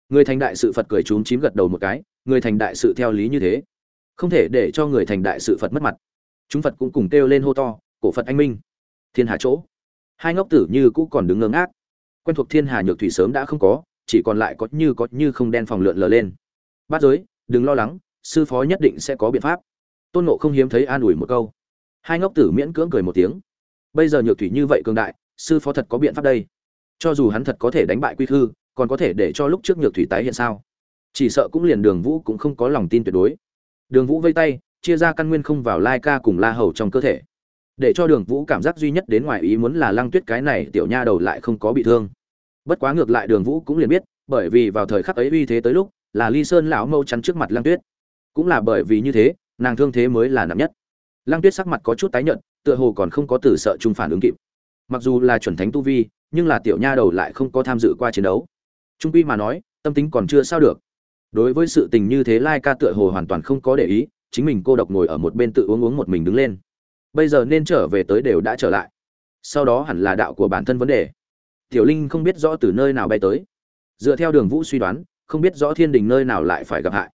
A: Người thành đại sự phật cười trúng chím gật đầu một cái, người thành đại sự theo lý như thế. Không thể để cho người thành đại sự phật mất mặt chúng phật cũng cùng kêu lên hô to cổ phật anh minh thiên hà chỗ. Hai ngốc tử như cũ còn đứng ngơ ngác. Quen thuộc thiên hà nhược thủy sớm đã không có chỉ còn lại có như có như không đen phòng lượn lờ lên. Bát giới đừng lo lắng sư phó nhất định sẽ có biện pháp. Tôn nộ không hiếm thấy an ủi một câu. Hai ngốc tử miễn cưỡng cười một tiếng. Bây giờ nhược thủy như vậy cường đại sư phó thật có biện pháp đây? Cho dù hắn thật có thể đánh bại quy thư, còn có thể để cho lúc trước nhược thủy tái hiện sao? Chỉ sợ cũng liền đường vũ cũng không có lòng tin tuyệt đối. Đường vũ vây tay chia ra căn nguyên không vào lai ca cùng la hầu trong cơ thể. Để cho đường vũ cảm giác duy nhất đến ngoài ý muốn là lăng tuyết cái này tiểu nha đầu lại không có bị thương. Bất quá ngược lại đường vũ cũng liền biết, bởi vì vào thời khắc ấy uy thế tới lúc, là ly sơn lão mâu chắn trước mặt lăng tuyết. Cũng là bởi vì như thế, nàng thương thế mới là nặng nhất. Lăng tuyết sắc mặt có chút tái nhợt, tựa hồ còn không có từ sợ trung phản ứng kịp. Mặc dù là chuẩn thánh tu vi, nhưng là tiểu nha đầu lại không có tham dự qua chiến đấu. Trung quy mà nói, tâm tính còn chưa sao được. Đối với sự tình như thế, lai ca tựa hồ hoàn toàn không có để ý chính mình cô độc ngồi ở một bên tự uống uống một mình đứng lên. Bây giờ nên trở về tới đều đã trở lại. Sau đó hẳn là đạo của bản thân vấn đề. Tiểu linh không biết rõ từ nơi nào bay tới. Dựa theo đường vũ suy đoán, không biết rõ thiên đình nơi nào lại phải gặp hại.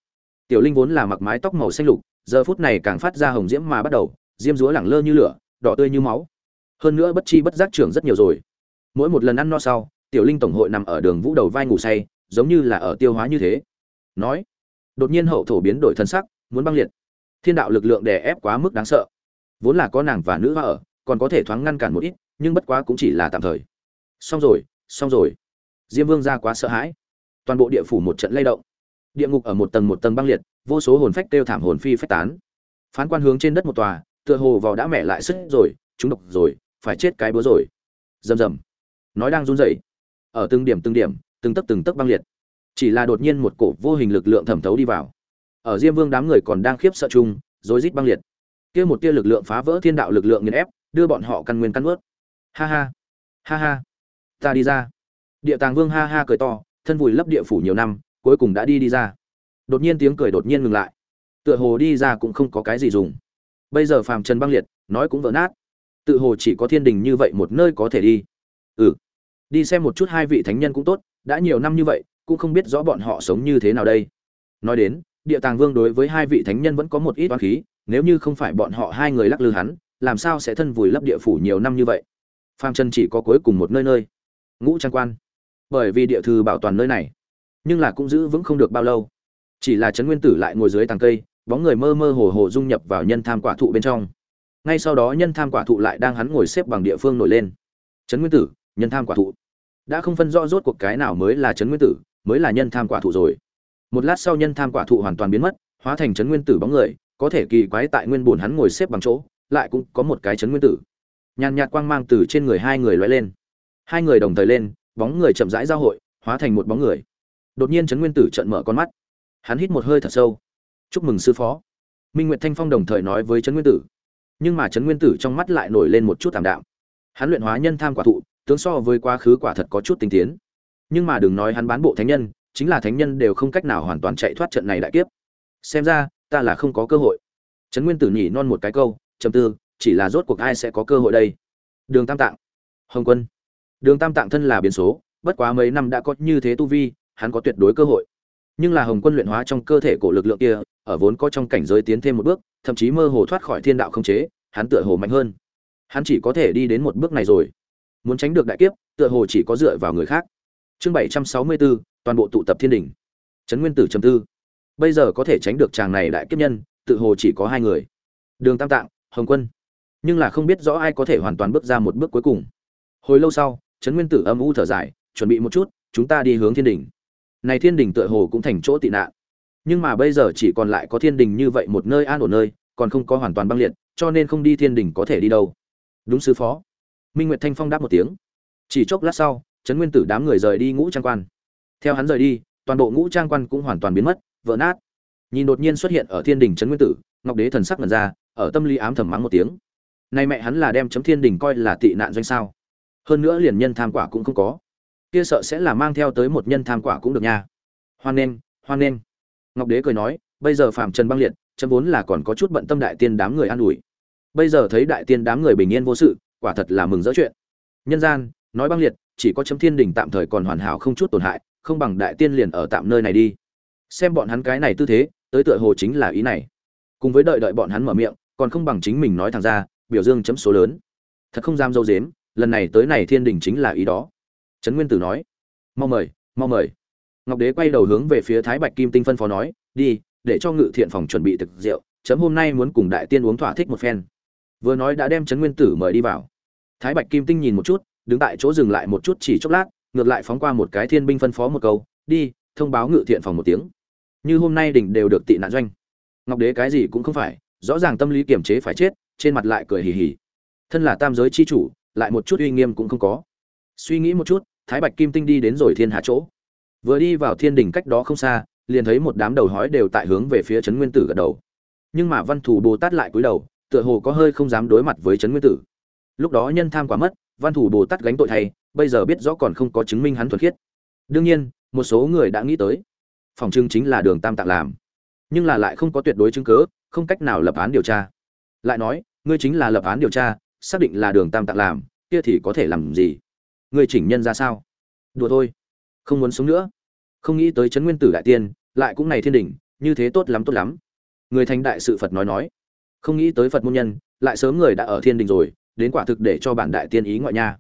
A: Tiểu linh vốn là mặc mái tóc màu xanh lục, giờ phút này càng phát ra hồng diễm mà bắt đầu, diêm rúa lẳng lơ như lửa, đỏ tươi như máu. Hơn nữa bất chi bất giác trưởng rất nhiều rồi. Mỗi một lần ăn no sau, tiểu linh tổng hội nằm ở đường vũ đầu vai ngủ say, giống như là ở tiêu hóa như thế. Nói, đột nhiên hậu thổ biến đổi thân sắc, muốn băng liệt thiên đạo lực lượng đè ép quá mức đáng sợ. Vốn là có nàng và nữ hoa ở, còn có thể thoáng ngăn cản một ít, nhưng bất quá cũng chỉ là tạm thời. Xong rồi xong rồi. Diêm vương ra quá sợ hãi. Toàn bộ địa phủ một trận lay động. Địa ngục ở một tầng một tầng băng liệt, vô số hồn phách kêu thảm hồn phi phách tán. Phán quan hướng trên đất một tòa, tựa hồ vào đã mẹ lại sức rồi, chúng độc rồi, phải chết cái búa rồi. Rầm rầm. Nói đang run rẩy. Ở từng điểm từng điểm, từng tấc từng tấc băng liệt. Chỉ là đột nhiên một cổ vô hình lực lượng thẩm thấu đi vào ở diêm vương đám người còn đang khiếp sợ chung, rối rít băng liệt. Kia một tia lực lượng phá vỡ thiên đạo lực lượng nghiền ép, đưa bọn họ căn nguyên căn ướt. Ha ha ha ha. Ta đi ra. Địa tàng vương ha ha cười to, thân vùi lấp địa phủ nhiều năm, cuối cùng đã đi đi ra. Đột nhiên tiếng cười đột nhiên ngừng lại. Tựa hồ đi ra cũng không có cái gì dùng. Bây giờ phàm trần băng liệt, nói cũng vỡ nát. Tự hồ chỉ có thiên đình như vậy một nơi có thể đi. Ừ. Đi xem một chút hai vị thánh nhân cũng tốt, đã nhiều năm như vậy, cũng không biết rõ bọn họ sống như thế nào đây. Nói đến địa tàng vương đối với hai vị thánh nhân vẫn có một ít oán khí, nếu như không phải bọn họ hai người lắc lư hắn, làm sao sẽ thân vùi lấp địa phủ nhiều năm như vậy? Phàm trần chỉ có cuối cùng một nơi nơi. Ngũ trang quan. Bởi vì địa thư bảo toàn nơi này, nhưng là cũng giữ vững không được bao lâu. Chỉ là trấn nguyên tử lại ngồi dưới tàng cây, bóng người mơ mơ hồ hồ dung nhập vào nhân tham quả thụ bên trong. Ngay sau đó nhân tham quả thụ lại đang hắn ngồi xếp bằng địa phương nổi lên. Trấn nguyên tử, nhân tham quả thụ. Đã không phân rõ rốt cuộc cái nào mới là trấn nguyên tử, mới là nhân tham quả thụ rồi một lát sau nhân tham quả thụ hoàn toàn biến mất, hóa thành chấn nguyên tử bóng người, có thể kỳ quái tại nguyên bùn hắn ngồi xếp bằng chỗ, lại cũng có một cái chấn nguyên tử. Nhàn nhạt quang mang từ trên người hai người loay lên. Hai người đồng thời lên, bóng người chậm rãi giao hội, hóa thành một bóng người. Đột nhiên chấn nguyên tử trợn mở con mắt. Hắn hít một hơi thật sâu. Chúc mừng sư phó. Minh nguyệt thanh phong đồng thời nói với trấn nguyên tử. Nhưng mà trấn nguyên tử trong mắt lại nổi lên một chút tảm đạm. Hắn luyện hóa nhân tham quả thụ, tướng so với quá khứ quả thật có chút tinh tiến. Nhưng mà đừng nói hắn bán bộ thánh nhân chính là thánh nhân đều không cách nào hoàn toàn chạy thoát trận này đại kiếp. Xem ra, ta là không có cơ hội. Trấn nguyên tử nhỉ non một cái câu, trầm tư, chỉ là rốt cuộc ai sẽ có cơ hội đây? Đường tam tạng. Hồng quân. Đường tam tạng thân là biến số, bất quá mấy năm đã có như thế tu vi, hắn có tuyệt đối cơ hội. Nhưng là hồng quân luyện hóa trong cơ thể cổ lực lượng kia, ở vốn có trong cảnh giới tiến thêm một bước, thậm chí mơ hồ thoát khỏi thiên đạo không chế, hắn tựa hồ mạnh hơn. Hắn chỉ có thể đi đến một bước này rồi. Muốn tránh được đại kiếp, tựa hồ chỉ có dựa vào người khác. Chương bảy trăm sáu mươi bốn toàn bộ tụ tập thiên đình. Trấn nguyên tử trầm tư. Bây giờ có thể tránh được chàng này đại kiếp nhân, tự hồ chỉ có hai người. Đường tam tạng, hồng quân. Nhưng là không biết rõ ai có thể hoàn toàn bước ra một bước cuối cùng. Hồi lâu sau trấn nguyên tử âm u thở dài, chuẩn bị một chút, chúng ta đi hướng thiên đình. Này thiên đình tựa hồ cũng thành chỗ tị nạn. Nhưng mà bây giờ chỉ còn lại có thiên đình như vậy một nơi an ổn nơi, còn không có hoàn toàn băng liệt, cho nên không đi thiên đình có thể đi đâu. Đúng sư phó. Minh nguyệt thanh phong đáp một tiếng. Chỉ chốc lát sau trấn nguyên tử đám người rời đi ngũ trang quan theo hắn rời đi, toàn bộ ngũ trang quan cũng hoàn toàn biến mất, vỡ nát. Nhìn đột nhiên xuất hiện ở thiên đình trấn nguyên tử, ngọc đế thần sắc mật ra, ở tâm lý ám thầm mắng một tiếng. Nay mẹ hắn là đem chấm thiên đình coi là tị nạn doanh sao? Hơn nữa liền nhân tham quả cũng không có. Kia sợ sẽ là mang theo tới một nhân tham quả cũng được nha. Hoan nghênh hoan nghênh. Ngọc đế cười nói, bây giờ phạm trần băng liệt, chấm vốn là còn có chút bận tâm đại tiên đám người an ủi. Bây giờ thấy đại tiên đám người bình yên vô sự, quả thật là mừng rỡ chuyện. Nhân gian, nói băng liệt, chỉ có chấm thiên đình tạm thời còn hoàn hảo không chút tổn hại không bằng đại tiên liền ở tạm nơi này đi. Xem bọn hắn cái này tư thế, tới tựa hồ chính là ý này. Cùng với đợi đợi bọn hắn mở miệng, còn không bằng chính mình nói thẳng ra, biểu dương chấm số lớn. Thật không dám dâu dếm, lần này tới này thiên đình chính là ý đó. Trấn nguyên tử nói, mau mời mau mời. Ngọc đế quay đầu hướng về phía thái bạch kim tinh phân phó nói, đi, để cho ngự thiện phòng chuẩn bị thực rượu, chấm hôm nay muốn cùng đại tiên uống thỏa thích một phen. Vừa nói đã đem trấn nguyên tử mời đi vào. Thái bạch kim tinh nhìn một chút, đứng tại chỗ dừng lại một chút chỉ chốc lát ngược lại phóng qua một cái thiên binh phân phó một câu, đi, thông báo ngự thiện phòng một tiếng. Như hôm nay đỉnh đều được tị nạn doanh. Ngọc đế cái gì cũng không phải, rõ ràng tâm lý kiềm chế phải chết, trên mặt lại cười hì hì. Thân là tam giới chi chủ, lại một chút uy nghiêm cũng không có. Suy nghĩ một chút, thái bạch kim tinh đi đến rồi thiên hạ chỗ. Vừa đi vào thiên đình cách đó không xa, liền thấy một đám đầu hói đều tại hướng về phía trấn nguyên tử gật đầu. Nhưng mà văn thủ bồ tát lại cúi đầu, tựa hồ có hơi không dám đối mặt với trấn nguyên tử. Lúc đó nhân tham quá mất văn thủ bồ tát gánh tội thay, bây giờ biết rõ còn không có chứng minh hắn thuần khiết. Đương nhiên, một số người đã nghĩ tới, phòng trưng chính là đường tam tạng làm. Nhưng là lại không có tuyệt đối chứng cứ, không cách nào lập án điều tra. Lại nói, ngươi chính là lập án điều tra, xác định là đường tam tạng làm, kia thì có thể làm gì? Ngươi chỉnh nhân ra sao? Đùa thôi, không muốn sống nữa. Không nghĩ tới trấn nguyên tử đại tiên, lại cũng này thiên đình như thế tốt lắm tốt lắm. Người thành đại sự phật nói nói. Không nghĩ tới phật môn nhân, lại sớm người đã ở thiên đình rồi đến quả thực để cho bản đại tiên ý ngoại nha.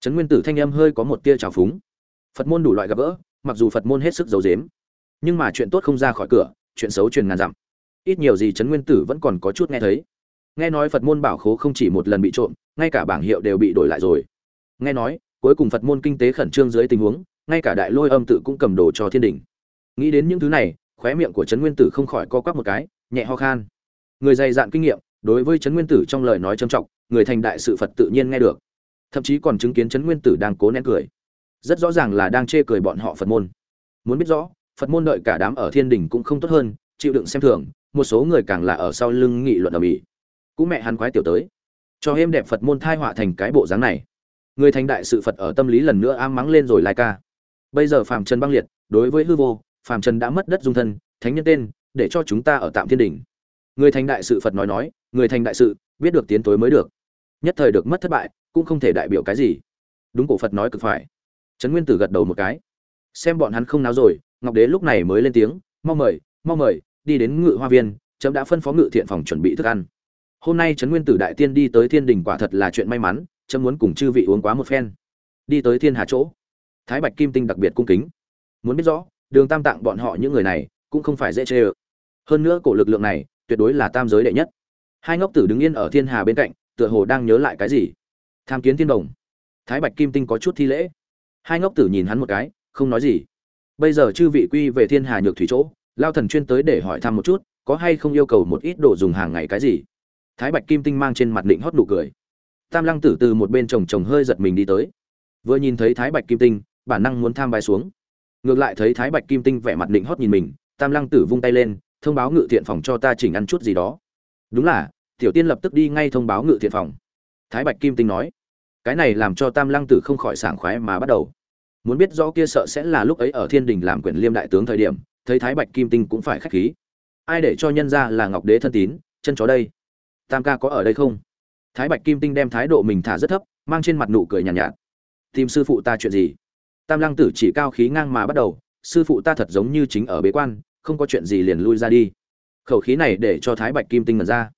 A: Trấn nguyên tử thanh âm hơi có một tia trào phúng. Phật môn đủ loại gặp gỡ, mặc dù phật môn hết sức giấu dếm nhưng mà chuyện tốt không ra khỏi cửa, chuyện xấu truyền ngàn dặm. Ít nhiều gì trấn nguyên tử vẫn còn có chút nghe thấy. Nghe nói phật môn bảo khố không chỉ một lần bị trộm, ngay cả bảng hiệu đều bị đổi lại rồi. Nghe nói, cuối cùng phật môn kinh tế khẩn trương dưới tình huống, ngay cả đại lôi âm tự cũng cầm đồ cho thiên đình. Nghĩ đến những thứ này, khóe miệng của trấn nguyên tử không khỏi co quắp một cái, nhẹ ho khan. Người dày dạn kinh nghiệm, đối với trấn nguyên tử trong lời nói trầm trọng người thành đại sự phật tự nhiên nghe được. Thậm chí còn chứng kiến trấn nguyên tử đang cố nén cười. Rất rõ ràng là đang chê cười bọn họ phật môn. Muốn biết rõ, phật môn đợi cả đám ở thiên đình cũng không tốt hơn, chịu đựng xem thường, một số người càng là ở sau lưng nghị luận ở mỹ cũng mẹ hắn quái tiểu tới. Cho êm đẹp phật môn thai họa thành cái bộ dáng này. Người thành đại sự phật ở tâm lý lần nữa am mắng lên rồi lai ca. Bây giờ phàm trần băng liệt, đối với hư vô, phàm trần đã mất đất dung thân, thánh nhân tên, để cho chúng ta ở tạm thiên đình. Người thành đại sự phật nói nói, người thành đại sự, biết được tiến tối mới được nhất thời được mất thất bại, cũng không thể đại biểu cái gì. Đúng cổ phật nói cực phải. Trấn nguyên tử gật đầu một cái. Xem bọn hắn không náo rồi, ngọc đế lúc này mới lên tiếng, mau mời mau mời, đi đến ngự hoa viên, chấm đã phân phó ngự thiện phòng chuẩn bị thức ăn. Hôm nay trấn nguyên tử đại tiên đi tới thiên đình quả thật là chuyện may mắn, chấm muốn cùng chư vị uống quá một phen. Đi tới thiên hà chỗ, thái bạch kim tinh đặc biệt cung kính. Muốn biết rõ, đường tam tạng bọn họ những người này cũng không phải dễ chê ơ. Hơn nữa cổ lực lượng này tuyệt đối là tam giới đệ nhất. Hai ngốc tử đứng yên ở thiên hà bên cạnh tựa hồ đang nhớ lại cái gì. Tham kiến thiên đồng. Thái bạch kim tinh có chút thi lễ. Hai ngốc tử nhìn hắn một cái, không nói gì. Bây giờ chư vị quy về thiên hà nhược thủy chỗ, lao thần chuyên tới để hỏi thăm một chút, có hay không yêu cầu một ít đồ dùng hàng ngày cái gì? Thái bạch kim tinh mang trên mặt định hót nụ cười. Tam lăng tử từ một bên chồng chồng hơi giật mình đi tới. Vừa nhìn thấy thái bạch kim tinh, bản năng muốn tham bài xuống. Ngược lại thấy thái bạch kim tinh vẻ mặt định hót nhìn mình, tam lăng tử vung tay lên, thông báo ngự thiện phòng cho ta chỉnh ăn chút gì đó. Đúng là tiểu tiên lập tức đi ngay thông báo ngự thiện phòng. Thái bạch kim tinh nói cái này làm cho tam lăng tử không khỏi sảng khoái mà bắt đầu. Muốn biết rõ kia sợ sẽ là lúc ấy ở thiên đình làm quyền liêm đại tướng thời điểm thấy thái bạch kim tinh cũng phải khách khí. Ai để cho nhân ra là ngọc đế thân tín chân chó đây? Tam ca có ở đây không? Thái bạch kim tinh đem thái độ mình thả rất thấp mang trên mặt nụ cười nhàn nhạt, nhạt. Tìm sư phụ ta chuyện gì? Tam lăng tử chỉ cao khí ngang mà bắt đầu sư phụ ta thật giống như chính ở bế quan không có chuyện gì liền lui ra đi. Khẩu khí này để cho thái bạch kim tinh mật ra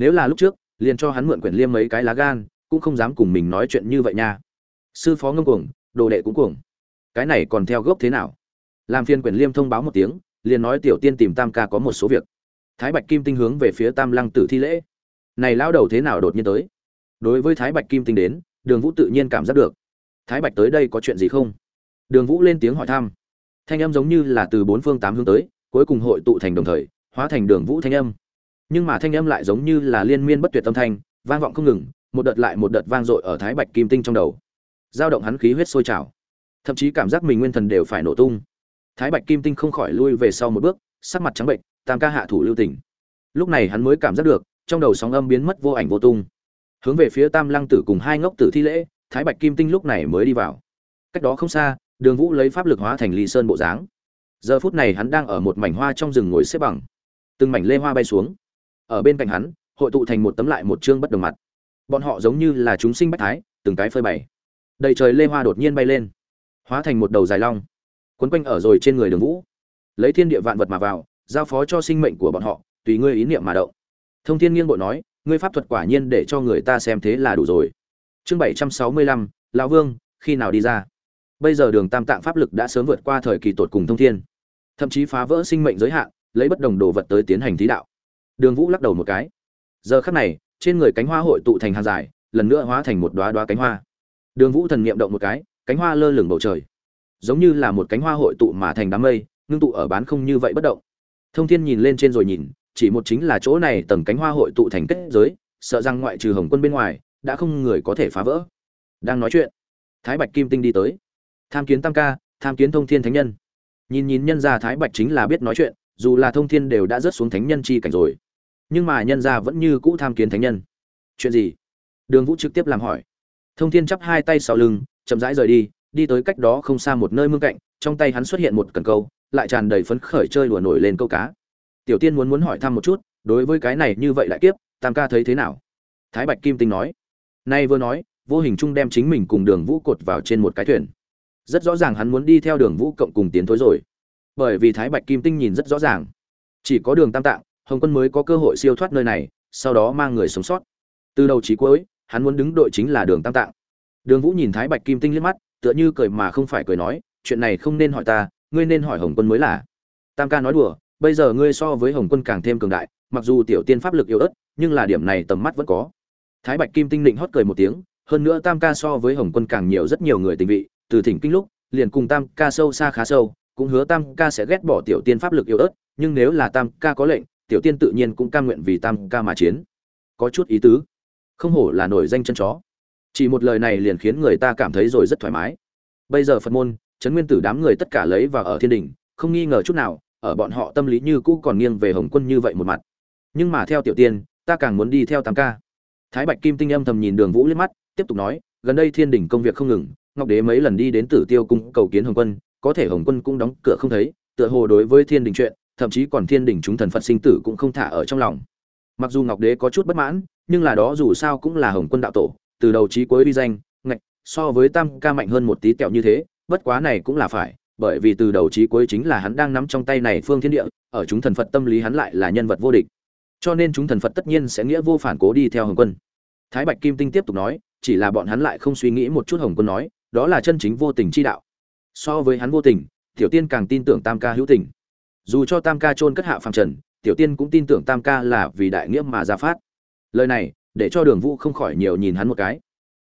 A: nếu là lúc trước, liền cho hắn mượn quyển liêm mấy cái lá gan, cũng không dám cùng mình nói chuyện như vậy nha. Sư phó ngông cuồng, đồ đệ cũng cuồng. Cái này còn theo gốc thế nào? Làm phiên quyển liêm thông báo một tiếng, liền nói tiểu tiên tìm tam ca có một số việc. Thái bạch kim tinh hướng về phía tam lăng tử thi lễ. Này lao đầu thế nào đột nhiên tới? Đối với thái bạch kim tinh đến, đường vũ tự nhiên cảm giác được. Thái bạch tới đây có chuyện gì không? Đường vũ lên tiếng hỏi thăm. Thanh âm giống như là từ bốn phương tám hướng tới, cuối cùng hội tụ thành đồng thời, hóa thành đường vũ thanh âm nhưng mà thanh âm lại giống như là liên miên bất tuyệt tâm thanh, vang vọng không ngừng, một đợt lại một đợt vang dội ở thái bạch kim tinh trong đầu. Dao động hắn khí huyết sôi trào, thậm chí cảm giác mình nguyên thần đều phải nổ tung. Thái bạch kim tinh không khỏi lui về sau một bước, sắc mặt trắng bệnh, tam ca hạ thủ lưu tình. Lúc này hắn mới cảm giác được, trong đầu sóng âm biến mất vô ảnh vô tung. Hướng về phía tam lăng tử cùng hai ngốc tử thi lễ, thái bạch kim tinh lúc này mới đi vào. Cách đó không xa, đường vũ lấy pháp lực hóa thành ly sơn bộ dáng. Giờ phút này hắn đang ở một mảnh hoa trong rừng ngồi xếp bằng. Từng mảnh lê hoa bay xuống ở bên cạnh hắn, hội tụ thành một tấm lại một chương bất đồng mặt. Bọn họ giống như là chúng sinh bách thái, từng cái phơi bày. Đầy trời lê hoa đột nhiên bay lên, hóa thành một đầu dài long quấn quanh ở rồi trên người đường vũ. Lấy thiên địa vạn vật mà vào, giao phó cho sinh mệnh của bọn họ, tùy ngươi ý niệm mà động. Thông thiên nghiêng bộ nói, ngươi pháp thuật quả nhiên để cho người ta xem thế là đủ rồi. Chương bảy trăm sáu mươi lăm, lão vương, khi nào đi ra? Bây giờ đường tam tạng pháp lực đã sớm vượt qua thời kỳ tột cùng thông thiên. Thậm chí phá vỡ sinh mệnh giới hạn, lấy bất đồng đồ vật tới tiến hành thí đạo đường vũ lắc đầu một cái. Giờ khắc này, trên người cánh hoa hội tụ thành hàng dài, lần nữa hóa thành một đoá đoá cánh hoa. Đường vũ thần niệm động một cái, cánh hoa lơ lửng bầu trời. Giống như là một cánh hoa hội tụ mà thành đám mây, ngưng tụ ở bán không như vậy bất động. Thông thiên nhìn lên trên rồi nhìn, chỉ một chính là chỗ này tầng cánh hoa hội tụ thành kết giới, sợ rằng ngoại trừ hồng quân bên ngoài, đã không người có thể phá vỡ. Đang nói chuyện, thái bạch kim tinh đi tới. Tham kiến tam ca, tham kiến thông thiên thánh nhân. Nhìn nhìn nhân gia thái bạch chính là biết nói chuyện, dù là thông thiên đều đã rớt xuống thánh nhân chi cảnh rồi nhưng mà nhân gia vẫn như cũ tham kiến thánh nhân. Chuyện gì? Đường vũ trực tiếp làm hỏi. Thông thiên chắp hai tay sau lưng, chậm rãi rời đi đi tới cách đó không xa một nơi mương cạnh, trong tay hắn xuất hiện một cần câu, lại tràn đầy phấn khởi chơi đùa nổi lên câu cá. Tiểu tiên muốn muốn hỏi thăm một chút, đối với cái này như vậy lại kiếp, tam ca thấy thế nào? Thái bạch kim tinh nói. Nay vừa nói, vô hình chung đem chính mình cùng đường vũ cột vào trên một cái thuyền. Rất rõ ràng hắn muốn đi theo đường vũ cộng cùng tiến thối rồi. Bởi vì thái bạch kim tinh nhìn rất rõ ràng. Chỉ có đường tam tạng hồng quân mới có cơ hội siêu thoát nơi này, sau đó mang người sống sót. Từ đầu chí cuối, hắn muốn đứng đội chính là đường tam tạng. Đường vũ nhìn thái bạch kim tinh liếc mắt, tựa như cười mà không phải cười nói, chuyện này không nên hỏi ta, ngươi nên hỏi hồng quân mới là. Tam ca nói đùa, bây giờ ngươi so với hồng quân càng thêm cường đại, mặc dù tiểu tiên pháp lực yếu ớt, nhưng là điểm này tầm mắt vẫn có. Thái bạch kim tinh định hót cười một tiếng, hơn nữa tam ca so với hồng quân càng nhiều rất nhiều người tình vị, từ thỉnh kinh lúc, liền cùng tam ca sâu xa khá sâu, cũng hứa tam ca sẽ ghét bỏ tiểu tiên pháp lực yếu ớt, nhưng nếu là tam ca có lệnh tiểu tiên tự nhiên cũng cam nguyện vì tam ca mà chiến. Có chút ý tứ. Không hổ là nổi danh chân chó. Chỉ một lời này liền khiến người ta cảm thấy rồi rất thoải mái. Bây giờ phật môn, trấn nguyên tử đám người tất cả lấy và ở thiên đình, không nghi ngờ chút nào, ở bọn họ tâm lý như cũ còn nghiêng về hồng quân như vậy một mặt. Nhưng mà theo tiểu tiên, ta càng muốn đi theo tam ca. Thái bạch kim tinh âm thầm nhìn đường vũ liếc mắt, tiếp tục nói, gần đây thiên đình công việc không ngừng, ngọc đế mấy lần đi đến tử tiêu cung cầu kiến hồng quân, có thể hồng quân cũng đóng cửa không thấy, tựa hồ đối với thiên đình chuyện thậm chí còn thiên đình chúng thần phật sinh tử cũng không thả ở trong lòng. Mặc dù ngọc đế có chút bất mãn, nhưng là đó dù sao cũng là hồng quân đạo tổ, từ đầu chí cuối uy danh, ngạch, so với tam ca mạnh hơn một tí tẹo như thế, bất quá này cũng là phải, bởi vì từ đầu chí cuối chính là hắn đang nắm trong tay này phương thiên địa, ở chúng thần phật tâm lý hắn lại là nhân vật vô địch. Cho nên chúng thần phật tất nhiên sẽ nghĩa vô phản cố đi theo hồng quân. Thái bạch kim tinh tiếp tục nói, chỉ là bọn hắn lại không suy nghĩ một chút hồng quân nói, đó là chân chính vô tình chi đạo. So với hắn vô tình, tiểu tiên càng tin tưởng tam ca hữu tình dù cho tam ca chôn cất hạ phàm trần, tiểu tiên cũng tin tưởng tam ca là vì đại nghĩa mà ra phát. Lời này, để cho đường vũ không khỏi nhiều nhìn hắn một cái.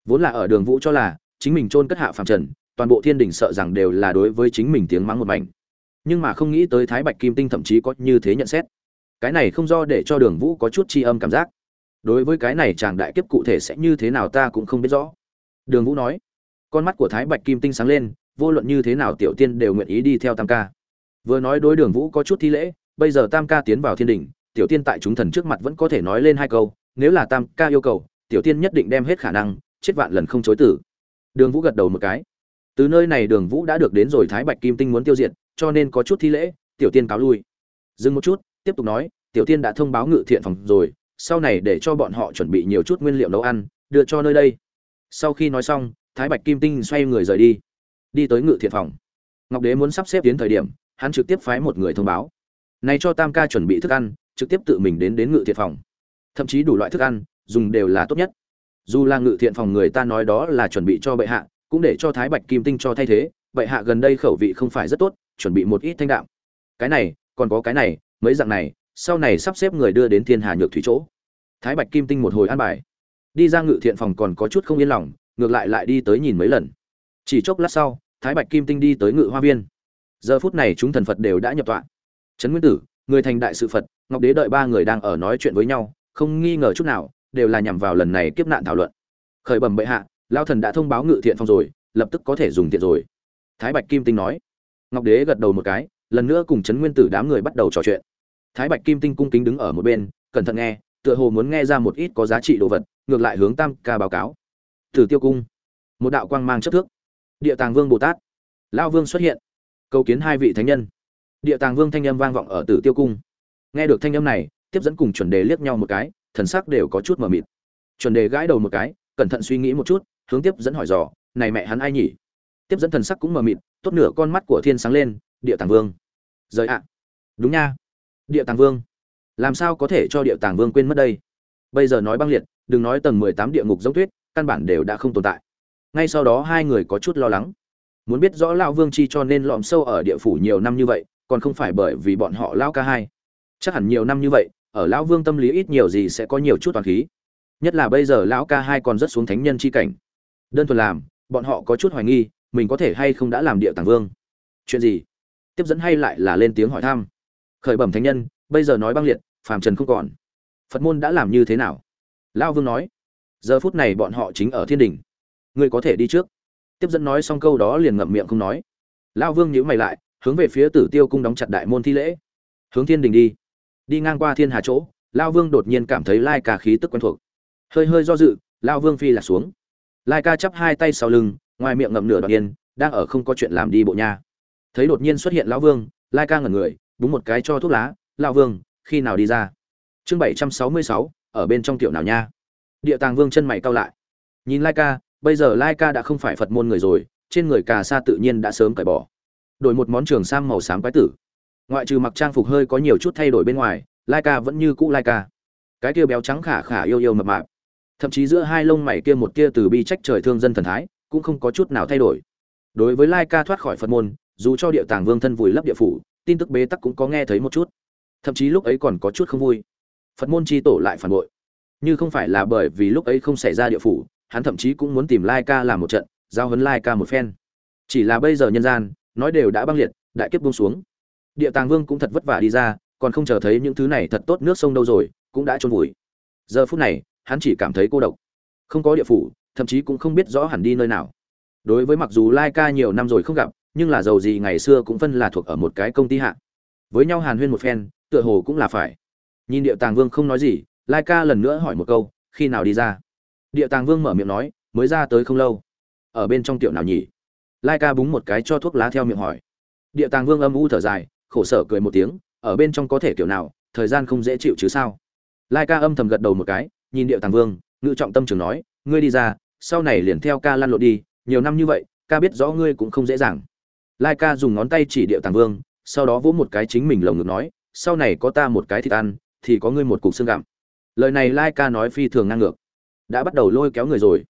A: Vốn là ở đường vũ cho là, chính mình chôn cất hạ phàm trần, toàn bộ thiên đình sợ rằng đều là đối với chính mình tiếng mắng một mảnh. Nhưng mà không nghĩ tới thái bạch kim tinh thậm chí có như thế nhận xét. Cái này không do để cho đường vũ có chút tri âm cảm giác. Đối với cái này chàng đại kiếp cụ thể sẽ như thế nào ta cũng không biết rõ. Đường vũ nói. Con mắt của thái bạch kim tinh sáng lên, vô luận như thế nào tiểu tiên đều nguyện ý đi theo tam ca vừa nói đối đường vũ có chút thi lễ, bây giờ tam ca tiến vào thiên đình tiểu tiên tại chúng thần trước mặt vẫn có thể nói lên hai câu, nếu là tam ca yêu cầu, tiểu tiên nhất định đem hết khả năng, chết vạn lần không chối tử. Đường vũ gật đầu một cái. Từ nơi này đường vũ đã được đến rồi thái bạch kim tinh muốn tiêu diệt, cho nên có chút thi lễ, tiểu tiên cáo lui. Dừng một chút, tiếp tục nói, tiểu tiên đã thông báo ngự thiện phòng rồi, sau này để cho bọn họ chuẩn bị nhiều chút nguyên liệu nấu ăn, đưa cho nơi đây. Sau khi nói xong, thái bạch kim tinh xoay người rời đi. Đi tới ngự thiện phòng. Ngọc đế muốn sắp xếp đến thời điểm hắn trực tiếp phái một người thông báo. Này cho tam ca chuẩn bị thức ăn, trực tiếp tự mình đến đến ngự thiện phòng. Thậm chí đủ loại thức ăn, dùng đều là tốt nhất. Dù là ngự thiện phòng người ta nói đó là chuẩn bị cho bệ hạ, cũng để cho thái bạch kim tinh cho thay thế, bệ hạ gần đây khẩu vị không phải rất tốt, chuẩn bị một ít thanh đạm. Cái này, còn có cái này, mấy dạng này, sau này sắp xếp người đưa đến thiên hà nhược thủy chỗ. Thái bạch kim tinh một hồi an bài. Đi ra ngự thiện phòng còn có chút không yên lòng, ngược lại lại đi tới nhìn mấy lần. Chỉ chốc lát sau, thái bạch kim tinh đi tới ngự hoa viên giờ phút này chúng thần phật đều đã nhập tọa. Trấn nguyên tử, người thành đại sự phật, ngọc đế đợi ba người đang ở nói chuyện với nhau, không nghi ngờ chút nào, đều là nhằm vào lần này kiếp nạn thảo luận. Khởi bẩm bệ hạ lao thần đã thông báo ngự thiện phong rồi, lập tức có thể dùng thiện rồi. Thái bạch kim tinh nói. Ngọc đế gật đầu một cái, lần nữa cùng trấn nguyên tử đám người bắt đầu trò chuyện. Thái bạch kim tinh cung kính đứng ở một bên, cẩn thận nghe, tựa hồ muốn nghe ra một ít có giá trị đồ vật, ngược lại hướng tam ca báo cáo. Tử tiêu cung. Một đạo quang mang chất thước. Địa tàng vương bồ tát. Lao vương xuất hiện cầu kiến hai vị thánh nhân. Địa tàng vương thanh âm vang vọng ở tử tiêu cung. Nghe được thanh âm này, tiếp dẫn cùng chuẩn đề liếc nhau một cái, thần sắc đều có chút mờ mịt. Chuẩn đề gãi đầu một cái, cẩn thận suy nghĩ một chút, hướng tiếp dẫn hỏi dò, này mẹ hắn ai nhỉ? Tiếp dẫn thần sắc cũng mờ mịt, tốt nửa con mắt của thiên sáng lên, địa tàng vương. Rời ạ. Đúng nha. Địa tàng vương. Làm sao có thể cho địa tàng vương quên mất đây? Bây giờ nói băng liệt, đừng nói tầng mười tám địa ngục giống tuyết căn bản đều đã không tồn tại. Ngay sau đó hai người có chút lo lắng muốn biết rõ lão vương chi cho nên lọm sâu ở địa phủ nhiều năm như vậy, còn không phải bởi vì bọn họ lao ca hai. Chắc hẳn nhiều năm như vậy, ở lão vương tâm lý ít nhiều gì sẽ có nhiều chút toàn khí. Nhất là bây giờ lão ca hai còn rất xuống thánh nhân chi cảnh. Đơn thuần làm, bọn họ có chút hoài nghi, mình có thể hay không đã làm địa tàng vương. Chuyện gì? Tiếp dẫn hay lại là lên tiếng hỏi thăm. Khởi bẩm thánh nhân, bây giờ nói băng liệt, phàm trần không còn. Phật môn đã làm như thế nào? Lão vương nói. Giờ phút này bọn họ chính ở thiên đình ngươi có thể đi trước tiếp dẫn nói xong câu đó liền ngậm miệng không nói. Lão vương nhíu mày lại, hướng về phía tử tiêu cung đóng chặt đại môn thi lễ. Hướng thiên đình đi. Đi ngang qua thiên hà chỗ lão vương đột nhiên cảm thấy lai ca khí tức quen thuộc. Hơi hơi do dự lão vương phi là xuống. Lai ca chắp hai tay sau lưng, ngoài miệng ngậm nửa đoạn yên, đang ở không có chuyện làm đi bộ nha. Thấy đột nhiên xuất hiện lão vương, lai ca ngẩn người, búng một cái cho thuốc lá lão vương, khi nào đi ra? Chương bảy trăm sáu mươi sáu, ở bên trong tiểu nào nha. Địa tàng vương chân mày cau lại. Nhìn lai ca bây giờ lai ca đã không phải phật môn người rồi, trên người cà sa tự nhiên đã sớm cởi bỏ. Đổi một món trường sam màu xám quái tử. Ngoại trừ mặc trang phục hơi có nhiều chút thay đổi bên ngoài lai ca vẫn như cũ lai ca cái kia béo trắng khả khả yêu yêu mập mạp. Thậm chí giữa hai lông mày kia một kia từ bi trách trời thương dân thần thái, cũng không có chút nào thay đổi. Đối với lai ca thoát khỏi phật môn, dù cho địa tàng vương thân vùi lấp địa phủ, tin tức bế tắc cũng có nghe thấy một chút. Thậm chí lúc ấy còn có chút không vui. Phật môn chi tổ lại phản bội. Như không phải là bởi vì lúc ấy không xảy ra địa phủ hắn thậm chí cũng muốn tìm lai ca làm một trận, giao hấn lai ca một phen. Chỉ là bây giờ nhân gian, nói đều đã băng liệt, đại kiếp buông xuống. Địa tàng vương cũng thật vất vả đi ra, còn không chờ thấy những thứ này thật tốt nước sông đâu rồi, cũng đã trôn vùi. Giờ phút này, hắn chỉ cảm thấy cô độc. Không có địa phủ, thậm chí cũng không biết rõ hẳn đi nơi nào. Đối với mặc dù lai ca nhiều năm rồi không gặp, nhưng là giàu gì ngày xưa cũng phân là thuộc ở một cái công ty hạ. Với nhau hàn huyên một phen, tựa hồ cũng là phải. Nhìn địa tàng vương không nói gì, lai ca lần nữa hỏi một câu, khi nào đi ra? Địa tàng vương mở miệng nói, mới ra tới không lâu. Ở bên trong tiểu nào nhỉ? Lai ca búng một cái cho thuốc lá theo miệng hỏi. Địa tàng vương âm u thở dài, khổ sở cười một tiếng, ở bên trong có thể kiểu nào, thời gian không dễ chịu chứ sao? Lai ca âm thầm gật đầu một cái, nhìn địa tàng vương, ngự trọng tâm trường nói, ngươi đi ra, sau này liền theo ca lăn lộn đi, nhiều năm như vậy, ca biết rõ ngươi cũng không dễ dàng. Lai ca dùng ngón tay chỉ địa tàng vương, sau đó vỗ một cái chính mình lồng ngực nói, sau này có ta một cái thịt ăn, thì có ngươi một cục xương gặm. Lời này lai ca nói phi thường ngang ngược đã bắt đầu lôi kéo người rồi.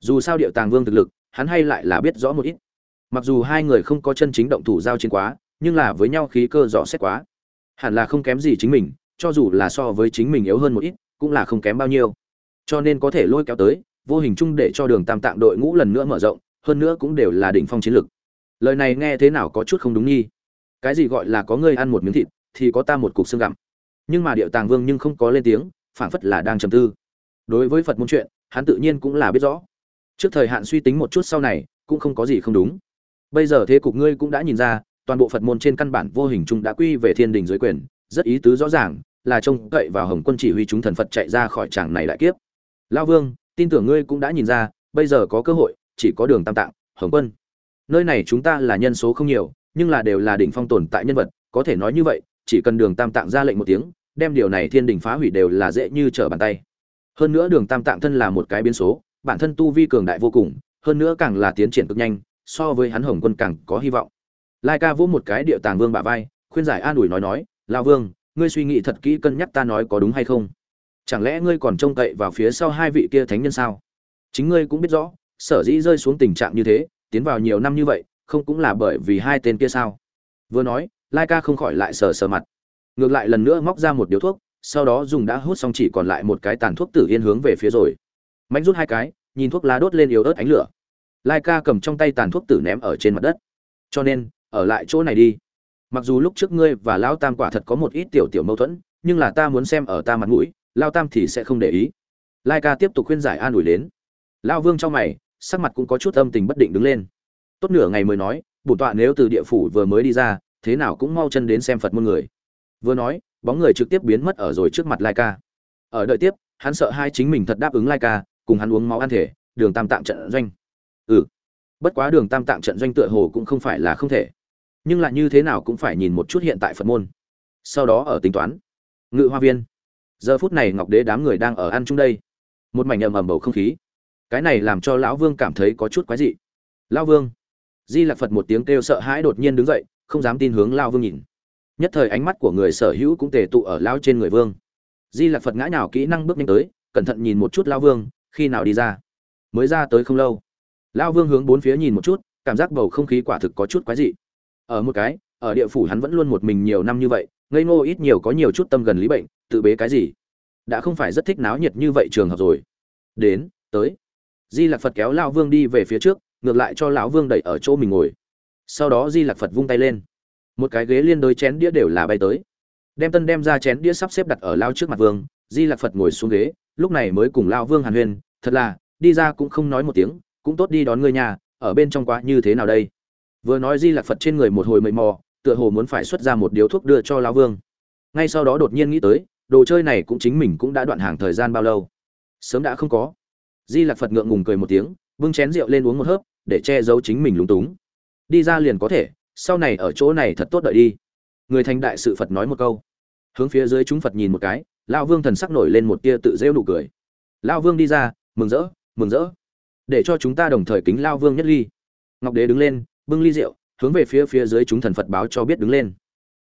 A: Dù sao điệu tàng vương thực lực, hắn hay lại là biết rõ một ít. Mặc dù hai người không có chân chính động thủ giao chiến quá, nhưng là với nhau khí cơ rõ xét quá. Hẳn là không kém gì chính mình, cho dù là so với chính mình yếu hơn một ít, cũng là không kém bao nhiêu. Cho nên có thể lôi kéo tới, vô hình chung để cho đường tam tạng đội ngũ lần nữa mở rộng, hơn nữa cũng đều là đỉnh phong chiến lực. Lời này nghe thế nào có chút không đúng nghi. Cái gì gọi là có người ăn một miếng thịt, thì có ta một cục xương gặm. Nhưng mà điệu tàng vương nhưng không có lên tiếng, phảng phất là đang trầm tư đối với phật môn chuyện, hắn tự nhiên cũng là biết rõ. Trước thời hạn suy tính một chút sau này, cũng không có gì không đúng. Bây giờ thế cục ngươi cũng đã nhìn ra, toàn bộ phật môn trên căn bản vô hình chung đã quy về thiên đình dưới quyền, rất ý tứ rõ ràng, là trông cậy vào hồng quân chỉ huy chúng thần phật chạy ra khỏi tràng này đại kiếp. Lao vương, tin tưởng ngươi cũng đã nhìn ra, bây giờ có cơ hội, chỉ có đường tam tạng, hồng quân. Nơi này chúng ta là nhân số không nhiều, nhưng là đều là đỉnh phong tồn tại nhân vật, có thể nói như vậy, chỉ cần đường tam tạng ra lệnh một tiếng, đem điều này thiên đình phá hủy đều là dễ như trở bàn tay hơn nữa đường tam tạng thân là một cái biến số, bản thân tu vi cường đại vô cùng, hơn nữa càng là tiến triển cực nhanh, so với hắn hồng quân càng có hy vọng. Lai ca vỗ một cái địa tàng vương bả vai, khuyên giải an ủi nói nói lao vương, ngươi suy nghĩ thật kỹ cân nhắc ta nói có đúng hay không? Chẳng lẽ ngươi còn trông cậy vào phía sau hai vị kia thánh nhân sao? Chính ngươi cũng biết rõ, sở dĩ rơi xuống tình trạng như thế, tiến vào nhiều năm như vậy, không cũng là bởi vì hai tên kia sao? Vừa nói, lai ca không khỏi lại sờ sờ mặt. Ngược lại lần nữa móc ra một điếu thuốc sau đó dùng đã hút xong chỉ còn lại một cái tàn thuốc tử yên hướng về phía rồi. Mạnh rút hai cái, nhìn thuốc lá đốt lên yếu ớt ánh lửa. Lai ca cầm trong tay tàn thuốc tử ném ở trên mặt đất. Cho nên, ở lại chỗ này đi. Mặc dù lúc trước ngươi và lão tam quả thật có một ít tiểu tiểu mâu thuẫn, nhưng là ta muốn xem ở ta mặt mũi, lao tam thì sẽ không để ý. Lai ca tiếp tục khuyên giải an ủi đến. Lao vương trong mày, sắc mặt cũng có chút âm tình bất định đứng lên. Tốt nửa ngày mới nói, bổn tọa nếu từ địa phủ vừa mới đi ra, thế nào cũng mau chân đến xem phật môn người. Vừa nói bóng người trực tiếp biến mất ở rồi trước mặt lai ca ở đợi tiếp, hắn sợ hai chính mình thật đáp ứng lai ca cùng hắn uống máu ăn thể, đường tam tạm trận doanh. Ừ. Bất quá đường tam tạm trận doanh tựa hồ cũng không phải là không thể. Nhưng lại như thế nào cũng phải nhìn một chút hiện tại phật môn. Sau đó ở tính toán. Ngự hoa viên. Giờ phút này ngọc đế đám người đang ở ăn chung đây. Một mảnh ầm ầm bầu không khí. Cái này làm cho lão vương cảm thấy có chút quái dị. Lão vương. Di lạc phật một tiếng kêu sợ hãi đột nhiên đứng dậy, không dám tin hướng Lão vương nhìn nhất thời ánh mắt của người sở hữu cũng tề tụ ở lao trên người vương. Di lạc phật ngã nào kỹ năng bước nhanh tới, cẩn thận nhìn một chút lao vương, khi nào đi ra? Mới ra tới không lâu. Lao vương hướng bốn phía nhìn một chút, cảm giác bầu không khí quả thực có chút quái dị. Ở một cái, ở địa phủ hắn vẫn luôn một mình nhiều năm như vậy, ngây ngô ít nhiều có nhiều chút tâm gần lý bệnh, tự bế cái gì? Đã không phải rất thích náo nhiệt như vậy trường hợp rồi. Đến, tới. Di lạc phật kéo lao vương đi về phía trước, ngược lại cho lão vương đẩy ở chỗ mình ngồi. Sau đó di lạc phật vung tay lên một cái ghế liên đôi chén đĩa đều là bay tới. Đem tân đem ra chén đĩa sắp xếp đặt ở lao trước mặt vương, di lạc phật ngồi xuống ghế, lúc này mới cùng lao vương hàn huyên, thật là, đi ra cũng không nói một tiếng, cũng tốt đi đón người nhà, ở bên trong quá như thế nào đây? Vừa nói di lạc phật trên người một hồi mây mò, tựa hồ muốn phải xuất ra một điếu thuốc đưa cho lao vương. Ngay sau đó đột nhiên nghĩ tới, đồ chơi này cũng chính mình cũng đã đoạn hàng thời gian bao lâu. Sớm đã không có. Di lạc phật ngượng ngùng cười một tiếng, bưng chén rượu lên uống một hớp, để che giấu chính mình lúng túng. Đi ra liền có thể sau này ở chỗ này thật tốt đợi đi. Người thành đại sự phật nói một câu. Hướng phía dưới chúng phật nhìn một cái lao vương thần sắc nổi lên một tia tự rêu nụ cười. Lao vương đi ra, mừng rỡ mừng rỡ. Để cho chúng ta đồng thời kính lao vương nhất ly. Ngọc đế đứng lên, bưng ly rượu, hướng về phía phía dưới chúng thần phật báo cho biết đứng lên.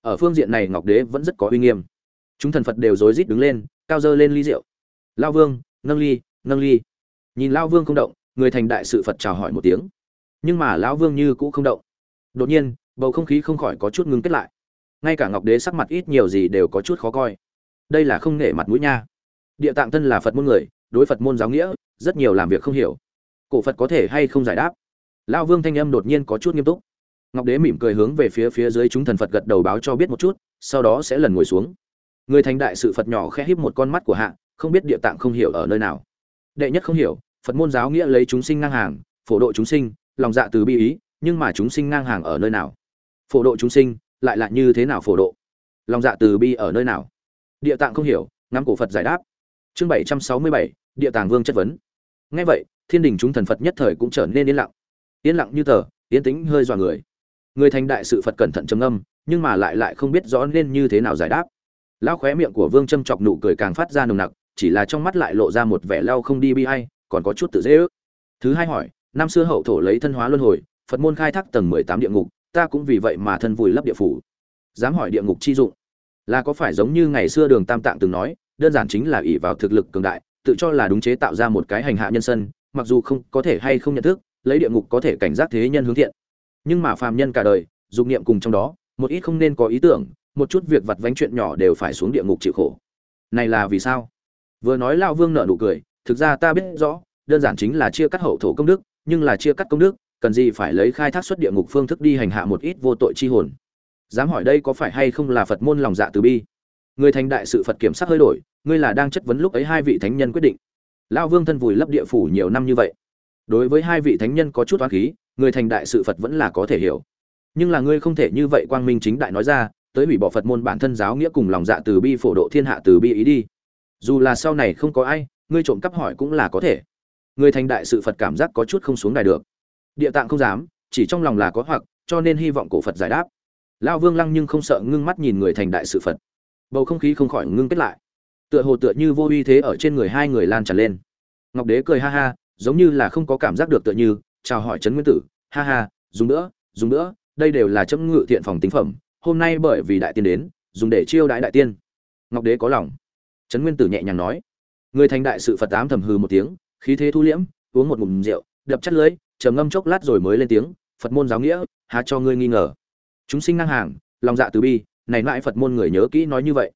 A: Ở phương diện này ngọc đế vẫn rất có uy nghiêm. Chúng thần phật đều rối rít đứng lên, cao dơ lên ly rượu. Lao vương, nâng ly nâng ly. Nhìn lao vương không động, người thành đại sự phật chào hỏi một tiếng. Nhưng mà lão vương như cũ không động đột nhiên, bầu không khí không khỏi có chút ngưng kết lại. Ngay cả ngọc đế sắc mặt ít nhiều gì đều có chút khó coi. Đây là không nể mặt mũi nha. Địa tạng thân là phật môn người, đối phật môn giáo nghĩa, rất nhiều làm việc không hiểu. Cổ phật có thể hay không giải đáp? Lão vương thanh âm đột nhiên có chút nghiêm túc. Ngọc đế mỉm cười hướng về phía phía dưới chúng thần phật gật đầu báo cho biết một chút, sau đó sẽ lần ngồi xuống. Người thành đại sự phật nhỏ khẽ híp một con mắt của hạ, không biết địa tạng không hiểu ở nơi nào. Đệ nhất không hiểu, phật môn giáo nghĩa lấy chúng sinh ngang hàng, phổ độ chúng sinh, lòng dạ từ bi ý nhưng mà chúng sinh ngang hàng ở nơi nào? Phổ độ chúng sinh lại là như thế nào phổ độ? Lòng dạ từ bi ở nơi nào? Địa tạng không hiểu, ngắm cổ phật giải đáp. Chương bảy trăm sáu mươi bảy, địa tàng vương chất vấn. Ngay vậy, thiên đình chúng thần phật nhất thời cũng trở nên yên lặng. Yên lặng như tờ, yên tĩnh hơi dọa người. Người thành đại sự phật cẩn thận trầm âm nhưng mà lại lại không biết rõ nên như thế nào giải đáp. Lao khóe miệng của vương châm chọc nụ cười càng phát ra nồng nặc, chỉ là trong mắt lại lộ ra một vẻ lao không đi bi hay còn có chút tự dễ ước. Thứ hai hỏi, năm xưa hậu thổ lấy thân hóa luân hồi phật môn khai thác tầng mười tám địa ngục, ta cũng vì vậy mà thân vùi lấp địa phủ. Dám hỏi địa ngục chi dụng? Là có phải giống như ngày xưa đường tam tạng từng nói, đơn giản chính là ỷ vào thực lực cường đại, tự cho là đúng chế tạo ra một cái hành hạ nhân sân, mặc dù không có thể hay không nhận thức, lấy địa ngục có thể cảnh giác thế nhân hướng thiện. Nhưng mà phàm nhân cả đời, dục niệm cùng trong đó, một ít không nên có ý tưởng, một chút việc vặt vánh chuyện nhỏ đều phải xuống địa ngục chịu khổ. Này là vì sao? Vừa nói lao vương nợ nụ cười, thực ra ta biết rõ, đơn giản chính là chia cắt hậu thổ công đức, nhưng là chia cắt công đức cần gì phải lấy khai thác xuất địa ngục phương thức đi hành hạ một ít vô tội chi hồn. Dám hỏi đây có phải hay không là phật môn lòng dạ từ bi? Người thành đại sự phật kiểm sát hơi đổi, ngươi là đang chất vấn lúc ấy hai vị thánh nhân quyết định. Lao vương thân vùi lấp địa phủ nhiều năm như vậy. Đối với hai vị thánh nhân có chút oán khí, người thành đại sự phật vẫn là có thể hiểu. Nhưng là ngươi không thể như vậy quang minh chính đại nói ra, tới hủy bỏ phật môn bản thân giáo nghĩa cùng lòng dạ từ bi phổ độ thiên hạ từ bi ý đi. Dù là sau này không có ai, ngươi trộm cắp hỏi cũng là có thể. Người thành đại sự phật cảm giác có chút không xuống đài được địa tạng không dám, chỉ trong lòng là có hoặc, cho nên hy vọng cổ phật giải đáp. Lao vương lăng nhưng không sợ ngưng mắt nhìn người thành đại sự phật. Bầu không khí không khỏi ngưng kết lại. Tựa hồ tựa như vô uy thế ở trên người hai người lan tràn lên. Ngọc đế cười ha ha, giống như là không có cảm giác được tựa như, chào hỏi trấn nguyên tử, ha ha, dùng nữa dùng nữa, đây đều là chấm ngự thiện phòng tính phẩm, hôm nay bởi vì đại tiên đến, dùng để chiêu đãi đại tiên. Ngọc đế có lòng. Trấn nguyên tử nhẹ nhàng nói. Người thành đại sự phật tám thầm hừ một tiếng, khí thế thu liễm, uống một ngụm rượu, đập chất lưới trầm ngâm chốc lát rồi mới lên tiếng, phật môn giáo nghĩa, há cho ngươi nghi ngờ. Chúng sinh ngang hàng, lòng dạ từ bi, này lại phật môn người nhớ kỹ nói như vậy.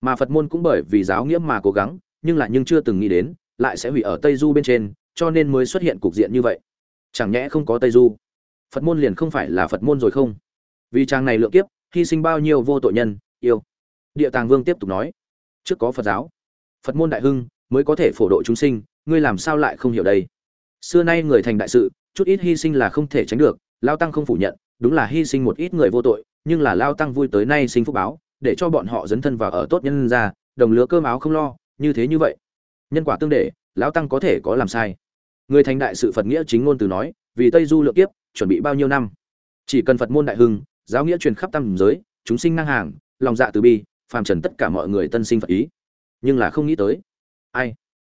A: Mà phật môn cũng bởi vì giáo nghĩa mà cố gắng, nhưng lại nhưng chưa từng nghĩ đến, lại sẽ hủy ở tây du bên trên, cho nên mới xuất hiện cục diện như vậy. Chẳng nhẽ không có tây du? Phật môn liền không phải là phật môn rồi không? Vì chàng này lượng kiếp, hy sinh bao nhiêu vô tội nhân, yêu. Địa tàng vương tiếp tục nói, trước có phật giáo, phật môn đại hưng mới có thể phổ độ chúng sinh, ngươi làm sao lại không hiểu đây? Xưa nay người thành đại sự chút ít hy sinh là không thể tránh được, lao tăng không phủ nhận, đúng là hy sinh một ít người vô tội, nhưng là lao tăng vui tới nay sinh phúc báo, để cho bọn họ dấn thân vào ở tốt nhân ra đồng lứa cơm áo không lo, như thế như vậy. Nhân quả tương để lão tăng có thể có làm sai. Người thành đại sự phật nghĩa chính ngôn từ nói, vì tây du lượng kiếp, chuẩn bị bao nhiêu năm? Chỉ cần phật môn đại hưng, giáo nghĩa truyền khắp tam giới, chúng sinh năng hàng, lòng dạ từ bi, phàm trần tất cả mọi người tân sinh phật ý. Nhưng là không nghĩ tới. Ai?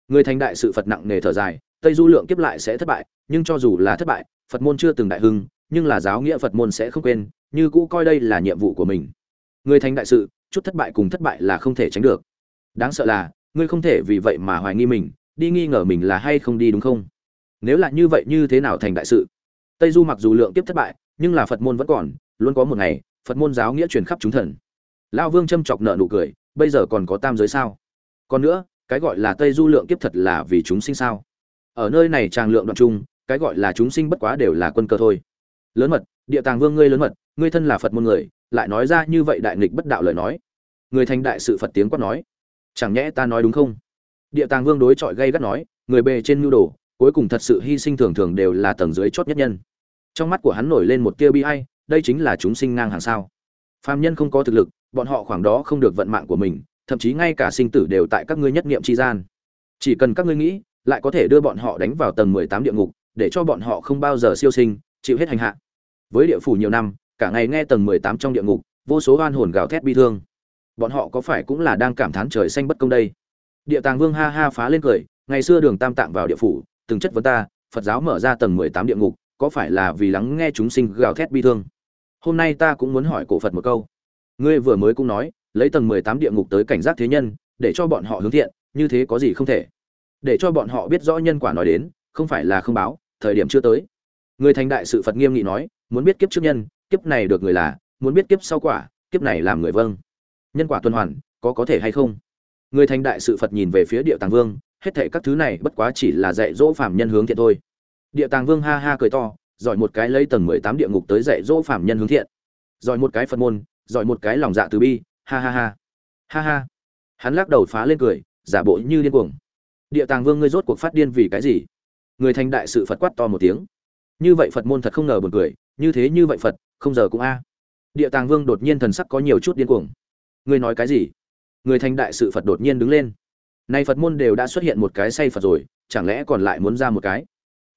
A: Người thành đại sự phật nặng nề thở dài tây du lượng kiếp lại sẽ thất bại, nhưng cho dù là thất bại, phật môn chưa từng đại hưng, nhưng là giáo nghĩa phật môn sẽ không quên, như cũ coi đây là nhiệm vụ của mình. Người thành đại sự, chút thất bại cùng thất bại là không thể tránh được. Đáng sợ là, ngươi không thể vì vậy mà hoài nghi mình, đi nghi ngờ mình là hay không đi đúng không? Nếu là như vậy như thế nào thành đại sự? Tây du mặc dù lượng kiếp thất bại, nhưng là phật môn vẫn còn, luôn có một ngày, phật môn giáo nghĩa truyền khắp chúng thần. Lao vương châm chọc nợ nụ cười, bây giờ còn có tam giới sao? Còn nữa, cái gọi là tây du lượng kiếp thật là vì chúng sinh sao? Ở nơi này tràng lượng đoạn chung, cái gọi là chúng sinh bất quá đều là quân cơ thôi. Lớn mật, địa tàng vương ngươi lớn mật, ngươi thân là phật môn người, lại nói ra như vậy đại nghịch bất đạo lời nói. Người thành đại sự phật tiếng quát nói. Chẳng nhẽ ta nói đúng không? Địa tàng vương đối chọi gây gắt nói, người bề trên nhu đồ, cuối cùng thật sự hy sinh thường thường đều là tầng dưới chót nhất nhân. Trong mắt của hắn nổi lên một tia bi ai, đây chính là chúng sinh ngang hàng sao. Phàm nhân không có thực lực, bọn họ khoảng đó không được vận mạng của mình, thậm chí ngay cả sinh tử đều tại các ngươi nhất niệm chi gian. Chỉ cần các ngươi nghĩ lại có thể đưa bọn họ đánh vào tầng mười tám địa ngục, để cho bọn họ không bao giờ siêu sinh, chịu hết hành hạ. Với địa phủ nhiều năm, cả ngày nghe tầng mười tám trong địa ngục, vô số oan hồn gào thét bi thương. Bọn họ có phải cũng là đang cảm thán trời xanh bất công đây? Địa tàng vương ha ha phá lên cười, ngày xưa đường tam tạng vào địa phủ, từng chất vấn ta, phật giáo mở ra tầng mười tám địa ngục, có phải là vì lắng nghe chúng sinh gào thét bi thương? Hôm nay ta cũng muốn hỏi cổ phật một câu. Ngươi vừa mới cũng nói, lấy tầng mười tám địa ngục tới cảnh giác thế nhân, để cho bọn họ hướng thiện, như thế có gì không thể? Để cho bọn họ biết rõ nhân quả nói đến, không phải là không báo, thời điểm chưa tới. Người thành đại sự phật nghiêm nghị nói, muốn biết kiếp trước nhân, kiếp này được người là, muốn biết kiếp sau quả, kiếp này làm người vâng. Nhân quả tuần hoàn, có có thể hay không? Người thành đại sự phật nhìn về phía địa tàng vương, hết thệ các thứ này bất quá chỉ là dạy dỗ phạm nhân hướng thiện thôi. Địa tàng vương ha ha cười to, giỏi một cái lấy tầng mười tám địa ngục tới dạy dỗ phạm nhân hướng thiện. Giỏi một cái phật môn, giỏi một cái lòng dạ từ bi, ha ha ha. Ha ha. Hắn lắc đầu phá lên cười, giả bộ như điên cuồng địa tàng vương ngươi rốt cuộc phát điên vì cái gì? Người thành đại sự phật quát to một tiếng. Như vậy phật môn thật không ngờ buồn cười, như thế như vậy phật, không giờ cũng a. Địa tàng vương đột nhiên thần sắc có nhiều chút điên cuồng. Ngươi nói cái gì? Người thành đại sự phật đột nhiên đứng lên. Nay phật môn đều đã xuất hiện một cái say phật rồi, chẳng lẽ còn lại muốn ra một cái?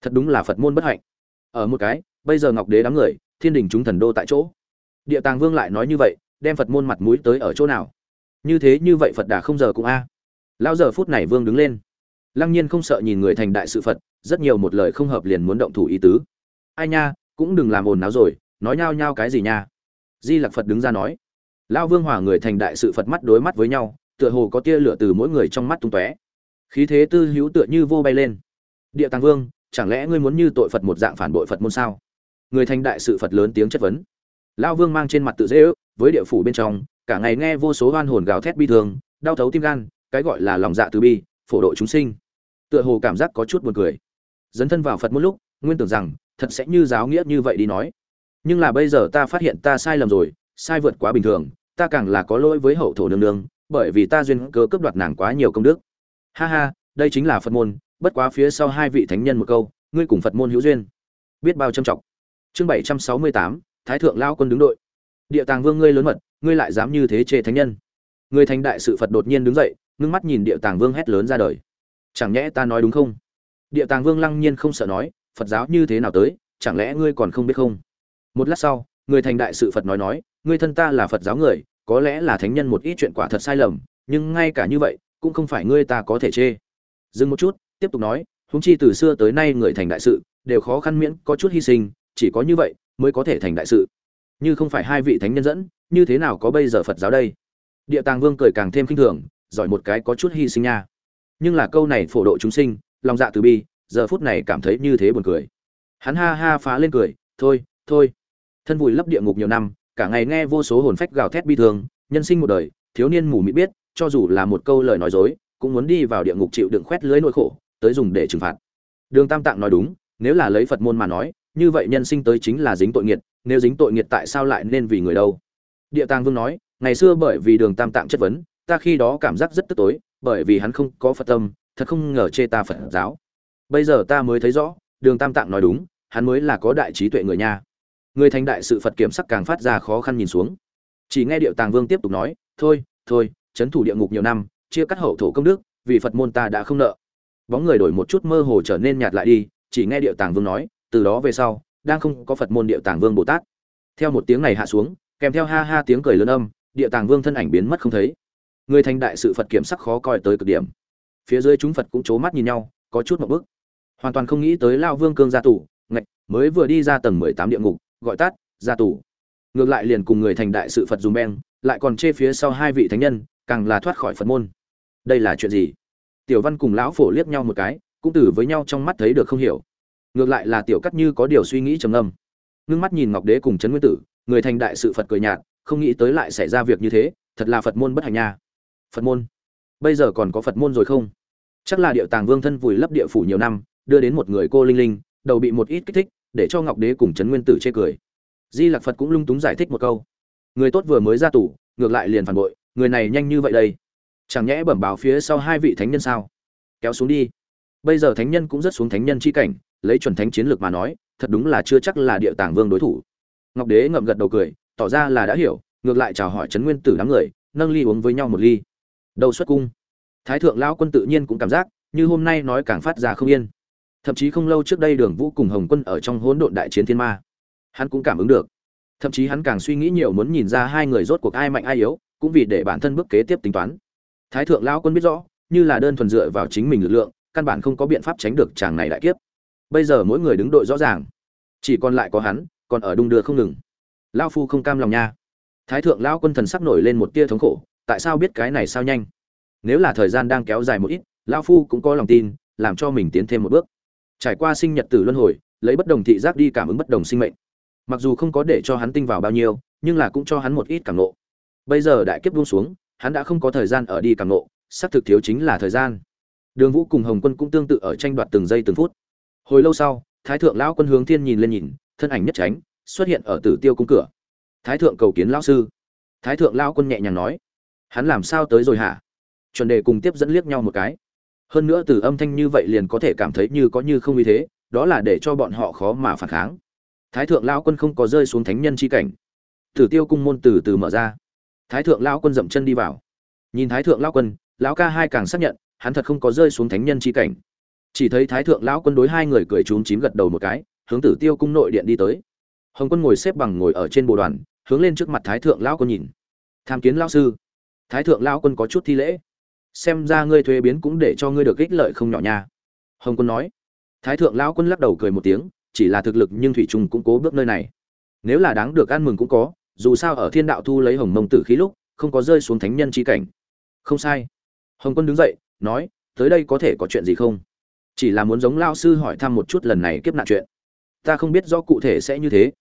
A: Thật đúng là phật môn bất hạnh. Ở một cái, bây giờ ngọc đế đám người, thiên đình chúng thần đô tại chỗ. Địa tàng vương lại nói như vậy, đem phật môn mặt mũi tới ở chỗ nào? Như thế như vậy phật đà không giờ cũng a. Lão giờ phút này vương đứng lên lăng nhiên không sợ nhìn người thành đại sự phật, rất nhiều một lời không hợp liền muốn động thủ ý tứ. Ai nha, cũng đừng làm ồn náo rồi, nói nhao nhao cái gì nha? Di lặc phật đứng ra nói. Lão vương hòa người thành đại sự phật mắt đối mắt với nhau, tựa hồ có tia lửa từ mỗi người trong mắt tung tóe. Khí thế tư hữu tựa như vô bay lên. Địa tàng vương, chẳng lẽ ngươi muốn như tội phật một dạng phản bội phật môn sao? Người thành đại sự phật lớn tiếng chất vấn. Lão vương mang trên mặt tự dễ ước, với địa phủ bên trong, cả ngày nghe vô số hoan hồn gào thét bi thương, đau thấu tim gan, cái gọi là lòng dạ từ bi phổ độ chúng sinh. Tựa hồ cảm giác có chút buồn cười. Dấn thân vào phật một lúc, nguyên tưởng rằng, thật sẽ như giáo nghĩa như vậy đi nói. Nhưng là bây giờ ta phát hiện ta sai lầm rồi, sai vượt quá bình thường, ta càng là có lỗi với hậu thổ nương nương, bởi vì ta duyên cớ cướp đoạt nàng quá nhiều công đức. Ha ha, đây chính là phật môn, bất quá phía sau hai vị thánh nhân một câu, ngươi cùng phật môn hữu duyên. Biết bao trâm trọng chương bảy trăm sáu mươi tám, thái thượng lao quân đứng đội. Địa tàng vương ngươi lớn mật, ngươi lại dám như thế chê thánh nhân. Người thành đại sự phật đột nhiên đứng dậy ngưng mắt nhìn địa tàng vương hét lớn ra đời. Chẳng nhẽ ta nói đúng không? Địa tàng vương lăng nhiên không sợ nói, phật giáo như thế nào tới, chẳng lẽ ngươi còn không biết không? Một lát sau, người thành đại sự phật nói nói, ngươi thân ta là phật giáo người, có lẽ là thánh nhân một ít chuyện quả thật sai lầm, nhưng ngay cả như vậy, cũng không phải ngươi ta có thể chê. Dừng một chút, tiếp tục nói, huống chi từ xưa tới nay người thành đại sự, đều khó khăn miễn có chút hy sinh, chỉ có như vậy mới có thể thành đại sự. Như không phải hai vị thánh nhân dẫn, như thế nào có bây giờ phật giáo đây? Địa tàng vương cười càng thêm khinh thường giỏi một cái có chút hy sinh nha. Nhưng là câu này phổ độ chúng sinh, lòng dạ từ bi, giờ phút này cảm thấy như thế buồn cười. Hắn ha ha phá lên cười, thôi thôi. Thân vùi lấp địa ngục nhiều năm, cả ngày nghe vô số hồn phách gào thét bi thương, nhân sinh một đời, thiếu niên mù mịt biết, cho dù là một câu lời nói dối, cũng muốn đi vào địa ngục chịu đựng khoét lưới nỗi khổ, tới dùng để trừng phạt. Đường tam tạng nói đúng, nếu là lấy phật môn mà nói, như vậy nhân sinh tới chính là dính tội nghiệt, nếu dính tội nghiệt tại sao lại nên vì người đâu? Địa tàng vương nói, ngày xưa bởi vì đường tam tạng chất vấn ta khi đó cảm giác rất tức tối, bởi vì hắn không có phật tâm, thật không ngờ chê ta phật giáo. Bây giờ ta mới thấy rõ, đường tam tạng nói đúng, hắn mới là có đại trí tuệ người nha. Người thành đại sự phật kiểm sắc càng phát ra khó khăn nhìn xuống. Chỉ nghe điệu tàng vương tiếp tục nói, thôi thôi trấn thủ địa ngục nhiều năm, chia cắt hậu thổ công đức, vì phật môn ta đã không nợ. Bóng người đổi một chút mơ hồ trở nên nhạt lại đi, chỉ nghe điệu tàng vương nói, từ đó về sau, đang không có phật môn điệu tàng vương bồ tát. Theo một tiếng này hạ xuống, kèm theo ha ha tiếng cười lớn âm, điệu tàng vương thân ảnh biến mất không thấy người thành đại sự phật kiểm sắc khó coi tới cực điểm. Phía dưới chúng phật cũng c mắt nhìn nhau, có chút một bức. Hoàn toàn không nghĩ tới lao vương cương gia tù, ngạch, mới vừa đi ra tầng mười tám địa ngục, gọi tắt ra tù. Ngược lại liền cùng người thành đại sự phật dùng beng, lại còn chê phía sau hai vị thánh nhân, càng là thoát khỏi phật môn. Đây là chuyện gì? Tiểu văn cùng lão phổ liếc nhau một cái, cũng từ với nhau trong mắt thấy được không hiểu. Ngược lại là tiểu cắt như có điều suy nghĩ trầm ngâm. Ngưng mắt nhìn ngọc đế cùng trấn nguyên tử, người thành đại sự phật cười nhạt, không nghĩ tới lại xảy ra việc như thế, thật là phật môn bất hạnh nha phật môn. Bây giờ còn có phật môn rồi không? Chắc là điệu tàng vương thân vùi lấp địa phủ nhiều năm, đưa đến một người cô linh linh, đầu bị một ít kích thích, để cho ngọc đế cùng trấn nguyên tử chê cười. Di lạc phật cũng lung túng giải thích một câu. Người tốt vừa mới ra tù, ngược lại liền phản bội, người này nhanh như vậy đây. Chẳng nhẽ bẩm báo phía sau hai vị thánh nhân sao? Kéo xuống đi. Bây giờ thánh nhân cũng rất xuống thánh nhân chi cảnh, lấy chuẩn thánh chiến lược mà nói, thật đúng là chưa chắc là địa tàng vương đối thủ. Ngọc đế ngậm gật đầu cười, tỏ ra là đã hiểu, ngược lại chào hỏi trấn nguyên tử đám người, nâng ly uống với nhau một ly đầu xuất cung. Thái thượng lão quân tự nhiên cũng cảm giác, như hôm nay nói càng phát ra không yên. Thậm chí không lâu trước đây đường vũ cùng hồng quân ở trong hỗn độn đại chiến thiên ma. Hắn cũng cảm ứng được. Thậm chí hắn càng suy nghĩ nhiều muốn nhìn ra hai người rốt cuộc ai mạnh ai yếu, cũng vì để bản thân bước kế tiếp tính toán. Thái thượng lão quân biết rõ, như là đơn thuần dựa vào chính mình lực lượng, căn bản không có biện pháp tránh được chàng này đại kiếp. Bây giờ mỗi người đứng đội rõ ràng. Chỉ còn lại có hắn, còn ở đung đưa không ngừng. Lão phu không cam lòng nha. Thái thượng lão quân thần sắc nổi lên một tia thống khổ tại sao biết cái này sao nhanh? Nếu là thời gian đang kéo dài một ít, lão phu cũng có lòng tin, làm cho mình tiến thêm một bước. Trải qua sinh nhật tử luân hồi, lấy bất đồng thị giác đi cảm ứng bất đồng sinh mệnh. Mặc dù không có để cho hắn tinh vào bao nhiêu, nhưng là cũng cho hắn một ít cảm nộ bây giờ đại kiếp buông xuống, hắn đã không có thời gian ở đi cảm nộ xác thực thiếu chính là thời gian. Đường vũ cùng hồng quân cũng tương tự ở tranh đoạt từng giây từng phút. Hồi lâu sau, thái thượng lão quân hướng thiên nhìn lên nhìn, thân ảnh nhất tránh, xuất hiện ở tử tiêu cung cửa. Thái thượng cầu kiến lão sư. Thái thượng lão quân nhẹ nhàng nói hắn làm sao tới rồi hả? Chuẩn đề cùng tiếp dẫn liếc nhau một cái. Hơn nữa từ âm thanh như vậy liền có thể cảm thấy như có như không như thế, đó là để cho bọn họ khó mà phản kháng. Thái thượng lão quân không có rơi xuống thánh nhân chi cảnh. Tử tiêu cung môn từ từ mở ra. Thái thượng lão quân dậm chân đi vào. Nhìn thái thượng lão quân, lão ca hai càng xác nhận, hắn thật không có rơi xuống thánh nhân chi cảnh. Chỉ thấy thái thượng lão quân đối hai người cười trúng chím gật đầu một cái, hướng tử tiêu cung nội điện đi tới. Hồng quân ngồi xếp bằng ngồi ở trên bộ đoàn, hướng lên trước mặt thái thượng lão quân nhìn. Tham kiến lão sư thái thượng lão quân có chút thi lễ. Xem ra ngươi thuế biến cũng để cho ngươi được ích lợi không nhỏ nha. Hồng quân nói. Thái thượng lão quân lắc đầu cười một tiếng, chỉ là thực lực nhưng thủy trung cũng cố bước nơi này. Nếu là đáng được ăn mừng cũng có, dù sao ở thiên đạo thu lấy hồng mông tử khí lúc, không có rơi xuống thánh nhân chi cảnh. Không sai. Hồng quân đứng dậy, nói, tới đây có thể có chuyện gì không? Chỉ là muốn giống lao sư hỏi thăm một chút lần này kiếp nạn chuyện. Ta không biết rõ cụ thể sẽ như thế.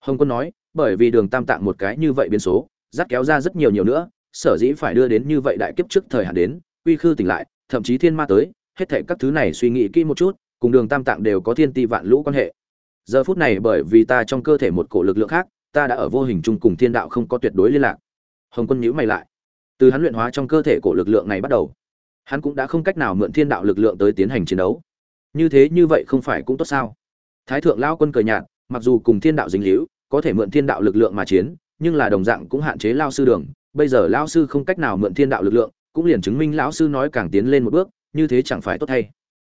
A: Hồng quân nói, bởi vì đường tam tạng một cái như vậy biến số, dắt kéo ra rất nhiều nhiều nữa sở dĩ phải đưa đến như vậy đại kiếp trước thời hạn đến quy khư tỉnh lại, thậm chí thiên ma tới, hết thảy các thứ này suy nghĩ kỹ một chút, cùng đường tam tạng đều có thiên ti vạn lũ quan hệ. Giờ phút này bởi vì ta trong cơ thể một cổ lực lượng khác, ta đã ở vô hình chung cùng thiên đạo không có tuyệt đối liên lạc. Hồng quân nhíu mày lại. Từ hắn luyện hóa trong cơ thể cổ lực lượng này bắt đầu, hắn cũng đã không cách nào mượn thiên đạo lực lượng tới tiến hành chiến đấu. Như thế như vậy không phải cũng tốt sao? Thái thượng lao quân cười nhạt, mặc dù cùng thiên đạo dính hữu có thể mượn thiên đạo lực lượng mà chiến, nhưng là đồng dạng cũng hạn chế lao sư đường bây giờ lão sư không cách nào mượn thiên đạo lực lượng, cũng liền chứng minh lão sư nói càng tiến lên một bước, như thế chẳng phải tốt thay.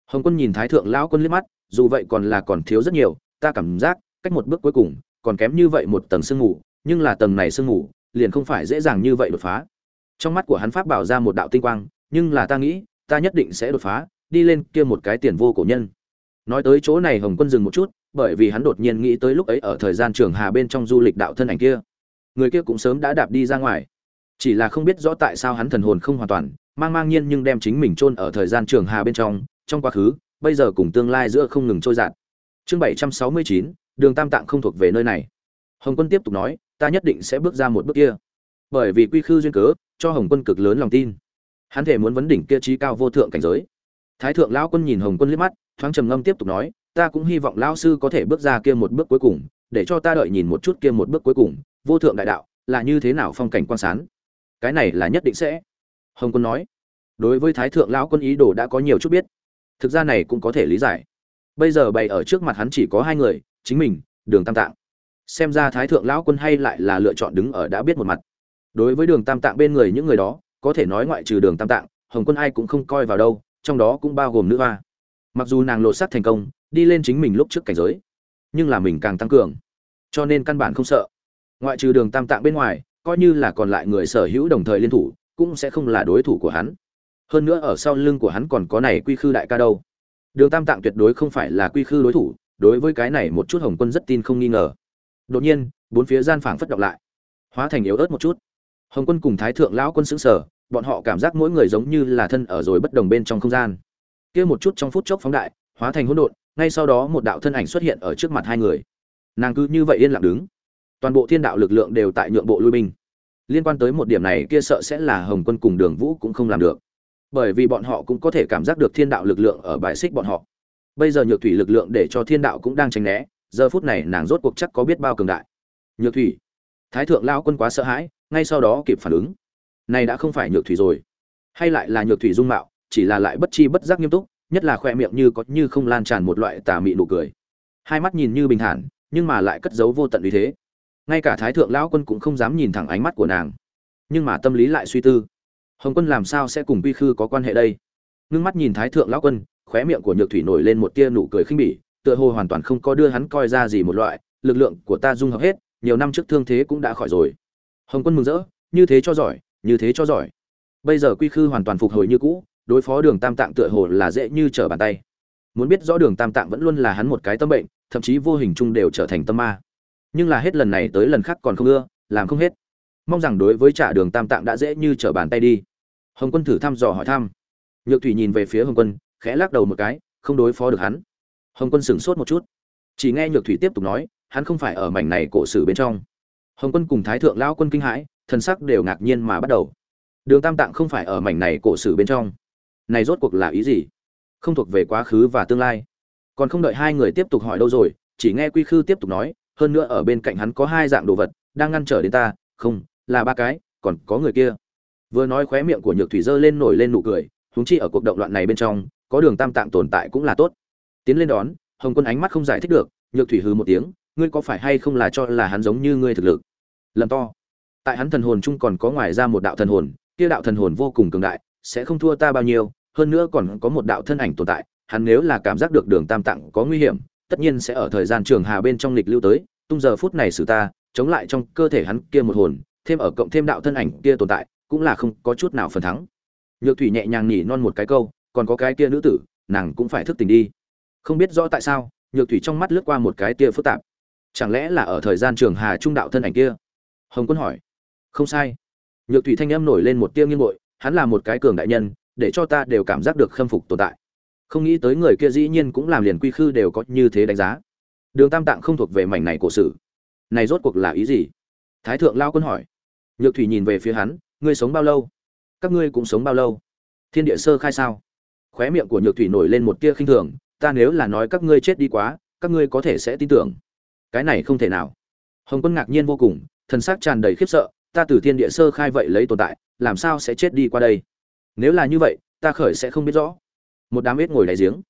A: Hồng quân nhìn thái thượng lão quân liếc mắt, dù vậy còn là còn thiếu rất nhiều, ta cảm giác, cách một bước cuối cùng, còn kém như vậy một tầng sương ngủ nhưng là tầng này sương ngủ liền không phải dễ dàng như vậy đột phá. Trong mắt của hắn pháp bảo ra một đạo tinh quang, nhưng là ta nghĩ, ta nhất định sẽ đột phá, đi lên kia một cái tiền vô cổ nhân. Nói tới chỗ này hồng quân dừng một chút, bởi vì hắn đột nhiên nghĩ tới lúc ấy ở thời gian trường hà bên trong du lịch đạo thân ảnh kia. Người kia cũng sớm đã đạp đi ra ngoài chỉ là không biết rõ tại sao hắn thần hồn không hoàn toàn, mang mang nhiên nhưng đem chính mình chôn ở thời gian trường hà bên trong trong quá khứ, bây giờ cùng tương lai giữa không ngừng trôi dạt. Chương bảy trăm sáu mươi chín, đường tam tạng không thuộc về nơi này. Hồng quân tiếp tục nói, ta nhất định sẽ bước ra một bước kia. Bởi vì quy khư duyên cớ, cho hồng quân cực lớn lòng tin. Hắn thể muốn vấn đỉnh kia trí cao vô thượng cảnh giới. Thái thượng lão quân nhìn hồng quân liếc mắt, thoáng trầm ngâm tiếp tục nói, ta cũng hy vọng lão sư có thể bước ra kia một bước cuối cùng, để cho ta đợi nhìn một chút kia một bước cuối cùng, vô thượng đại đạo, là như thế nào phong cảnh quan sán cái này là nhất định sẽ. Hồng quân nói, đối với thái thượng lão quân ý đồ đã có nhiều chút biết, thực ra này cũng có thể lý giải. Bây giờ bày ở trước mặt hắn chỉ có hai người, chính mình, đường tam tạng. Xem ra thái thượng lão quân hay lại là lựa chọn đứng ở đã biết một mặt. Đối với đường tam tạng bên người những người đó, có thể nói ngoại trừ đường tam tạng, hồng quân ai cũng không coi vào đâu, trong đó cũng bao gồm nữ hoa. Mặc dù nàng lột xác thành công, đi lên chính mình lúc trước cảnh giới, nhưng là mình càng tăng cường, cho nên căn bản không sợ. Ngoại trừ đường tam tạng bên ngoài coi như là còn lại người sở hữu đồng thời liên thủ, cũng sẽ không là đối thủ của hắn. Hơn nữa ở sau lưng của hắn còn có này quy khư đại ca đâu. Đường tam tạng tuyệt đối không phải là quy khư đối thủ, đối với cái này một chút hồng quân rất tin không nghi ngờ. Đột nhiên, bốn phía gian phảng phất động lại. Hóa thành yếu ớt một chút. Hồng quân cùng thái thượng lão quân xứng sở bọn họ cảm giác mỗi người giống như là thân ở rồi bất đồng bên trong không gian. Kia một chút trong phút chốc phóng đại, hóa thành hỗn độn, ngay sau đó một đạo thân ảnh xuất hiện ở trước mặt hai người. Nàng cứ như vậy yên lặng đứng toàn bộ thiên đạo lực lượng đều tại nhượng bộ lui binh. Liên quan tới một điểm này kia sợ sẽ là hồng quân cùng đường vũ cũng không làm được. Bởi vì bọn họ cũng có thể cảm giác được thiên đạo lực lượng ở bài xích bọn họ. Bây giờ nhược thủy lực lượng để cho thiên đạo cũng đang tránh né, giờ phút này nàng rốt cuộc chắc có biết bao cường đại. Nhược thủy, thái thượng lao quân quá sợ hãi, ngay sau đó kịp phản ứng. Này đã không phải nhược thủy rồi. Hay lại là nhược thủy dung mạo, chỉ là lại bất chi bất giác nghiêm túc, nhất là khoe miệng như có như không lan tràn một loại tà mị nụ cười. Hai mắt nhìn như bình thản, nhưng mà lại cất giấu vô tận uy thế ngay cả thái thượng lão quân cũng không dám nhìn thẳng ánh mắt của nàng. Nhưng mà tâm lý lại suy tư. Hồng quân làm sao sẽ cùng quy khư có quan hệ đây? Ngưng mắt nhìn thái thượng lão quân, khóe miệng của nhược thủy nổi lên một tia nụ cười khinh bỉ, tựa hồ hoàn toàn không có đưa hắn coi ra gì một loại, lực lượng của ta dung hợp hết, nhiều năm trước thương thế cũng đã khỏi rồi. Hồng quân mừng rỡ, như thế cho giỏi, như thế cho giỏi. Bây giờ quy khư hoàn toàn phục hồi như cũ, đối phó đường tam tạng tựa hồ là dễ như trở bàn tay. Muốn biết rõ đường tam tạng vẫn luôn là hắn một cái tâm bệnh, thậm chí vô hình chung đều trở thành tâm ma nhưng là hết lần này tới lần khác còn không ưa, làm không hết. Mong rằng đối với trả đường tam tạng đã dễ như trở bàn tay đi. Hồng quân thử thăm dò hỏi thăm. Nhược thủy nhìn về phía hồng quân, khẽ lắc đầu một cái, không đối phó được hắn. Hồng quân sửng sốt một chút. Chỉ nghe nhược thủy tiếp tục nói, hắn không phải ở mảnh này cổ sử bên trong. Hồng quân cùng thái thượng lão quân kinh hãi, thần sắc đều ngạc nhiên mà bắt đầu. Đường tam tạng không phải ở mảnh này cổ sử bên trong. Này rốt cuộc là ý gì? Không thuộc về quá khứ và tương lai. Còn không đợi hai người tiếp tục hỏi đâu rồi, chỉ nghe quy khư tiếp tục nói hơn nữa ở bên cạnh hắn có hai dạng đồ vật, đang ngăn trở đến ta, không, là ba cái, còn có người kia. Vừa nói khóe miệng của nhược thủy dơ lên nổi lên nụ cười húng chi ở cuộc động loạn này bên trong, có đường tam tạng tồn tại cũng là tốt. Tiến lên đón, hồng quân ánh mắt không giải thích được, nhược thủy hừ một tiếng, ngươi có phải hay không là cho là hắn giống như ngươi thực lực? Lầm to. Tại hắn thần hồn chung còn có ngoài ra một đạo thần hồn, kia đạo thần hồn vô cùng cường đại, sẽ không thua ta bao nhiêu, hơn nữa còn có một đạo thân ảnh tồn tại, hắn nếu là cảm giác được đường tam tạng có nguy hiểm tất nhiên sẽ ở thời gian trường hà bên trong lịch lưu tới, tung giờ phút này xử ta, chống lại trong cơ thể hắn kia một hồn, thêm ở cộng thêm đạo thân ảnh kia tồn tại, cũng là không có chút nào phần thắng. Nhược thủy nhẹ nhàng nhỉ non một cái câu, còn có cái kia nữ tử, nàng cũng phải thức tỉnh đi. Không biết rõ tại sao, nhược thủy trong mắt lướt qua một cái tia phức tạp. Chẳng lẽ là ở thời gian trường hà trung đạo thân ảnh kia? Hồng quân hỏi. Không sai. Nhược thủy thanh âm nổi lên một tia nghiêng bội, hắn là một cái cường đại nhân, để cho ta đều cảm giác được khâm phục tồn tại không nghĩ tới người kia dĩ nhiên cũng làm liền quy khư đều có như thế đánh giá. Đường tam tạng không thuộc về mảnh này cổ sử. Này rốt cuộc là ý gì? Thái thượng lao quân hỏi. Nhược thủy nhìn về phía hắn, ngươi sống bao lâu? Các ngươi cũng sống bao lâu? Thiên địa sơ khai sao? Khóe miệng của nhược thủy nổi lên một tia khinh thường, ta nếu là nói các ngươi chết đi quá, các ngươi có thể sẽ tin tưởng. Cái này không thể nào. Hồng quân ngạc nhiên vô cùng, thần xác tràn đầy khiếp sợ, ta từ thiên địa sơ khai vậy lấy tồn tại, làm sao sẽ chết đi qua đây? Nếu là như vậy, ta khởi sẽ không biết rõ một đám ít ngồi đáy giếng.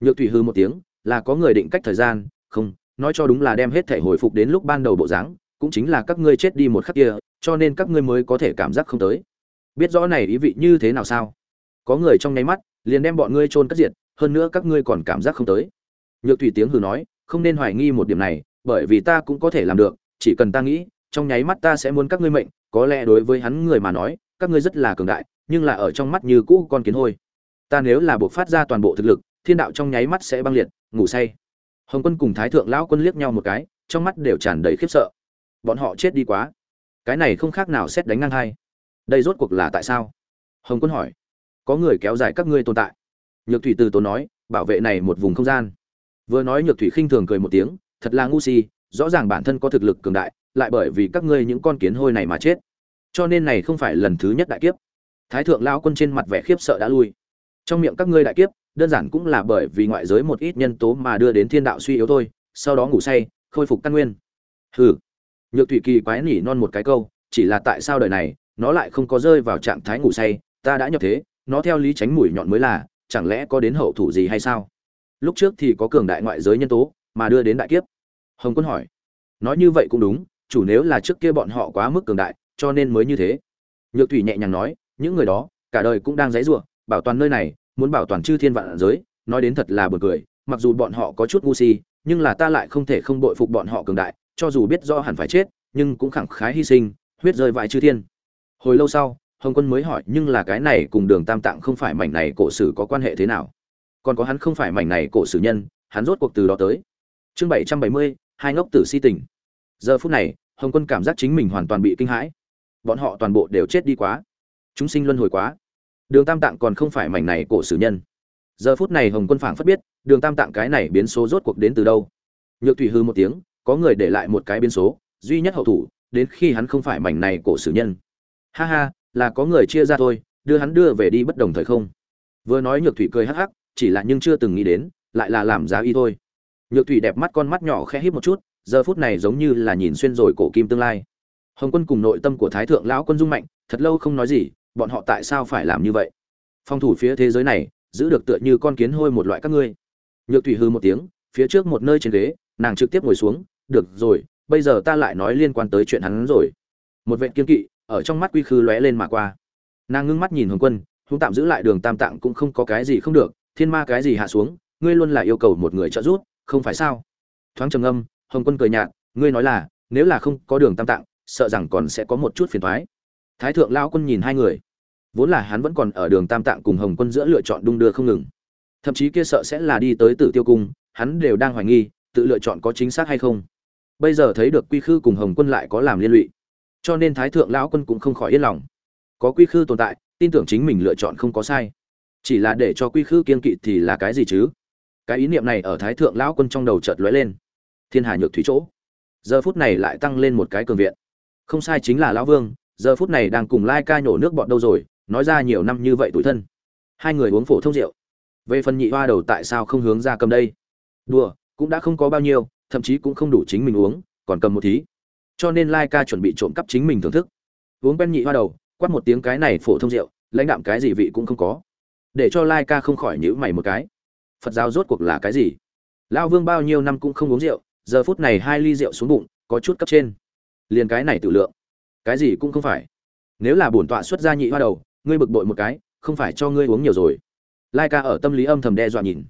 A: Nhược thủy hư một tiếng, là có người định cách thời gian, không, nói cho đúng là đem hết thể hồi phục đến lúc ban đầu bộ dáng, cũng chính là các ngươi chết đi một khắc kia, cho nên các ngươi mới có thể cảm giác không tới. Biết rõ này ý vị như thế nào sao? Có người trong nháy mắt, liền đem bọn ngươi chôn cất diệt, hơn nữa các ngươi còn cảm giác không tới. Nhược thủy tiếng hừ nói, không nên hoài nghi một điểm này, bởi vì ta cũng có thể làm được, chỉ cần ta nghĩ, trong nháy mắt ta sẽ muốn các ngươi mệnh, có lẽ đối với hắn người mà nói, các ngươi rất là cường đại, nhưng là ở trong mắt như cũ con kiến hôi ta nếu là buộc phát ra toàn bộ thực lực, thiên đạo trong nháy mắt sẽ băng liệt, ngủ say. Hồng quân cùng thái thượng lão quân liếc nhau một cái, trong mắt đều tràn đầy khiếp sợ. Bọn họ chết đi quá. Cái này không khác nào xét đánh ngang hai. Đây rốt cuộc là tại sao? Hồng quân hỏi. Có người kéo dài các ngươi tồn tại. Nhược thủy từ tốn nói, bảo vệ này một vùng không gian. Vừa nói nhược thủy khinh thường cười một tiếng, thật là ngu si, rõ ràng bản thân có thực lực cường đại, lại bởi vì các ngươi những con kiến hôi này mà chết. Cho nên này không phải lần thứ nhất đại kiếp. Thái thượng lão quân trên mặt vẻ khiếp sợ đã lui trong miệng các ngươi đại kiếp, đơn giản cũng là bởi vì ngoại giới một ít nhân tố mà đưa đến thiên đạo suy yếu thôi, sau đó ngủ say, khôi phục căn nguyên. Hừ. Nhược thủy kỳ quái nỉ non một cái câu, chỉ là tại sao đời này, nó lại không có rơi vào trạng thái ngủ say, ta đã nhập thế, nó theo lý tránh mũi nhọn mới là, chẳng lẽ có đến hậu thủ gì hay sao? Lúc trước thì có cường đại ngoại giới nhân tố, mà đưa đến đại kiếp. Hồng quân hỏi. Nói như vậy cũng đúng, chủ nếu là trước kia bọn họ quá mức cường đại, cho nên mới như thế. Nhược thủy nhẹ nhàng nói, những người đó, cả đời cũng đang dãy rủa bảo toàn nơi này, muốn bảo toàn chư thiên vạn giới, nói đến thật là buồn cười, mặc dù bọn họ có chút ngu si, nhưng là ta lại không thể không bội phục bọn họ cường đại, cho dù biết do hẳn phải chết, nhưng cũng khẳng khái hy sinh, huyết rơi vãi chư thiên. Hồi lâu sau, hồng quân mới hỏi, nhưng là cái này cùng đường tam tạng không phải mảnh này cổ sử có quan hệ thế nào? Còn có hắn không phải mảnh này cổ sử nhân, hắn rốt cuộc từ đó tới. Chương bảy trăm bảy mươi, hai ngốc tử si tình. Giờ phút này, hồng quân cảm giác chính mình hoàn toàn bị kinh hãi. Bọn họ toàn bộ đều chết đi quá. Chúng sinh luân hồi quá đường tam tạng còn không phải mảnh này cổ sử nhân. Giờ phút này hồng quân phảng phất biết, đường tam tạng cái này biến số rốt cuộc đến từ đâu. Nhược thủy hư một tiếng, có người để lại một cái biến số, duy nhất hậu thủ, đến khi hắn không phải mảnh này cổ sử nhân. Ha ha, là có người chia ra thôi, đưa hắn đưa về đi bất đồng thời không. Vừa nói nhược thủy cười hắc hắc, chỉ là nhưng chưa từng nghĩ đến, lại là làm giá y thôi. Nhược thủy đẹp mắt con mắt nhỏ khẽ hít một chút, giờ phút này giống như là nhìn xuyên rồi cổ kim tương lai. Hồng quân cùng nội tâm của thái thượng lão quân dung mạnh, thật lâu không nói gì bọn họ tại sao phải làm như vậy? Phòng thủ phía thế giới này, giữ được tựa như con kiến hôi một loại các ngươi. Nhược thủy hư một tiếng, phía trước một nơi trên ghế, nàng trực tiếp ngồi xuống, được rồi, bây giờ ta lại nói liên quan tới chuyện hắn rồi. Một vệ kiên kỵ, ở trong mắt quy khư lóe lên mà qua. Nàng ngưng mắt nhìn hồng quân húng tạm giữ lại đường tam tạng cũng không có cái gì không được, thiên ma cái gì hạ xuống, ngươi luôn là yêu cầu một người trợ giúp, không phải sao? Thoáng trầm âm hồng quân cười nhạt, ngươi nói là, nếu là không có đường tam tạng, sợ rằng còn sẽ có một chút phiền thoái thái thượng lao quân nhìn hai người. Vốn là hắn vẫn còn ở đường tam tạng cùng hồng quân giữa lựa chọn đung đưa không ngừng. Thậm chí kia sợ sẽ là đi tới tử tiêu cung, hắn đều đang hoài nghi, tự lựa chọn có chính xác hay không. Bây giờ thấy được quy khư cùng hồng quân lại có làm liên lụy. Cho nên thái thượng lão quân cũng không khỏi yên lòng. Có quy khư tồn tại, tin tưởng chính mình lựa chọn không có sai. Chỉ là để cho quy khư kiên kỵ thì là cái gì chứ? Cái ý niệm này ở thái thượng lão quân trong đầu chợt lóe lên. Thiên hà nhược thủy chỗ. Giờ phút này lại tăng lên một cái cường viện. Không sai chính là lão vương giờ phút này đang cùng lai ca nhổ nước bọn đâu rồi, nói ra nhiều năm như vậy tuổi thân. Hai người uống phổ thông rượu. Về phần nhị hoa đầu tại sao không hướng ra cầm đây? Đùa, cũng đã không có bao nhiêu, thậm chí cũng không đủ chính mình uống, còn cầm một thí. Cho nên lai ca chuẩn bị trộm cắp chính mình thưởng thức. Uống quen nhị hoa đầu, quát một tiếng cái này phổ thông rượu, lãnh đạm cái gì vị cũng không có. Để cho lai ca không khỏi nhữ mày một cái. Phật giáo rốt cuộc là cái gì? Lao vương bao nhiêu năm cũng không uống rượu, giờ phút này hai ly rượu xuống bụng, có chút cấp trên. Liền cái này tự lượng cái gì cũng không phải. Nếu là bổn tọa xuất ra nhị hoa đầu, ngươi bực bội một cái, không phải cho ngươi uống nhiều rồi. Lai ca ở tâm lý âm thầm đe dọa nhìn.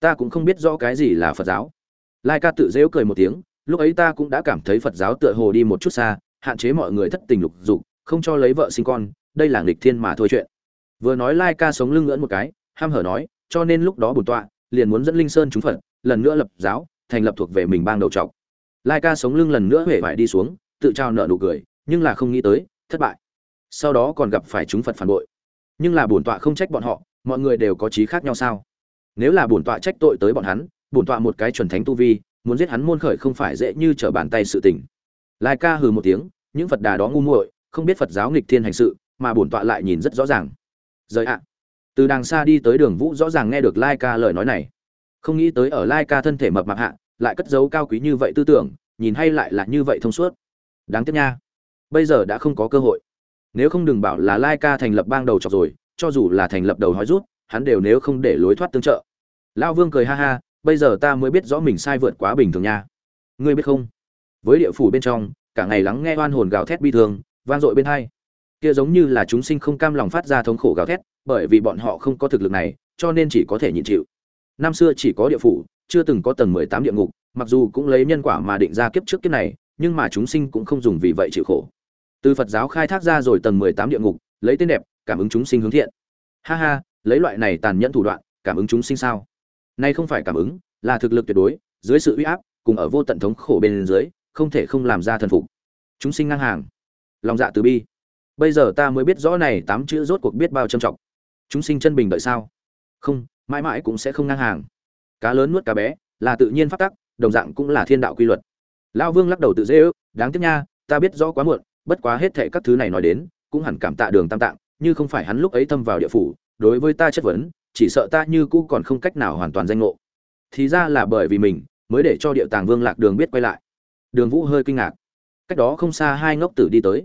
A: Ta cũng không biết rõ cái gì là phật giáo. Lai ca tự dễu cười một tiếng, lúc ấy ta cũng đã cảm thấy phật giáo tựa hồ đi một chút xa, hạn chế mọi người thất tình lục dục, không cho lấy vợ sinh con, đây là nghịch thiên mà thôi chuyện. Vừa nói lai ca sống lưng ngưỡn một cái, ham hở nói, cho nên lúc đó bổn tọa liền muốn dẫn linh sơn chúng phật, lần nữa lập giáo, thành lập thuộc về mình bang đầu trọc. Lai ca sống lưng lần nữa huệ vải đi xuống, tự trao nợ nụ cười nhưng là không nghĩ tới, thất bại. Sau đó còn gặp phải chúng phật phản bội. Nhưng là bổn tọa không trách bọn họ, mọi người đều có trí khác nhau sao? Nếu là bổn tọa trách tội tới bọn hắn, bổn tọa một cái chuẩn thánh tu vi, muốn giết hắn môn khởi không phải dễ như trở bàn tay sự tình. Lai ca hừ một tiếng, những phật đà đó ngu muội, không biết phật giáo nghịch thiên hành sự, mà bổn tọa lại nhìn rất rõ ràng. Rời ạ. Từ đằng xa đi tới đường vũ rõ ràng nghe được lai ca lời nói này. Không nghĩ tới ở lai ca thân thể mập mạp hạ, lại cất dấu cao quý như vậy tư tưởng, nhìn hay lại là như vậy thông suốt. Đáng tiếc nha bây giờ đã không có cơ hội. Nếu không đừng bảo là lai ca thành lập bang đầu chọc rồi, cho dù là thành lập đầu hói rút, hắn đều nếu không để lối thoát tương trợ. Lao vương cười ha ha, bây giờ ta mới biết rõ mình sai vượt quá bình thường nha. Ngươi biết không? Với địa phủ bên trong, cả ngày lắng nghe oan hồn gào thét bi thường vang dội bên hai. Kia giống như là chúng sinh không cam lòng phát ra thống khổ gào thét, bởi vì bọn họ không có thực lực này, cho nên chỉ có thể nhịn chịu. Năm xưa chỉ có địa phủ, chưa từng có tầng mười tám địa ngục, mặc dù cũng lấy nhân quả mà định ra kiếp trước kiếp này, nhưng mà chúng sinh cũng không dùng vì vậy chịu khổ từ phật giáo khai thác ra rồi tầng mười tám địa ngục, lấy tên đẹp, cảm ứng chúng sinh hướng thiện. Ha ha, lấy loại này tàn nhẫn thủ đoạn, cảm ứng chúng sinh sao? Nay không phải cảm ứng, là thực lực tuyệt đối, dưới sự uy áp, cùng ở vô tận thống khổ bên dưới, không thể không làm ra thần phục. Chúng sinh ngang hàng. Lòng dạ từ bi. Bây giờ ta mới biết rõ này tám chữ rốt cuộc biết bao trầm trọng. Chúng sinh chân bình đợi sao? Không, mãi mãi cũng sẽ không ngang hàng. Cá lớn nuốt cá bé, là tự nhiên phát tắc, đồng dạng cũng là thiên đạo quy luật. Lão vương lắc đầu tự dễ ước, đáng tiếc nha, ta biết rõ quá muộn bất quá hết thệ các thứ này nói đến, cũng hẳn cảm tạ đường tam tạng, như không phải hắn lúc ấy thâm vào địa phủ, đối với ta chất vấn, chỉ sợ ta như cũ còn không cách nào hoàn toàn danh ngộ. Thì ra là bởi vì mình, mới để cho địa tàng vương lạc đường biết quay lại. Đường vũ hơi kinh ngạc. Cách đó không xa hai ngốc tử đi tới.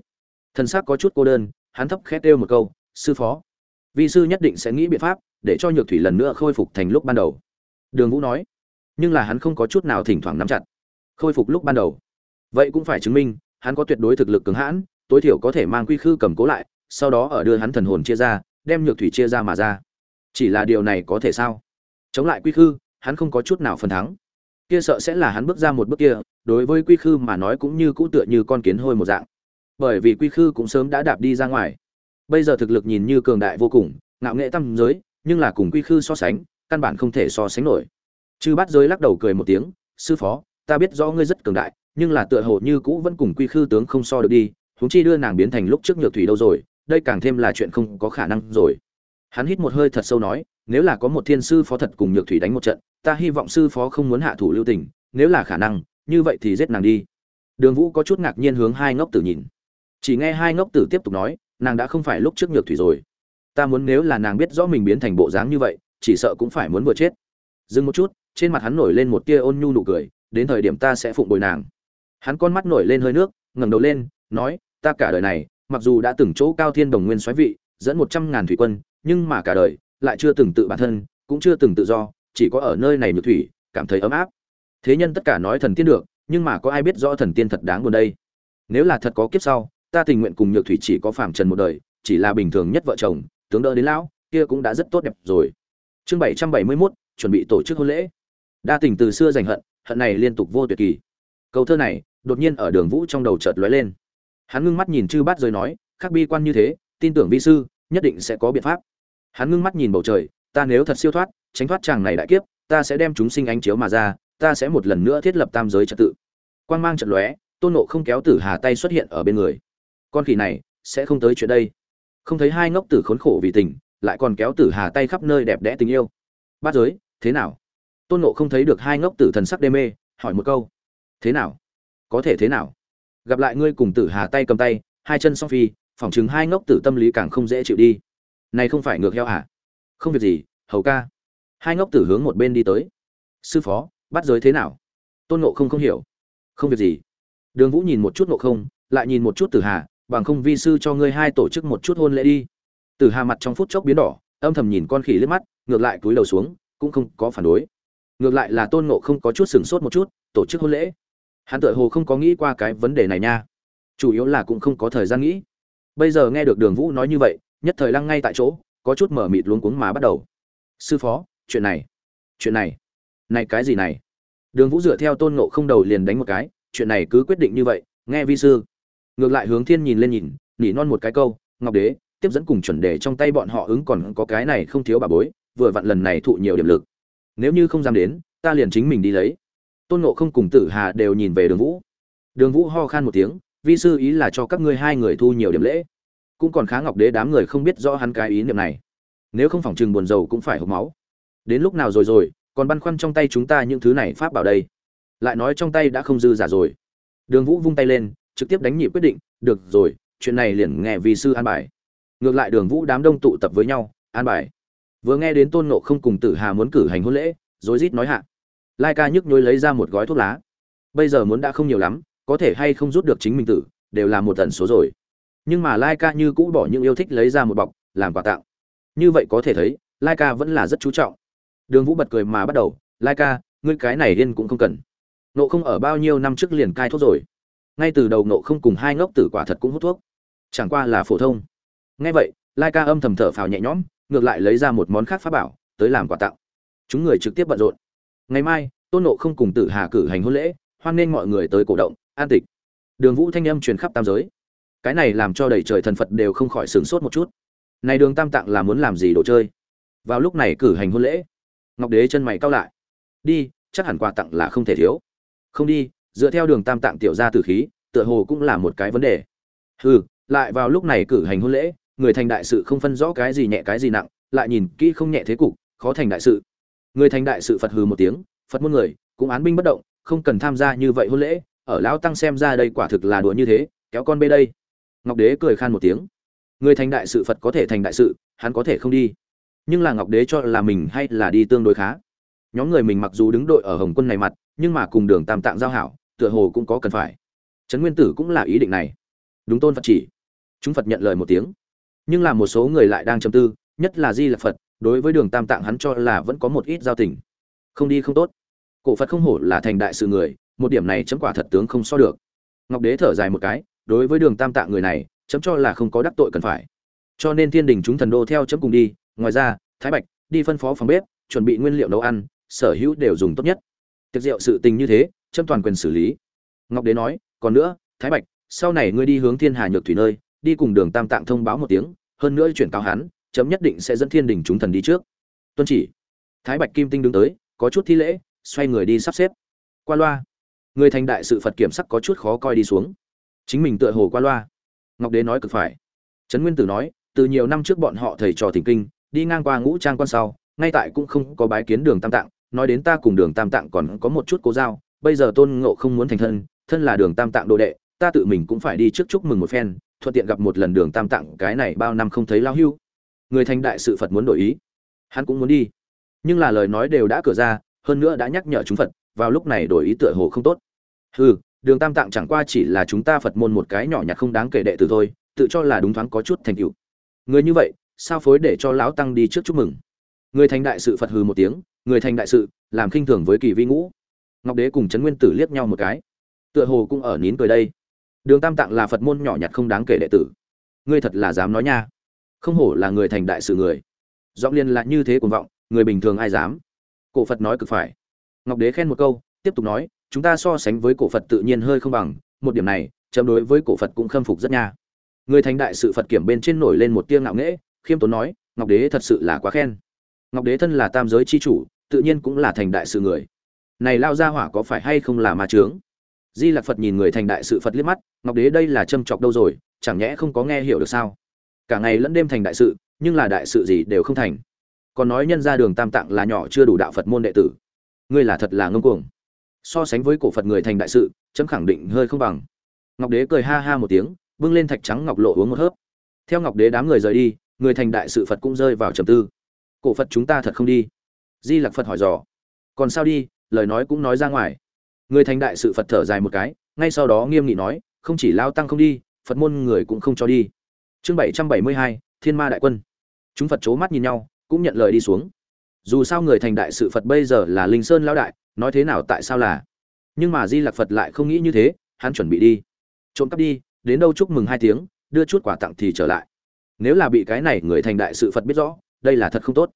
A: Thân xác có chút cô đơn, hắn thấp khét kêu một câu, sư phó. Vị sư nhất định sẽ nghĩ biện pháp, để cho nhược thủy lần nữa khôi phục thành lúc ban đầu. Đường vũ nói. Nhưng là hắn không có chút nào thỉnh thoảng nắm chặt. Khôi phục lúc ban đầu. Vậy cũng phải chứng minh hắn có tuyệt đối thực lực cứng hãn, tối thiểu có thể mang quy khư cầm cố lại, sau đó ở đưa hắn thần hồn chia ra, đem nhược thủy chia ra mà ra. Chỉ là điều này có thể sao? Chống lại quy khư, hắn không có chút nào phần thắng. Kia sợ sẽ là hắn bước ra một bước kia, đối với quy khư mà nói cũng như cũ tựa như con kiến hôi một dạng. Bởi vì quy khư cũng sớm đã đạp đi ra ngoài. Bây giờ thực lực nhìn như cường đại vô cùng, ngạo nghệ tâm giới, nhưng là cùng quy khư so sánh, căn bản không thể so sánh nổi. Chư bắt giới lắc đầu cười một tiếng, sư phó ta biết rõ ngươi rất cường đại, nhưng là tựa hồ như cũ vẫn cùng quy khư tướng không so được đi, huống chi đưa nàng biến thành lúc trước nhược thủy đâu rồi, đây càng thêm là chuyện không có khả năng rồi. Hắn hít một hơi thật sâu nói, nếu là có một thiên sư phó thật cùng nhược thủy đánh một trận, ta hy vọng sư phó không muốn hạ thủ lưu tình, nếu là khả năng, như vậy thì giết nàng đi. Đường vũ có chút ngạc nhiên hướng hai ngốc tử nhìn. Chỉ nghe hai ngốc tử tiếp tục nói, nàng đã không phải lúc trước nhược thủy rồi. Ta muốn nếu là nàng biết rõ mình biến thành bộ dáng như vậy, chỉ sợ cũng phải muốn vừa chết. Dừng một chút, trên mặt hắn nổi lên một tia ôn nhu nụ cười đến thời điểm ta sẽ phụng bồi nàng. Hắn con mắt nổi lên hơi nước, ngẩng đầu lên, nói, ta cả đời này, mặc dù đã từng chỗ cao thiên đồng nguyên xoáy vị, dẫn một trăm ngàn thủy quân, nhưng mà cả đời, lại chưa từng tự bản thân, cũng chưa từng tự do, chỉ có ở nơi này nhược thủy, cảm thấy ấm áp. Thế nhân tất cả nói thần tiên được, nhưng mà có ai biết rõ thần tiên thật đáng buồn đây? Nếu là thật có kiếp sau, ta tình nguyện cùng nhược thủy chỉ có phàm trần một đời, chỉ là bình thường nhất vợ chồng, tướng đỡ đến lão, kia cũng đã rất tốt đẹp rồi. Chương bảy trăm bảy mươi mốt, chuẩn bị tổ chức hôn lễ. Đa tình từ xưa giành hận hận này liên tục vô tuyệt kỳ. Câu thơ này đột nhiên ở đường vũ trong đầu chợt lóe lên. Hắn ngưng mắt nhìn chư bát rồi nói khác bi quan như thế, tin tưởng vi sư, nhất định sẽ có biện pháp. Hắn ngưng mắt nhìn bầu trời, ta nếu thật siêu thoát, tránh thoát chàng này đại kiếp, ta sẽ đem chúng sinh ánh chiếu mà ra, ta sẽ một lần nữa thiết lập tam giới trật tự. Quan mang trận lóe, tôn nộ không kéo tử hà tay xuất hiện ở bên người. Con khỉ này sẽ không tới chuyện đây. Không thấy hai ngốc tử khốn khổ vì tình, lại còn kéo tử hà tay khắp nơi đẹp đẽ tình yêu. Bát giới, thế nào? Tôn nộ không thấy được hai ngốc tử thần sắc đê mê, hỏi một câu. Thế nào? Có thể thế nào? Gặp lại ngươi cùng tử hà tay cầm tay, hai chân song phi, phỏng chừng hai ngốc tử tâm lý càng không dễ chịu đi. Này không phải ngược heo hả? Không việc gì, hầu ca. Hai ngốc tử hướng một bên đi tới. Sư phó, bắt giới thế nào? Tôn nộ không không hiểu. Không việc gì. Đường vũ nhìn một chút nộ không, lại nhìn một chút tử hà, bằng không vi sư cho ngươi hai tổ chức một chút hôn lễ đi. Tử hà mặt trong phút chốc biến đỏ, âm thầm nhìn con khỉ liếc mắt, ngược lại cúi đầu xuống, cũng không có phản đối ngược lại là tôn ngộ không có chút sửng sốt một chút, tổ chức hôn lễ. Hắn tự hồ không có nghĩ qua cái vấn đề này nha. Chủ yếu là cũng không có thời gian nghĩ. Bây giờ nghe được đường vũ nói như vậy, nhất thời lăng ngay tại chỗ, có chút mở mịt luống cuống mà bắt đầu. Sư phó, chuyện này chuyện này này cái gì này? Đường vũ dựa theo tôn ngộ không đầu liền đánh một cái, chuyện này cứ quyết định như vậy, nghe vi sư. Ngược lại hướng thiên nhìn lên nhìn, nỉ non một cái câu, ngọc đế, tiếp dẫn cùng chuẩn đề trong tay bọn họ ứng còn có cái này không thiếu bà bối, vừa vặn lần này thụ nhiều điểm lực nếu như không dám đến, ta liền chính mình đi lấy. Tôn nộ không cùng tử hà đều nhìn về đường vũ. Đường vũ ho khan một tiếng, vi sư ý là cho các ngươi hai người thu nhiều điểm lễ. Cũng còn khá ngọc đế đám người không biết rõ hắn cái ý niệm này. Nếu không phòng trừng buồn rầu cũng phải hộp máu. Đến lúc nào rồi rồi, còn băn khoăn trong tay chúng ta những thứ này pháp bảo đây. Lại nói trong tay đã không dư giả rồi. Đường vũ vung tay lên, trực tiếp đánh nhị quyết định, được rồi, chuyện này liền nghe vì sư an bài. Ngược lại đường vũ đám đông tụ tập với nhau, an bài vừa nghe đến tôn nộ không cùng tử hà muốn cử hành hôn lễ, rối rít nói hạ. Lai ca nhức nhối lấy ra một gói thuốc lá. Bây giờ muốn đã không nhiều lắm, có thể hay không rút được chính mình tử, đều là một tần số rồi. Nhưng mà lai ca như cũ bỏ những yêu thích lấy ra một bọc, làm quà tặng. Như vậy có thể thấy, lai ca vẫn là rất chú trọng. Đường vũ bật cười mà bắt đầu, lai ca, ngươi cái này điên cũng không cần. Nộ không ở bao nhiêu năm trước liền cai thuốc rồi. Ngay từ đầu nộ không cùng hai ngốc tử quả thật cũng hút thuốc. Chẳng qua là phổ thông. Ngay vậy, lai ca âm thầm thở phào nhẹ nhõm ngược lại lấy ra một món khác pháp bảo, tới làm quà tặng. Chúng người trực tiếp bận rộn. Ngày mai, tôn nộ không cùng tử hà cử hành hôn lễ, hoan nghênh mọi người tới cổ động, an tịch. Đường vũ thanh âm truyền khắp tam giới. Cái này làm cho đầy trời thần phật đều không khỏi sửng sốt một chút. Này đường tam tạng là muốn làm gì đồ chơi? Vào lúc này cử hành hôn lễ. Ngọc đế chân mày cao lại. Đi, chắc hẳn quà tặng là không thể thiếu. Không đi, dựa theo đường tam tạng tiểu ra tử khí, tựa hồ cũng là một cái vấn đề. Hừ, lại vào lúc này cử hành hôn lễ người thành đại sự không phân rõ cái gì nhẹ cái gì nặng, lại nhìn kỹ không nhẹ thế cục, khó thành đại sự. Người thành đại sự phật hừ một tiếng, phật muôn người cũng án binh bất động, không cần tham gia như vậy hôn lễ, ở lão tăng xem ra đây quả thực là đùa như thế, kéo con bê đây. Ngọc đế cười khan một tiếng, người thành đại sự phật có thể thành đại sự, hắn có thể không đi. Nhưng là ngọc đế cho là mình hay là đi tương đối khá. Nhóm người mình mặc dù đứng đội ở hồng quân này mặt, nhưng mà cùng đường tam tạng giao hảo, tựa hồ cũng có cần phải. Trấn nguyên tử cũng là ý định này. Đúng tôn phật chỉ. Chúng phật nhận lời một tiếng nhưng là một số người lại đang trầm tư, nhất là di là phật, đối với đường tam tạng hắn cho là vẫn có một ít giao tình. Không đi không tốt. Cổ phật không hổ là thành đại sự người, một điểm này chấm quả thật tướng không so được. Ngọc đế thở dài một cái, đối với đường tam tạng người này, chấm cho là không có đắc tội cần phải. Cho nên thiên đình chúng thần đô theo chấm cùng đi, ngoài ra, thái bạch, đi phân phó phòng bếp, chuẩn bị nguyên liệu nấu ăn, sở hữu đều dùng tốt nhất. Tiệc rượu sự tình như thế, chấm toàn quyền xử lý. Ngọc đế nói, còn nữa, thái bạch, sau này ngươi đi hướng thiên hà nhược thủy nơi đi cùng đường tam tạng thông báo một tiếng, hơn nữa chuyển cáo hắn, chấm nhất định sẽ dẫn thiên đình chúng thần đi trước. Tuân chỉ. Thái bạch kim tinh đứng tới, có chút thi lễ, xoay người đi sắp xếp. Qua loa. Người thành đại sự phật kiểm sắc có chút khó coi đi xuống. Chính mình tựa hồ qua loa. Ngọc đế nói cực phải. Trấn nguyên tử nói, từ nhiều năm trước bọn họ thầy trò thỉnh kinh, đi ngang qua ngũ trang quan sau, ngay tại cũng không có bái kiến đường tam tạng, nói đến ta cùng đường tam tạng còn có một chút cố giao, bây giờ tôn ngộ không muốn thành thân thân là đường tam tạng đồ đệ, ta tự mình cũng phải đi trước chúc mừng một phen thuận tiện gặp một lần đường tam tạng, cái này bao năm không thấy lao hưu. Người thành đại sự phật muốn đổi ý. Hắn cũng muốn đi. Nhưng là lời nói đều đã cửa ra, hơn nữa đã nhắc nhở chúng phật, vào lúc này đổi ý tựa hồ không tốt. Hừ, đường tam tạng chẳng qua chỉ là chúng ta phật môn một cái nhỏ nhặt không đáng kể đệ tử thôi, tự cho là đúng thoáng có chút thành tựu. Người như vậy, sao phối để cho lão tăng đi trước chúc mừng? Người thành đại sự phật hừ một tiếng, người thành đại sự, làm khinh thường với kỳ vi ngũ. Ngọc đế cùng trấn nguyên tử liếc nhau một cái. Tựa hồ cũng ở nín cười đây đường tam tạng là phật môn nhỏ nhặt không đáng kể đệ tử. Ngươi thật là dám nói nha. Không hổ là người thành đại sự người. Giọng liên là như thế cuồng vọng, người bình thường ai dám? Cổ phật nói cực phải. Ngọc đế khen một câu, tiếp tục nói, chúng ta so sánh với cổ phật tự nhiên hơi không bằng, một điểm này, chấm đối với cổ phật cũng khâm phục rất nha. Người thành đại sự phật kiểm bên trên nổi lên một tiếng ngạo nghễ, khiêm tốn nói, ngọc đế thật sự là quá khen. Ngọc đế thân là tam giới c h i chủ, tự nhiên cũng là thành đại sự người. Này lao ra hỏa có phải hay không là ma trướng di lạc phật nhìn người thành đại sự phật liếc mắt, ngọc đế đây là châm chọc đâu rồi, chẳng nhẽ không có nghe hiểu được sao? Cả ngày lẫn đêm thành đại sự, nhưng là đại sự gì đều không thành. Còn nói nhân ra đường tam tạng là nhỏ chưa đủ đạo phật môn đệ tử. Ngươi là thật là ngông cuồng. So sánh với cổ phật người thành đại sự, chấm khẳng định hơi không bằng. Ngọc đế cười ha ha một tiếng, bưng lên thạch trắng ngọc lộ uống một hớp. Theo ngọc đế đám người rời đi, người thành đại sự phật cũng rơi vào trầm tư. Cổ phật chúng ta thật không đi? Di lặc phật hỏi dò. Còn sao đi, lời nói cũng nói ra ngoài người thành đại sự phật thở dài một cái, ngay sau đó nghiêm nghị nói, không chỉ lao tăng không đi, phật môn người cũng không cho đi. Chương bảy trăm bảy mươi hai, thiên ma đại quân. Chúng phật c h ố mắt nhìn nhau, cũng nhận lời đi xuống. Dù sao người thành đại sự phật bây giờ là linh sơn lão đại, nói thế nào tại sao là? Nhưng mà di lạc phật lại không nghĩ như thế, hắn chuẩn bị đi. Trộm cắp đi, đến đâu chúc mừng hai tiếng, đưa chút quà tặng thì trở lại. Nếu là bị cái này người thành đại sự phật biết rõ, đây là thật không tốt.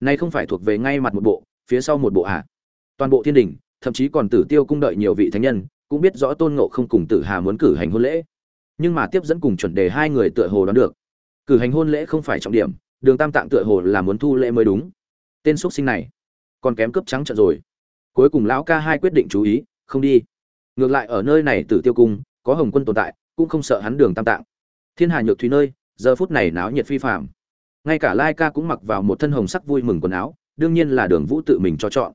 A: Nay không phải thuộc về ngay mặt một bộ, phía sau một bộ à? Toàn bộ thiên đình thậm chí còn tử tiêu cung đợi nhiều vị thánh nhân, cũng biết rõ tôn ngộ không cùng tử hà muốn cử hành hôn lễ. Nhưng mà tiếp dẫn cùng chuẩn đề hai người tựa hồ đoán được. Cử hành hôn lễ không phải trọng điểm, đường tam tạng tựa hồ là muốn thu lễ mới đúng. Tên x sinh này, còn kém cướp trắng trận rồi. Cuối cùng lão ca hai quyết định chú ý, không đi. Ngược lại ở nơi này tử tiêu cung, có hồng quân tồn tại, cũng không sợ hắn đường tam tạng. Thiên hà nhược thủy nơi, giờ phút này náo nhiệt phi phạm ngay cả lai ca cũng mặc vào một thân hồng sắc vui mừng quần áo, đương nhiên là đường vũ tự mình cho chọn.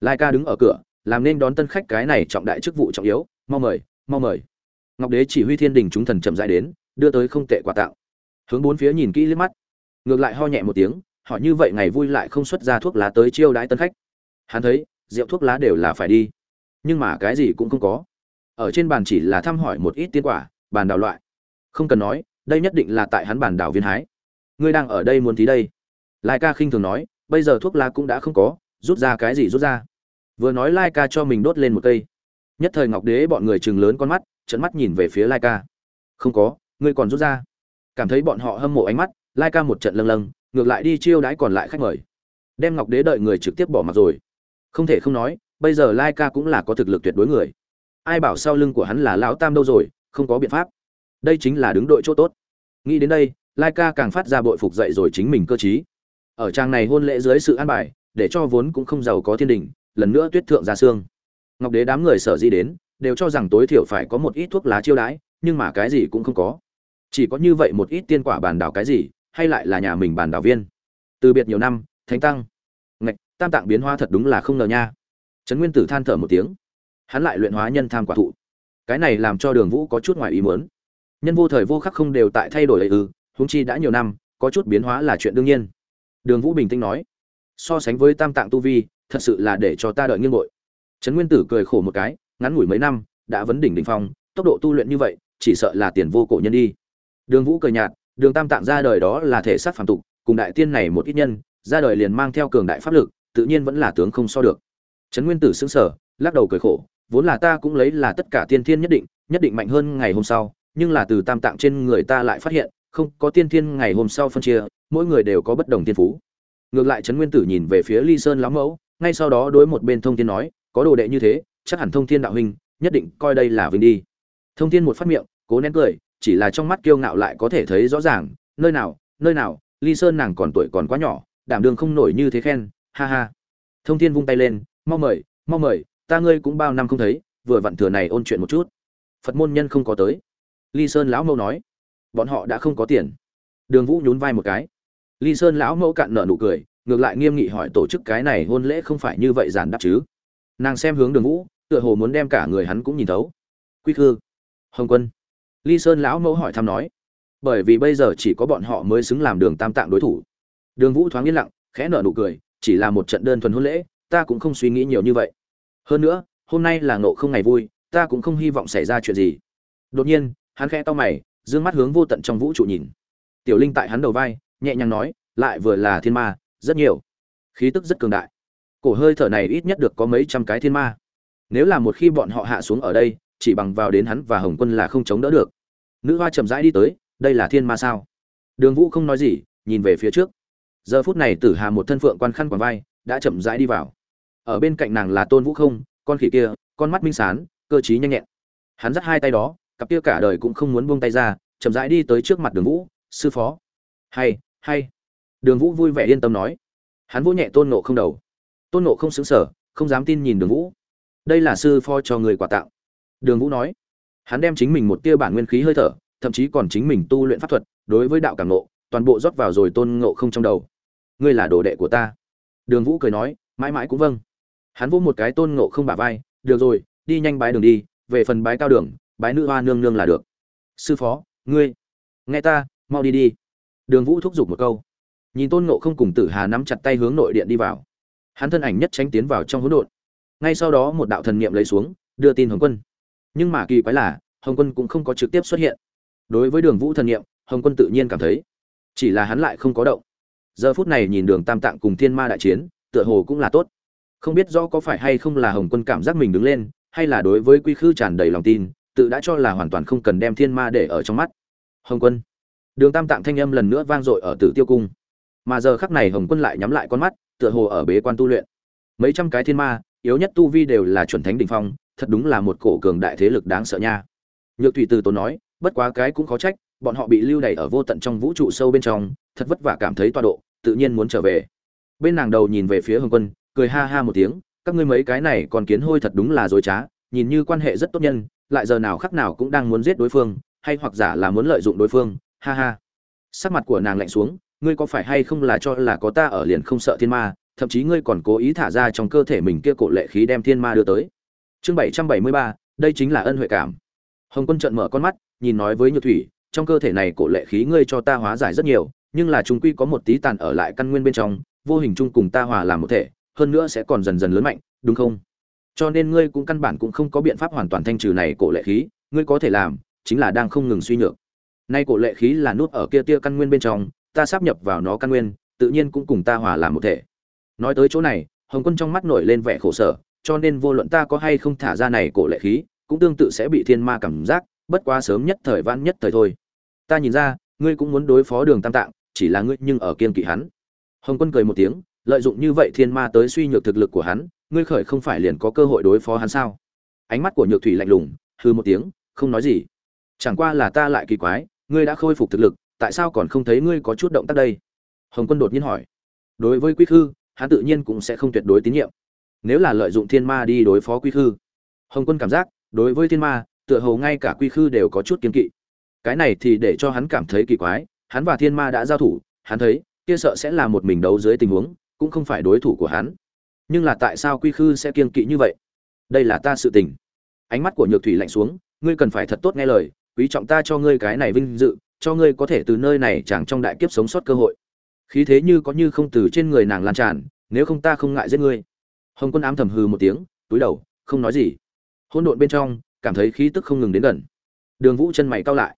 A: Lai ca đứng ở cửa làm nên đón tân khách cái này trọng đại chức vụ trọng yếu, mau mời mau mời. Ngọc đế chỉ huy thiên đình chúng thần chậm dại đến, đưa tới không tệ quà tạo hướng bốn phía nhìn kỹ liếc mắt. Ngược lại ho nhẹ một tiếng, họ như vậy ngày vui lại không xuất ra thuốc lá tới chiêu đãi tân khách. Hắn thấy, rượu thuốc lá đều là phải đi. Nhưng mà cái gì cũng không có. Ở trên bàn chỉ là thăm hỏi một ít tiên quả, bàn đào loại. Không cần nói, đây nhất định là tại hắn bàn đào viên hái. Ngươi đang ở đây muốn tí đây. Lai ca khinh thường nói, bây giờ thuốc lá cũng đã không có, rút ra cái gì rút ra vừa nói lai ca cho mình đốt lên một cây. Nhất thời ngọc đế bọn người chừng lớn con mắt trận mắt nhìn về phía lai ca không có, ngươi còn rút ra. Cảm thấy bọn họ hâm mộ ánh mắt lai ca một trận lâng lâng, ngược lại đi chiêu đãi còn lại khách mời. Đem ngọc đế đợi người trực tiếp bỏ mặt rồi. Không thể không nói, bây giờ lai ca cũng là có thực lực tuyệt đối người. Ai bảo sau lưng của hắn là lão tam đâu rồi, không có biện pháp. Đây chính là đứng đội chỗ tốt. Nghĩ đến đây lai ca càng phát ra bội phục dậy rồi chính mình cơ t ở trang này hôn lễ dưới sự an bài, để cho vốn cũng không giàu có thiên đình lần nữa tuyết thượng ra xương. Ngọc đế đám người sở di đến, đều cho rằng tối thiểu phải có một ít thuốc lá chiêu đãi, nhưng mà cái gì cũng không có. Chỉ có như vậy một ít tiên quả bàn đảo cái gì, hay lại là nhà mình bàn đảo viên. Từ biệt nhiều năm, thánh tăng. Ngạch, tam tạng biến hóa thật đúng là không ngờ nha. Trấn nguyên tử than thở một tiếng. Hắn lại luyện hóa nhân tham quả thụ. Cái này làm cho đường vũ có chút ngoài ý muốn. Nhân vô thời vô khắc không đều tại thay đổi ấy ư, huống chi đã nhiều năm, có chút biến hóa là chuyện đương nhiên. Đường vũ bình tĩnh nói. So sánh với tam tạng tu vi thật sự là để cho ta đợi nghiêng bội. Trấn nguyên tử cười khổ một cái, ngắn ngủi mấy năm, đã vấn đỉnh đỉnh phong, tốc độ tu luyện như vậy, chỉ sợ là tiền vô cổ nhân đi. Đường vũ cười nhạt, đường tam tạng ra đời đó là thể sát phản tục, cùng đại tiên này một ít nhân, ra đời liền mang theo cường đại pháp lực, tự nhiên vẫn là tướng không so được. Trấn nguyên tử xứng sở lắc đầu cười khổ, vốn là ta cũng lấy là tất cả tiên thiên nhất định nhất định mạnh hơn ngày hôm sau, nhưng là từ tam tạng trên người ta lại phát hiện, không có tiên thiên ngày hôm sau phân chia, mỗi người đều có bất đồng tiên phú. Ngược lại trấn nguyên tử nhìn về phía ly sơn lão mẫu ngay sau đó đối một bên thông thiên nói, có đồ đệ như thế, chắc hẳn thông thiên đạo huynh, nhất định coi đây là vinh đi. Thông thiên một phát miệng, cố nén cười, chỉ là trong mắt kiêu ngạo lại có thể thấy rõ ràng, nơi nào nơi nào, ly sơn nàng còn tuổi còn quá nhỏ, đảm đường không nổi như thế khen, ha ha. Thông thiên vung tay lên, mau mời mau mời, ta ngươi cũng bao năm không thấy, vừa vặn thừa này ôn chuyện một chút. Phật môn nhân không có tới. Ly sơn lão mẫu nói, bọn họ đã không có tiền. Đường vũ nhún vai một cái. Ly sơn lão mẫu cạn nợ nụ cười ngược lại nghiêm nghị hỏi tổ chức cái này hôn lễ không phải như vậy giản đáp chứ? Nàng xem hướng đường vũ, tựa hồ muốn đem cả người hắn cũng nhìn thấu. Quy khư, hồng quân. Ly sơn lão mẫu hỏi thăm nói, bởi vì bây giờ chỉ có bọn họ mới xứng làm đường tam tạng đối thủ. Đường vũ thoáng yên lặng, khẽ nở nụ cười, chỉ là một trận đơn thuần hôn lễ, ta cũng không suy nghĩ nhiều như vậy. Hơn nữa, hôm nay là ngộ không ngày vui, ta cũng không hy vọng xảy ra chuyện gì. Đột nhiên, hắn khẽ to mày d ư ơ n g mắt hướng vô tận trong vũ trụ nhìn. Tiểu linh tại hắn đầu vai, nhẹ nhàng nói, lại vừa là thiên ma rất nhiều. Khí tức rất cường đại. Cổ hơi thở này ít nhất được có mấy trăm cái thiên ma. Nếu là một khi bọn họ hạ xuống ở đây, chỉ bằng vào đến hắn và hồng quân là không chống đỡ được. Nữ hoa chậm rãi đi tới, đây là thiên ma sao? Đường vũ không nói gì, nhìn về phía trước. Giờ phút này tử hà một thân phượng quan khăn quàng vai, đã chậm rãi đi vào. Ở bên cạnh nàng là tôn vũ không, con khỉ kia, con mắt minh sán, cơ t nhanh nhẹn. Hắn dắt hai tay đó, cặp kia cả đời cũng không muốn buông tay ra, chậm rãi đi tới trước mặt đường vũ, sư phó. Hay hay đường vũ vui vẻ yên tâm nói. Hắn vỗ nhẹ tôn nộ không đầu. Tôn nộ không xứng sở không dám tin nhìn đường vũ. Đây là sư phó cho người quà tặng. Đường vũ nói. Hắn đem chính mình một tia bản nguyên khí hơi thở, thậm chí còn chính mình tu luyện pháp thuật, đối với đạo cảm nộ toàn bộ rót vào rồi tôn ngộ không trong đầu. Ngươi là đồ đệ của ta. Đường vũ cười nói, mãi mãi cũng vâng. Hắn vỗ một cái tôn ngộ không bả vai, được rồi, đi nhanh bái đường đi, về phần bái cao đường, bái nữ hoa nương nương là được. Sư phó, ngươi, nghe ta, mau đi đi. Đường vũ thúc giục một câu nhìn tôn ngộ không cùng tử hà nắm chặt tay hướng nội điện đi vào. Hắn thân ảnh nhất tránh tiến vào trong hỗn độn. Ngay sau đó một đạo thần niệm lấy xuống, đưa tin hồng quân. Nhưng mà kỳ quái là, hồng quân cũng không có trực tiếp xuất hiện. Đối với đường vũ thần niệm, hồng quân tự nhiên cảm thấy, chỉ là hắn lại không có động. Giờ phút này nhìn đường tam tạng cùng thiên ma đại chiến, tựa hồ cũng là tốt. Không biết rõ có phải hay không là hồng quân cảm giác mình đứng lên, hay là đối với quy khư tràn đầy lòng tin, tự đã cho là hoàn toàn không cần đem thiên ma để ở trong mắt. Hồng quân. Đường tam tạng thanh âm lần nữa vang dội ở tử tiêu cung mà giờ khắc này hồng quân lại nhắm lại con mắt, tựa hồ ở bế quan tu luyện. Mấy trăm cái thiên ma, yếu nhất tu vi đều là chuẩn thánh đ ỉ n h phong, thật đúng là một cổ cường đại thế lực đáng sợ nha. Nhược thủy từ tốn nói, bất quá cái cũng khó trách, bọn họ bị lưu đày ở vô tận trong vũ trụ sâu bên trong, thật vất vả cảm thấy toa độ, tự nhiên muốn trở về. Bên nàng đầu nhìn về phía hồng quân, cười ha ha một tiếng, các ngươi mấy cái này còn kiến hôi thật đúng là dối trá, nhìn như quan hệ rất tốt nhân, lại giờ nào khắc nào cũng đang muốn giết đối phương, hay hoặc giả là muốn lợi dụng đối phương, ha ha. Sắc mặt của nàng lạnh xuống ngươi có phải hay không là cho là có ta ở liền không sợ thiên ma, thậm chí ngươi còn cố ý thả ra trong cơ thể mình kia cổ lệ khí đem thiên ma đưa tới. Chương bảy trăm bảy mươi ba, đây chính là ân huệ cảm. Hồng quân trợn mở con mắt, nhìn nói với nhược thủy, trong cơ thể này cổ lệ khí ngươi cho ta hóa giải rất nhiều, nhưng là chúng quy có một tí tàn ở lại căn nguyên bên trong, vô hình chung cùng ta hòa làm một thể, hơn nữa sẽ còn dần dần lớn mạnh, đúng không? Cho nên ngươi cũng căn bản cũng không có biện pháp hoàn toàn thanh trừ này cổ lệ khí, ngươi có thể làm, chính là đang không ngừng suy nhược. Nay cổ lệ khí là nút ở kia tia căn nguyên bên trong ta sắp nhập vào nó căn nguyên, tự nhiên cũng cùng ta hòa làm một thể. Nói tới chỗ này, hồng quân trong mắt nổi lên vẻ khổ sở, cho nên vô luận ta có hay không thả ra này cổ lệ khí, cũng tương tự sẽ bị thiên ma cảm giác, bất quá sớm nhất thời vãn nhất thời thôi. Ta nhìn ra, ngươi cũng muốn đối phó đường tam tạng, chỉ là ngươi nhưng ở kiên kỵ hắn. Hồng quân cười một tiếng, lợi dụng như vậy thiên ma tới suy nhược thực lực của hắn, ngươi khởi không phải liền có cơ hội đối phó hắn sao? Ánh mắt của nhược thủy lạnh lùng hư một tiếng, không nói gì. Chẳng qua là ta lại kỳ quái, ngươi đã khôi phục thực lực tại sao còn không thấy ngươi có chút động tác đây? Hồng quân đột nhiên hỏi. Đối với quy khư, hắn tự nhiên cũng sẽ không tuyệt đối tín nhiệm. Nếu là lợi dụng thiên ma đi đối phó quy khư, hồng quân cảm giác, đối với thiên ma, tựa hồ ngay cả quy khư đều có chút kiên kỵ. Cái này thì để cho hắn cảm thấy kỳ quái, hắn và thiên ma đã giao thủ, hắn thấy, kia sợ sẽ là một mình đấu dưới tình huống, cũng không phải đối thủ của hắn. Nhưng là tại sao quy khư sẽ kiên kỵ như vậy? Đây là ta sự tình. Ánh mắt của nhược thủy lạnh xuống, ngươi cần phải thật tốt nghe lời, quý trọng ta cho ngươi cái này vinh dự cho ngươi có thể từ nơi này chẳng trong đại kiếp sống sót cơ hội. Khí thế như có như không từ trên người nàng lan tràn, nếu không ta không ngại giết ngươi. Hồng quân ám thầm hừ một tiếng, túi đầu, không nói gì. Hỗn độn bên trong, cảm thấy khí tức không ngừng đến gần. Đường vũ chân mày cau lại.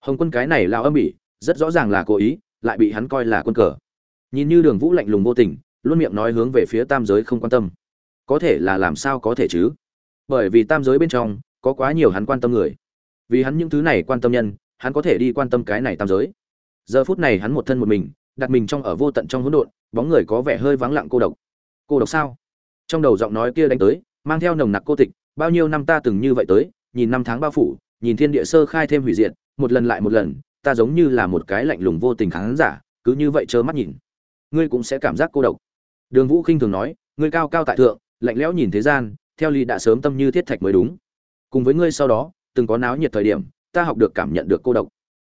A: Hồng quân cái này lao âm bỉ rất rõ ràng là cố ý, lại bị hắn coi là quân cờ. Nhìn như đường vũ lạnh lùng vô tình, luôn miệng nói hướng về phía tam giới không quan tâm. Có thể là làm sao có thể chứ? Bởi vì tam giới bên trong, có quá nhiều hắn quan tâm người. Vì hắn những thứ này quan tâm nhân hắn có thể đi quan tâm cái này tam giới. Giờ phút này hắn một thân một mình, đặt mình trong ở vô tận trong hỗn độn, bóng người có vẻ hơi vắng lặng cô độc. Cô độc sao? Trong đầu giọng nói kia đánh tới, mang theo nồng nặc cô tịch, bao nhiêu năm ta từng như vậy tới, nhìn năm tháng bao phủ, nhìn thiên địa sơ khai thêm hủy diệt, một lần lại một lần, ta giống như là một cái lạnh lùng vô tình khán giả, cứ như vậy trơ mắt nhìn. Ngươi cũng sẽ cảm giác cô độc. Đường vũ khinh thường nói, ngươi cao cao tại thượng, lạnh lẽo nhìn thế gian, theo ly đã sớm tâm như thiết thạch mới đúng. Cùng với ngươi sau đó, từng có náo nhiệt thời điểm ta học được cảm nhận được cô độc.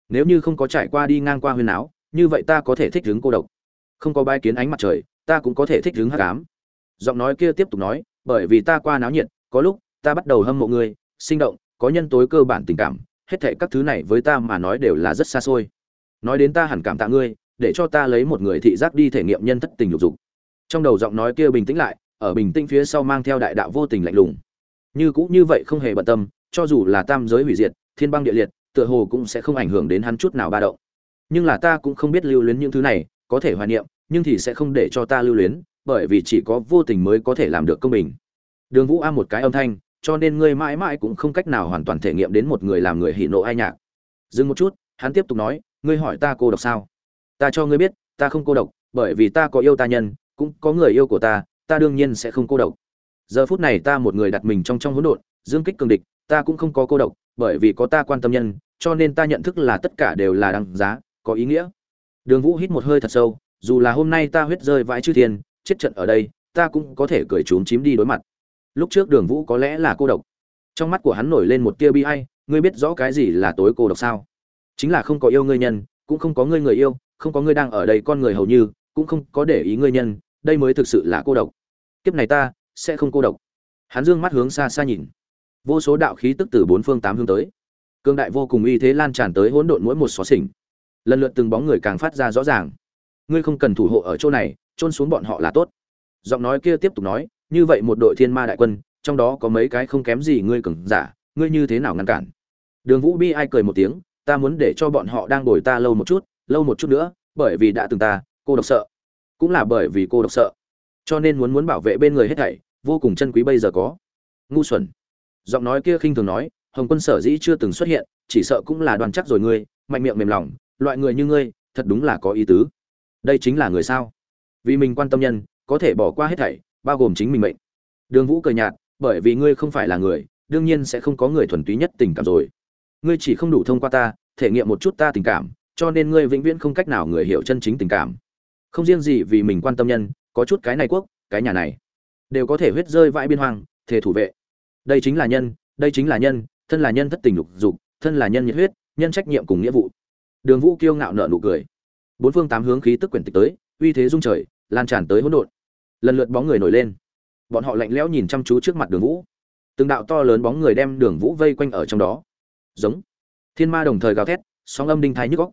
A: Nếu như không có trải qua đi ngang qua huyên áo như vậy ta có thể thích hứng cô độc. Không có bái kiến ánh mặt trời ta cũng có thể thích hứng hát cám giọng nói kia tiếp tục nói bởi vì ta qua náo nhiệt có lúc ta bắt đầu hâm mộ người, sinh động có nhân tối cơ bản tình cảm hết thệ các thứ này với ta mà nói đều là rất xa xôi. Nói đến ta hẳn cảm tạ ngươi để cho ta lấy một người thị giác đi thể nghiệm nhân thất tình lục dục. Trong đầu giọng nói kia bình tĩnh lại ở bình tĩnh phía sau mang theo đại đạo vô tình lạnh lùng. Như cũ như vậy không hề bận tâm cho dù là tam giới hủy diệt, thiên băng địa liệt, tựa hồ cũng sẽ không ảnh hưởng đến hắn chút nào ba động. Nhưng là ta cũng không biết lưu luyến những thứ này, có thể hoài niệm, nhưng thì sẽ không để cho ta lưu luyến, bởi vì chỉ có vô tình mới có thể làm được công bình. Đường vũ a một cái âm thanh, cho nên ngươi mãi mãi cũng không cách nào hoàn toàn thể nghiệm đến một người làm người hỉ nộ ai nhạc. Dừng một chút, hắn tiếp tục nói, ngươi hỏi ta cô độc sao? Ta cho ngươi biết, ta không cô độc, bởi vì ta có yêu ta nhân, cũng có người yêu của ta ta đương nhiên sẽ không cô độc. Giờ phút này ta một người đặt mình trong trong hỗn độn, dương kích cường địch ta cũng không có cô độc, bởi vì có ta quan tâm nhân, cho nên ta nhận thức là tất cả đều là đằng giá, có ý nghĩa. Đường vũ hít một hơi thật sâu, dù là hôm nay ta huyết rơi vãi chư thiên, chết trận ở đây, ta cũng có thể cười trốn chím đi đối mặt. Lúc trước đường vũ có lẽ là cô độc. Trong mắt của hắn nổi lên một tia bi hay ngươi biết rõ cái gì là tối cô độc sao? Chính là không có yêu ngươi nhân, cũng không có ngươi người yêu, không có ngươi đang ở đây con người hầu như, cũng không có để ý ngươi nhân, đây mới thực sự là cô độc. Kiếp này ta sẽ không cô độc. Hắn dương mắt hướng xa xa nhìn vô số đạo khí tức từ bốn phương tám hướng tới. Cương đại vô cùng uy thế lan tràn tới hỗn độn mỗi một xó xỉnh. Lần lượt từng bóng người càng phát ra rõ ràng. Ngươi không cần thủ hộ ở chỗ này trôn xuống bọn họ là tốt. Giọng nói kia tiếp tục nói, như vậy một đội thiên ma đại quân, trong đó có mấy cái không kém gì ngươi cường giả, ngươi như thế nào ngăn cản? Đường vũ bi ai cười một tiếng, ta muốn để cho bọn họ đang đổi ta lâu một chút, lâu một chút nữa, bởi vì đã từng ta, cô độc sợ. Cũng là bởi vì cô độc sợ. Cho nên muốn muốn bảo vệ bên người hết thảy, vô cùng chân quý bây giờ có. Ngu xuẩn giọng nói kia khinh thường nói, hồng quân sở dĩ chưa từng xuất hiện, chỉ sợ cũng là đoàn chắc rồi ngươi, mạnh miệng mềm lòng, loại người như ngươi, thật đúng là có ý tứ. Đây chính là người sao? Vì mình quan tâm nhân, có thể bỏ qua hết thảy, bao gồm chính mình mệnh. Đường vũ cười nhạt, bởi vì ngươi không phải là người, đương nhiên sẽ không có người thuần túy nhất tình cảm rồi. Ngươi chỉ không đủ thông qua ta, thể nghiệm một chút ta tình cảm, cho nên ngươi vĩnh viễn không cách nào người hiểu chân chính tình cảm. Không riêng gì vì mình quan tâm nhân, có chút cái này quốc, cái nhà này, đều có thể huyết rơi vãi biên hoang thể thủ vệ đây chính là nhân, đây chính là nhân, thân là nhân thất tình lục dục, thân là nhân nhiệt huyết, nhân trách nhiệm cùng nghĩa vụ. Đường vũ kiêu ngạo nợ nụ cười. Bốn phương tám hướng khí tức quyển tịch tới, uy thế dung trời, lan tràn tới hỗn độn. Lần lượt bóng người nổi lên. Bọn họ lạnh lẽo nhìn chăm chú trước mặt đường vũ. Từng đạo to lớn bóng người đem đường vũ vây quanh ở trong đó. Giống. Thiên ma đồng thời gào thét, sóng âm đinh thái nhức góc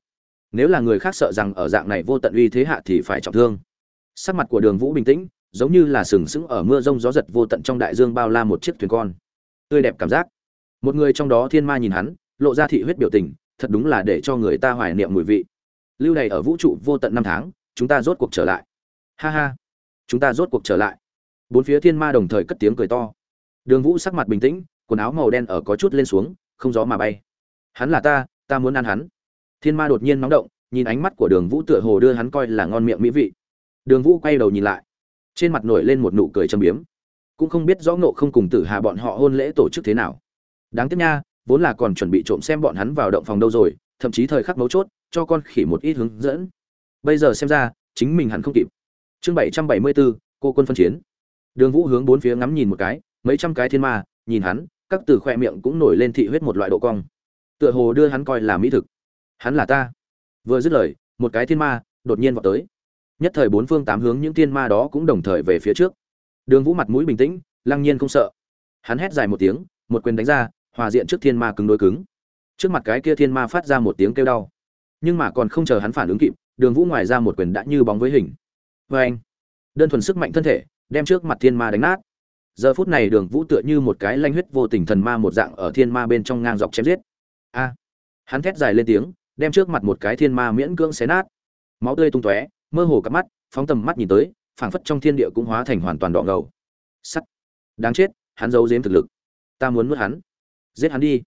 A: nếu là người khác sợ rằng ở dạng này vô tận uy thế hạ thì phải trọng thương. Sắc mặt của đường vũ bình tĩnh giống như là sừng sững ở mưa rông gió giật vô tận trong đại dương bao la một chiếc thuyền con. Tươi đẹp cảm giác. Một người trong đó thiên ma nhìn hắn, lộ ra thị huyết biểu tình, thật đúng là để cho người ta hoài niệm mùi vị. Lưu này ở vũ trụ vô tận năm tháng, chúng ta rốt cuộc trở lại. Ha ha. Chúng ta rốt cuộc trở lại. Bốn phía thiên ma đồng thời cất tiếng cười to. Đường vũ sắc mặt bình tĩnh, quần áo màu đen ở có chút lên xuống, không gió mà bay. Hắn là ta ta muốn ăn hắn. Thiên ma đột nhiên nóng động, nhìn ánh mắt của đường vũ tựa hồ đưa hắn coi là ngon miệng mỹ vị. Đường vũ quay đầu nhìn lại trên mặt nổi lên một nụ cười châm biếm. Cũng không biết rõ ngộ không cùng tử hà bọn họ hôn lễ tổ chức thế nào. Đáng tiếc nha, vốn là còn chuẩn bị trộm xem bọn hắn vào động phòng đâu rồi, thậm chí thời khắc mấu chốt, cho con khỉ một ít hướng dẫn. Bây giờ xem ra, chính mình hẳn không kịp. Chương bảy trăm bảy mươi bốn cô quân phân chiến. Đường vũ hướng bốn phía ngắm nhìn một cái, mấy trăm cái thiên ma, nhìn hắn, các từ khoe miệng cũng nổi lên thị huyết một loại độ cong. Tựa hồ đưa hắn coi là mỹ thực. Hắn là ta. Vừa dứt lời, một cái thiên ma đột nhiên vào tới nhất thời bốn phương tám hướng những thiên ma đó cũng đồng thời về phía trước. Đường vũ mặt mũi bình tĩnh, lăng nhiên không sợ. Hắn hét dài một tiếng, một quyền đánh ra, hòa diện trước thiên ma cứng đối cứng. Trước mặt cái kia thiên ma phát ra một tiếng kêu đau. Nhưng mà còn không chờ hắn phản ứng kịp, đường vũ ngoài ra một quyền đã như bóng với hình. Vê anh, đơn thuần sức mạnh thân thể, đem trước mặt thiên ma đánh nát. Giờ phút này đường vũ tựa như một cái lanh huyết vô tình thần ma một dạng ở thiên ma bên trong ngang dọc chém giết. A, hắn thét dài lên tiếng, đem trước mặt một cái thiên ma miễn cưỡng xé nát. Máu tươi tung tóe mơ hồ cặp mắt, phóng tầm mắt nhìn tới, phảng phất trong thiên địa cũng hóa thành hoàn toàn đỏ ngầu. Sắt. Đáng chết, hắn giấu giếm thực lực. Ta muốn nuốt hắn. Giết hắn đi.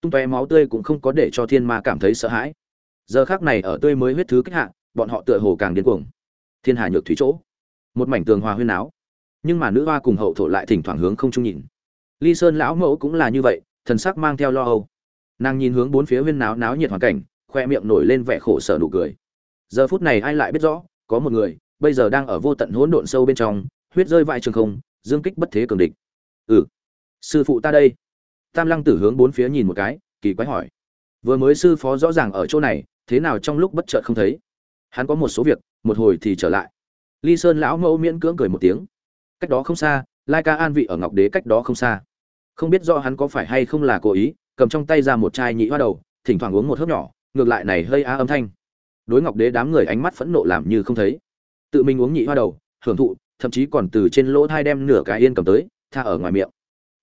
A: Tung tóe máu tươi cũng không có để cho thiên ma cảm thấy sợ hãi. Giờ khác này ở tươi mới huyết thứ kích hạ, bọn họ tựa hồ càng điên cuồng. Thiên hà nhược thủy chỗ. Một mảnh tường hòa huyên áo nhưng mà nữ hoa cùng hậu thổ lại thỉnh thoảng hướng không trung nhìn. Ly sơn lão mẫu cũng là như vậy, thần sắc mang theo lo âu. Nàng nhìn hướng bốn phía huyên náo náo nhiệt hoàn cảnh, khoe miệng nổi lên vẻ khổ sở nụ cười giờ phút này ai lại biết rõ, có một người, bây giờ đang ở vô tận hỗn độn sâu bên trong, huyết rơi vãi trường không, dương kích bất thế cường địch. Ừ. Sư phụ ta đây. Tam lăng tử hướng bốn phía nhìn một cái, kỳ quái hỏi. Vừa mới sư phó rõ ràng ở chỗ này, thế nào trong lúc bất chợt không thấy? Hắn có một số việc, một hồi thì trở lại. Ly sơn lão mẫu miễn cưỡng cười một tiếng. Cách đó không xa, lai ca an vị ở ngọc đế cách đó không xa. Không biết do hắn có phải hay không là cố ý, cầm trong tay ra một chai nhị hoa đầu, thỉnh thoảng uống một hớp nhỏ, ngược lại này hơi á âm thanh đối ngọc đế đám người ánh mắt phẫn nộ làm như không thấy. Tự mình uống nhị hoa đầu, hưởng thụ, thậm chí còn từ trên lỗ thai đem nửa cái yên cầm tới, tha ở ngoài miệng.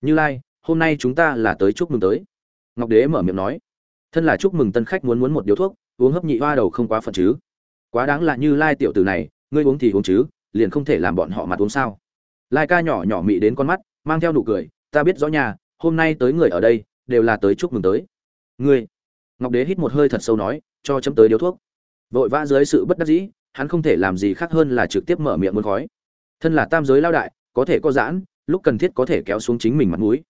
A: Như lai, hôm nay chúng ta là tới chúc mừng tới. Ngọc đế mở miệng nói. Thân là chúc mừng tân khách muốn muốn một điếu thuốc, uống hấp nhị hoa đầu không quá phận chứ. Quá đáng là như lai tiểu tử này, ngươi uống thì uống chứ, liền không thể làm bọn họ mặt uống sao. Lai ca nhỏ nhỏ mị đến con mắt, mang theo nụ cười, ta biết rõ nhà, hôm nay tới người ở đây, đều là tới chúc mừng tới. Ngươi. Ngọc đế hít một hơi thật sâu nói, cho chấm tới điếu thuốc vội vã dưới sự bất đắc dĩ, hắn không thể làm gì khác hơn là trực tiếp mở miệng muốn khói. Thân là tam giới lao đại, có thể có giãn, lúc cần thiết có thể kéo xuống chính mình mặt mũi.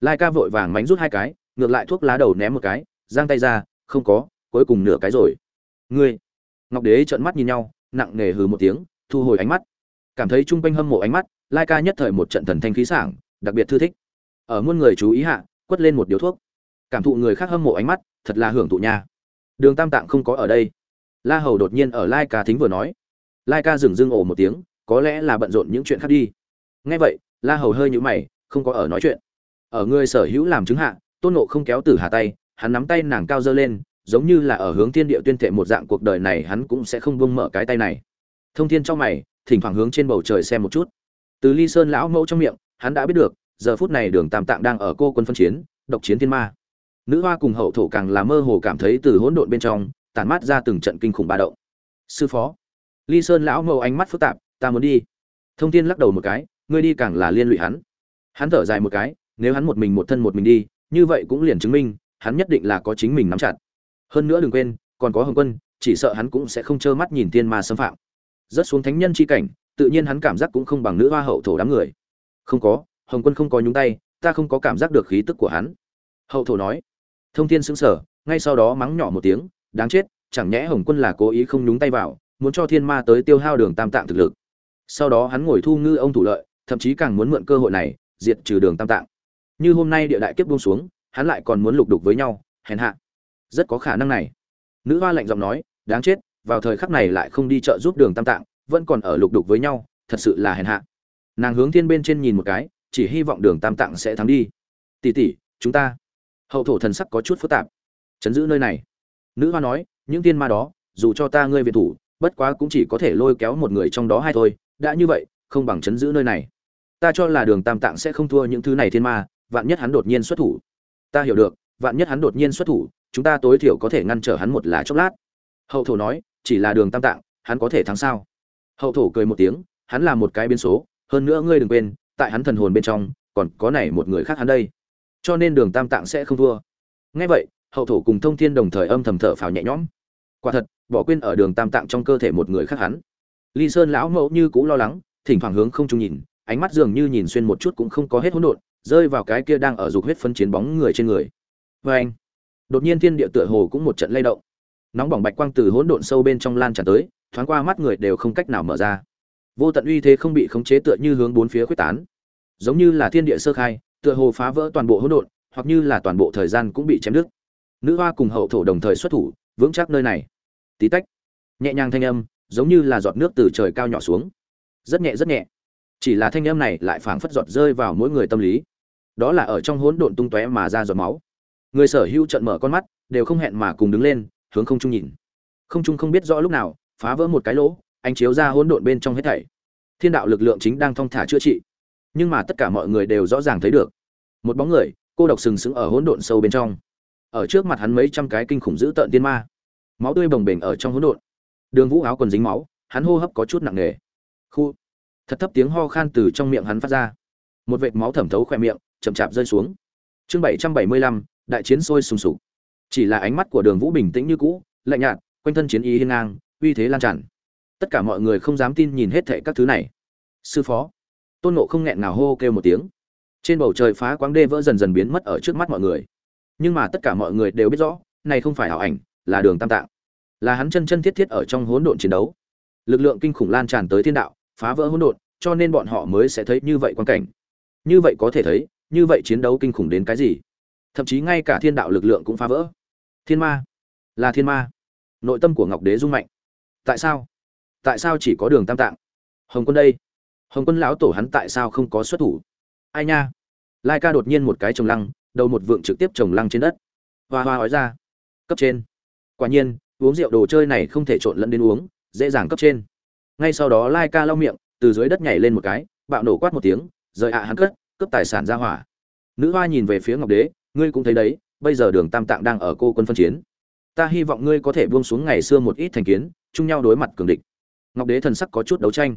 A: Lai ca vội vàng mánh rút hai cái, ngược lại thuốc lá đầu ném một cái, giang tay ra, không có, cuối cùng nửa cái rồi. Ngươi, ngọc đế trợn mắt nhìn nhau, nặng nề hừ một tiếng, thu hồi ánh mắt. Cảm thấy chung quanh hâm mộ ánh mắt, lai ca nhất thời một trận thần thanh khí sảng, đặc biệt thư thích. Ở muôn người chú ý hạ, quất lên một điếu thuốc. Cảm thụ người khác hâm mộ ánh mắt, thật là hưởng thụ nha. Đường tam tạng không có ở đây la hầu đột nhiên ở lai ca thính vừa nói. Lai ca dừng dưng ồ một tiếng, có lẽ là bận rộn những chuyện khác đi. Nghe vậy, la hầu hơi nhũ mày, không có ở nói chuyện. Ở người sở hữu làm chứng hạ, tôn nộ không kéo từ hà tay, hắn nắm tay nàng cao dơ lên, giống như là ở hướng thiên địa tuyên thệ một dạng cuộc đời này hắn cũng sẽ không buông mở cái tay này. Thông thiên trong mày, thỉnh thoảng hướng trên bầu trời xem một chút. Từ ly sơn lão mẫu trong miệng, hắn đã biết được, giờ phút này đường tam tạng đang ở cô quân phân chiến, độc chiến thiên ma. Nữ hoa cùng hậu thổ càng là mơ hồ cảm thấy từ hỗn độn bên trong tản mát ra từng trận kinh khủng ba động. Sư phó, ly sơn lão mẫu ánh mắt phức tạp, ta muốn đi. Thông thiên lắc đầu một cái, ngươi đi càng là liên lụy hắn. Hắn thở dài một cái, nếu hắn một mình một thân một mình đi, như vậy cũng liền chứng minh, hắn nhất định là có chính mình nắm chặt. Hơn nữa đừng quên, còn có hồng quân, chỉ sợ hắn cũng sẽ không trơ mắt nhìn tiên ma xâm phạm. Rất xuống thánh nhân chi cảnh, tự nhiên hắn cảm giác cũng không bằng nữ hoa hậu thổ đám người. Không có, hồng quân không có nhúng tay, ta không có cảm giác được khí tức của hắn. Hậu thổ nói. Thông thiên xứng sở ngay sau đó mắng nhỏ một tiếng đáng chết, chẳng nhẽ hồng quân là cố ý không nhúng tay vào, muốn cho thiên ma tới tiêu hao đường tam tạng thực lực. Sau đó hắn ngồi thu ngư ông thủ lợi, thậm chí càng muốn mượn cơ hội này, diệt trừ đường tam tạng. Như hôm nay địa đại kiếp buông xuống, hắn lại còn muốn lục đục với nhau, hèn hạ. Rất có khả năng này. Nữ hoa lạnh giọng nói, đáng chết, vào thời khắc này lại không đi chợ giúp đường tam tạng, vẫn còn ở lục đục với nhau, thật sự là hèn hạ. Nàng hướng thiên bên trên nhìn một cái, chỉ hy vọng đường tam tạng sẽ thắng đi. Tỉ tỉ chúng ta. Hậu thổ thần sắc có chút phức tạp. Chấn giữ nơi này nữ hoa nói, những tiên ma đó, dù cho ta ngươi viện thủ, bất quá cũng chỉ có thể lôi kéo một người trong đó hai thôi. Đã như vậy, không bằng chấn giữ nơi này. Ta cho là đường tam tạng sẽ không thua những thứ này thiên ma, vạn nhất hắn đột nhiên xuất thủ. Ta hiểu được, vạn nhất hắn đột nhiên xuất thủ, chúng ta tối thiểu có thể ngăn trở hắn một lá chốc lát. Hậu thổ nói, chỉ là đường tam tạng, hắn có thể thắng sao? Hậu thổ cười một tiếng, hắn là một cái biến số, hơn nữa ngươi đừng quên, tại hắn thần hồn bên trong, còn có này một người khác hắn đây. Cho nên đường tam tạng sẽ không thua. Ngay vậy hậu thổ cùng thông thiên đồng thời âm thầm thở phào nhẹ nhõm. Quả thật, bỏ quên ở đường tam tạng trong cơ thể một người khác hắn. Ly sơn lão mẫu như cũ lo lắng, thỉnh thoảng hướng không trung nhìn, ánh mắt dường như nhìn xuyên một chút cũng không có hết hỗn độn, rơi vào cái kia đang ở dục huyết phân chiến bóng người trên người. Vê anh, đột nhiên thiên địa tựa hồ cũng một trận lay động. Nóng bỏng bạch quang từ hỗn độn sâu bên trong lan tràn tới, thoáng qua mắt người đều không cách nào mở ra. Vô tận uy thế không bị khống chế tựa như hướng bốn phía quyết tán. Giống như là thiên địa sơ khai, tựa hồ phá vỡ toàn bộ hỗn độn, hoặc như là toàn bộ thời gian cũng bị chém đứt nữ hoa cùng hậu thổ đồng thời xuất thủ, vững chắc nơi này. Tí tách, nhẹ nhàng thanh âm, giống như là giọt nước từ trời cao nhỏ xuống. Rất nhẹ rất nhẹ. Chỉ là thanh âm này lại phảng phất giọt rơi vào mỗi người tâm lý. Đó là ở trong hỗn độn tung tóe mà ra giọt máu. Người sở hữu trận mở con mắt, đều không hẹn mà cùng đứng lên, hướng không trung nhìn. Không trung không biết rõ lúc nào, phá vỡ một cái lỗ, ánh chiếu ra hỗn độn bên trong hết thảy. Thiên đạo lực lượng chính đang thong thả chữa trị. Nhưng mà tất cả mọi người đều rõ ràng thấy được. Một bóng người, cô độc sừng sững ở hỗn độn sâu bên trong ở trước mặt hắn mấy trăm cái kinh khủng dữ tợn tiên ma. Máu tươi bồng bềnh ở trong hỗn độn. Đường vũ áo quần dính máu, hắn hô hấp có chút nặng nề. Khu. Thật thấp tiếng ho khan từ trong miệng hắn phát ra. Một vệt máu thẩm thấu khỏe miệng, chậm chạp rơi xuống. Chương bảy trăm bảy mươi lăm, đại chiến sôi sùng sục. Chỉ là ánh mắt của đường vũ bình tĩnh như cũ, lạnh nhạt, quanh thân chiến ý hiên ngang, uy thế lan tràn. Tất cả mọi người không dám tin nhìn hết thệ các thứ này. Sư phó. Tôn nộ không nghẹn nào hô kêu một tiếng. Trên bầu trời phá quáng đê vỡ dần dần biến mất ở trước mắt mọi người nhưng mà tất cả mọi người đều biết rõ, này không phải ảo ảnh, là đường tam tạng. Là hắn chân chân thiết thiết ở trong hỗn độn chiến đấu. Lực lượng kinh khủng lan tràn tới thiên đạo, phá vỡ hỗn độn, cho nên bọn họ mới sẽ thấy như vậy quan cảnh. Như vậy có thể thấy, như vậy chiến đấu kinh khủng đến cái gì? Thậm chí ngay cả thiên đạo lực lượng cũng phá vỡ. Thiên ma. Là thiên ma. Nội tâm của ngọc đế rung mạnh. Tại sao? Tại sao chỉ có đường tam tạng? Hồng quân đây. Hồng quân lão tổ hắn tại sao không có xuất thủ? Ai nha? Lai ca đột nhiên một cái trồng lăng đầu một vượng trực tiếp trồng lăng trên đất. Hoa hoa nói ra. Cấp trên. Quả nhiên, uống rượu đồ chơi này không thể trộn lẫn đến uống, dễ dàng cấp trên. Ngay sau đó lai ca lau miệng, từ dưới đất nhảy lên một cái, bạo nổ quát một tiếng, rời ạ hắn cất, cướp tài sản ra hỏa. Nữ hoa nhìn về phía ngọc đế, ngươi cũng thấy đấy, bây giờ đường tam tạng đang ở cô quân phân chiến. Ta hy vọng ngươi có thể buông xuống ngày xưa một ít thành kiến, chung nhau đối mặt cường địch. Ngọc đế thần sắc có chút đấu tranh.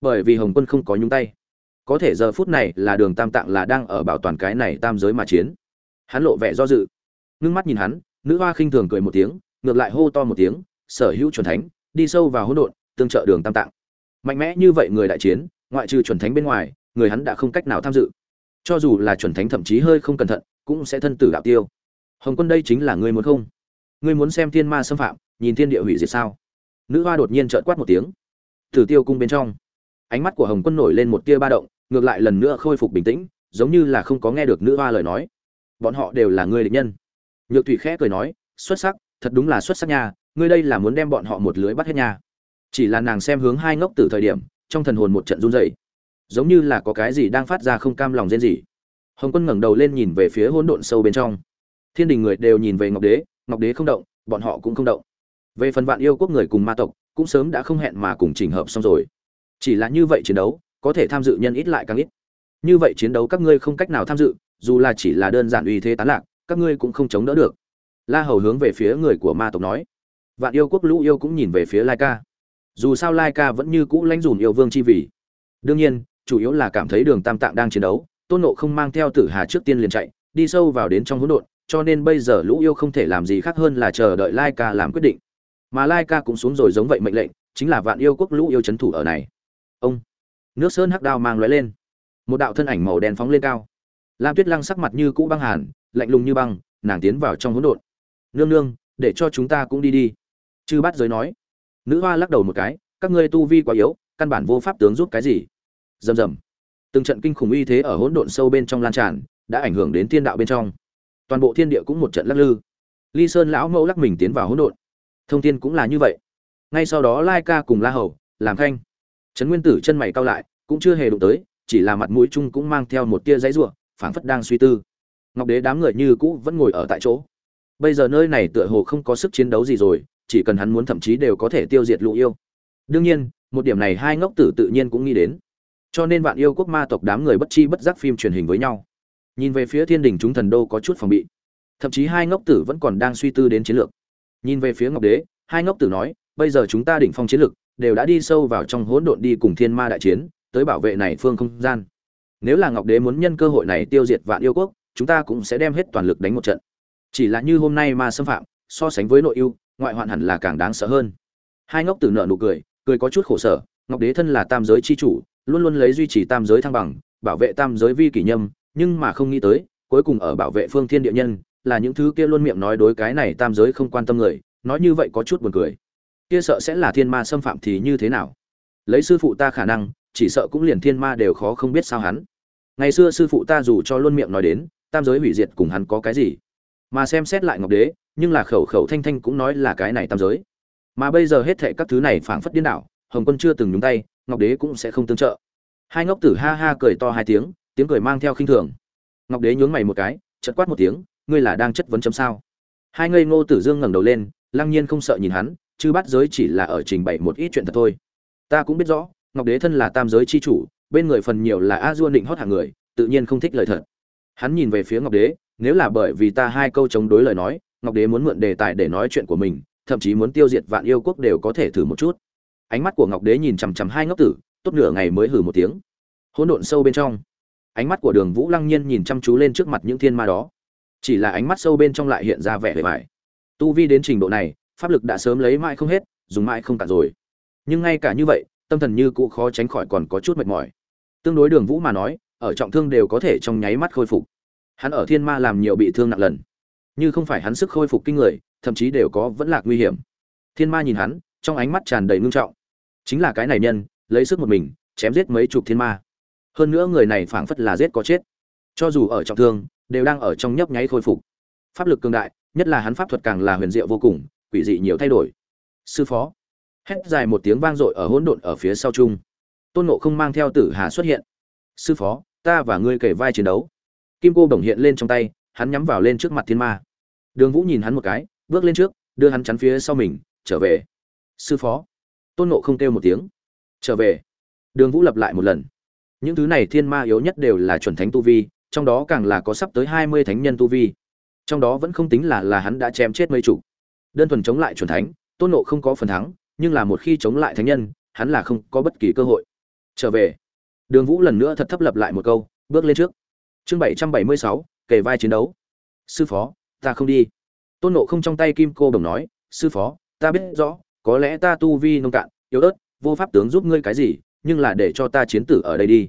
A: Bởi vì hồng quân không có nhúng tay có thể giờ phút này là đường tam tạng là đang ở bảo toàn cái này tam giới mà chiến. Hắn lộ vẻ do dự. Ngưng mắt nhìn hắn, nữ hoa khinh thường cười một tiếng, ngược lại hô to một tiếng, sở hữu chuẩn thánh, đi sâu vào hỗn độn, tương trợ đường tam tạng. Mạnh mẽ như vậy người đại chiến, ngoại trừ chuẩn thánh bên ngoài, người hắn đã không cách nào tham dự. Cho dù là chuẩn thánh thậm chí hơi không cẩn thận, cũng sẽ thân tử đạo tiêu. Hồng quân đây chính là ngươi muốn không? Ngươi muốn xem thiên ma xâm phạm, nhìn thiên địa hủy diệt sao? Nữ hoa đột nhiên trợn quát một tiếng. Tử tiêu cung bên trong ánh mắt của hồng quân nổi lên một tia ba động, ngược lại lần nữa khôi phục bình tĩnh, giống như là không có nghe được nữ hoa lời nói. Bọn họ đều là người địch nhân. Nhược thủy khẽ cười nói, xuất sắc, thật đúng là xuất sắc nha, ngươi đây là muốn đem bọn họ một lưới bắt hết nha. Chỉ là nàng xem hướng hai ngốc từ thời điểm, trong thần hồn một trận run rẩy. Giống như là có cái gì đang phát ra không cam lòng rên gì hồng quân ngẩng đầu lên nhìn về phía hỗn độn sâu bên trong. Thiên đình người đều nhìn về ngọc đế ngọc đế không động, bọn họ cũng không động. Về phần vạn yêu quốc người cùng ma tộc, cũng sớm đã không hẹn mà cùng chỉnh hợp xong rồi chỉ là như vậy chiến đấu, có thể tham dự nhân ít lại càng ít. Như vậy chiến đấu các ngươi không cách nào tham dự, dù là chỉ là đơn giản uy thế tán lạc, các ngươi cũng không chống đỡ được. La hầu hướng về phía người của ma tộc nói. Vạn yêu quốc lũ yêu cũng nhìn về phía lai ca. Dù sao lai ca vẫn như cũ lãnh dùm yêu vương chi vì đương nhiên, chủ yếu là cảm thấy đường tam tạng đang chiến đấu, tôn nộ không mang theo tử hà trước tiên liền chạy, đi sâu vào đến trong hỗn độn, cho nên bây giờ lũ yêu không thể làm gì khác hơn là chờ đợi lai ca làm quyết định. Mà lai ca cũng xuống rồi giống vậy mệnh lệnh, chính là vạn yêu quốc lũ yêu c h ấ n thủ ở này ông. Nước sơn hắc đao mang lóe lên. Một đạo thân ảnh màu đen phóng lên cao. Lam tuyết lăng sắc mặt như cũ băng hàn, lạnh lùng như băng, nàng tiến vào trong hỗn độn. Nương nương, để cho chúng ta cũng đi đi. Chư bát giới nói. Nữ hoa lắc đầu một cái, các ngươi tu vi quá yếu, căn bản vô pháp tướng giúp cái gì. Rầm rầm. Từng trận kinh khủng uy thế ở hỗn độn sâu bên trong lan tràn, đã ảnh hưởng đến thiên đạo bên trong. Toàn bộ thiên địa cũng một trận lắc lư. Ly sơn lão mẫu lắc mình tiến vào hỗn độn. Thông tin cũng là như vậy. Ngay sau đó lai ca cùng la hầu, làm khanh trấn nguyên tử chân mày cau lại, cũng chưa hề đụng tới, chỉ là mặt mũi chung cũng mang theo một tia giấy rủa, phảng phất đang suy tư. Ngọc đế đám người như cũ vẫn ngồi ở tại chỗ. Bây giờ nơi này tựa hồ không có sức chiến đấu gì rồi, chỉ cần hắn muốn thậm chí đều có thể tiêu diệt lũ yêu. Đương nhiên, một điểm này hai ngốc tử tự nhiên cũng nghĩ đến. Cho nên vạn yêu quốc ma tộc đám người bất chi bất giác phim truyền hình với nhau. Nhìn về phía thiên đình chúng thần đô có chút phòng bị. Thậm chí hai ngốc tử vẫn còn đang suy tư đến chiến lược. Nhìn về phía ngọc đế, hai ngốc tử nói, bây giờ chúng ta đỉnh phong chiến lược đều đã đi sâu vào trong hỗn độn đi cùng thiên ma đại chiến, tới bảo vệ này phương không gian. Nếu là ngọc đế muốn nhân cơ hội này tiêu diệt vạn yêu quốc, chúng ta cũng sẽ đem hết toàn lực đánh một trận. Chỉ là như hôm nay ma xâm phạm, so sánh với nội ưu, ngoại hoạn hẳn là càng đáng sợ hơn. Hai ngốc tử nợ nụ cười cười có chút khổ sở, ngọc đế thân là tam giới chi chủ, luôn luôn lấy duy trì tam giới thăng bằng, bảo vệ tam giới vi kỷ nhâm, nhưng mà không nghĩ tới, cuối cùng ở bảo vệ phương thiên địa nhân, là những thứ kia luôn miệng nói đối cái này tam giới không quan tâm người, nói như vậy có chút buồn cười kia sợ sẽ là thiên ma xâm phạm thì như thế nào? Lấy sư phụ ta khả năng, chỉ sợ cũng liền thiên ma đều khó không biết sao hắn. Ngày xưa sư phụ ta dù cho luôn miệng nói đến, tam giới hủy diệt cùng hắn có cái gì? Mà xem xét lại ngọc đế, nhưng là khẩu khẩu thanh thanh cũng nói là cái này tam giới. Mà bây giờ hết thệ các thứ này phảng phất điên đảo, hồng quân chưa từng nhúng tay, ngọc đế cũng sẽ không tương trợ. Hai ngốc tử ha ha cười to hai tiếng tiếng cười mang theo khinh thường. Ngọc đế nhướng mày một cái chật quát một tiếng, ngươi là đang chất vấn chấm sao? Hai ngây ngô tử dương ngẩng đầu lên, lăng nhiên không sợ nhìn hắn chứ bắt giới chỉ là ở trình bày một ít chuyện thật thôi. Ta cũng biết rõ, ngọc đế thân là tam giới chi chủ, bên người phần nhiều là a dua định hót hàng người, tự nhiên không thích lời thật. Hắn nhìn về phía ngọc đế, nếu là bởi vì ta hai câu chống đối lời nói, ngọc đế muốn mượn đề tài để nói chuyện của mình, thậm chí muốn tiêu diệt vạn yêu quốc đều có thể thử một chút. Ánh mắt của ngọc đế nhìn chằm chằm hai ngốc tử, tốt nửa ngày mới hử một tiếng. Hỗn độn sâu bên trong. Ánh mắt của đường vũ lăng nhiên nhìn chăm chú lên trước mặt những thiên ma đó. Chỉ là ánh mắt sâu bên trong lại hiện ra vẻ vẻ vải tu vi đến trình độ này pháp lực đã sớm lấy mãi không hết, dùng mãi không cạn rồi. Nhưng ngay cả như vậy, tâm thần như cũ khó tránh khỏi còn có chút mệt mỏi. Tương đối đường vũ mà nói, ở trọng thương đều có thể trong nháy mắt khôi phục. Hắn ở thiên ma làm nhiều bị thương nặng lần. Như không phải hắn sức khôi phục kinh người, thậm chí đều có vẫn lạc nguy hiểm. Thiên ma nhìn hắn, trong ánh mắt tràn đầy ngưng trọng. Chính là cái này nhân, lấy sức một mình, chém giết mấy chục thiên ma. Hơn nữa người này phảng phất là giết có chết. Cho dù ở trọng thương, đều đang ở trong nhấp nháy khôi phục. Pháp lực cường đại, nhất là hắn pháp thuật càng là huyền diệu vô cùng quỷ dị nhiều thay đổi. Sư phó. Hét dài một tiếng vang dội ở hỗn độn ở phía sau trung tôn nộ không mang theo tử hà xuất hiện. Sư phó, ta và ngươi kể vai chiến đấu. Kim cô đồng hiện lên trong tay, hắn nhắm vào lên trước mặt thiên ma. Đường vũ nhìn hắn một cái, bước lên trước, đưa hắn chắn phía sau mình, trở về. Sư phó. Tôn nộ không kêu một tiếng. Trở về. Đường vũ lặp lại một lần. Những thứ này thiên ma yếu nhất đều là chuẩn thánh tu vi, trong đó càng là có sắp tới hai mươi thánh nhân tu vi. Trong đó vẫn không tính là là hắn đã chém chết mấy chủ đơn thuần chống lại chuẩn thánh, tôn nộ không có phần thắng, nhưng là một khi chống lại thánh nhân, hắn là không có bất kỳ cơ hội. Trở về. Đường vũ lần nữa thật thấp lập lại một câu, bước lên trước. Chương bảy trăm bảy mươi sáu, kề vai chiến đấu. Sư phó, ta không đi. Tôn nộ không trong tay kim cô đồng nói, sư phó, ta biết rõ, có lẽ ta tu vi nông cạn, yếu ớt, vô pháp tướng giúp ngươi cái gì, nhưng là để cho ta chiến tử ở đây đi.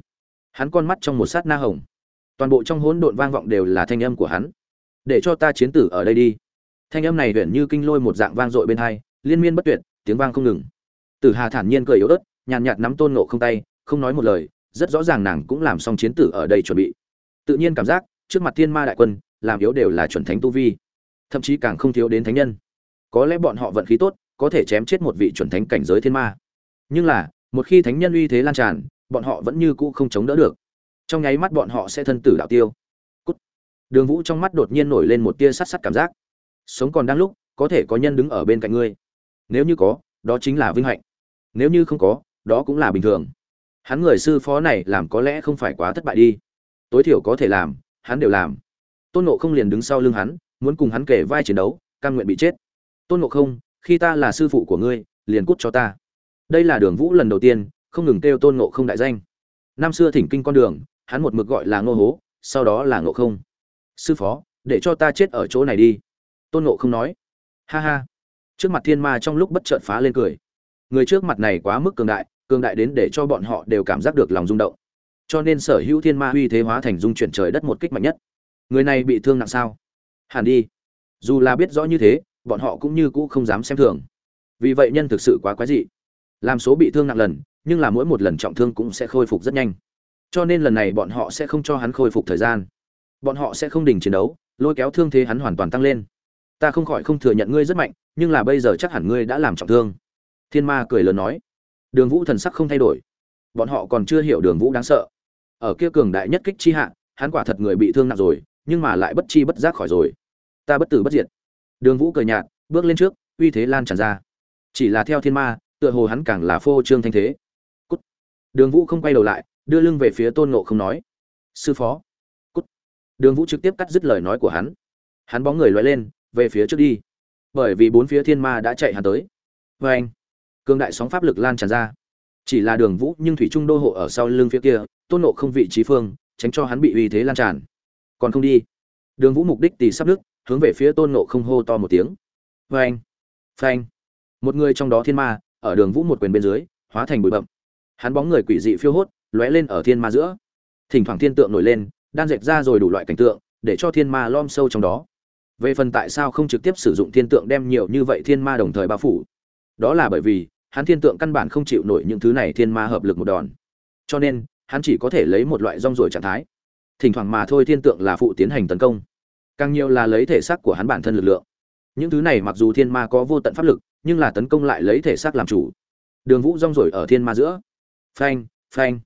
A: Hắn con mắt trong một sát na hồng. Toàn bộ trong hỗn độn vang vọng đều là thanh âm của hắn. Để cho ta chiến tử ở đây đi thanh âm này huyện như kinh lôi một dạng vang dội bên hai, liên miên bất tuyệt, tiếng vang không ngừng. Tử hà thản nhiên cười yếu ớt, nhàn nhạt nắm tôn nộ không tay, không nói một lời, rất rõ ràng nàng cũng làm xong chiến tử ở đây chuẩn bị. Tự nhiên cảm giác, trước mặt thiên ma đại quân, làm yếu đều là chuẩn thánh tu vi. Thậm chí càng không thiếu đến thánh nhân. Có lẽ bọn họ vận khí tốt, có thể chém chết một vị chuẩn thánh cảnh giới thiên ma. Nhưng là, một khi thánh nhân uy thế lan tràn, bọn họ vẫn như cũ không chống đỡ được. Trong nháy mắt bọn họ sẽ thân tử đạo tiêu. Cút. đường vũ trong mắt đột nhiên nổi lên một tia sắt sắt cảm giác sống còn đang lúc, có thể có nhân đứng ở bên cạnh ngươi. Nếu như có, đó chính là vinh hạnh. Nếu như không có, đó cũng là bình thường. Hắn người sư phó này làm có lẽ không phải quá thất bại đi. Tối thiểu có thể làm, hắn đều làm. Tôn nộ không liền đứng sau lưng hắn, muốn cùng hắn kể vai chiến đấu căn nguyện bị chết. Tôn nộ không, khi ta là sư phụ của ngươi, liền cút cho ta. Đây là đường vũ lần đầu tiên, không ngừng kêu tôn nộ không đại danh. Năm xưa thỉnh kinh con đường, hắn một mực gọi là ngô hố, sau đó là ngộ không. Sư phó, để cho ta chết ở chỗ này đi tôn nộ không nói. Ha ha. Trước mặt thiên ma trong lúc bất chợt phá lên cười. Người trước mặt này quá mức cường đại cường đại đến để cho bọn họ đều cảm giác được lòng rung động. Cho nên sở hữu thiên ma uy thế hóa thành dung chuyển trời đất một kích mạnh nhất. Người này bị thương nặng sao? Hẳn đi. Dù là biết rõ như thế, bọn họ cũng như cũ không dám xem thường. Vì vậy nhân thực sự quá quái dị. Làm số bị thương nặng lần, nhưng là mỗi một lần trọng thương cũng sẽ khôi phục rất nhanh. Cho nên lần này bọn họ sẽ không cho hắn khôi phục thời gian. Bọn họ sẽ không đình chiến đấu, lôi kéo thương thế hắn hoàn toàn tăng lên ta không khỏi không thừa nhận ngươi rất mạnh, nhưng là bây giờ chắc hẳn ngươi đã làm trọng thương. Thiên ma cười lớn nói. Đường vũ thần sắc không thay đổi. Bọn họ còn chưa hiểu đường vũ đáng sợ. Ở kia cường đại nhất kích chi hạ, hắn quả thật người bị thương nặng rồi, nhưng mà lại bất chi bất giác khỏi rồi. Ta bất tử bất diệt. Đường vũ cười nhạt, bước lên trước, uy thế lan tràn ra. Chỉ là theo thiên ma, tựa hồ hắn càng là phô trương thanh thế. Cút. Đường vũ không quay đầu lại, đưa lưng về phía tôn nộ không nói. Sư phó. Cút. Đường vũ trực tiếp cắt dứt lời nói của hắn. Hắn bóng người loay lên về phía trước đi. Bởi vì bốn phía thiên ma đã chạy hắn tới. Vê anh cương đại sóng pháp lực lan tràn ra. Chỉ là đường vũ nhưng thủy trung đô hộ ở sau lưng phía kia, tôn nộ không vị trí phương, tránh cho hắn bị uy thế lan tràn. Còn không đi. Đường vũ mục đích tì sắp nước, hướng về phía tôn nộ không hô to một tiếng. Vê anh phanh một người trong đó thiên ma, ở đường vũ một quyền bên dưới, hóa thành bụi bậm. Hắn bóng người quỷ dị phiêu hốt, lóe lên ở thiên ma giữa. Thỉnh thoảng thiên tượng nổi lên, đan dệt ra rồi đủ loại cảnh tượng, để cho thiên ma lom sâu trong đó về phần tại sao không trực tiếp sử dụng thiên tượng đem nhiều như vậy thiên ma đồng thời bao phủ? Đó là bởi vì, hắn thiên tượng căn bản không chịu nổi những thứ này thiên ma hợp lực một đòn. Cho nên, hắn chỉ có thể lấy một loại rong ruổi trạng thái. Thỉnh thoảng mà thôi thiên tượng là phụ tiến hành tấn công. Càng nhiều là lấy thể xác của hắn bản thân lực lượng. Những thứ này mặc dù thiên ma có vô tận pháp lực, nhưng là tấn công lại lấy thể xác làm chủ. Đường vũ rong rổi ở thiên ma giữa. Phanh phanh.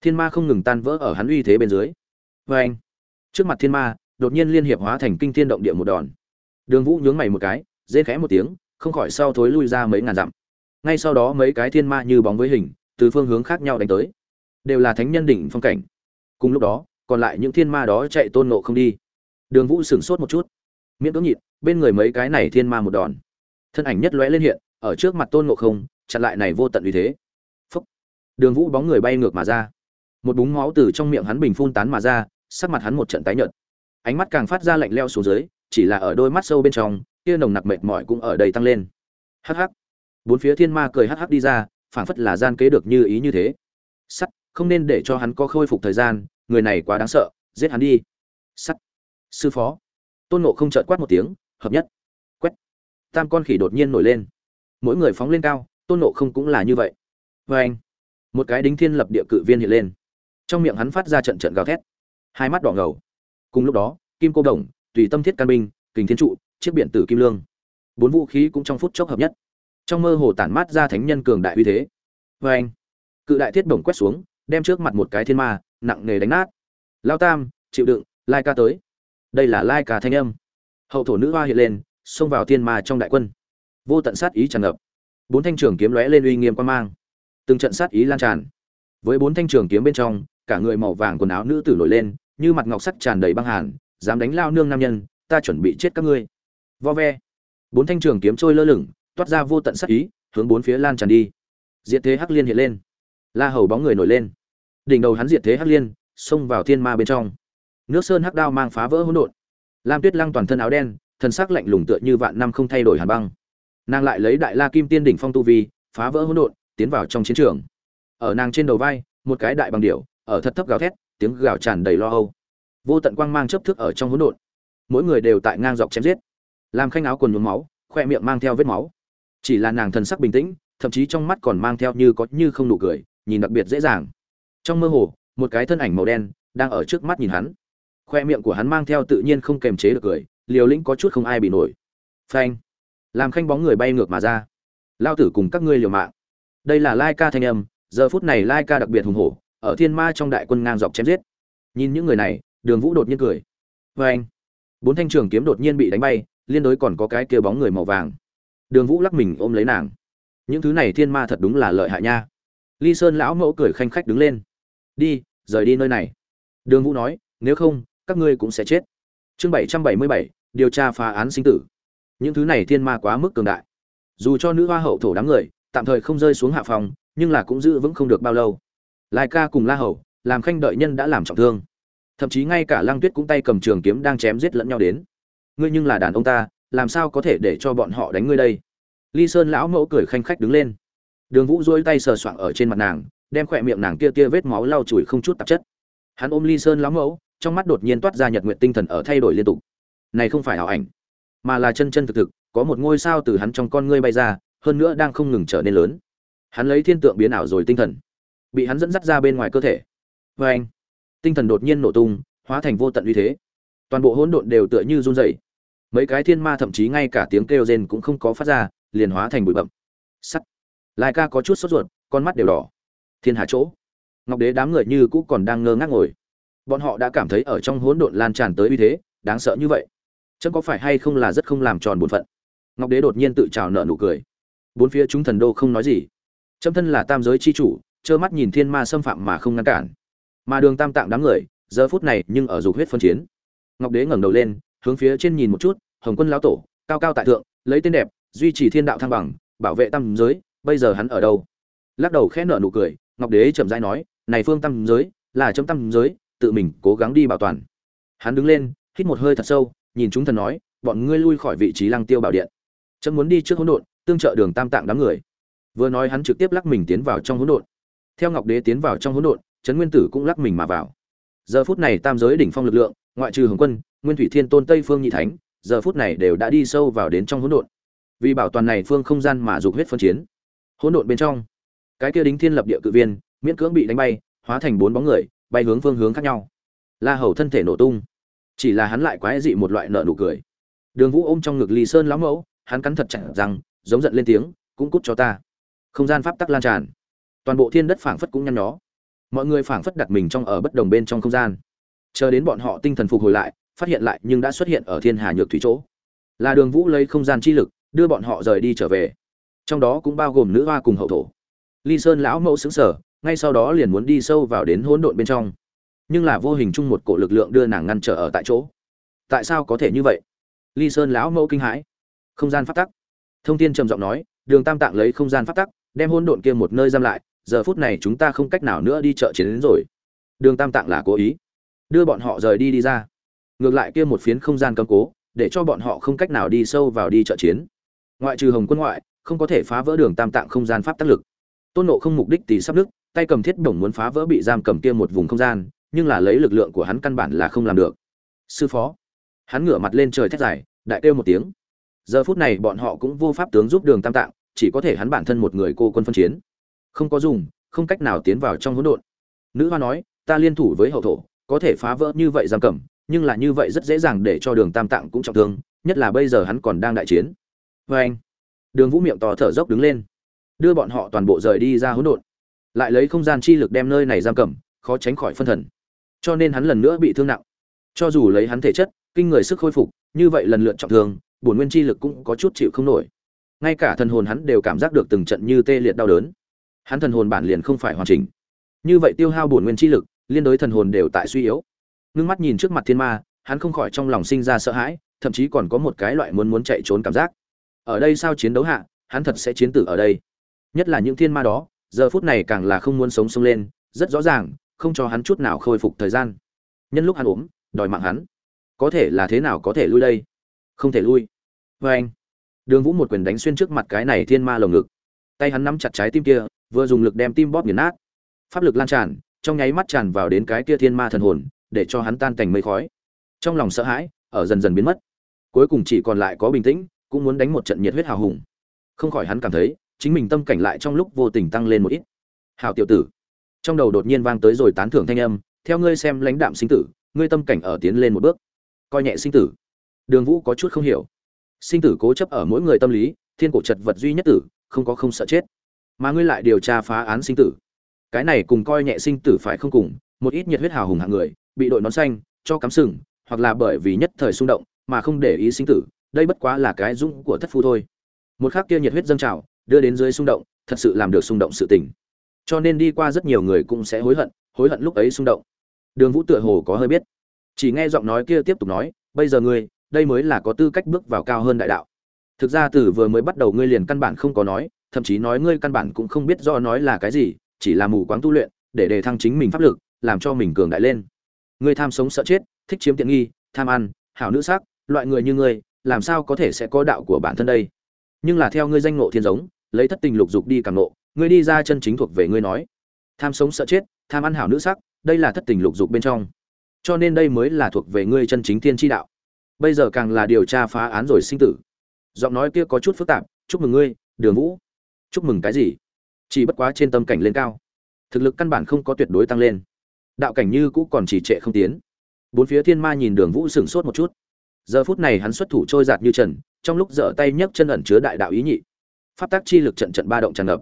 A: Thiên ma không ngừng tan vỡ ở hắn uy thế bên dưới. Phanh. Trước mặt thiên ma đột nhiên liên hiệp hóa thành kinh thiên động địa một đòn. Đường vũ nhướng mày một cái, rên khẽ một tiếng, không khỏi sau thối lui ra mấy ngàn dặm. Ngay sau đó mấy cái thiên ma như bóng với hình, từ phương hướng khác nhau đánh tới. Đều là thánh nhân đỉnh phong cảnh. Cùng lúc đó, còn lại những thiên ma đó chạy tôn ngộ không đi. Đường vũ sửng sốt một chút. Miễn cưỡng nhịn, bên người mấy cái này thiên ma một đòn. Thân ảnh nhất lóe lên hiện, ở trước mặt tôn ngộ không, chặn lại này vô tận uy thế. Phúc. Đường vũ bóng người bay ngược mà ra. Một búng máu từ trong miệng hắn bình phun tán mà ra, sắc mặt hắn một trận tái nhợt ánh mắt càng phát ra lạnh leo xuống dưới, chỉ là ở đôi mắt sâu bên trong kia nồng nặc mệt mỏi cũng ở đây tăng lên. Hắc hắc. Bốn phía thiên ma cười hắc hắc đi ra, phảng phất là gian kế được như ý như thế. Sắt, không nên để cho hắn có khôi phục thời gian, người này quá đáng sợ, giết hắn đi. Sắt. Sư phó. Tôn nộ không chợt quát một tiếng, hợp nhất. Quét. Tam con khỉ đột nhiên nổi lên. Mỗi người phóng lên cao, tôn nộ không cũng là như vậy. Vê anh một cái đính thiên lập địa cự viên hiện lên. Trong miệng hắn phát ra trận trận gào thét. Hai mắt đỏ ngầu cùng lúc đó, kim cô đồng, tùy tâm thiết can binh, kình thiên trụ, chiếc biển tử kim lương. Bốn vũ khí cũng trong phút chốc hợp nhất. Trong mơ hồ tản mát ra thánh nhân cường đại uy thế. Vê anh, cự đại thiết bổng quét xuống, đem trước mặt một cái thiên ma, nặng nề đánh nát. Lao tam, chịu đựng, lai ca tới. Đây là lai ca thanh âm. Hậu thổ nữ hoa hiện lên, xông vào thiên ma trong đại quân. Vô tận sát ý tràn ngập. Bốn thanh trường kiếm lóe lên uy nghiêm quan mang. Từng trận sát ý lan tràn. Với bốn thanh trường kiếm bên trong, cả người màu vàng quần áo nữ tử nổi lên như mặt ngọc sắc tràn đầy băng hàn, dám đánh lao nương nam nhân, ta chuẩn bị chết các ngươi. Vo ve. Bốn thanh trường kiếm trôi lơ lửng, toát ra vô tận sát ý, hướng bốn phía lan tràn đi. Diệt thế hắc liên hiện lên. La hầu bóng người nổi lên. Đỉnh đầu hắn diệt thế hắc liên, xông vào thiên ma bên trong. Nước sơn hắc đao mang phá vỡ hỗn độn. Lam tuyết lăng toàn thân áo đen thân sắc lạnh lùng tựa như vạn năm không thay đổi hàn băng. Nàng lại lấy đại la kim tiên đỉnh phong tu vi, phá vỡ hỗn độn, tiến vào trong chiến trường. Ở nàng trên đầu vai, một cái đại bằng điểu, ở thật thấp gào thét tiếng gào tràn đầy lo âu. Vô tận quang mang chấp thức ở trong hỗn độn. Mỗi người đều tại ngang dọc chém giết. Làm khanh áo quần nhuốm máu, khoe miệng mang theo vết máu. Chỉ là nàng thần sắc bình tĩnh, thậm chí trong mắt còn mang theo như có như không nụ cười, nhìn đặc biệt dễ dàng. Trong mơ hồ, một cái thân ảnh màu đen đang ở trước mắt nhìn hắn. Khoe miệng của hắn mang theo tự nhiên không kềm chế được cười, liều lĩnh có chút không ai bị nổi. Phanh! Làm khanh bóng người bay ngược mà ra. Lao tử cùng các ngươi liều mạng. Đây là lai ca thanh âm, giờ phút này lai ca đặc biệt hùng hổ ở thiên ma trong đại quân ngang dọc chém giết. Nhìn những người này, đường vũ đột nhiên cười. Phanh bốn thanh trường kiếm đột nhiên bị đánh bay, liên đối còn có cái kia bóng người màu vàng. Đường vũ lắc mình ôm lấy nàng. Những thứ này thiên ma thật đúng là lợi hại nha. Ly sơn lão mẫu cười khanh khách đứng lên. Đi, rời đi nơi này. Đường vũ nói, nếu không, các ngươi cũng sẽ chết. Chương bảy trăm bảy mươi bảy, điều tra phá án sinh tử. Những thứ này thiên ma quá mức cường đại. Dù cho nữ hoa hậu thổ đám người, tạm thời không rơi xuống hạ phòng, nhưng là cũng giữ vững không được bao lâu lai ca cùng la hầu, làm khanh đợi nhân đã làm trọng thương. Thậm chí ngay cả lăng tuyết cũng tay cầm trường kiếm đang chém giết lẫn nhau đến. Ngươi nhưng là đàn ông ta làm sao có thể để cho bọn họ đánh ngươi đây? Ly sơn lão mẫu cười khanh khách đứng lên. Đường vũ dôi tay sờ soạng ở trên mặt nàng đem khỏe miệng nàng kia kia vết máu lau chùi không chút tạp chất. Hắn ôm ly sơn lão mẫu trong mắt đột nhiên toát ra nhật nguyện tinh thần ở thay đổi liên tục. Này không phải ảo ảnh mà là chân chân thực thực có một ngôi sao từ hắn trong con ngươi bay ra hơn nữa đang không ngừng trở nên lớn. Hắn lấy thiên tượng biến ảo rồi tinh thần bị hắn dẫn dắt ra bên ngoài cơ thể. Vê anh, tinh thần đột nhiên nổ tung, hóa thành vô tận uy thế. Toàn bộ hỗn độn đều tựa như run rẩy. Mấy cái thiên ma thậm chí ngay cả tiếng kêu rên cũng không có phát ra, liền hóa thành bụi bậm sắt. Lai ca có chút sốt ruột, con mắt đều đỏ. Thiên hạ chỗ. Ngọc đế đám người như cũ còn đang ngơ ngác ngồi. Bọn họ đã cảm thấy ở trong hỗn độn lan tràn tới uy thế, đáng sợ như vậy. Chẳng có phải hay không là rất không làm tròn bổn phận? Ngọc đế đột nhiên tự trào nợ nụ cười. Bốn phía chúng thần đô không nói gì. Trâm thân là tam giới chi chủ trơ mắt nhìn thiên ma xâm phạm mà không ngăn cản. Mà đường tam tạng đám người, giờ phút này nhưng ở dục huyết phân chiến. Ngọc đế ngẩng đầu lên, hướng phía trên nhìn một chút, hồng quân lão tổ, cao cao tại thượng, lấy tên đẹp, duy trì thiên đạo thăng bằng, bảo vệ tam giới, bây giờ hắn ở đâu? Lắc đầu khẽ nở nụ cười, ngọc đế chậm rãi nói, này phương tam giới, là chấm tam giới, tự mình cố gắng đi bảo toàn. Hắn đứng lên, hít một hơi thật sâu, nhìn chúng thần nói, bọn ngươi lui khỏi vị trí lăng tiêu bảo điện. Chấm muốn đi trước hỗn độn, tương trợ đường tam tạng đám người. Vừa nói hắn trực tiếp lắc mình tiến vào trong hỗn độn theo ngọc đế tiến vào trong hỗn độn, trấn nguyên tử cũng lắc mình mà vào. Giờ phút này tam giới đỉnh phong lực lượng, ngoại trừ hồng quân, nguyên thủy thiên tôn, tây phương nhị thánh, giờ phút này đều đã đi sâu vào đến trong hỗn độn. Vì bảo toàn này phương không gian mà dục huyết phân chiến. Hỗn độn bên trong, cái kia đính thiên lập địa cự viên, miễn cưỡng bị đánh bay, hóa thành bốn bóng người, bay hướng phương hướng khác nhau. La hầu thân thể nổ tung. Chỉ là hắn lại quái dị một loại nợ nụ cười. Đường vũ ôm trong ngực lì sơn lão mẫu, hắn cắn thật chặt rằng, giống giận lên tiếng, cũng cút cho ta. Không gian pháp tắc lan tràn toàn bộ thiên đất phảng phất cũng nhăn nhó. Mọi người phảng phất đặt mình trong ở bất đồng bên trong không gian. Chờ đến bọn họ tinh thần phục hồi lại, phát hiện lại nhưng đã xuất hiện ở thiên hà nhược thủy chỗ. Là đường vũ lấy không gian chi lực, đưa bọn họ rời đi trở về. Trong đó cũng bao gồm nữ hoa cùng hậu thổ. Ly sơn lão mẫu xứng sở ngay sau đó liền muốn đi sâu vào đến hỗn độn bên trong. Nhưng là vô hình chung một cổ lực lượng đưa nàng ngăn trở ở tại chỗ. Tại sao có thể như vậy? Ly sơn lão mẫu kinh hãi. Không gian phát tắc. Thông tin trầm giọng nói, đường tam tạng lấy không gian phát tắc, đem hỗn độn kia một nơi giam lại giờ phút này chúng ta không cách nào nữa đi chợ chiến đến rồi. Đường tam tạng là cố ý. Đưa bọn họ rời đi đi ra. Ngược lại kia một phiến không gian cấm cố, để cho bọn họ không cách nào đi sâu vào đi chợ chiến. Ngoại trừ hồng quân ngoại, không có thể phá vỡ đường tam tạng không gian pháp tác lực. Tôn nộ không mục đích thì sắp đức tay cầm thiết bổng muốn phá vỡ bị giam cầm kia một vùng không gian, nhưng là lấy lực lượng của hắn căn bản là không làm được. Sư phó. Hắn ngửa mặt lên trời thét dài, đại kêu một tiếng. Giờ phút này bọn họ cũng vô pháp tướng giúp đường tam tạng, chỉ có thể hắn bản thân một người cô quân phân chiến không có dùng, không cách nào tiến vào trong hỗn độn. Nữ hoa nói, ta liên thủ với hậu thổ, có thể phá vỡ như vậy giam cầm, nhưng là như vậy rất dễ dàng để cho đường tam tạng cũng trọng thương, nhất là bây giờ hắn còn đang đại chiến. Vê anh. Đường vũ miệng to thở dốc đứng lên. Đưa bọn họ toàn bộ rời đi ra hỗn độn. Lại lấy không gian chi lực đem nơi này giam cầm, khó tránh khỏi phân thần. Cho nên hắn lần nữa bị thương nặng. Cho dù lấy hắn thể chất, kinh người sức khôi phục, như vậy lần lượt trọng thương, bổn nguyên chi lực cũng có chút chịu không nổi. Ngay cả thần hồn hắn đều cảm giác được từng trận như tê liệt đau đớn hắn thần hồn bản liền không phải hoàn chỉnh. Như vậy tiêu hao bổn nguyên chi lực, liên đối thần hồn đều tại suy yếu. Ngưng mắt nhìn trước mặt thiên ma, hắn không khỏi trong lòng sinh ra sợ hãi, thậm chí còn có một cái loại muốn muốn chạy trốn cảm giác. Ở đây sao chiến đấu hạ, hắn thật sẽ chiến tử ở đây. Nhất là những thiên ma đó, giờ phút này càng là không muốn sống sông lên, rất rõ ràng, không cho hắn chút nào khôi phục thời gian. Nhân lúc hắn ốm, đòi mạng hắn. Có thể là thế nào có thể lui đây? Không thể lui. Vê anh đường vũ một quyền đánh xuyên trước mặt cái này thiên ma lồng ngực. Tay hắn nắm chặt trái tim kia vừa dùng lực đem tim bóp nghiền nát. Pháp lực lan tràn, trong nháy mắt tràn vào đến cái kia thiên ma thần hồn, để cho hắn tan thành mây khói. Trong lòng sợ hãi, ở dần dần biến mất. Cuối cùng chỉ còn lại có bình tĩnh, cũng muốn đánh một trận nhiệt huyết hào hùng. Không khỏi hắn cảm thấy, chính mình tâm cảnh lại trong lúc vô tình tăng lên một ít. Hào tiểu tử. Trong đầu đột nhiên vang tới rồi tán thưởng thanh âm, theo ngươi xem lãnh đạm sinh tử, ngươi tâm cảnh ở tiến lên một bước. Coi nhẹ sinh tử. Đường vũ có chút không hiểu. Sinh tử cố chấp ở mỗi người tâm lý, thiên cổ chật vật duy nhất tử, không có không sợ chết mà ngươi lại điều tra phá án sinh tử. Cái này cùng coi nhẹ sinh tử phải không cùng, một ít nhiệt huyết hào hùng hạng người, bị đội nón xanh, cho cắm sừng, hoặc là bởi vì nhất thời xung động, mà không để ý sinh tử, đây bất quá là cái dũng của thất phu thôi. Một khác kia nhiệt huyết dâng trào, đưa đến dưới xung động, thật sự làm được xung động sự tình. Cho nên đi qua rất nhiều người cũng sẽ hối hận hối hận lúc ấy xung động. Đường vũ tựa hồ có hơi biết. Chỉ nghe giọng nói kia tiếp tục nói, bây giờ ngươi, đây mới là có tư cách bước vào cao hơn đại đạo. Thực ra từ vừa mới bắt đầu ngươi liền căn bản không có nói thậm chí nói ngươi căn bản cũng không biết do nói là cái gì, chỉ là mù quáng tu luyện, để đề thăng chính mình pháp lực, làm cho mình cường đại lên. Ngươi tham sống sợ chết, thích chiếm tiện nghi, tham ăn, hảo nữ sắc, loại người như ngươi, làm sao có thể sẽ có đạo của bản thân đây? Nhưng là theo ngươi danh ngộ thiên giống, lấy thất tình lục dục đi càng ngộ, ngươi đi ra chân chính thuộc về ngươi nói. Tham sống sợ chết, tham ăn hảo nữ sắc, đây là thất tình lục dục bên trong. Cho nên đây mới là thuộc về ngươi chân chính thiên tri đạo. Bây giờ càng là điều tra phá án rồi sinh tử. Giọng nói kia có chút phức tạp, chúc mừng ngươi, đường vũ chúc mừng cái gì? Chỉ bất quá trên tâm cảnh lên cao. Thực lực căn bản không có tuyệt đối tăng lên. Đạo cảnh như cũ còn chỉ trệ không tiến. Bốn phía thiên ma nhìn đường vũ sửng sốt một chút. Giờ phút này hắn xuất thủ trôi giạt như trần, trong lúc dở tay nhấc chân ẩn chứa đại đạo ý nhị. Pháp tắc chi lực trận trận ba động tràn ngập.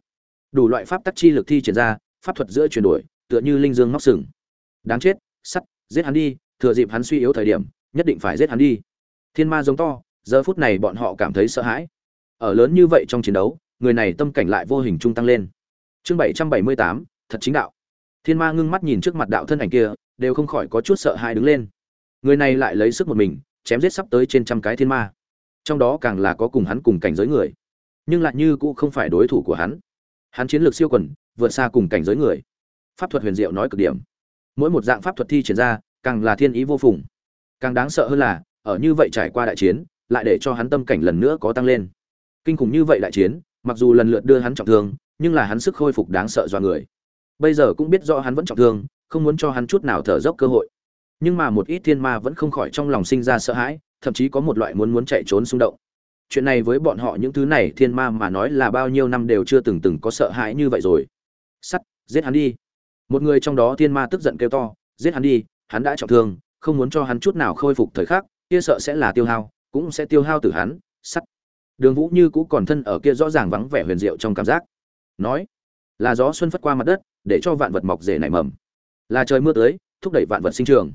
A: Đủ loại pháp tắc chi lực thi triển ra, pháp thuật giữa chuyển đổi, tựa như linh dương móc sừng. Đáng chết, sắt, giết hắn đi, thừa dịp hắn suy yếu thời điểm, nhất định phải giết hắn đi. Thiên ma giống to, giờ phút này bọn họ cảm thấy sợ hãi. Ở lớn như vậy trong chiến đấu người này tâm cảnh lại vô hình trung tăng lên. Chương bảy trăm bảy mươi tám, thật chính đạo. Thiên ma ngưng mắt nhìn trước mặt đạo thân ảnh kia, đều không khỏi có chút sợ hãi đứng lên. Người này lại lấy sức một mình, chém giết sắp tới trên trăm cái thiên ma. Trong đó càng là có cùng hắn cùng cảnh giới người, nhưng lại như cũng không phải đối thủ của hắn. Hắn chiến lược siêu quần, vượt xa cùng cảnh giới người. Pháp thuật huyền diệu nói cực điểm. Mỗi một dạng pháp thuật thi triển ra, càng là thiên ý vô phùng. Càng đáng sợ hơn là, ở như vậy trải qua đại chiến, lại để cho hắn tâm cảnh lần nữa có tăng lên. Kinh khủng như vậy đại chiến mặc dù lần lượt đưa hắn trọng thương, nhưng là hắn sức khôi phục đáng sợ do người. Bây giờ cũng biết rõ hắn vẫn trọng thương, không muốn cho hắn chút nào thở dốc cơ hội. Nhưng mà một ít thiên ma vẫn không khỏi trong lòng sinh ra sợ hãi, thậm chí có một loại muốn muốn chạy trốn xung động. Chuyện này với bọn họ những thứ này thiên ma mà nói là bao nhiêu năm đều chưa từng từng có sợ hãi như vậy rồi. Sắt, giết hắn đi. Một người trong đó thiên ma tức giận kêu to, giết hắn đi, hắn đã trọng thương, không muốn cho hắn chút nào khôi phục thời khắc, kia sợ sẽ là tiêu hao, cũng sẽ tiêu hao từ hắn. Sắt đường vũ như cũ còn thân ở kia rõ ràng vắng vẻ huyền diệu trong cảm giác. Nói, là gió xuân phất qua mặt đất, để cho vạn vật mọc rể nảy mầm. Là trời mưa tới, thúc đẩy vạn vật sinh trường.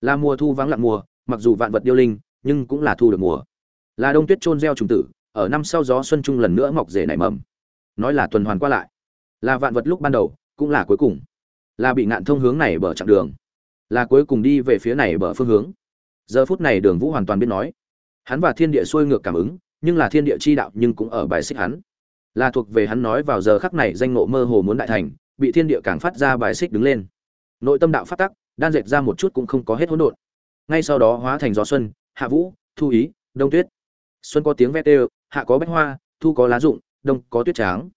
A: Là mùa thu vắng lặng mùa, mặc dù vạn vật điêu linh, nhưng cũng là thu được mùa. Là đông tuyết trôn gieo trùng tử, ở năm sau gió xuân trung lần nữa mọc rể nảy mầm. Nói là tuần hoàn qua lại. Là vạn vật lúc ban đầu, cũng là cuối cùng. Là bị ngạn thông hướng này bờ chặng đường. Là cuối cùng đi về phía này bờ phương hướng. Giờ phút này đường vũ hoàn toàn biết nói. Hắn và thiên địa xuôi ngược cảm ứng nhưng là thiên địa chi đạo nhưng cũng ở bài xích hắn. Là thuộc về hắn nói vào giờ khắc này danh ngộ mơ hồ muốn đại thành, bị thiên địa càng phát ra bài xích đứng lên. Nội tâm đạo phát tắc, đan dệt ra một chút cũng không có hết hỗn độn. Ngay sau đó hóa thành gió xuân, hạ vũ, thu ý, đông tuyết. Xuân có tiếng ve tê, hạ có bách hoa, thu có lá rụng, đông có tuyết tráng.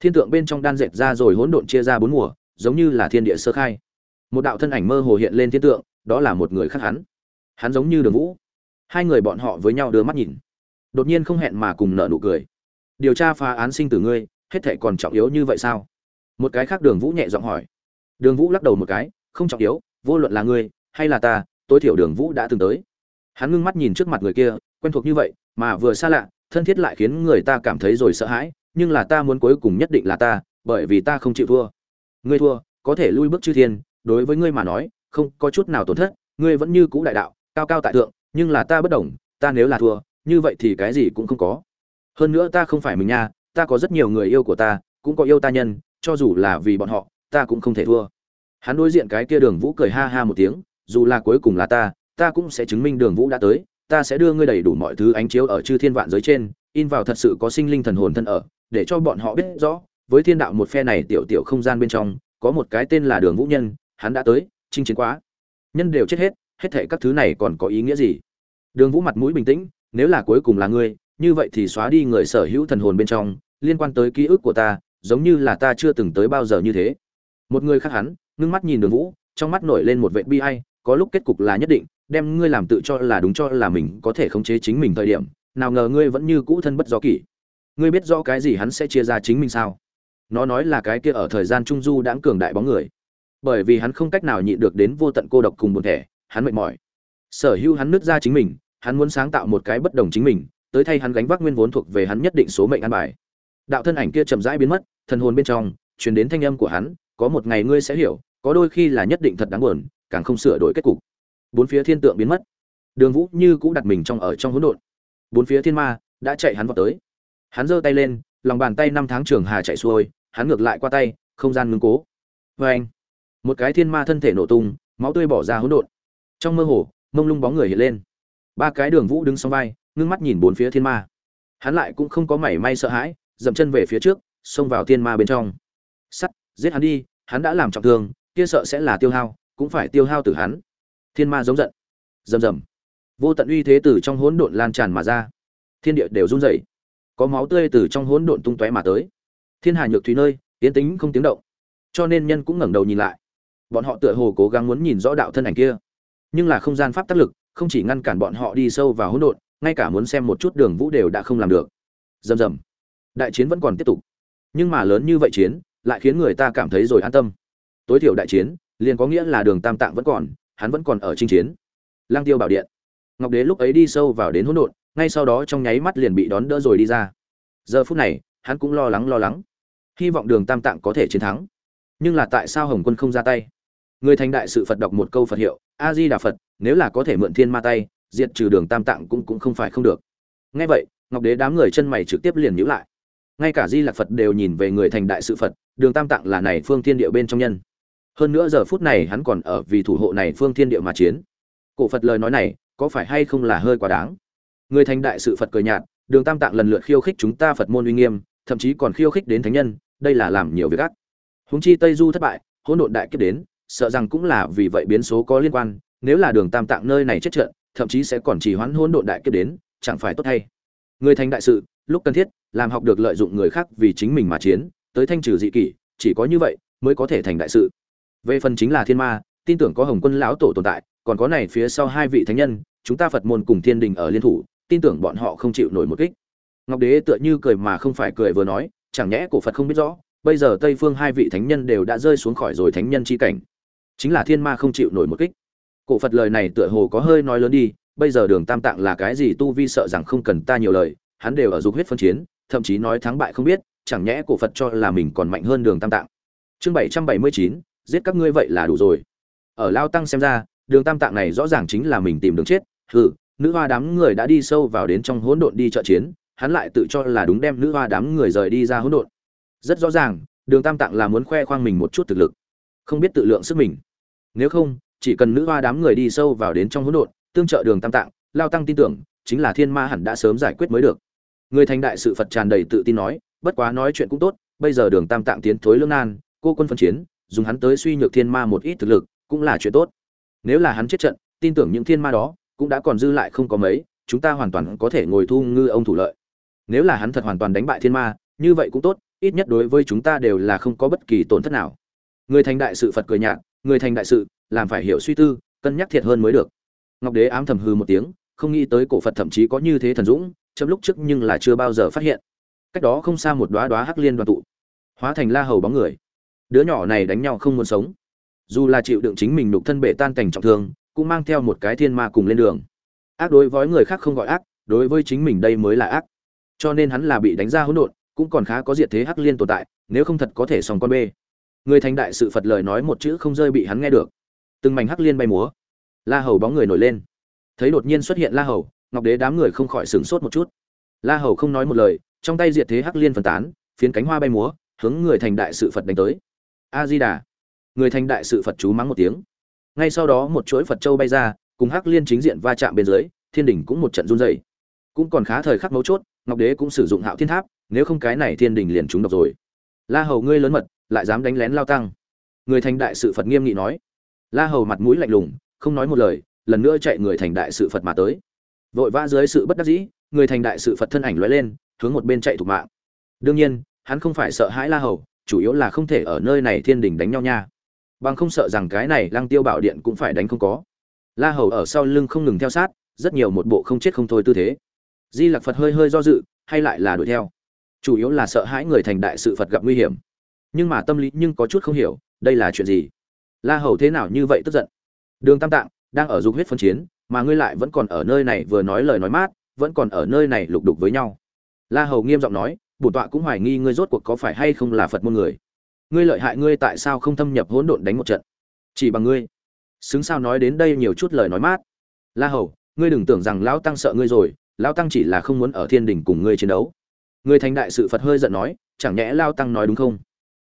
A: Thiên tượng bên trong đan dệt ra rồi hỗn độn chia ra bốn mùa, giống như là thiên địa sơ khai. Một đạo thân ảnh mơ hồ hiện lên thiên tượng, đó là một người khác hắn. Hắn giống như đường vũ. Hai người bọn họ với nhau đưa mắt nhìn đột nhiên không hẹn mà cùng nở nụ cười. Điều tra phá án sinh tử ngươi, hết thệ còn trọng yếu như vậy sao? Một cái khác đường vũ nhẹ giọng hỏi. Đường vũ lắc đầu một cái, không trọng yếu, vô luận là ngươi hay là ta, tối thiểu đường vũ đã từng tới. Hắn ngưng mắt nhìn trước mặt người kia, quen thuộc như vậy, mà vừa xa lạ, thân thiết lại khiến người ta cảm thấy rồi sợ hãi, nhưng là ta muốn cuối cùng nhất định là ta, bởi vì ta không chịu thua. Ngươi thua, có thể lui bước chư thiên, đối với ngươi mà nói, không có chút nào tổn thất, ngươi vẫn như cũ đại đạo, cao cao tại thượng, nhưng là ta bất đồng, ta nếu là thua như vậy thì cái gì cũng không có. Hơn nữa ta không phải mình nha, ta có rất nhiều người yêu của ta, cũng có yêu ta nhân, cho dù là vì bọn họ, ta cũng không thể thua. Hắn đối diện cái kia đường vũ cười ha ha một tiếng, dù là cuối cùng là ta ta cũng sẽ chứng minh đường vũ đã tới, ta sẽ đưa ngươi đầy đủ mọi thứ ánh chiếu ở chư thiên vạn giới trên, in vào thật sự có sinh linh thần hồn thân ở, để cho bọn họ biết rõ, với thiên đạo một phe này tiểu tiểu không gian bên trong, có một cái tên là đường vũ nhân, hắn đã tới, chinh chiến quá. Nhân đều chết hết hết thể các thứ này còn có ý nghĩa gì? Đường vũ mặt mũi bình tĩnh nếu là cuối cùng là ngươi, như vậy thì xóa đi người sở hữu thần hồn bên trong, liên quan tới ký ức của ta, giống như là ta chưa từng tới bao giờ như thế. Một người khác hắn, ngưng mắt nhìn đường vũ, trong mắt nổi lên một vệ bi ai, có lúc kết cục là nhất định, đem ngươi làm tự cho là đúng cho là mình có thể khống chế chính mình thời điểm, nào ngờ ngươi vẫn như cũ thân bất do kỷ. Ngươi biết rõ cái gì hắn sẽ chia ra chính mình sao? Nó nói là cái kia ở thời gian trung du đãng cường đại bóng người. Bởi vì hắn không cách nào nhịn được đến vô tận cô độc cùng buồn thẻ, hắn mệt mỏi. Sở hữu hắn nứt ra chính mình hắn muốn sáng tạo một cái bất đồng chính mình, tới thay hắn gánh vác nguyên vốn thuộc về hắn nhất định số mệnh an bài. Đạo thân ảnh kia chậm rãi biến mất, thần hồn bên trong, truyền đến thanh âm của hắn, có một ngày ngươi sẽ hiểu, có đôi khi là nhất định thật đáng buồn, càng không sửa đổi kết cục. Bốn phía thiên tượng biến mất. Đường vũ như cũ đặt mình trong ở trong hỗn độn. Bốn phía thiên ma đã chạy hắn vào tới. Hắn giơ tay lên, lòng bàn tay năm tháng trường hà chạy xuôi, hắn ngược lại qua tay, không gian ngưng cố. Vê anh, một cái thiên ma thân thể nổ tung, máu tươi bỏ ra hỗn độn. Trong mơ hồ, mông lung bóng người hiện lên ba cái đường vũ đứng song vai, ngưng mắt nhìn bốn phía thiên ma. Hắn lại cũng không có mảy may sợ hãi, dậm chân về phía trước, xông vào thiên ma bên trong. Sắt, giết hắn đi, hắn đã làm trọng thương, kia sợ sẽ là tiêu hao, cũng phải tiêu hao từ hắn. Thiên ma giống giận. Rầm rầm. Vô tận uy thế từ trong hỗn độn lan tràn mà ra. Thiên địa đều run rẩy. Có máu tươi từ trong hỗn độn tung tóe mà tới. Thiên hà nhược thủy nơi tiến tính không tiếng động. Cho nên nhân cũng ngẩng đầu nhìn lại. Bọn họ tựa hồ cố gắng muốn nhìn rõ đạo thân ảnh kia. Nhưng là không gian pháp tác lực không chỉ ngăn cản bọn họ đi sâu vào hỗn độn, ngay cả muốn xem một chút đường vũ đều đã không làm được. Dầm dầm. đại chiến vẫn còn tiếp tục. Nhưng mà lớn như vậy chiến, lại khiến người ta cảm thấy rồi an tâm. Tối thiểu đại chiến, liền có nghĩa là đường tam tạng vẫn còn, hắn vẫn còn ở chinh chiến. Lang tiêu bảo điện. Ngọc đế lúc ấy đi sâu vào đến hỗn độn, ngay sau đó trong nháy mắt liền bị đón đỡ rồi đi ra. Giờ phút này, hắn cũng lo lắng lo lắng. Hy vọng đường tam tạng có thể chiến thắng. Nhưng là tại sao hồng quân không ra tay? Người thành đại sự phật đọc một câu phật hiệu, a di đà phật nếu là có thể mượn thiên ma tay, diệt trừ đường tam tạng cũng cũng không phải không được. Ngay vậy, ngọc đế đám người chân mày trực tiếp liền nhữ lại. Ngay cả di lạc phật đều nhìn về người thành đại sự phật, đường tam tạng là này phương thiên địa bên trong nhân. Hơn nữa giờ phút này hắn còn ở vì thủ hộ này phương thiên địa mà chiến. Cổ phật lời nói này, có phải hay không là hơi quá đáng? Người thành đại sự phật cười nhạt, đường tam tạng lần lượt khiêu khích chúng ta phật môn uy nghiêm, thậm chí còn khiêu khích đến thánh nhân, đây là làm nhiều việc ác. Húng chi tây du thất bại, hỗn độn đại kiếp đến, sợ rằng cũng là vì vậy biến số có liên quan nếu là đường tam tạng nơi này chết trận, thậm chí sẽ còn chỉ hoãn hỗn độn đại kiếp đến, chẳng phải tốt hay? Người thành đại sự, lúc cần thiết, làm học được lợi dụng người khác vì chính mình mà chiến, tới thanh trừ dị kỷ, chỉ có như vậy mới có thể thành đại sự. Về phần chính là thiên ma, tin tưởng có hồng quân lão tổ tồn tại, còn có này phía sau hai vị thánh nhân, chúng ta phật môn cùng thiên đình ở liên thủ, tin tưởng bọn họ không chịu nổi một kích. Ngọc đế tựa như cười mà không phải cười vừa nói, chẳng nhẽ cổ phật không biết rõ, bây giờ tây phương hai vị thánh nhân đều đã rơi xuống khỏi rồi thánh nhân chi cảnh. Chính là thiên ma không chịu nổi một kích cổ phật lời này tựa hồ có hơi nói lớn đi, bây giờ đường tam tạng là cái gì tu vi sợ rằng không cần ta nhiều lời, hắn đều ở dục huyết phân chiến, thậm chí nói thắng bại không biết, chẳng nhẽ cổ phật cho là mình còn mạnh hơn đường tam tạng. Chương bảy trăm bảy mươi chín, giết các ngươi vậy là đủ rồi. Ở lao tăng xem ra, đường tam tạng này rõ ràng chính là mình tìm đường chết, hừ, nữ hoa đám người đã đi sâu vào đến trong hỗn độn đi trợ chiến, hắn lại tự cho là đúng đem nữ hoa đám người rời đi ra hỗn độn. Rất rõ ràng, đường tam tạng là muốn khoe khoang mình một chút thực lực, không biết tự lượng sức mình. Nếu không chỉ cần nữ hoa đám người đi sâu vào đến trong hỗn độn, tương trợ đường tam tạng, lao tăng tin tưởng, chính là thiên ma hẳn đã sớm giải quyết mới được. Người thành đại sự phật tràn đầy tự tin nói, bất quá nói chuyện cũng tốt, bây giờ đường tam tạng tiến thối lương nan, cô quân phân chiến, dùng hắn tới suy nhược thiên ma một ít thực lực, cũng là chuyện tốt. Nếu là hắn chết trận, tin tưởng những thiên ma đó, cũng đã còn dư lại không có mấy, chúng ta hoàn toàn có thể ngồi thu ngư ông thủ lợi. Nếu là hắn thật hoàn toàn đánh bại thiên ma, như vậy cũng tốt, ít nhất đối với chúng ta đều là không có bất kỳ tổn thất nào. Người thành đại sự phật cười nhạt, người thành đại sự làm phải hiểu suy tư, cân nhắc thiệt hơn mới được. Ngọc đế ám thầm hư một tiếng, không nghĩ tới cổ phật thậm chí có như thế thần dũng chấm lúc trước nhưng là chưa bao giờ phát hiện. Cách đó không xa một đoá đoá hắc liên đoàn tụ, hóa thành la hầu bóng người. Đứa nhỏ này đánh nhau không muốn sống. Dù là chịu đựng chính mình nục thân bể tan cảnh trọng thương, cũng mang theo một cái thiên ma cùng lên đường. Ác đối với người khác không gọi ác, đối với chính mình đây mới là ác. Cho nên hắn là bị đánh ra hỗn độn, cũng còn khá có diệt thế hắc liên tồn tại, nếu không thật có thể xong con bê. Người thành đại sự phật lời nói một chữ không rơi bị hắn nghe được từng mảnh hắc liên bay múa. La hầu bóng người nổi lên. Thấy đột nhiên xuất hiện la hầu, ngọc đế đám người không khỏi sửng sốt một chút. La hầu không nói một lời, trong tay diệt thế hắc liên phân tán, phiến cánh hoa bay múa, hướng người thành đại sự phật đánh tới. A di đà người thành đại sự phật chú mắng một tiếng. Ngay sau đó một chuỗi phật châu bay ra, cùng hắc liên chính diện va chạm bên dưới, thiên đỉnh cũng một trận run dày cũng còn khá thời khắc mấu chốt, ngọc đế cũng sử dụng hạo thiên tháp, nếu không cái này thiên đình liền trúng độc rồi. La hầu ngươi lớn mật, lại dám đánh lén lao tăng. Người thành đại sự phật nghiêm nghị nói la hầu mặt mũi lạnh lùng, không nói một lời, lần nữa chạy người thành đại sự phật mà tới. Vội vã dưới sự bất đắc dĩ, người thành đại sự phật thân ảnh lóe lên, hướng một bên chạy thục mạng. Đương nhiên, hắn không phải sợ hãi la hầu, chủ yếu là không thể ở nơi này thiên đình đánh nhau nha. Bằng không sợ rằng cái này lăng tiêu bảo điện cũng phải đánh không có. La hầu ở sau lưng không ngừng theo sát, rất nhiều một bộ không chết không thôi tư thế. Di lặc phật hơi hơi do dự, hay lại là đuổi theo. Chủ yếu là sợ hãi người thành đại sự phật gặp nguy hiểm. Nhưng mà tâm lý nhưng có chút không hiểu, đây là chuyện gì? La hầu thế nào như vậy tức giận? Đường tam tạng đang ở dục huyết phân chiến, mà ngươi lại vẫn còn ở nơi này vừa nói lời nói mát, vẫn còn ở nơi này lục đục với nhau. La hầu nghiêm giọng nói, bổn tọa cũng hoài nghi ngươi rốt cuộc có phải hay không là phật môn người. Ngươi lợi hại ngươi tại sao không thâm nhập hỗn độn đánh một trận? Chỉ bằng ngươi. Xứng sao nói đến đây nhiều chút lời nói mát. La hầu, ngươi đừng tưởng rằng lão tăng sợ ngươi rồi, lão tăng chỉ là không muốn ở thiên đình cùng ngươi chiến đấu. Người thành đại sự phật hơi giận nói, chẳng nhẽ lao tăng nói đúng không?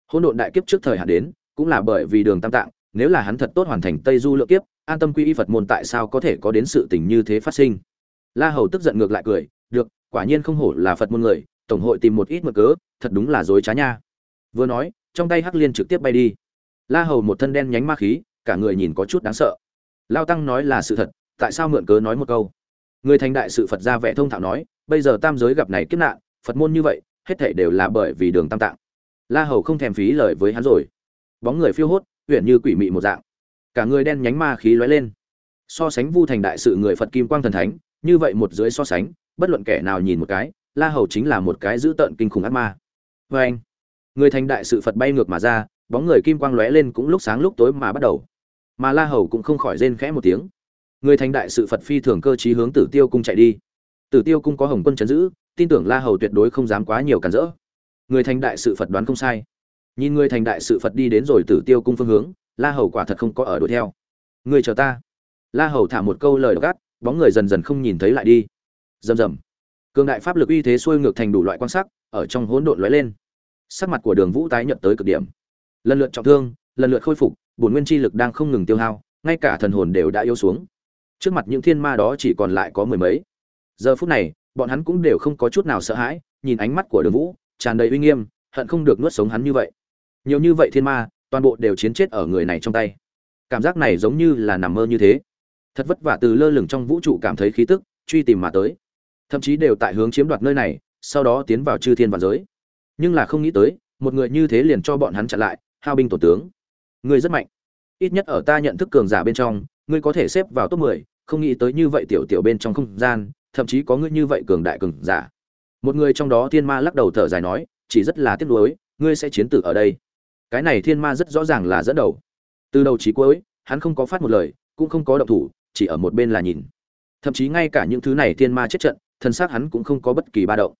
A: Hỗn độn đại kiếp trước thời hạn đến, cũng là bởi vì đường tam tạng nếu là hắn thật tốt hoàn thành tây du lượng kiếp, an tâm quy y phật môn tại sao có thể có đến sự tình như thế phát sinh? La hầu tức giận ngược lại cười, được, quả nhiên không hổ là phật môn người, tổng hội tìm một ít mực cớ, thật đúng là dối trá nha. Vừa nói, trong tay hắc liên trực tiếp bay đi. La hầu một thân đen nhánh ma khí, cả người nhìn có chút đáng sợ. Lao tăng nói là sự thật, tại sao mượn cớ nói một câu? Người thành đại sự phật gia vẻ thông thạo nói, bây giờ tam giới gặp này kiếp nạn, phật môn như vậy, hết thảy đều là bởi vì đường tam tạng. La hầu không thèm phí lời với hắn rồi. Bóng người phiêu hốt huyện như quỷ mị một dạng. Cả người đen nhánh ma khí lóe lên. So sánh vu thành đại sự người phật kim quang thần thánh, như vậy một dưới so sánh, bất luận kẻ nào nhìn một cái, la hầu chính là một cái dữ tợn kinh khủng ác ma. Vê anh, người thành đại sự phật bay ngược mà ra, bóng người kim quang lóe lên cũng lúc sáng lúc tối mà bắt đầu. Mà la hầu cũng không khỏi rên khẽ một tiếng. Người thành đại sự phật phi thường cơ trí hướng tử tiêu cung chạy đi. Tử tiêu cung có hồng quân chấn giữ, tin tưởng la hầu tuyệt đối không dám quá nhiều cản rỡ. Người thành đại sự phật đoán không sai nhìn người thành đại sự phật đi đến rồi tử tiêu cung phương hướng, la hầu quả thật không có ở đuổi theo. Người chờ ta. La hầu thả một câu lời gắt bóng người dần dần không nhìn thấy lại đi. Rầm rầm. Cường đại pháp lực uy thế xuôi ngược thành đủ loại quan sắc, ở trong hỗn độn lóe lên. Sắc mặt của đường vũ tái nhận tới cực điểm. Lần lượt trọng thương, lần lượt khôi phục, bổn nguyên chi lực đang không ngừng tiêu hao, ngay cả thần hồn đều đã yếu xuống. Trước mặt những thiên ma đó chỉ còn lại có mười mấy. Giờ phút này, bọn hắn cũng đều không có chút nào sợ hãi, nhìn ánh mắt của đường vũ, tràn đầy uy nghiêm, hận không được nuốt sống hắn như vậy nhiều như vậy thiên ma toàn bộ đều chiến chết ở người này trong tay. Cảm giác này giống như là nằm mơ như thế. Thật vất vả từ lơ lửng trong vũ trụ cảm thấy khí tức truy tìm mà tới. Thậm chí đều tại hướng chiếm đoạt nơi này sau đó tiến vào chư thiên và giới. Nhưng là không nghĩ tới một người như thế liền cho bọn hắn chặn lại hao binh tổ tướng. Ngươi rất mạnh. Ít nhất ở ta nhận thức cường giả bên trong ngươi có thể xếp vào top 10, không nghĩ tới như vậy tiểu tiểu bên trong không gian thậm chí có ngươi như vậy cường đại cường giả. Một người trong đó thiên ma lắc đầu thở dài nói chỉ rất là tiếc nuối ngươi sẽ chiến tử ở đây cái này thiên ma rất rõ ràng là dẫn đầu. Từ đầu chí cuối, hắn không có phát một lời, cũng không có động thủ, chỉ ở một bên là nhìn. Thậm chí ngay cả những thứ này thiên ma chết trận, thân xác hắn cũng không có bất kỳ ba động.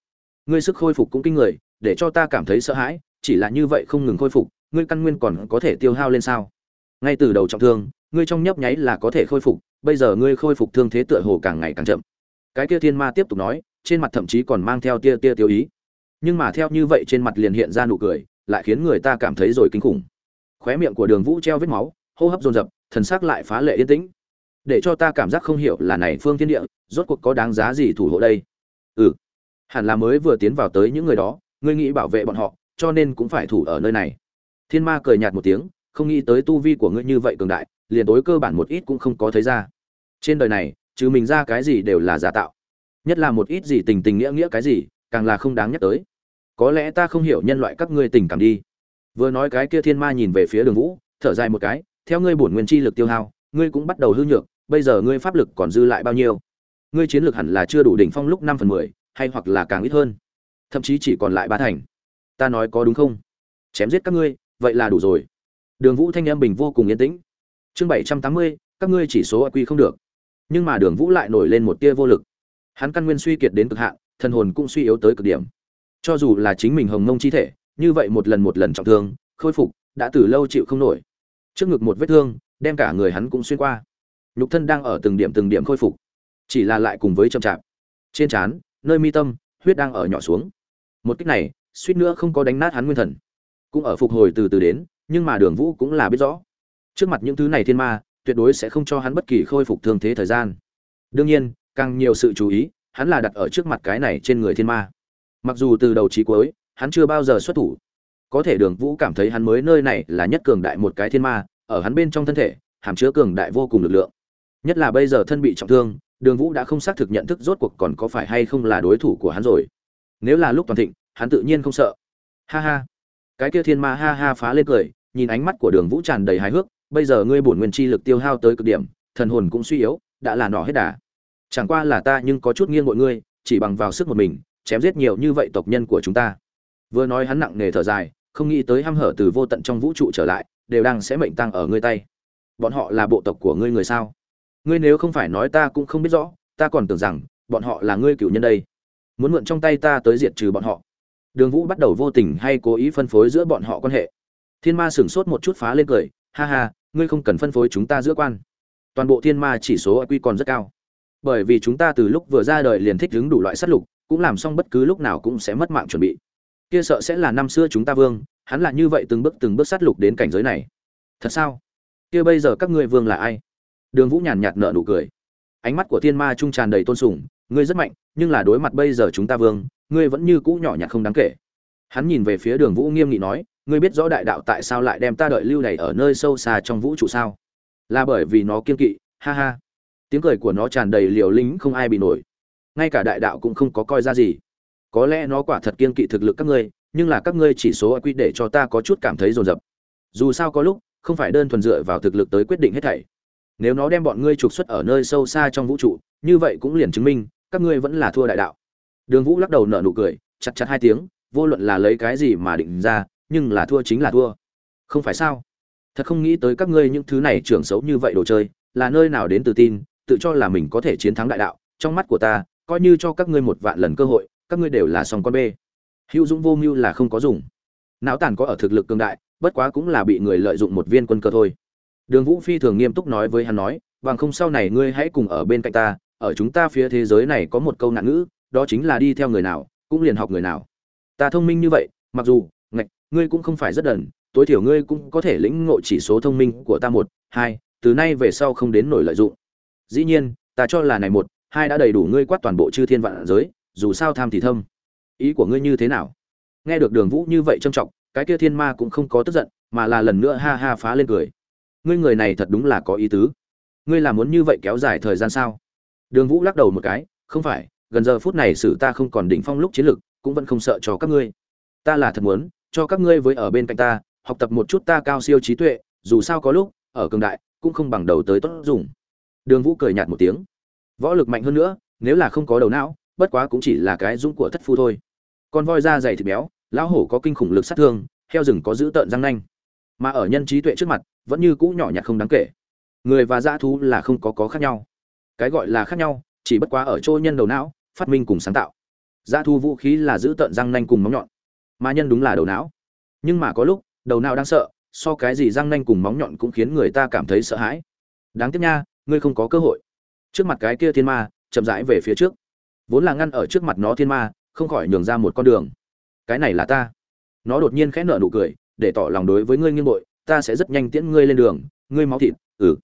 A: Ngươi sức khôi phục cũng kinh người, để cho ta cảm thấy sợ hãi, chỉ là như vậy không ngừng khôi phục, ngươi căn nguyên còn có thể tiêu hao lên sao? Ngay từ đầu trọng thương, ngươi trong nhấp nháy là có thể khôi phục, bây giờ ngươi khôi phục thương thế tựa hồ càng ngày càng chậm. Cái kia thiên ma tiếp tục nói, trên mặt thậm chí còn mang theo tia tia tiêu ý. Nhưng mà theo như vậy trên mặt liền hiện ra nụ cười lại khiến người ta cảm thấy rồi kinh khủng. Khóe miệng của đường vũ treo vết máu, hô hấp dồn dập, thần sắc lại phá lệ yên tĩnh. Để cho ta cảm giác không hiểu là này phương thiên địa, rốt cuộc có đáng giá gì thủ hộ đây? Ừ hẳn là mới vừa tiến vào tới những người đó, ngươi nghĩ bảo vệ bọn họ, cho nên cũng phải thủ ở nơi này. Thiên ma cười nhạt một tiếng, không nghĩ tới tu vi của ngươi như vậy cường đại, liền tối cơ bản một ít cũng không có thấy ra. Trên đời này, trừ mình ra cái gì đều là giả tạo. Nhất là một ít gì tình tình nghĩa nghĩa cái gì, càng là không đáng nhắc tới có lẽ ta không hiểu nhân loại các ngươi tình cảm đi. Vừa nói cái kia thiên ma nhìn về phía đường vũ, thở dài một cái, theo ngươi bổn nguyên chi lực tiêu hao, ngươi cũng bắt đầu hư nhược, bây giờ ngươi pháp lực còn dư lại bao nhiêu? Ngươi chiến lược hẳn là chưa đủ đỉnh phong lúc năm phần mười, hay hoặc là càng ít hơn? Thậm chí chỉ còn lại ba thành. Ta nói có đúng không? Chém giết các ngươi, vậy là đủ rồi. Đường vũ thanh em bình vô cùng yên tĩnh. Chương bảy trăm tám mươi, các ngươi chỉ số q không được. Nhưng mà đường vũ lại nổi lên một tia vô lực. Hắn căn nguyên suy kiệt đến cực hạn, thần hồn cũng suy yếu tới cực điểm cho dù là chính mình hồng mông chi thể, như vậy một lần một lần trọng thương, khôi phục, đã từ lâu chịu không nổi. Trước ngực một vết thương, đem cả người hắn cũng xuyên qua. Nhục thân đang ở từng điểm từng điểm khôi phục, chỉ là lại cùng với chậm chạp. Trên trán, nơi mi tâm, huyết đang ở nhỏ xuống. Một cách này, suýt nữa không có đánh nát hắn nguyên thần. Cũng ở phục hồi từ từ đến, nhưng mà đường vũ cũng là biết rõ. Trước mặt những thứ này thiên ma, tuyệt đối sẽ không cho hắn bất kỳ khôi phục thương thế thời gian. Đương nhiên, càng nhiều sự chú ý, hắn là đặt ở trước mặt cái này trên người thiên ma mặc dù từ đầu chí cuối, hắn chưa bao giờ xuất thủ. Có thể đường vũ cảm thấy hắn mới nơi này là nhất cường đại một cái thiên ma, ở hắn bên trong thân thể, hàm chứa cường đại vô cùng lực lượng. Nhất là bây giờ thân bị trọng thương, đường vũ đã không xác thực nhận thức rốt cuộc còn có phải hay không là đối thủ của hắn rồi. Nếu là lúc toàn thịnh, hắn tự nhiên không sợ. Ha ha. Cái kia thiên ma ha ha phá lên cười, nhìn ánh mắt của đường vũ tràn đầy hài hước, bây giờ ngươi bổn nguyên chi lực tiêu hao tới cực điểm, thần hồn cũng suy yếu, đã là nỏ hết đà. Chẳng qua là ta nhưng có chút nghiêng mọi ngươi, chỉ bằng vào sức một mình chém giết nhiều như vậy tộc nhân của chúng ta. Vừa nói hắn nặng nề thở dài, không nghĩ tới hăm hở từ vô tận trong vũ trụ trở lại, đều đang sẽ mệnh tăng ở ngươi tay. Bọn họ là bộ tộc của ngươi người sao? Ngươi nếu không phải nói ta cũng không biết rõ, ta còn tưởng rằng, bọn họ là ngươi cựu nhân đây. Muốn mượn trong tay ta tới diệt trừ bọn họ. Đường vũ bắt đầu vô tình hay cố ý phân phối giữa bọn họ quan hệ. Thiên ma sửng sốt một chút phá lên cười, ha ha, ngươi không cần phân phối chúng ta giữa quan. Toàn bộ thiên ma chỉ số quy còn rất cao. Bởi vì chúng ta từ lúc vừa ra đời liền thích đứng đủ loại sát lục cũng làm xong bất cứ lúc nào cũng sẽ mất mạng chuẩn bị. Kia sợ sẽ là năm xưa chúng ta vương, hắn là như vậy từng bước từng bước sát lục đến cảnh giới này. Thật sao? Kia bây giờ các ngươi vương là ai? Đường vũ nhàn nhạt nở nụ cười. Ánh mắt của thiên ma trung tràn đầy tôn sùng, ngươi rất mạnh, nhưng là đối mặt bây giờ chúng ta vương, ngươi vẫn như cũ nhỏ nhặt không đáng kể. Hắn nhìn về phía đường vũ nghiêm nghị nói, ngươi biết rõ đại đạo tại sao lại đem ta đợi lưu này ở nơi sâu xa trong vũ trụ sao? Là bởi vì nó kiên kỵ, ha ha. Tiếng cười của nó tràn đầy liều lính không ai bị nổi ngay cả đại đạo cũng không có coi ra gì. Có lẽ nó quả thật kiên kỵ thực lực các ngươi, nhưng là các ngươi chỉ số quy để cho ta có chút cảm thấy rồn rập dù sao có lúc, không phải đơn thuần dựa vào thực lực tới quyết định hết thảy. Nếu nó đem bọn ngươi trục xuất ở nơi sâu xa trong vũ trụ, như vậy cũng liền chứng minh, các ngươi vẫn là thua đại đạo. Đường vũ lắc đầu nở nụ cười, chặt chặt hai tiếng, vô luận là lấy cái gì mà định ra, nhưng là thua chính là thua. Không phải sao? Thật không nghĩ tới các ngươi những thứ này trưởng xấu như vậy đồ chơi, là nơi nào đến tự tin, tự cho là mình có thể chiến thắng đại đạo, trong mắt của ta coi như cho các ngươi một vạn lần cơ hội, các ngươi đều là song con bê. Hữu dũng vô mưu là không có dùng. Não tàn có ở thực lực cường đại, bất quá cũng là bị người lợi dụng một viên quân cơ thôi. Đường vũ phi thường nghiêm túc nói với hắn nói, bằng không sau này ngươi hãy cùng ở bên cạnh ta, ở chúng ta phía thế giới này có một câu nạn ngữ, đó chính là đi theo người nào, cũng liền học người nào. Ta thông minh như vậy, mặc dù, ngạch, ngươi cũng không phải rất đần, tối thiểu ngươi cũng có thể lĩnh ngộ chỉ số thông minh của ta một, hai, từ nay về sau không đến nổi lợi dụng. Dĩ nhiên, ta cho là này một hai đã đầy đủ ngươi quát toàn bộ chư thiên vạn giới, dù sao tham thì thâm. Ý của ngươi như thế nào? Nghe được đường vũ như vậy trâm trọng, cái kia thiên ma cũng không có tức giận, mà là lần nữa ha ha phá lên cười. Ngươi người này thật đúng là có ý tứ. Ngươi là muốn như vậy kéo dài thời gian sao? Đường vũ lắc đầu một cái, không phải, gần giờ phút này xử ta không còn đỉnh phong lúc chiến lực cũng vẫn không sợ cho các ngươi. Ta là thật muốn, cho các ngươi với ở bên cạnh ta, học tập một chút ta cao siêu trí tuệ, dù sao có lúc, ở cường đại, cũng không bằng đầu tới tốt dùng. Đường vũ cười nhạt một tiếng võ lực mạnh hơn nữa, nếu là không có đầu não, bất quá cũng chỉ là cái dũng của thất phu thôi. Con voi da dày thịt béo, lão hổ có kinh khủng lực sát thương, heo rừng có dữ tợn răng nanh. Mà ở nhân trí tuệ trước mặt, vẫn như cũ nhỏ nhặt không đáng kể. Người và dã thú là không có có khác nhau. Cái gọi là khác nhau, chỉ bất quá ở chỗ nhân đầu não, phát minh cùng sáng tạo. Dã thú vũ khí là dữ tợn răng nanh cùng móng nhọn, mà nhân đúng là đầu não. Nhưng mà có lúc, đầu não đang sợ, so cái gì răng nanh cùng móng nhọn cũng khiến người ta cảm thấy sợ hãi. Đáng tiếc nha, ngươi không có cơ hội trước mặt cái kia thiên ma, chậm rãi về phía trước. Vốn là ngăn ở trước mặt nó thiên ma, không khỏi nhường ra một con đường. Cái này là ta. Nó đột nhiên khẽ nở nụ cười, để tỏ lòng đối với ngươi nghiêng bội, ta sẽ rất nhanh tiễn ngươi lên đường, ngươi máu thịt ừ.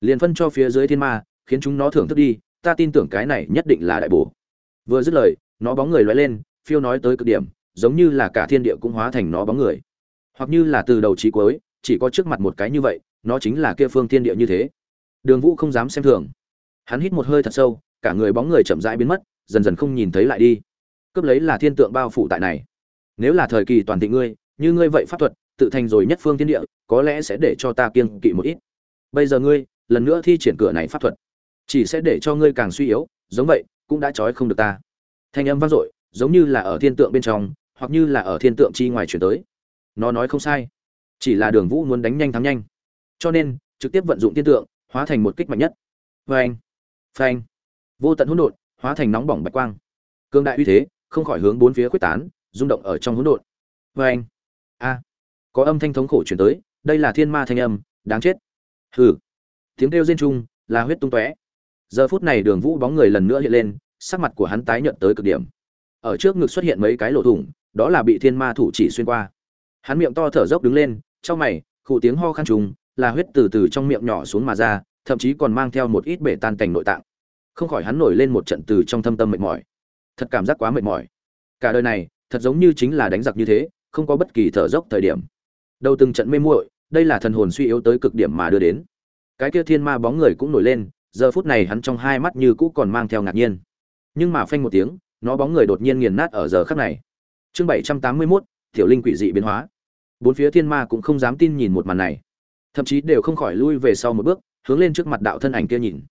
A: Liền phân cho phía dưới thiên ma, khiến chúng nó thưởng thức đi, ta tin tưởng cái này nhất định là đại bổ. Vừa dứt lời, nó bóng người loay lên, phiêu nói tới cực điểm, giống như là cả thiên địa cũng hóa thành nó bóng người. Hoặc như là từ đầu chí cuối, chỉ có trước mặt một cái như vậy, nó chính là kia phương thiên địa như thế. Đường vũ không dám xem thường hắn hít một hơi thật sâu, cả người bóng người chậm rãi biến mất, dần dần không nhìn thấy lại đi. Cướp lấy là thiên tượng bao phủ tại này. Nếu là thời kỳ toàn thị ngươi, như ngươi vậy pháp thuật, tự thành rồi nhất phương thiên địa, có lẽ sẽ để cho ta kiêng kỵ một ít. Bây giờ ngươi, lần nữa thi triển cửa này pháp thuật, chỉ sẽ để cho ngươi càng suy yếu, giống vậy, cũng đã trói không được ta. Thanh âm vang dội, giống như là ở thiên tượng bên trong, hoặc như là ở thiên tượng chi ngoài chuyển tới. Nó nói không sai, chỉ là đường vũ muốn đánh nhanh thắng nhanh. Cho nên, trực tiếp vận dụng thiên tượng, hóa thành một kích mạnh nhất. Phanh phanh. Vô tận hỗn độn, hóa thành nóng bỏng bạch quang. Cương đại uy thế, không khỏi hướng bốn phía quyết tán, rung động ở trong hỗn độn. Phanh. A. Có âm thanh thống khổ chuyển tới, đây là thiên ma thanh âm, đáng chết. Hừ. Tiếng kêu rên trung, là huyết tung tóe. Giờ phút này đường vũ bóng người lần nữa hiện lên, sắc mặt của hắn tái nhợt tới cực điểm. Ở trước ngực xuất hiện mấy cái lỗ thủng, đó là bị thiên ma thủ chỉ xuyên qua. Hắn miệng to thở dốc đứng lên, trong mày, khụ tiếng ho khăn trùng, là huyết từ từ trong miệng nhỏ xuống mà ra thậm chí còn mang theo một ít bể tan cảnh nội tạng. Không khỏi hắn nổi lên một trận từ trong thâm tâm mệt mỏi. Thật cảm giác quá mệt mỏi. Cả đời này, thật giống như chính là đánh giặc như thế, không có bất kỳ thở dốc thời điểm. Đầu từng trận mê muội, đây là thần hồn suy yếu tới cực điểm mà đưa đến. Cái kia thiên ma bóng người cũng nổi lên, giờ phút này hắn trong hai mắt như cũ còn mang theo ngạc nhiên. Nhưng mà phanh một tiếng, nó bóng người đột nhiên nghiền nát ở giờ khắc này. Chương bảy trăm tám mươi mốt, tiểu linh quỷ dị biến hóa. Bốn phía thiên ma cũng không dám tin nhìn một màn này. Thậm chí đều không khỏi lui về sau một bước hướng lên trước mặt đạo thân ảnh kia nhìn.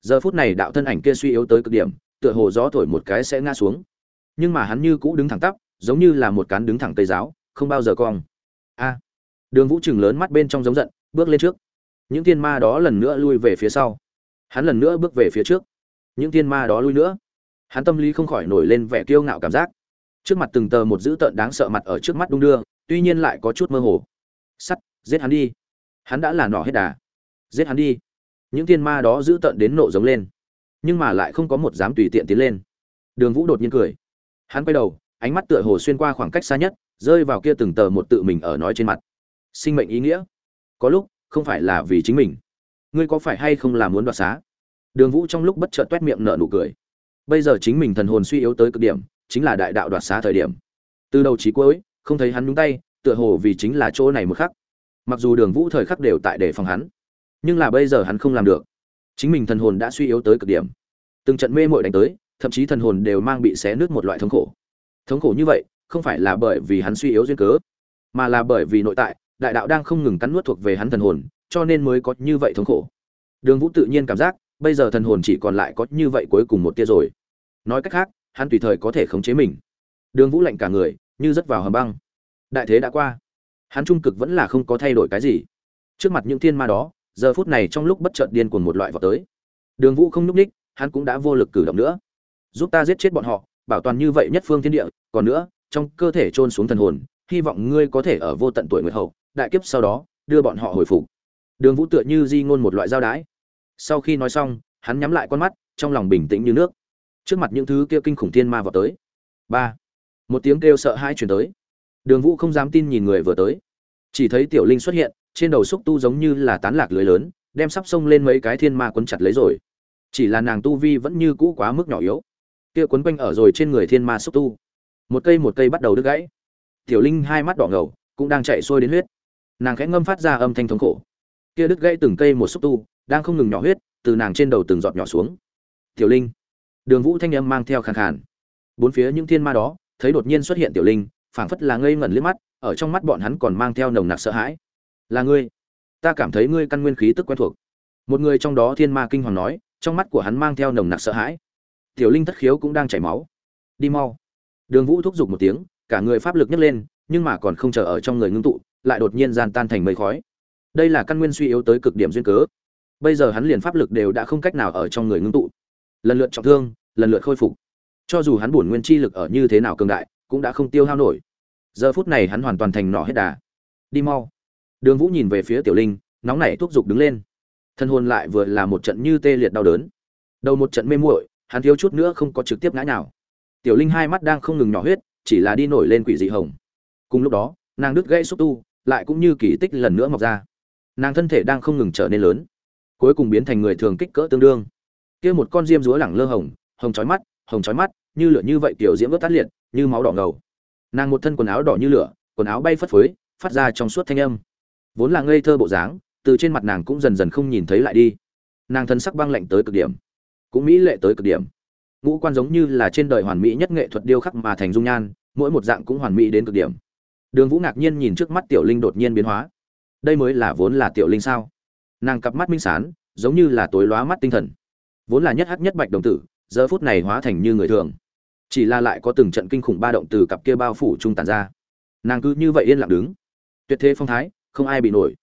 A: Giờ phút này đạo thân ảnh kia suy yếu tới cực điểm, tựa hồ gió thổi một cái sẽ ngã xuống. Nhưng mà hắn như cũ đứng thẳng tắp, giống như là một cán đứng thẳng cây giáo, không bao giờ cong. A! Đường vũ chừng lớn mắt bên trong giống giận, bước lên trước. Những thiên ma đó lần nữa lui về phía sau. Hắn lần nữa bước về phía trước. Những thiên ma đó lui nữa. Hắn tâm lý không khỏi nổi lên vẻ kiêu ngạo cảm giác. Trước mặt từng tờ một dữ tợn đáng sợ mặt ở trước mắt đung đưa, tuy nhiên lại có chút mơ hồ. Sắt, giết hắn đi. Hắn đã là nỏ hết đà giết hắn đi. Những thiên ma đó giữ tận đến nộ giống lên, nhưng mà lại không có một dám tùy tiện tiến lên. Đường vũ đột nhiên cười. Hắn quay đầu, ánh mắt tựa hồ xuyên qua khoảng cách xa nhất, rơi vào kia từng tờ một tự mình ở nói trên mặt. Sinh mệnh ý nghĩa. Có lúc, không phải là vì chính mình. Ngươi có phải hay không là muốn đoạt xá? Đường vũ trong lúc bất chợt toét miệng nở nụ cười. Bây giờ chính mình thần hồn suy yếu tới cực điểm, chính là đại đạo đoạt xá thời điểm. Từ đầu chí cuối, không thấy hắn nhúng tay, tựa hồ vì chính là chỗ này một khắc. Mặc dù đường vũ thời khắc đều tại để phòng hắn nhưng là bây giờ hắn không làm được. Chính mình thần hồn đã suy yếu tới cực điểm. Từng trận mê mội đánh tới, thậm chí thần hồn đều mang bị xé nứt một loại thống khổ. Thống khổ như vậy, không phải là bởi vì hắn suy yếu duyên cớ, mà là bởi vì nội tại, đại đạo đang không ngừng cắn nuốt thuộc về hắn thần hồn, cho nên mới có như vậy thống khổ. Đường vũ tự nhiên cảm giác, bây giờ thần hồn chỉ còn lại có như vậy cuối cùng một tia rồi. Nói cách khác, hắn tùy thời có thể khống chế mình. Đường vũ lạnh cả người, như rất vào hầm băng. Đại thế đã qua. Hắn trung cực vẫn là không có thay đổi cái gì. Trước mặt những thiên ma đó giờ phút này trong lúc bất chợt điên cuồng một loại vào tới. Đường vũ không nhúc ních hắn cũng đã vô lực cử động nữa. Giúp ta giết chết bọn họ, bảo toàn như vậy nhất phương thiên địa, còn nữa, trong cơ thể trôn xuống thần hồn, hy vọng ngươi có thể ở vô tận tuổi nguyệt hậu, đại kiếp sau đó, đưa bọn họ hồi phục. Đường vũ tựa như di ngôn một loại giao đái. Sau khi nói xong, hắn nhắm lại con mắt, trong lòng bình tĩnh như nước. Trước mặt những thứ kia kinh khủng thiên ma vọt tới. Ba. Một tiếng kêu sợ hãi truyền tới. Đường vũ không dám tin nhìn người vừa tới. Chỉ thấy tiểu linh xuất hiện trên đầu xúc tu giống như là tán lạc lưới lớn, đem sắp xông lên mấy cái thiên ma quấn chặt lấy rồi. Chỉ là nàng tu vi vẫn như cũ quá mức nhỏ yếu. Kia quấn quanh ở rồi trên người thiên ma xúc tu. Một cây một cây bắt đầu đứt gãy. Tiểu linh hai mắt đỏ ngầu, cũng đang chạy sôi đến huyết. Nàng khẽ ngâm phát ra âm thanh thống khổ. Kia đứt gãy từng cây một xúc tu, đang không ngừng nhỏ huyết, từ nàng trên đầu từng giọt nhỏ xuống. Tiểu linh. Đường vũ thanh âm mang theo khàn khàn. Bốn phía những thiên ma đó, thấy đột nhiên xuất hiện tiểu linh, phảng phất là ngây ngẩn liếc mắt, ở trong mắt bọn hắn còn mang theo nồng nặc sợ hãi là ngươi. Ta cảm thấy ngươi căn nguyên khí tức quen thuộc. Một người trong đó thiên ma kinh hoàng nói, trong mắt của hắn mang theo nồng nặc sợ hãi. Tiểu linh thất khiếu cũng đang chảy máu. Đi mau. Đường vũ thúc giục một tiếng, cả người pháp lực nhấc lên, nhưng mà còn không chờ ở trong người ngưng tụ, lại đột nhiên gian tan thành mây khói. Đây là căn nguyên suy yếu tới cực điểm duyên cớ. Bây giờ hắn liền pháp lực đều đã không cách nào ở trong người ngưng tụ. Lần lượt trọng thương, lần lượt khôi phục. Cho dù hắn bổn nguyên chi lực ở như thế nào cường đại, cũng đã không tiêu hao nổi. Giờ phút này hắn hoàn toàn thành nỏ hết đà. Đi mau đường vũ nhìn về phía tiểu linh, nóng nảy thúc giục đứng lên. Thân hồn lại vừa là một trận như tê liệt đau đớn. Đầu một trận mê muội, hắn thiếu chút nữa không có trực tiếp ngã nào tiểu linh hai mắt đang không ngừng nhỏ huyết, chỉ là đi nổi lên quỷ dị hồng. Cùng lúc đó, nàng đứt gãy xúc tu, lại cũng như kỳ tích lần nữa mọc ra. Nàng thân thể đang không ngừng trở nên lớn, cuối cùng biến thành người thường kích cỡ tương đương. Kia một con diêm rúa lẳng lơ hồng hồng chói mắt, hồng chói mắt, như lửa như vậy tiểu diễm vớt tắt liệt, như máu đỏ ngầu. Nàng một thân quần áo đỏ như lửa, quần áo bay phất phới, phát ra trong suốt thanh âm vốn là ngây thơ bộ dáng, từ trên mặt nàng cũng dần dần không nhìn thấy lại đi. Nàng thân sắc băng lạnh tới cực điểm, cũng mỹ lệ tới cực điểm. Ngũ quan giống như là trên đời hoàn mỹ nhất nghệ thuật điêu khắc mà thành dung nhan, mỗi một dạng cũng hoàn mỹ đến cực điểm. Đường vũ ngạc nhiên nhìn trước mắt tiểu linh đột nhiên biến hóa. Đây mới là vốn là tiểu linh sao? Nàng cặp mắt minh sán, giống như là tối lóa mắt tinh thần. Vốn là nhất hắc nhất bạch đồng tử, giờ phút này hóa thành như người thường. Chỉ là lại có từng trận kinh khủng ba động từ cặp kia bao phủ trung tàn ra. Nàng cứ như vậy yên lặng đứng. Tuyệt thế phong thái không ai bị nổi.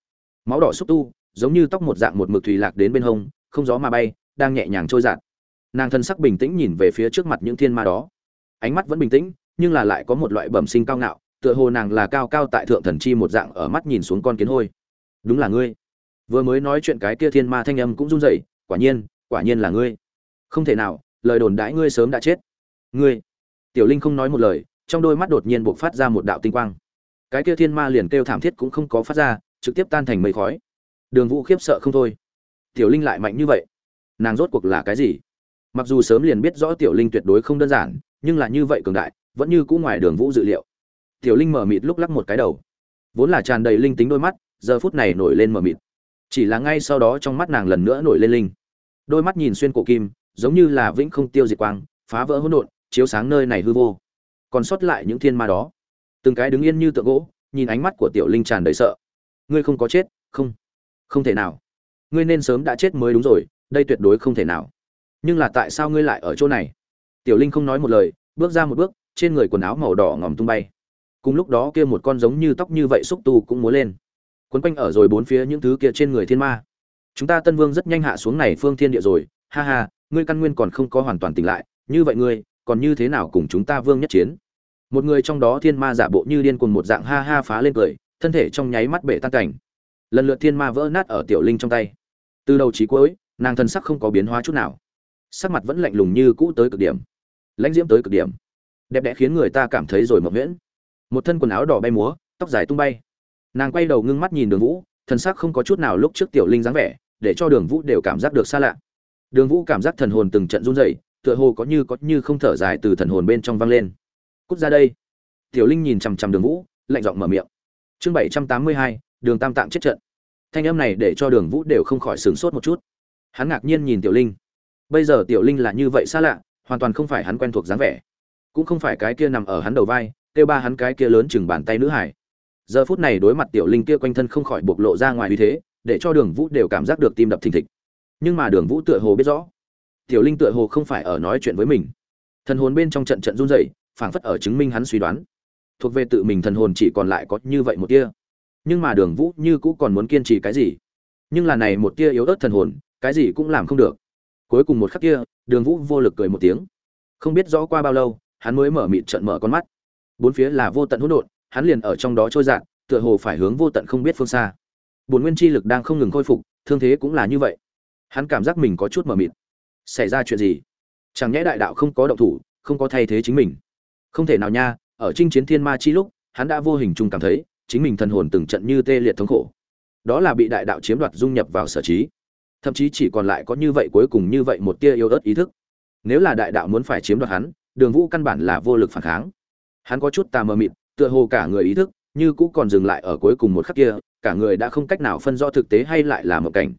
A: Máu đỏ xúc tu, giống như tóc một dạng một mực thủy lạc đến bên hông, không gió mà bay, đang nhẹ nhàng trôi dạt. Nàng thân sắc bình tĩnh nhìn về phía trước mặt những thiên ma đó. Ánh mắt vẫn bình tĩnh, nhưng là lại có một loại bẩm sinh cao ngạo, tựa hồ nàng là cao cao tại thượng thần chi một dạng ở mắt nhìn xuống con kiến hôi. Đúng là ngươi. Vừa mới nói chuyện cái kia thiên ma thanh âm cũng run rẩy, quả nhiên quả nhiên là ngươi. Không thể nào, lời đồn đãi ngươi sớm đã chết. Ngươi. Tiểu linh không nói một lời, trong đôi mắt đột nhiên buộc phát ra một đạo tinh quang cái kia thiên ma liền kêu thảm thiết cũng không có phát ra, trực tiếp tan thành mây khói. Đường vũ khiếp sợ không thôi. Tiểu linh lại mạnh như vậy? Nàng rốt cuộc là cái gì? Mặc dù sớm liền biết rõ tiểu linh tuyệt đối không đơn giản, nhưng là như vậy cường đại, vẫn như cũ ngoài đường vũ dự liệu. Tiểu linh mở mịt lúc lắc một cái đầu. Vốn là tràn đầy linh tính đôi mắt, giờ phút này nổi lên mở mịt. Chỉ là ngay sau đó trong mắt nàng lần nữa nổi lên linh. Đôi mắt nhìn xuyên cổ kim, giống như là vĩnh không tiêu diệt quang, phá vỡ hỗn độn, chiếu sáng nơi này hư vô. Còn sót lại những thiên ma đó từng cái đứng yên như tượng gỗ, nhìn ánh mắt của tiểu linh tràn đầy sợ. Ngươi không có chết, không. Không thể nào. Ngươi nên sớm đã chết mới đúng rồi, đây tuyệt đối không thể nào. Nhưng là tại sao ngươi lại ở chỗ này? Tiểu linh không nói một lời, bước ra một bước, trên người quần áo màu đỏ ngòm tung bay. Cùng lúc đó kia một con giống như tóc như vậy xúc tu cũng múa lên. Quấn quanh ở rồi bốn phía những thứ kia trên người thiên ma. Chúng ta tân vương rất nhanh hạ xuống này phương thiên địa rồi. Ha ha, ngươi căn nguyên còn không có hoàn toàn tỉnh lại. Như vậy ngươi, còn như thế nào cùng chúng ta vương nhất chiến? Một người trong đó thiên ma giả bộ như điên cuồng một dạng ha ha phá lên cười, thân thể trong nháy mắt bể tan cảnh. Lần lượt thiên ma vỡ nát ở tiểu linh trong tay. Từ đầu chí cuối, nàng thân sắc không có biến hóa chút nào. Sắc mặt vẫn lạnh lùng như cũ tới cực điểm. Lãnh diễm tới cực điểm. Đẹp đẽ khiến người ta cảm thấy rồi mộng nguyễn một thân quần áo đỏ bay múa, tóc dài tung bay. Nàng quay đầu ngưng mắt nhìn đường vũ, thần sắc không có chút nào lúc trước tiểu linh dáng vẻ, để cho đường vũ đều cảm giác được xa lạ. Đường vũ cảm giác thần hồn từng trận run rẩy, tựa hồ có như có như không thở dài từ thần hồn bên trong vang lên cút ra đây. Tiểu linh nhìn chằm chằm đường vũ, lạnh giọng mở miệng. Chương bảy trăm tám mươi hai, đường tam tạng chết trận. Thanh âm này để cho đường vũ đều không khỏi sửng sốt một chút. Hắn ngạc nhiên nhìn tiểu linh. Bây giờ tiểu linh là như vậy xa lạ, hoàn toàn không phải hắn quen thuộc dáng vẻ. Cũng không phải cái kia nằm ở hắn đầu vai, kêu ba hắn cái kia lớn chừng bàn tay nữ hải. Giờ phút này đối mặt tiểu linh kia quanh thân không khỏi bộc lộ ra ngoài uy thế, để cho đường vũ đều cảm giác được tim đập thình thịch. Nhưng mà đường vũ tựa hồ biết rõ. Tiểu linh tựa hồ không phải ở nói chuyện với mình. Thần hồn bên trong trận trận run rẩy phảng phất ở chứng minh hắn suy đoán. Thuộc về tự mình thần hồn chỉ còn lại có như vậy một tia. Nhưng mà đường vũ như cũ còn muốn kiên trì cái gì? Nhưng là này một tia yếu ớt thần hồn, cái gì cũng làm không được. Cuối cùng một khắc kia, đường vũ vô lực cười một tiếng. Không biết rõ qua bao lâu, hắn mới mở mịt trận mở con mắt. Bốn phía là vô tận hỗn độn, hắn liền ở trong đó trôi dạt, tựa hồ phải hướng vô tận không biết phương xa. Bồn nguyên chi lực đang không ngừng khôi phục, thương thế cũng là như vậy. Hắn cảm giác mình có chút mờ mịt. Xảy ra chuyện gì? Chẳng nhẽ đại đạo không có động thủ, không có thay thế chính mình không thể nào nha, ở chinh chiến thiên ma chi lúc, hắn đã vô hình chung cảm thấy, chính mình thần hồn từng trận như tê liệt thống khổ. Đó là bị đại đạo chiếm đoạt dung nhập vào sở trí. Thậm chí chỉ còn lại có như vậy cuối cùng như vậy một tia yêu ớt ý thức. Nếu là đại đạo muốn phải chiếm đoạt hắn, đường vũ căn bản là vô lực phản kháng. Hắn có chút tà mờ mịt, tựa hồ cả người ý thức, như cũ còn dừng lại ở cuối cùng một khắc kia, cả người đã không cách nào phân rõ thực tế hay lại là một cảnh.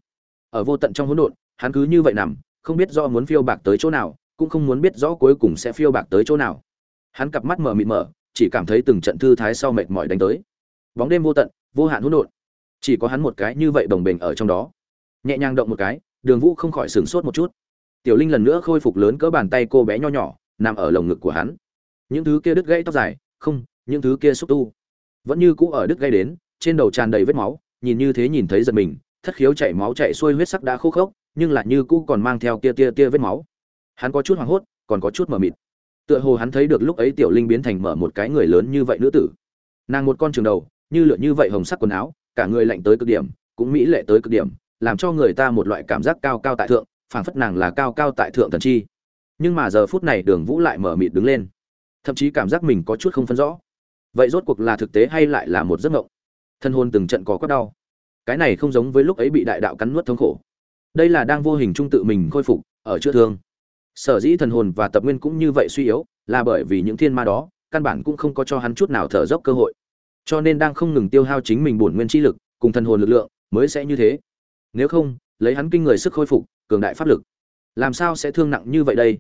A: Ở vô tận trong hỗn độn, hắn cứ như vậy nằm, không biết do muốn phiêu bạc tới chỗ nào, cũng không muốn biết rõ cuối cùng sẽ phiêu bạc tới chỗ nào hắn cặp mắt mở mịt mở, chỉ cảm thấy từng trận thư thái sau mệt mỏi đánh tới. Bóng đêm vô tận, vô hạn hỗn độn. Chỉ có hắn một cái như vậy bồng bềnh ở trong đó. Nhẹ nhàng động một cái, đường vũ không khỏi sửng sốt một chút. Tiểu linh lần nữa khôi phục lớn cỡ bàn tay cô bé nho nhỏ, nằm ở lồng ngực của hắn. Những thứ kia đứt gãy tóc dài, không, những thứ kia xúc tu. Vẫn như cũ ở đứt gãy đến, trên đầu tràn đầy vết máu, nhìn như thế nhìn thấy giật mình, thất khiếu chảy máu chảy xuôi huyết sắc đã khô khốc, nhưng lại như cũ còn mang theo kia tia tia vết máu. Hắn có chút hoảng hốt, còn có chút mờ mịt tựa hồ hắn thấy được lúc ấy tiểu linh biến thành mở một cái người lớn như vậy nữ tử. Nàng một con trường đầu, như lượn như vậy hồng sắc quần áo, cả người lạnh tới cực điểm, cũng mỹ lệ tới cực điểm, làm cho người ta một loại cảm giác cao cao tại thượng, phảng phất nàng là cao cao tại thượng thần chi. Nhưng mà giờ phút này đường vũ lại mở mịt đứng lên. Thậm chí cảm giác mình có chút không phân rõ. Vậy rốt cuộc là thực tế hay lại là một giấc mộng? Thân hôn từng trận có quát đau. Cái này không giống với lúc ấy bị đại đạo cắn nuốt thống khổ. Đây là đang vô hình trung tự mình khôi phục, ở chữa thương sở dĩ thần hồn và tập nguyên cũng như vậy suy yếu, là bởi vì những thiên ma đó, căn bản cũng không có cho hắn chút nào thở dốc cơ hội. Cho nên đang không ngừng tiêu hao chính mình bổn nguyên chi lực, cùng thần hồn lực lượng, mới sẽ như thế. Nếu không, lấy hắn kinh người sức khôi phục, cường đại pháp lực, làm sao sẽ thương nặng như vậy đây?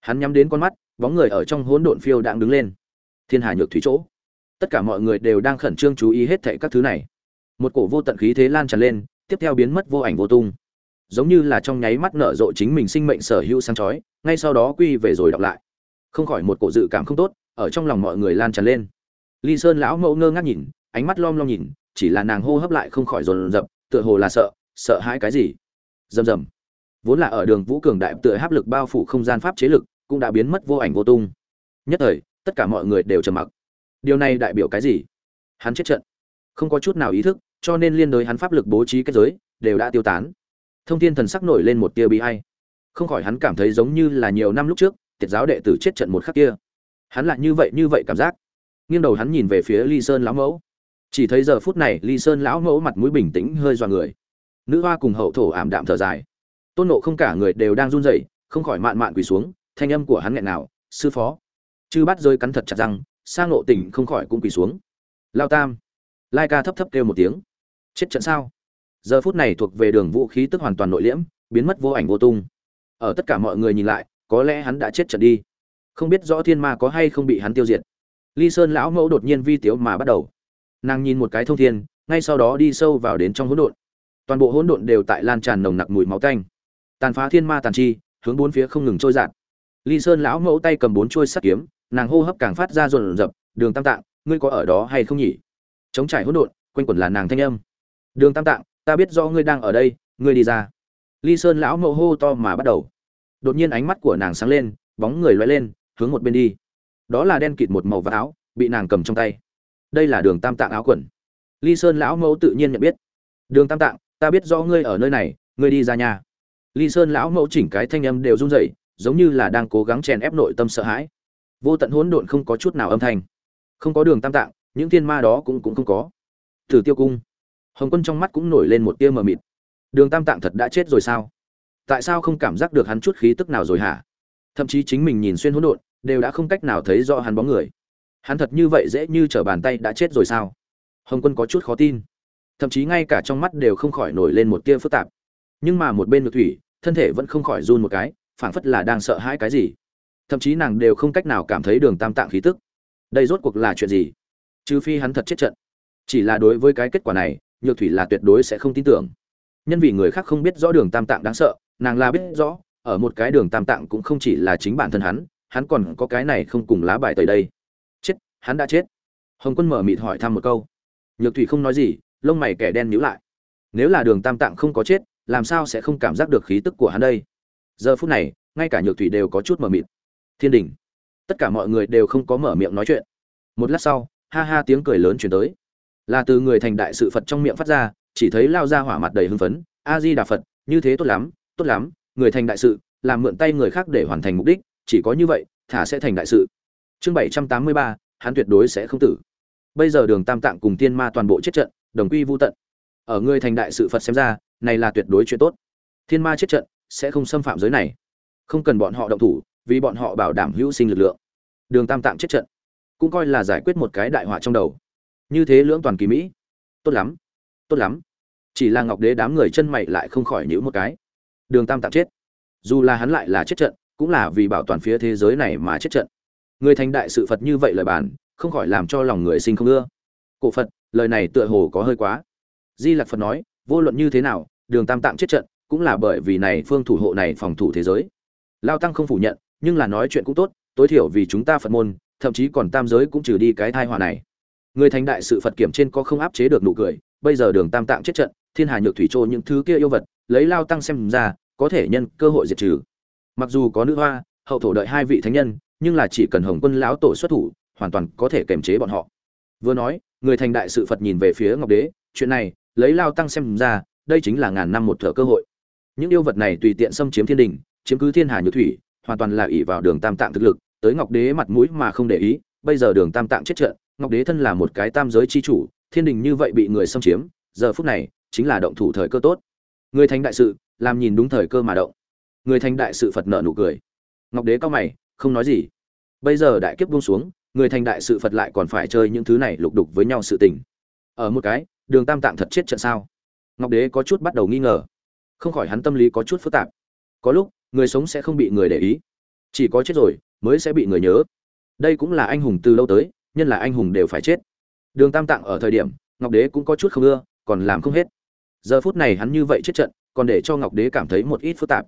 A: Hắn nhắm đến con mắt, bóng người ở trong hỗn độn phiêu đang đứng lên. Thiên hà nhược thủy chỗ. Tất cả mọi người đều đang khẩn trương chú ý hết thảy các thứ này. Một cổ vô tận khí thế lan tràn lên, tiếp theo biến mất vô ảnh vô tung giống như là trong nháy mắt nở rộ chính mình sinh mệnh sở hữu sáng chói, ngay sau đó quy về rồi đọc lại. Không khỏi một cổ dự cảm không tốt, ở trong lòng mọi người lan tràn lên. Ly sơn lão mẫu ngơ ngác nhìn, ánh mắt lom lom nhìn, chỉ là nàng hô hấp lại không khỏi dồn dập, tựa hồ là sợ sợ hãi cái gì. Rầm rầm. Vốn là ở đường vũ cường đại tựa hấp lực bao phủ không gian pháp chế lực, cũng đã biến mất vô ảnh vô tung. Nhất thời, tất cả mọi người đều trầm mặc. Điều này đại biểu cái gì? Hắn chết trận. Không có chút nào ý thức, cho nên liên đối hắn pháp lực bố trí kết giới, đều đã tiêu tán thông thiên thần sắc nổi lên một tia bi hay không khỏi hắn cảm thấy giống như là nhiều năm lúc trước, tiệt giáo đệ tử chết trận một khắc kia. Hắn lại như vậy như vậy cảm giác. Nghiêng đầu hắn nhìn về phía ly sơn lão mẫu. Chỉ thấy giờ phút này, ly sơn lão mẫu mặt mũi bình tĩnh, hơi dọa người. Nữ hoa cùng hậu thổ ảm đạm thở dài. Tôn nộ không cả người đều đang run rẩy, không khỏi mạn mạn quỳ xuống, thanh âm của hắn nghẹn nào sư phó. Chư bắt rơi cắn thật chặt răng sang nộ tỉnh không khỏi cũng quỳ xuống. Lao tam. Lai ca thấp thấp kêu một tiếng. Chết trận sao? Giờ phút này thuộc về đường vũ khí tức hoàn toàn nội liễm, biến mất vô ảnh vô tung. Ở tất cả mọi người nhìn lại, có lẽ hắn đã chết trận đi. Không biết rõ thiên ma có hay không bị hắn tiêu diệt. Ly sơn lão mẫu đột nhiên vi tiếu mà bắt đầu. Nàng nhìn một cái thông thiên, ngay sau đó đi sâu vào đến trong hỗn độn. Toàn bộ hỗn độn đều tại lan tràn nồng nặc mùi máu tanh. Tàn phá thiên ma tàn chi, hướng bốn phía không ngừng trôi dạt. Ly sơn lão mẫu tay cầm bốn trôi sắt kiếm, nàng hô hấp càng phát ra rộn rập, đường tam tạng, ngươi có ở đó hay không nhỉ? Chống trải hỗn độn, quanh quẩn là nàng thanh âm. Đường tam tạng ta biết do ngươi đang ở đây, ngươi đi ra. Ly sơn lão mẫu hô to mà bắt đầu. Đột nhiên ánh mắt của nàng sáng lên, bóng người loay lên, hướng một bên đi. Đó là đen kịt một màu vạt áo, bị nàng cầm trong tay. Đây là đường tam tạng áo quần. Ly sơn lão mẫu tự nhiên nhận biết. Đường tam tạng, ta biết do ngươi ở nơi này, ngươi đi ra nhà. Ly sơn lão mẫu chỉnh cái thanh âm đều run rẩy, giống như là đang cố gắng chèn ép nội tâm sợ hãi. Vô tận hỗn độn không có chút nào âm thanh. Không có đường tam tạng, những thiên ma đó cũng cũng không có. Thử tiêu cung hồng quân trong mắt cũng nổi lên một tia mờ mịt. Đường tam tạng thật đã chết rồi sao? Tại sao không cảm giác được hắn chút khí tức nào rồi hả? Thậm chí chính mình nhìn xuyên hỗn độn, đều đã không cách nào thấy rõ hắn bóng người. Hắn thật như vậy dễ như trở bàn tay đã chết rồi sao? Hồng quân có chút khó tin. Thậm chí ngay cả trong mắt đều không khỏi nổi lên một tia phức tạp. Nhưng mà một bên ngược thủy, thân thể vẫn không khỏi run một cái, phảng phất là đang sợ hãi cái gì. Thậm chí nàng đều không cách nào cảm thấy đường tam tạng khí tức. Đây rốt cuộc là chuyện gì? Trừ phi hắn thật chết trận. Chỉ là đối với cái kết quả này nhược thủy là tuyệt đối sẽ không tin tưởng. Nhân vì người khác không biết rõ đường tam tạng đáng sợ, nàng là biết rõ, ở một cái đường tam tạng cũng không chỉ là chính bản thân hắn hắn còn có cái này không cùng lá bài tới đây. Chết, hắn đã chết. Hồng quân mở mịt hỏi thăm một câu. Nhược thủy không nói gì, lông mày kẻ đen nhíu lại. Nếu là đường tam tạng không có chết, làm sao sẽ không cảm giác được khí tức của hắn đây? Giờ phút này, ngay cả nhược thủy đều có chút mở mịt. Thiên đình. Tất cả mọi người đều không có mở miệng nói chuyện. Một lát sau, ha ha tiếng cười lớn chuyển tới là từ người thành đại sự phật trong miệng phát ra, chỉ thấy lao ra hỏa mặt đầy hưng phấn a di đà phật, như thế tốt lắm tốt lắm, người thành đại sự, làm mượn tay người khác để hoàn thành mục đích, chỉ có như vậy, thả sẽ thành đại sự. Chương bảy trăm tám mươi ba, hắn tuyệt đối sẽ không tử. Bây giờ đường tam tạng cùng tiên ma toàn bộ chết trận, đồng quy vô tận. Ở người thành đại sự phật xem ra, này là tuyệt đối chuyện tốt. Thiên ma chết trận, sẽ không xâm phạm giới này. Không cần bọn họ động thủ, vì bọn họ bảo đảm hữu sinh lực lượng. Đường tam tạng chết trận, cũng coi là giải quyết một cái đại họa trong đầu như thế lưỡng toàn kỳ mỹ. Tốt lắm tốt lắm. Chỉ là ngọc đế đám người chân mày lại không khỏi nhữ một cái. Đường tam tạm chết. Dù là hắn lại là chết trận, cũng là vì bảo toàn phía thế giới này mà chết trận. Người thành đại sự phật như vậy lời bàn, không khỏi làm cho lòng người sinh không ưa. Cổ phật, lời này tựa hồ có hơi quá. Di lặc phật nói, vô luận như thế nào, đường tam tạm chết trận, cũng là bởi vì này phương thủ hộ này phòng thủ thế giới. Lao tăng không phủ nhận, nhưng là nói chuyện cũng tốt, tối thiểu vì chúng ta phật môn, thậm chí còn tam giới cũng trừ đi cái thai họa này người thành đại sự phật kiểm trên có không áp chế được nụ cười, bây giờ đường tam tạng chết trận, thiên hà nhược thủy trô những thứ kia yêu vật, lấy lao tăng xem ra, có thể nhân cơ hội diệt trừ. Mặc dù có nữ hoa, hậu thổ đợi hai vị thánh nhân, nhưng là chỉ cần hồng quân lão tổ xuất thủ, hoàn toàn có thể kềm chế bọn họ. Vừa nói, người thành đại sự phật nhìn về phía ngọc đế, chuyện này, lấy lao tăng xem ra, đây chính là ngàn năm một thở cơ hội. Những yêu vật này tùy tiện xâm chiếm thiên đình, chiếm cứ thiên hà nhược thủy, hoàn toàn là ỷ vào đường tam tạng thực lực, tới ngọc đế mặt mũi mà không để ý, bây giờ đường tam tạng chết trận ngọc đế thân là một cái tam giới chi chủ, thiên đình như vậy bị người xâm chiếm, giờ phút này, chính là động thủ thời cơ tốt. Người thành đại sự, làm nhìn đúng thời cơ mà động. Người thành đại sự phật nợ nụ cười. Ngọc đế cao mày, không nói gì. Bây giờ đại kiếp buông xuống, người thành đại sự phật lại còn phải chơi những thứ này lục đục với nhau sự tình. Ở một cái, đường tam tạng thật chết trận sao? Ngọc đế có chút bắt đầu nghi ngờ. Không khỏi hắn tâm lý có chút phức tạp. Có lúc, người sống sẽ không bị người để ý. Chỉ có chết rồi, mới sẽ bị người nhớ. Đây cũng là anh hùng từ lâu tới nhân là anh hùng đều phải chết. Đường tam tạng ở thời điểm, ngọc đế cũng có chút không ưa, còn làm không hết. Giờ phút này hắn như vậy chết trận, còn để cho ngọc đế cảm thấy một ít phức tạp.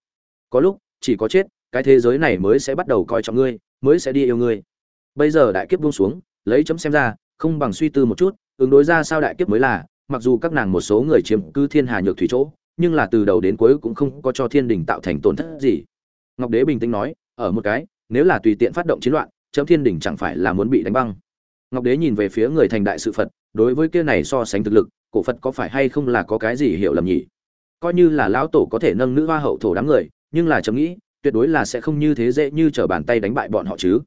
A: Có lúc, chỉ có chết, cái thế giới này mới sẽ bắt đầu coi trọng ngươi, mới sẽ đi yêu ngươi. Bây giờ đại kiếp buông xuống, lấy chấm xem ra, không bằng suy tư một chút, ứng đối ra sao đại kiếp mới là, mặc dù các nàng một số người chiếm cứ thiên hà nhược thủy chỗ, nhưng là từ đầu đến cuối cũng không có cho thiên đình tạo thành tổn thất gì. Ngọc đế bình tĩnh nói, ở một cái, nếu là tùy tiện phát động chiến loạn, chấm thiên đình chẳng phải là muốn bị đánh băng ngọc đế nhìn về phía người thành đại sự phật, đối với kia này so sánh thực lực, cổ phật có phải hay không là có cái gì hiểu lầm nhỉ? Coi như là lão tổ có thể nâng nữ hoa hậu thổ đám người, nhưng là chấm nghĩ, tuyệt đối là sẽ không như thế dễ như trở bàn tay đánh bại bọn họ chứ.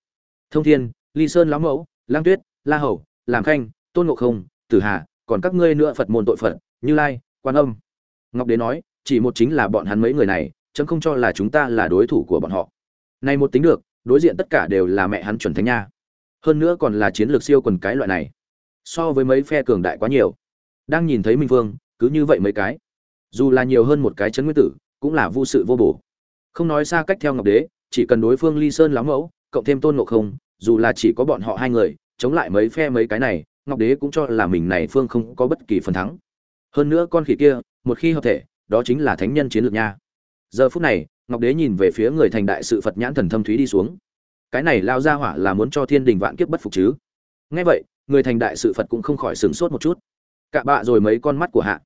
A: Thông thiên, ly sơn lão mẫu, lang tuyết, la hầu, làm khanh, tôn ngộ không, tử hà, còn các ngươi nữa phật môn tội phật, như lai, quan âm. Ngọc đế nói, chỉ một chính là bọn hắn mấy người này, chấm không cho là chúng ta là đối thủ của bọn họ. Này một tính được, đối diện tất cả đều là mẹ hắn chuẩn thánh nha hơn nữa còn là chiến lược siêu quần cái loại này. So với mấy phe cường đại quá nhiều. Đang nhìn thấy minh vương, cứ như vậy mấy cái. Dù là nhiều hơn một cái chấn nguyên tử, cũng là vô sự vô bổ. Không nói xa cách theo ngọc đế, chỉ cần đối phương ly sơn lắm mẫu, cộng thêm tôn ngộ không, dù là chỉ có bọn họ hai người, chống lại mấy phe mấy cái này, ngọc đế cũng cho là mình này phương không có bất kỳ phần thắng. Hơn nữa con khỉ kia, một khi hợp thể, đó chính là thánh nhân chiến lược nha. Giờ phút này, ngọc đế nhìn về phía người thành đại sự phật nhãn thần thâm thúy đi xuống cái này lao ra hỏa là muốn cho thiên đình vạn kiếp bất phục chứ. Ngay vậy, người thành đại sự phật cũng không khỏi sửng sốt một chút. Cạ bạ rồi mấy con mắt của hạ.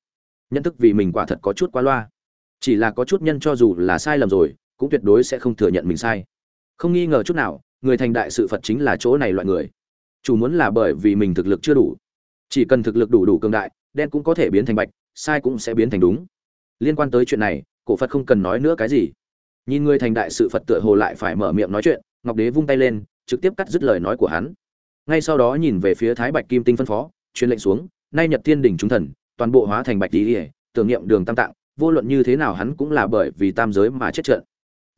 A: Nhận thức vì mình quả thật có chút quá loa. Chỉ là có chút nhân cho dù là sai lầm rồi, cũng tuyệt đối sẽ không thừa nhận mình sai. Không nghi ngờ chút nào, người thành đại sự phật chính là chỗ này loại người. Chủ muốn là bởi vì mình thực lực chưa đủ. Chỉ cần thực lực đủ đủ cường đại, đen cũng có thể biến thành bạch, sai cũng sẽ biến thành đúng. Liên quan tới chuyện này, cổ phật không cần nói nữa cái gì. Nhìn người thành đại sự phật tựa hồ lại phải mở miệng nói chuyện ngọc đế vung tay lên, trực tiếp cắt dứt lời nói của hắn. Ngay sau đó nhìn về phía thái bạch kim tinh phân phó, truyền lệnh xuống, nay nhật thiên đỉnh chúng thần, toàn bộ hóa thành bạch tỉ ỉa tưởng niệm đường tam tạng, vô luận như thế nào hắn cũng là bởi vì tam giới mà chết trận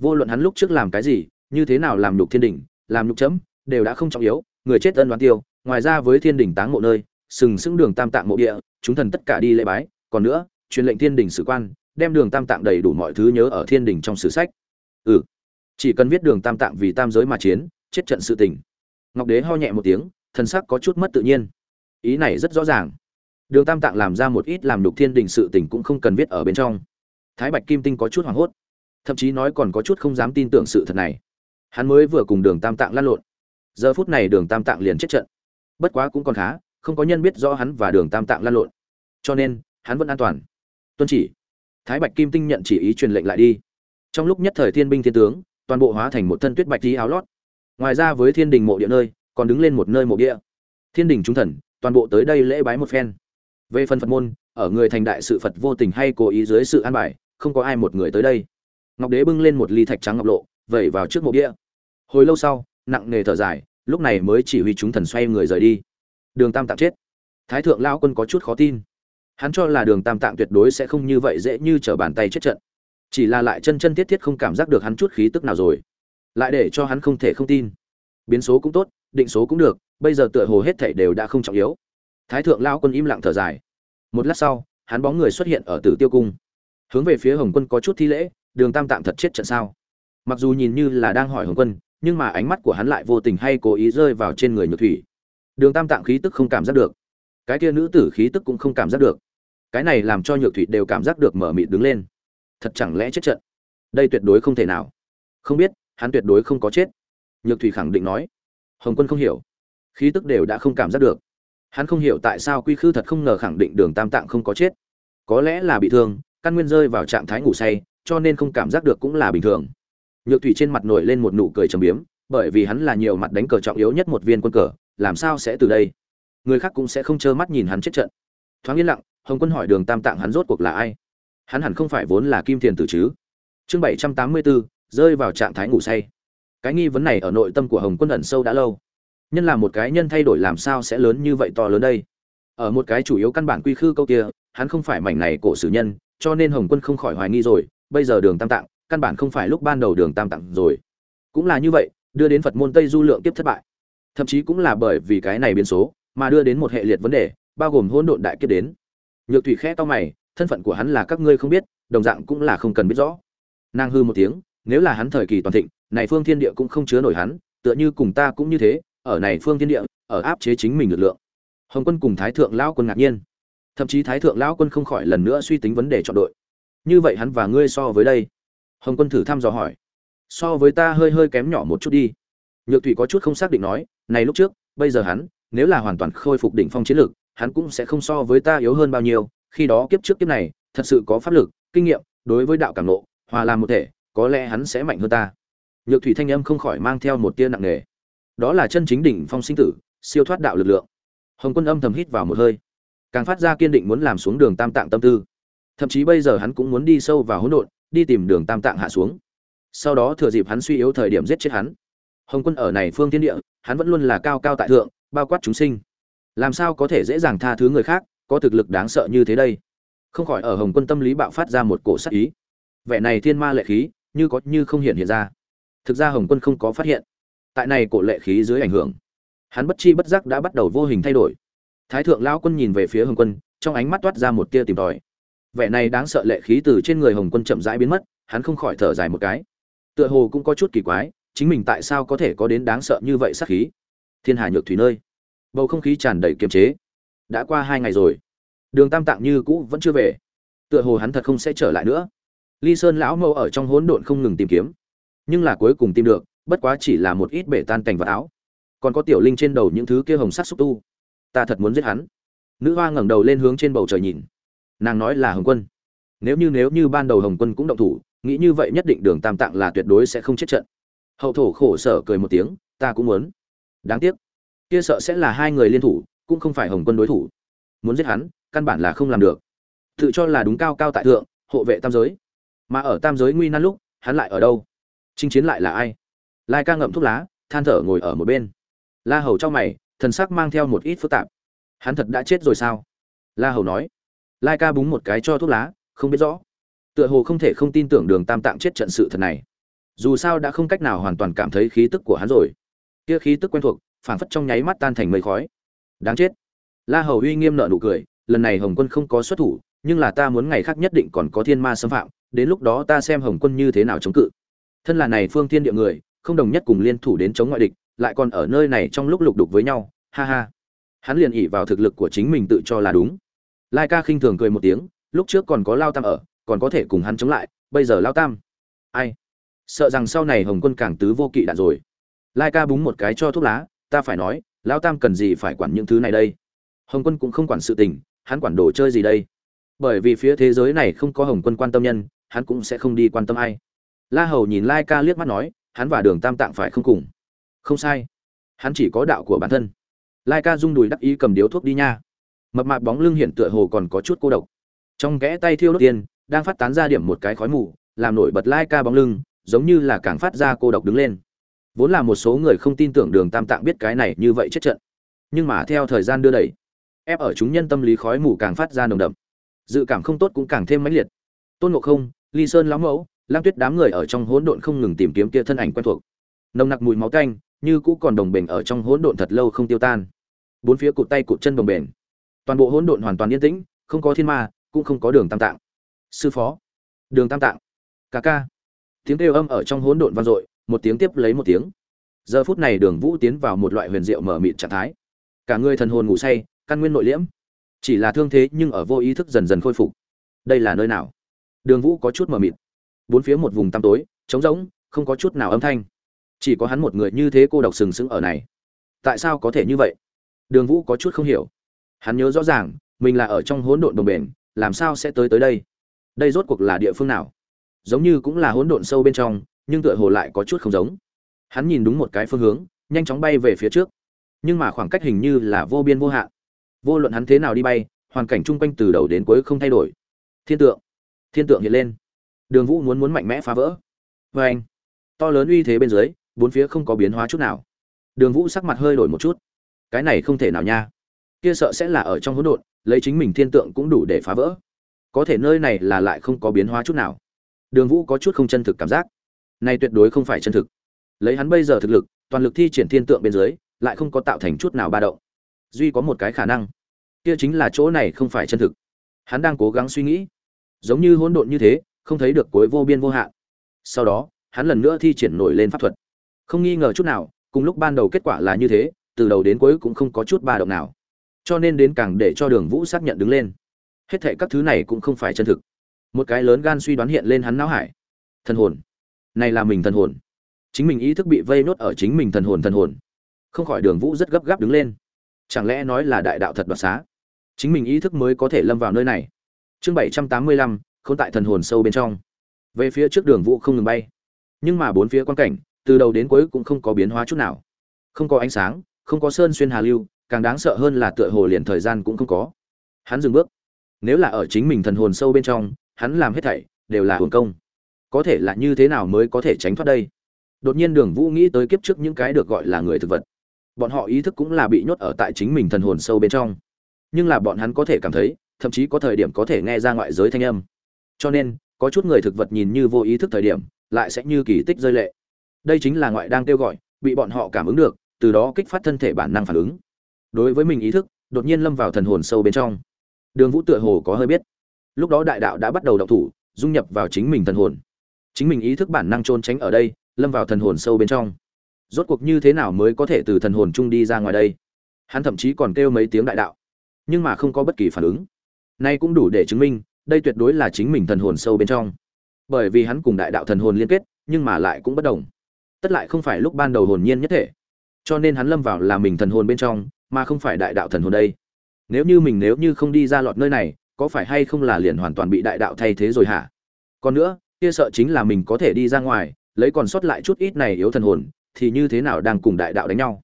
A: vô luận hắn lúc trước làm cái gì, như thế nào làm nhục thiên đỉnh, làm nhục chấm, đều đã không trọng yếu, người chết ân đoán tiêu, ngoài ra với thiên đỉnh táng mộ nơi, sừng sững đường tam tạng mộ địa, chúng thần tất cả đi lễ bái, còn nữa, truyền lệnh thiên đỉnh sử quan, đem đường tam tạng đầy đủ mọi thứ nhớ ở thiên đỉnh trong sử sách. Ừ chỉ cần viết đường tam tạng vì tam giới mà chiến, chết trận sự tình. Ngọc đế ho nhẹ một tiếng thân sắc có chút mất tự nhiên. Ý này rất rõ ràng. Đường tam tạng làm ra một ít làm đục thiên đình sự tình cũng không cần viết ở bên trong. Thái bạch kim tinh có chút hoảng hốt. Thậm chí nói còn có chút không dám tin tưởng sự thật này. Hắn mới vừa cùng đường tam tạng lăn lộn. Giờ phút này đường tam tạng liền chết trận. Bất quá cũng còn khá, không có nhân biết rõ hắn và đường tam tạng lăn lộn. Cho nên, hắn vẫn an toàn. Tuân chỉ. Thái bạch kim tinh nhận chỉ ý truyền lệnh lại đi. Trong lúc nhất thời thiên binh thiên tướng toàn bộ hóa thành một thân tuyết bạch tí áo lót. Ngoài ra với thiên đình mộ địa nơi, còn đứng lên một nơi mộ địa. Thiên đình trung thần, toàn bộ tới đây lễ bái một phen. Về phần phật môn, ở người thành đại sự phật vô tình hay cố ý dưới sự an bài, không có ai một người tới đây. Ngọc đế bưng lên một ly thạch trắng ngọc lộ, vẩy vào trước mộ bia hồi lâu sau, nặng nề thở dài, lúc này mới chỉ huy chúng thần xoay người rời đi. Đường tam tạng chết. Thái thượng lao quân có chút khó tin. Hắn cho là đường tam tạng tuyệt đối sẽ không như vậy dễ như t r ở bàn tay chết trận chỉ là lại chân chân thiết thiết không cảm giác được hắn chút khí tức nào rồi. Lại để cho hắn không thể không tin. Biến số cũng tốt, định số cũng được, bây giờ tựa hồ hết thảy đều đã không trọng yếu. Thái thượng lao quân im lặng thở dài. Một lát sau, hắn bóng người xuất hiện ở tử tiêu cung. Hướng về phía hồng quân có chút thi lễ, đường tam tạng thật chết trận sao? Mặc dù nhìn như là đang hỏi hồng quân, nhưng mà ánh mắt của hắn lại vô tình hay cố ý rơi vào trên người nhược thủy. Đường tam tạng khí tức không cảm giác được. Cái kia nữ tử khí tức cũng không cảm giác được. Cái này làm cho nhược thủy đều cảm giác được mở mịt đứng lên thật chẳng lẽ chết trận? Đây tuyệt đối không thể nào. Không biết, hắn tuyệt đối không có chết. Nhược thủy khẳng định nói. Hồng quân không hiểu. Khí tức đều đã không cảm giác được. Hắn không hiểu tại sao quy khư thật không ngờ khẳng định đường tam tạng không có chết. Có lẽ là bị thương, căn nguyên rơi vào trạng thái ngủ say, cho nên không cảm giác được cũng là bình thường. Nhược thủy trên mặt nổi lên một nụ cười trầm biếm, bởi vì hắn là nhiều mặt đánh cờ trọng yếu nhất một viên quân cờ, làm sao sẽ từ đây? Người khác cũng sẽ không trơ mắt nhìn hắn chết trận. Thoáng yên lặng, hồng quân hỏi đường tam tạng hắn rốt cuộc là ai? Hắn hẳn không phải vốn là kim thiền tử chứ. Chương bảy trăm tám mươi bốn rơi vào trạng thái ngủ say. Cái nghi vấn này ở nội tâm của hồng quân ẩn sâu đã lâu. Nhân là một cái nhân thay đổi làm sao sẽ lớn như vậy to lớn đây? Ở một cái chủ yếu căn bản quy khư câu kia, hắn không phải mảnh này cổ sử nhân, cho nên hồng quân không khỏi hoài nghi rồi, bây giờ đường tam tạng, căn bản không phải lúc ban đầu đường tam tạng rồi. Cũng là như vậy, đưa đến phật môn tây du lượng tiếp thất bại. Thậm chí cũng là bởi vì cái này biến số, mà đưa đến một hệ liệt vấn đề, bao gồm hỗn độn đại kiếp đến. Nhược thủy khẽ to mày thân phận của hắn là các ngươi không biết, đồng dạng cũng là không cần biết rõ. Nàng hư một tiếng, nếu là hắn thời kỳ toàn thịnh, này phương thiên địa cũng không chứa nổi hắn, tựa như cùng ta cũng như thế, ở này phương thiên địa, ở áp chế chính mình lực lượng. Hồng quân cùng thái thượng lão quân ngạc nhiên. Thậm chí thái thượng lão quân không khỏi lần nữa suy tính vấn đề chọn đội. Như vậy hắn và ngươi so với đây? Hồng quân thử thăm dò hỏi. So với ta hơi hơi kém nhỏ một chút đi. Nhược thủy có chút không xác định nói, này lúc trước, bây giờ hắn, nếu là hoàn toàn khôi phục đỉnh phong chiến lược, hắn cũng sẽ không so với ta yếu hơn bao nhiêu khi đó kiếp trước kiếp này, thật sự có pháp lực, kinh nghiệm, đối với đạo cảm nộ hòa làm một thể, có lẽ hắn sẽ mạnh hơn ta. Nhược thủy thanh âm không khỏi mang theo một tia nặng nề. Đó là chân chính đỉnh phong sinh tử, siêu thoát đạo lực lượng. Hồng quân âm thầm hít vào một hơi. Càng phát ra kiên định muốn làm xuống đường tam tạng tâm tư. Thậm chí bây giờ hắn cũng muốn đi sâu vào hỗn độn, đi tìm đường tam tạng hạ xuống. Sau đó thừa dịp hắn suy yếu thời điểm giết chết hắn. Hồng quân ở này phương thiên địa, hắn vẫn luôn là cao cao tại thượng, bao quát chúng sinh. Làm sao có thể dễ dàng tha thứ người khác có thực lực đáng sợ như thế đây. Không khỏi ở hồng quân tâm lý bạo phát ra một cổ sắc ý. Vẻ này thiên ma lệ khí, như có như không hiện hiện ra. Thực ra hồng quân không có phát hiện. Tại này cổ lệ khí dưới ảnh hưởng, hắn bất chi bất giác đã bắt đầu vô hình thay đổi. Thái thượng lão quân nhìn về phía hồng quân, trong ánh mắt toát ra một tia tìm tòi. Vẻ này đáng sợ lệ khí từ trên người hồng quân chậm rãi biến mất, hắn không khỏi thở dài một cái. Tựa hồ cũng có chút kỳ quái, chính mình tại sao có thể có đến đáng sợ như vậy sát khí? Thiên hà nhược thủy nơi. Bầu không khí tràn đầy kiềm chế đã qua hai ngày rồi. Đường tam tạng như cũ vẫn chưa về. Tựa hồ hắn thật không sẽ trở lại nữa. Ly sơn lão mẫu ở trong hỗn độn không ngừng tìm kiếm. Nhưng là cuối cùng tìm được, bất quá chỉ là một ít bể tan cành vật áo. Còn có tiểu linh trên đầu những thứ kia hồng sắc xúc tu. Ta thật muốn giết hắn. Nữ hoa ngẩng đầu lên hướng trên bầu trời nhìn. Nàng nói là hồng quân. Nếu như nếu như ban đầu hồng quân cũng động thủ, nghĩ như vậy nhất định đường tam tạng là tuyệt đối sẽ không chết trận. Hậu thổ khổ sở cười một tiếng, ta cũng muốn. Đáng tiếc. Kia sợ sẽ là hai người liên thủ cũng không phải hồng quân đối thủ. Muốn giết hắn, căn bản là không làm được. Tự cho là đúng cao cao tại thượng, hộ vệ tam giới. Mà ở tam giới nguy nan lúc, hắn lại ở đâu? Chinh chiến lại là ai? Lai ca ngậm thuốc lá, than thở ngồi ở một bên. La hầu trong mày, thần sắc mang theo một ít phức tạp. Hắn thật đã chết rồi sao? La hầu nói. Lai ca búng một cái cho thuốc lá, không biết rõ. Tựa hồ không thể không tin tưởng đường tam tạng chết trận sự thật này. Dù sao đã không cách nào hoàn toàn cảm thấy khí tức của hắn rồi. Kia khí tức quen thuộc, phảng phất trong nháy mắt tan thành mây khói đáng chết. La hầu uy nghiêm nợ nụ cười, lần này hồng quân không có xuất thủ, nhưng là ta muốn ngày khác nhất định còn có thiên ma xâm phạm, đến lúc đó ta xem hồng quân như thế nào chống cự. Thân là này phương thiên địa người, không đồng nhất cùng liên thủ đến chống ngoại địch, lại còn ở nơi này trong lúc lục đục với nhau, ha ha. Hắn liền ỉ vào thực lực của chính mình tự cho là đúng. Lai ca khinh thường cười một tiếng, lúc trước còn có lao tam ở, còn có thể cùng hắn chống lại, bây giờ lao tam. Ai? Sợ rằng sau này hồng quân càng tứ vô kỵ đạn rồi. Lai ca búng một cái cho thuốc lá, ta phải nói Lão tam cần gì phải quản những thứ này đây? Hồng quân cũng không quản sự tình, hắn quản đồ chơi gì đây? Bởi vì phía thế giới này không có hồng quân quan tâm nhân, hắn cũng sẽ không đi quan tâm ai. La hầu nhìn lai ca liếc mắt nói, hắn và đường tam tạng phải không cùng? Không sai. Hắn chỉ có đạo của bản thân. Lai ca rung đùi đắc ý cầm điếu thuốc đi nha. Mập mạp bóng lưng hiện tựa hồ còn có chút cô độc. Trong kẽ tay thiêu đốt tiên, đang phát tán ra điểm một cái khói mù, làm nổi bật lai ca bóng lưng, giống như là càng phát ra cô độc đứng lên vốn là một số người không tin tưởng đường tam tạng biết cái này như vậy chết trận. Nhưng mà theo thời gian đưa đẩy, ép ở chúng nhân tâm lý khói mù càng phát ra nồng đậm. Dự cảm không tốt cũng càng thêm mãnh liệt. Tôn ngộ không, ly sơn lão mẫu lang tuyết đám người ở trong hỗn độn không ngừng tìm kiếm kia thân ảnh quen thuộc. Nồng nặc mùi máu canh như cũ còn đồng bền ở trong hỗn độn thật lâu không tiêu tan. Bốn phía cụt tay cụt chân đồng bền. Toàn bộ hỗn độn hoàn toàn yên tĩnh, không có thiên ma, cũng không có đường tam tạng. Sư phó. Đường tam tạng. Ca ca. Tiếng kêu âm ở trong hỗn độn vang dội một tiếng tiếp lấy một tiếng. Giờ phút này đường vũ tiến vào một loại huyền diệu mở mịt trạng thái. Cả người thần hồn ngủ say, căn nguyên nội liễm. Chỉ là thương thế nhưng ở vô ý thức dần dần khôi phục. Đây là nơi nào? Đường vũ có chút mờ mịt. Bốn phía một vùng tăm tối, trống rỗng, không có chút nào âm thanh. Chỉ có hắn một người như thế cô độc sừng sững ở này. Tại sao có thể như vậy? Đường vũ có chút không hiểu. Hắn nhớ rõ ràng, mình là ở trong hỗn độn đồng bền, làm sao sẽ tới tới đây? Đây rốt cuộc là địa phương nào? Giống như cũng là hỗn độn sâu bên trong nhưng tựa hồ lại có chút không giống. Hắn nhìn đúng một cái phương hướng, nhanh chóng bay về phía trước. Nhưng mà khoảng cách hình như là vô biên vô hạn. Vô luận hắn thế nào đi bay, hoàn cảnh chung quanh từ đầu đến cuối không thay đổi. Thiên tượng. Thiên tượng hiện lên. Đường vũ muốn muốn mạnh mẽ phá vỡ. Vê anh, to lớn uy thế bên dưới, bốn phía không có biến hóa chút nào. Đường vũ sắc mặt hơi đổi một chút. Cái này không thể nào nha. Kia sợ sẽ là ở trong hỗn độn, lấy chính mình thiên tượng cũng đủ để phá vỡ. Có thể nơi này là lại không có biến hóa chút nào. Đường vũ có chút không chân thực cảm giác này tuyệt đối không phải chân thực. Lấy hắn bây giờ thực lực, toàn lực thi triển thiên tượng bên dưới, lại không có tạo thành chút nào ba động. Duy có một cái khả năng, kia chính là chỗ này không phải chân thực. Hắn đang cố gắng suy nghĩ. Giống như hỗn độn như thế, không thấy được cuối vô biên vô hạn. Sau đó, hắn lần nữa thi triển nổi lên pháp thuật. Không nghi ngờ chút nào, cùng lúc ban đầu kết quả là như thế, từ đầu đến cuối cũng không có chút ba động nào. Cho nên đến càng để cho đường vũ xác nhận đứng lên. Hết thệ các thứ này cũng không phải chân thực. Một cái lớn gan suy đoán hiện lên hắn não hải. Thần hồn này là mình thần hồn. Chính mình ý thức bị vây nốt ở chính mình thần hồn thần hồn. Không khỏi đường vũ rất gấp gáp đứng lên. Chẳng lẽ nói là đại đạo thật đoạt xá? Chính mình ý thức mới có thể lâm vào nơi này. Chương bảy trăm tám mươi lăm k h ô n tại thần hồn sâu bên trong. Về phía trước đường vũ không ngừng bay. Nhưng mà bốn phía quan cảnh, từ đầu đến cuối cũng không có biến hóa chút nào. Không có ánh sáng, không có sơn xuyên hà lưu, càng đáng sợ hơn là tựa hồ liền thời gian cũng không có. Hắn dừng bước. Nếu là ở chính mình thần hồn sâu bên trong, hắn làm hết thảy đều là hồn công có thể là như thế nào mới có thể tránh thoát đây? Đột nhiên đường vũ nghĩ tới kiếp trước những cái được gọi là người thực vật. Bọn họ ý thức cũng là bị nhốt ở tại chính mình thần hồn sâu bên trong. Nhưng là bọn hắn có thể cảm thấy, thậm chí có thời điểm có thể nghe ra ngoại giới thanh âm. Cho nên, có chút người thực vật nhìn như vô ý thức thời điểm, lại sẽ như kỳ tích rơi lệ. Đây chính là ngoại đang kêu gọi, bị bọn họ cảm ứng được, từ đó kích phát thân thể bản năng phản ứng. Đối với mình ý thức, đột nhiên lâm vào thần hồn sâu bên trong. Đường vũ tựa hồ có hơi biết. Lúc đó đại đạo đã bắt đầu động thủ, dung nhập vào chính mình thần hồn chính mình ý thức bản năng trôn tránh ở đây, lâm vào thần hồn sâu bên trong. Rốt cuộc như thế nào mới có thể từ thần hồn chung đi ra ngoài đây? Hắn thậm chí còn kêu mấy tiếng đại đạo, nhưng mà không có bất kỳ phản ứng. Nay cũng đủ để chứng minh, đây tuyệt đối là chính mình thần hồn sâu bên trong. Bởi vì hắn cùng đại đạo thần hồn liên kết, nhưng mà lại cũng bất đồng. Tất lại không phải lúc ban đầu hồn nhiên nhất thể. Cho nên hắn lâm vào là mình thần hồn bên trong, mà không phải đại đạo thần hồn đây. Nếu như mình nếu như không đi ra lọt nơi này, có phải hay không là liền hoàn toàn bị đại đạo thay thế rồi hả? Còn nữa kia sợ chính là mình có thể đi ra ngoài, lấy còn sót lại chút ít này yếu thần hồn, thì như thế nào đang cùng đại đạo đánh nhau?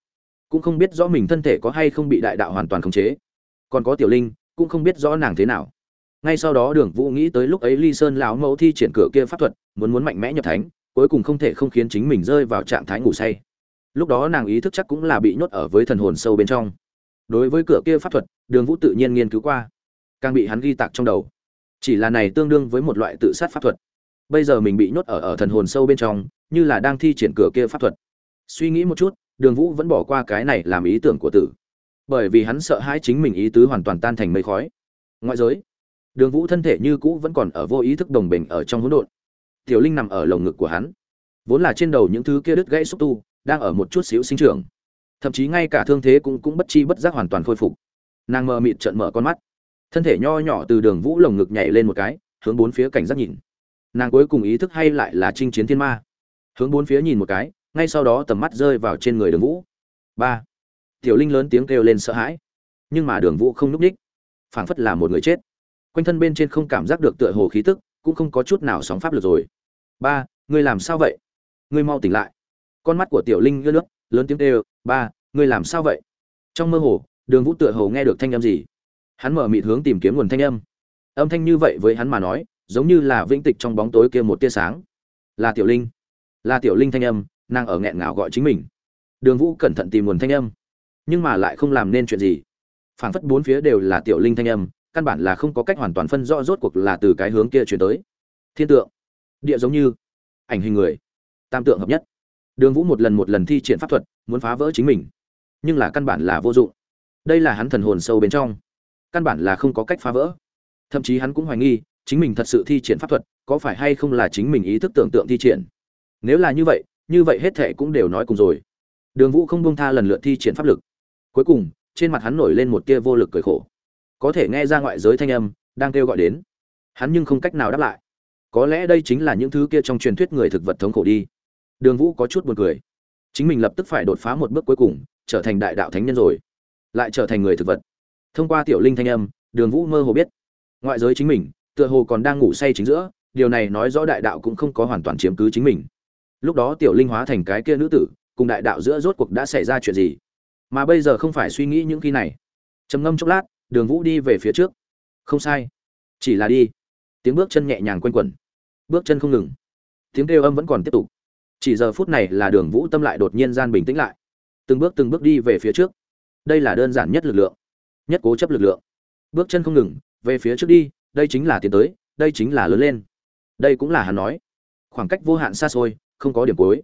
A: Cũng không biết rõ mình thân thể có hay không bị đại đạo hoàn toàn khống chế. Còn có tiểu linh, cũng không biết rõ nàng thế nào. Ngay sau đó đường vũ nghĩ tới lúc ấy ly sơn lão mẫu thi triển cửa kia pháp thuật, muốn muốn mạnh mẽ nhập thánh, cuối cùng không thể không khiến chính mình rơi vào trạng thái ngủ say. Lúc đó nàng ý thức chắc cũng là bị nhốt ở với thần hồn sâu bên trong. Đối với cửa kia pháp thuật, đường vũ tự nhiên nghiên cứu qua. Càng bị hắn ghi tạc trong đầu. Chỉ là này tương đương với một loại tự sát pháp thuật bây giờ mình bị nhốt ở ở thần hồn sâu bên trong, như là đang thi triển cửa kia pháp thuật. Suy nghĩ một chút, đường vũ vẫn bỏ qua cái này làm ý tưởng của tử. Bởi vì hắn sợ hãi chính mình ý tứ hoàn toàn tan thành mây khói. Ngoại giới, đường vũ thân thể như cũ vẫn còn ở vô ý thức đồng bình ở trong hỗn độn. Tiểu linh nằm ở lồng ngực của hắn. Vốn là trên đầu những thứ kia đứt gãy xúc tu, đang ở một chút xíu sinh trưởng. Thậm chí ngay cả thương thế cũng cũng bất chi bất giác hoàn toàn khôi phục. Nàng mờ mịt trợn mở con mắt. Thân thể nho nhỏ từ đường vũ lồng ngực nhảy lên một cái, hướng bốn phía cảnh giác nhìn nàng cuối cùng ý thức hay lại là chinh chiến thiên ma. Hướng bốn phía nhìn một cái, ngay sau đó tầm mắt rơi vào trên người đường vũ. Ba. Tiểu linh lớn tiếng kêu lên sợ hãi. Nhưng mà đường vũ không núp ních phảng phất là một người chết. Quanh thân bên trên không cảm giác được tựa hồ khí tức, cũng không có chút nào sóng pháp lực rồi. Ba, ngươi làm sao vậy? Ngươi mau tỉnh lại. Con mắt của tiểu linh ngơ nước, lớn tiếng kêu, ba, ngươi làm sao vậy? Trong mơ hồ, đường vũ tựa hồ nghe được thanh âm gì. Hắn mở mịt hướng tìm kiếm nguồn thanh âm. Âm thanh như vậy với hắn mà nói giống như là vĩnh tịch trong bóng tối kia một tia sáng. Là tiểu linh. Là tiểu linh thanh âm, nàng ở nghẹn ngào gọi chính mình. Đường vũ cẩn thận tìm nguồn thanh âm. Nhưng mà lại không làm nên chuyện gì. Phảng phất bốn phía đều là tiểu linh thanh âm, căn bản là không có cách hoàn toàn phân rõ rốt cuộc là từ cái hướng kia chuyển tới. Thiên tượng. Địa giống như. Ảnh hình người. Tam tượng hợp nhất. Đường vũ một lần một lần thi triển pháp thuật, muốn phá vỡ chính mình. Nhưng là căn bản là vô dụng. Đây là hắn thần hồn sâu bên trong. Căn bản là không có cách phá vỡ. Thậm chí hắn cũng hoài nghi chính mình thật sự thi triển pháp thuật, có phải hay không là chính mình ý thức tưởng tượng thi triển? Nếu là như vậy như vậy hết thệ cũng đều nói cùng rồi. Đường vũ không buông tha lần lượt thi triển pháp lực. Cuối cùng, trên mặt hắn nổi lên một tia vô lực cười khổ. Có thể nghe ra ngoại giới thanh âm, đang kêu gọi đến. Hắn nhưng không cách nào đáp lại. Có lẽ đây chính là những thứ kia trong truyền thuyết người thực vật thống khổ đi. Đường vũ có chút buồn cười. Chính mình lập tức phải đột phá một bước cuối cùng, trở thành đại đạo thánh nhân rồi. Lại trở thành người thực vật. Thông qua tiểu linh thanh âm, đường vũ mơ hồ biết. Ngoại giới chính mình tựa hồ còn đang ngủ say chính giữa, điều này nói rõ đại đạo cũng không có hoàn toàn chiếm cứ chính mình. Lúc đó tiểu linh hóa thành cái kia nữ tử, cùng đại đạo giữa rốt cuộc đã xảy ra chuyện gì? Mà bây giờ không phải suy nghĩ những khi này. Trầm ngâm chốc lát, đường vũ đi về phía trước. Không sai. Chỉ là đi. Tiếng bước chân nhẹ nhàng quanh quẩn. Bước chân không ngừng. Tiếng kêu âm vẫn còn tiếp tục. Chỉ giờ phút này là đường vũ tâm lại đột nhiên gian bình tĩnh lại. Từng bước từng bước đi về phía trước. Đây là đơn giản nhất lực lượng. Nhất cố chấp lực lượng. Bước chân không ngừng, về phía trước đi đây chính là tiến tới, đây chính là lớn lên. Đây cũng là hắn nói. Khoảng cách vô hạn xa xôi, không có điểm cuối.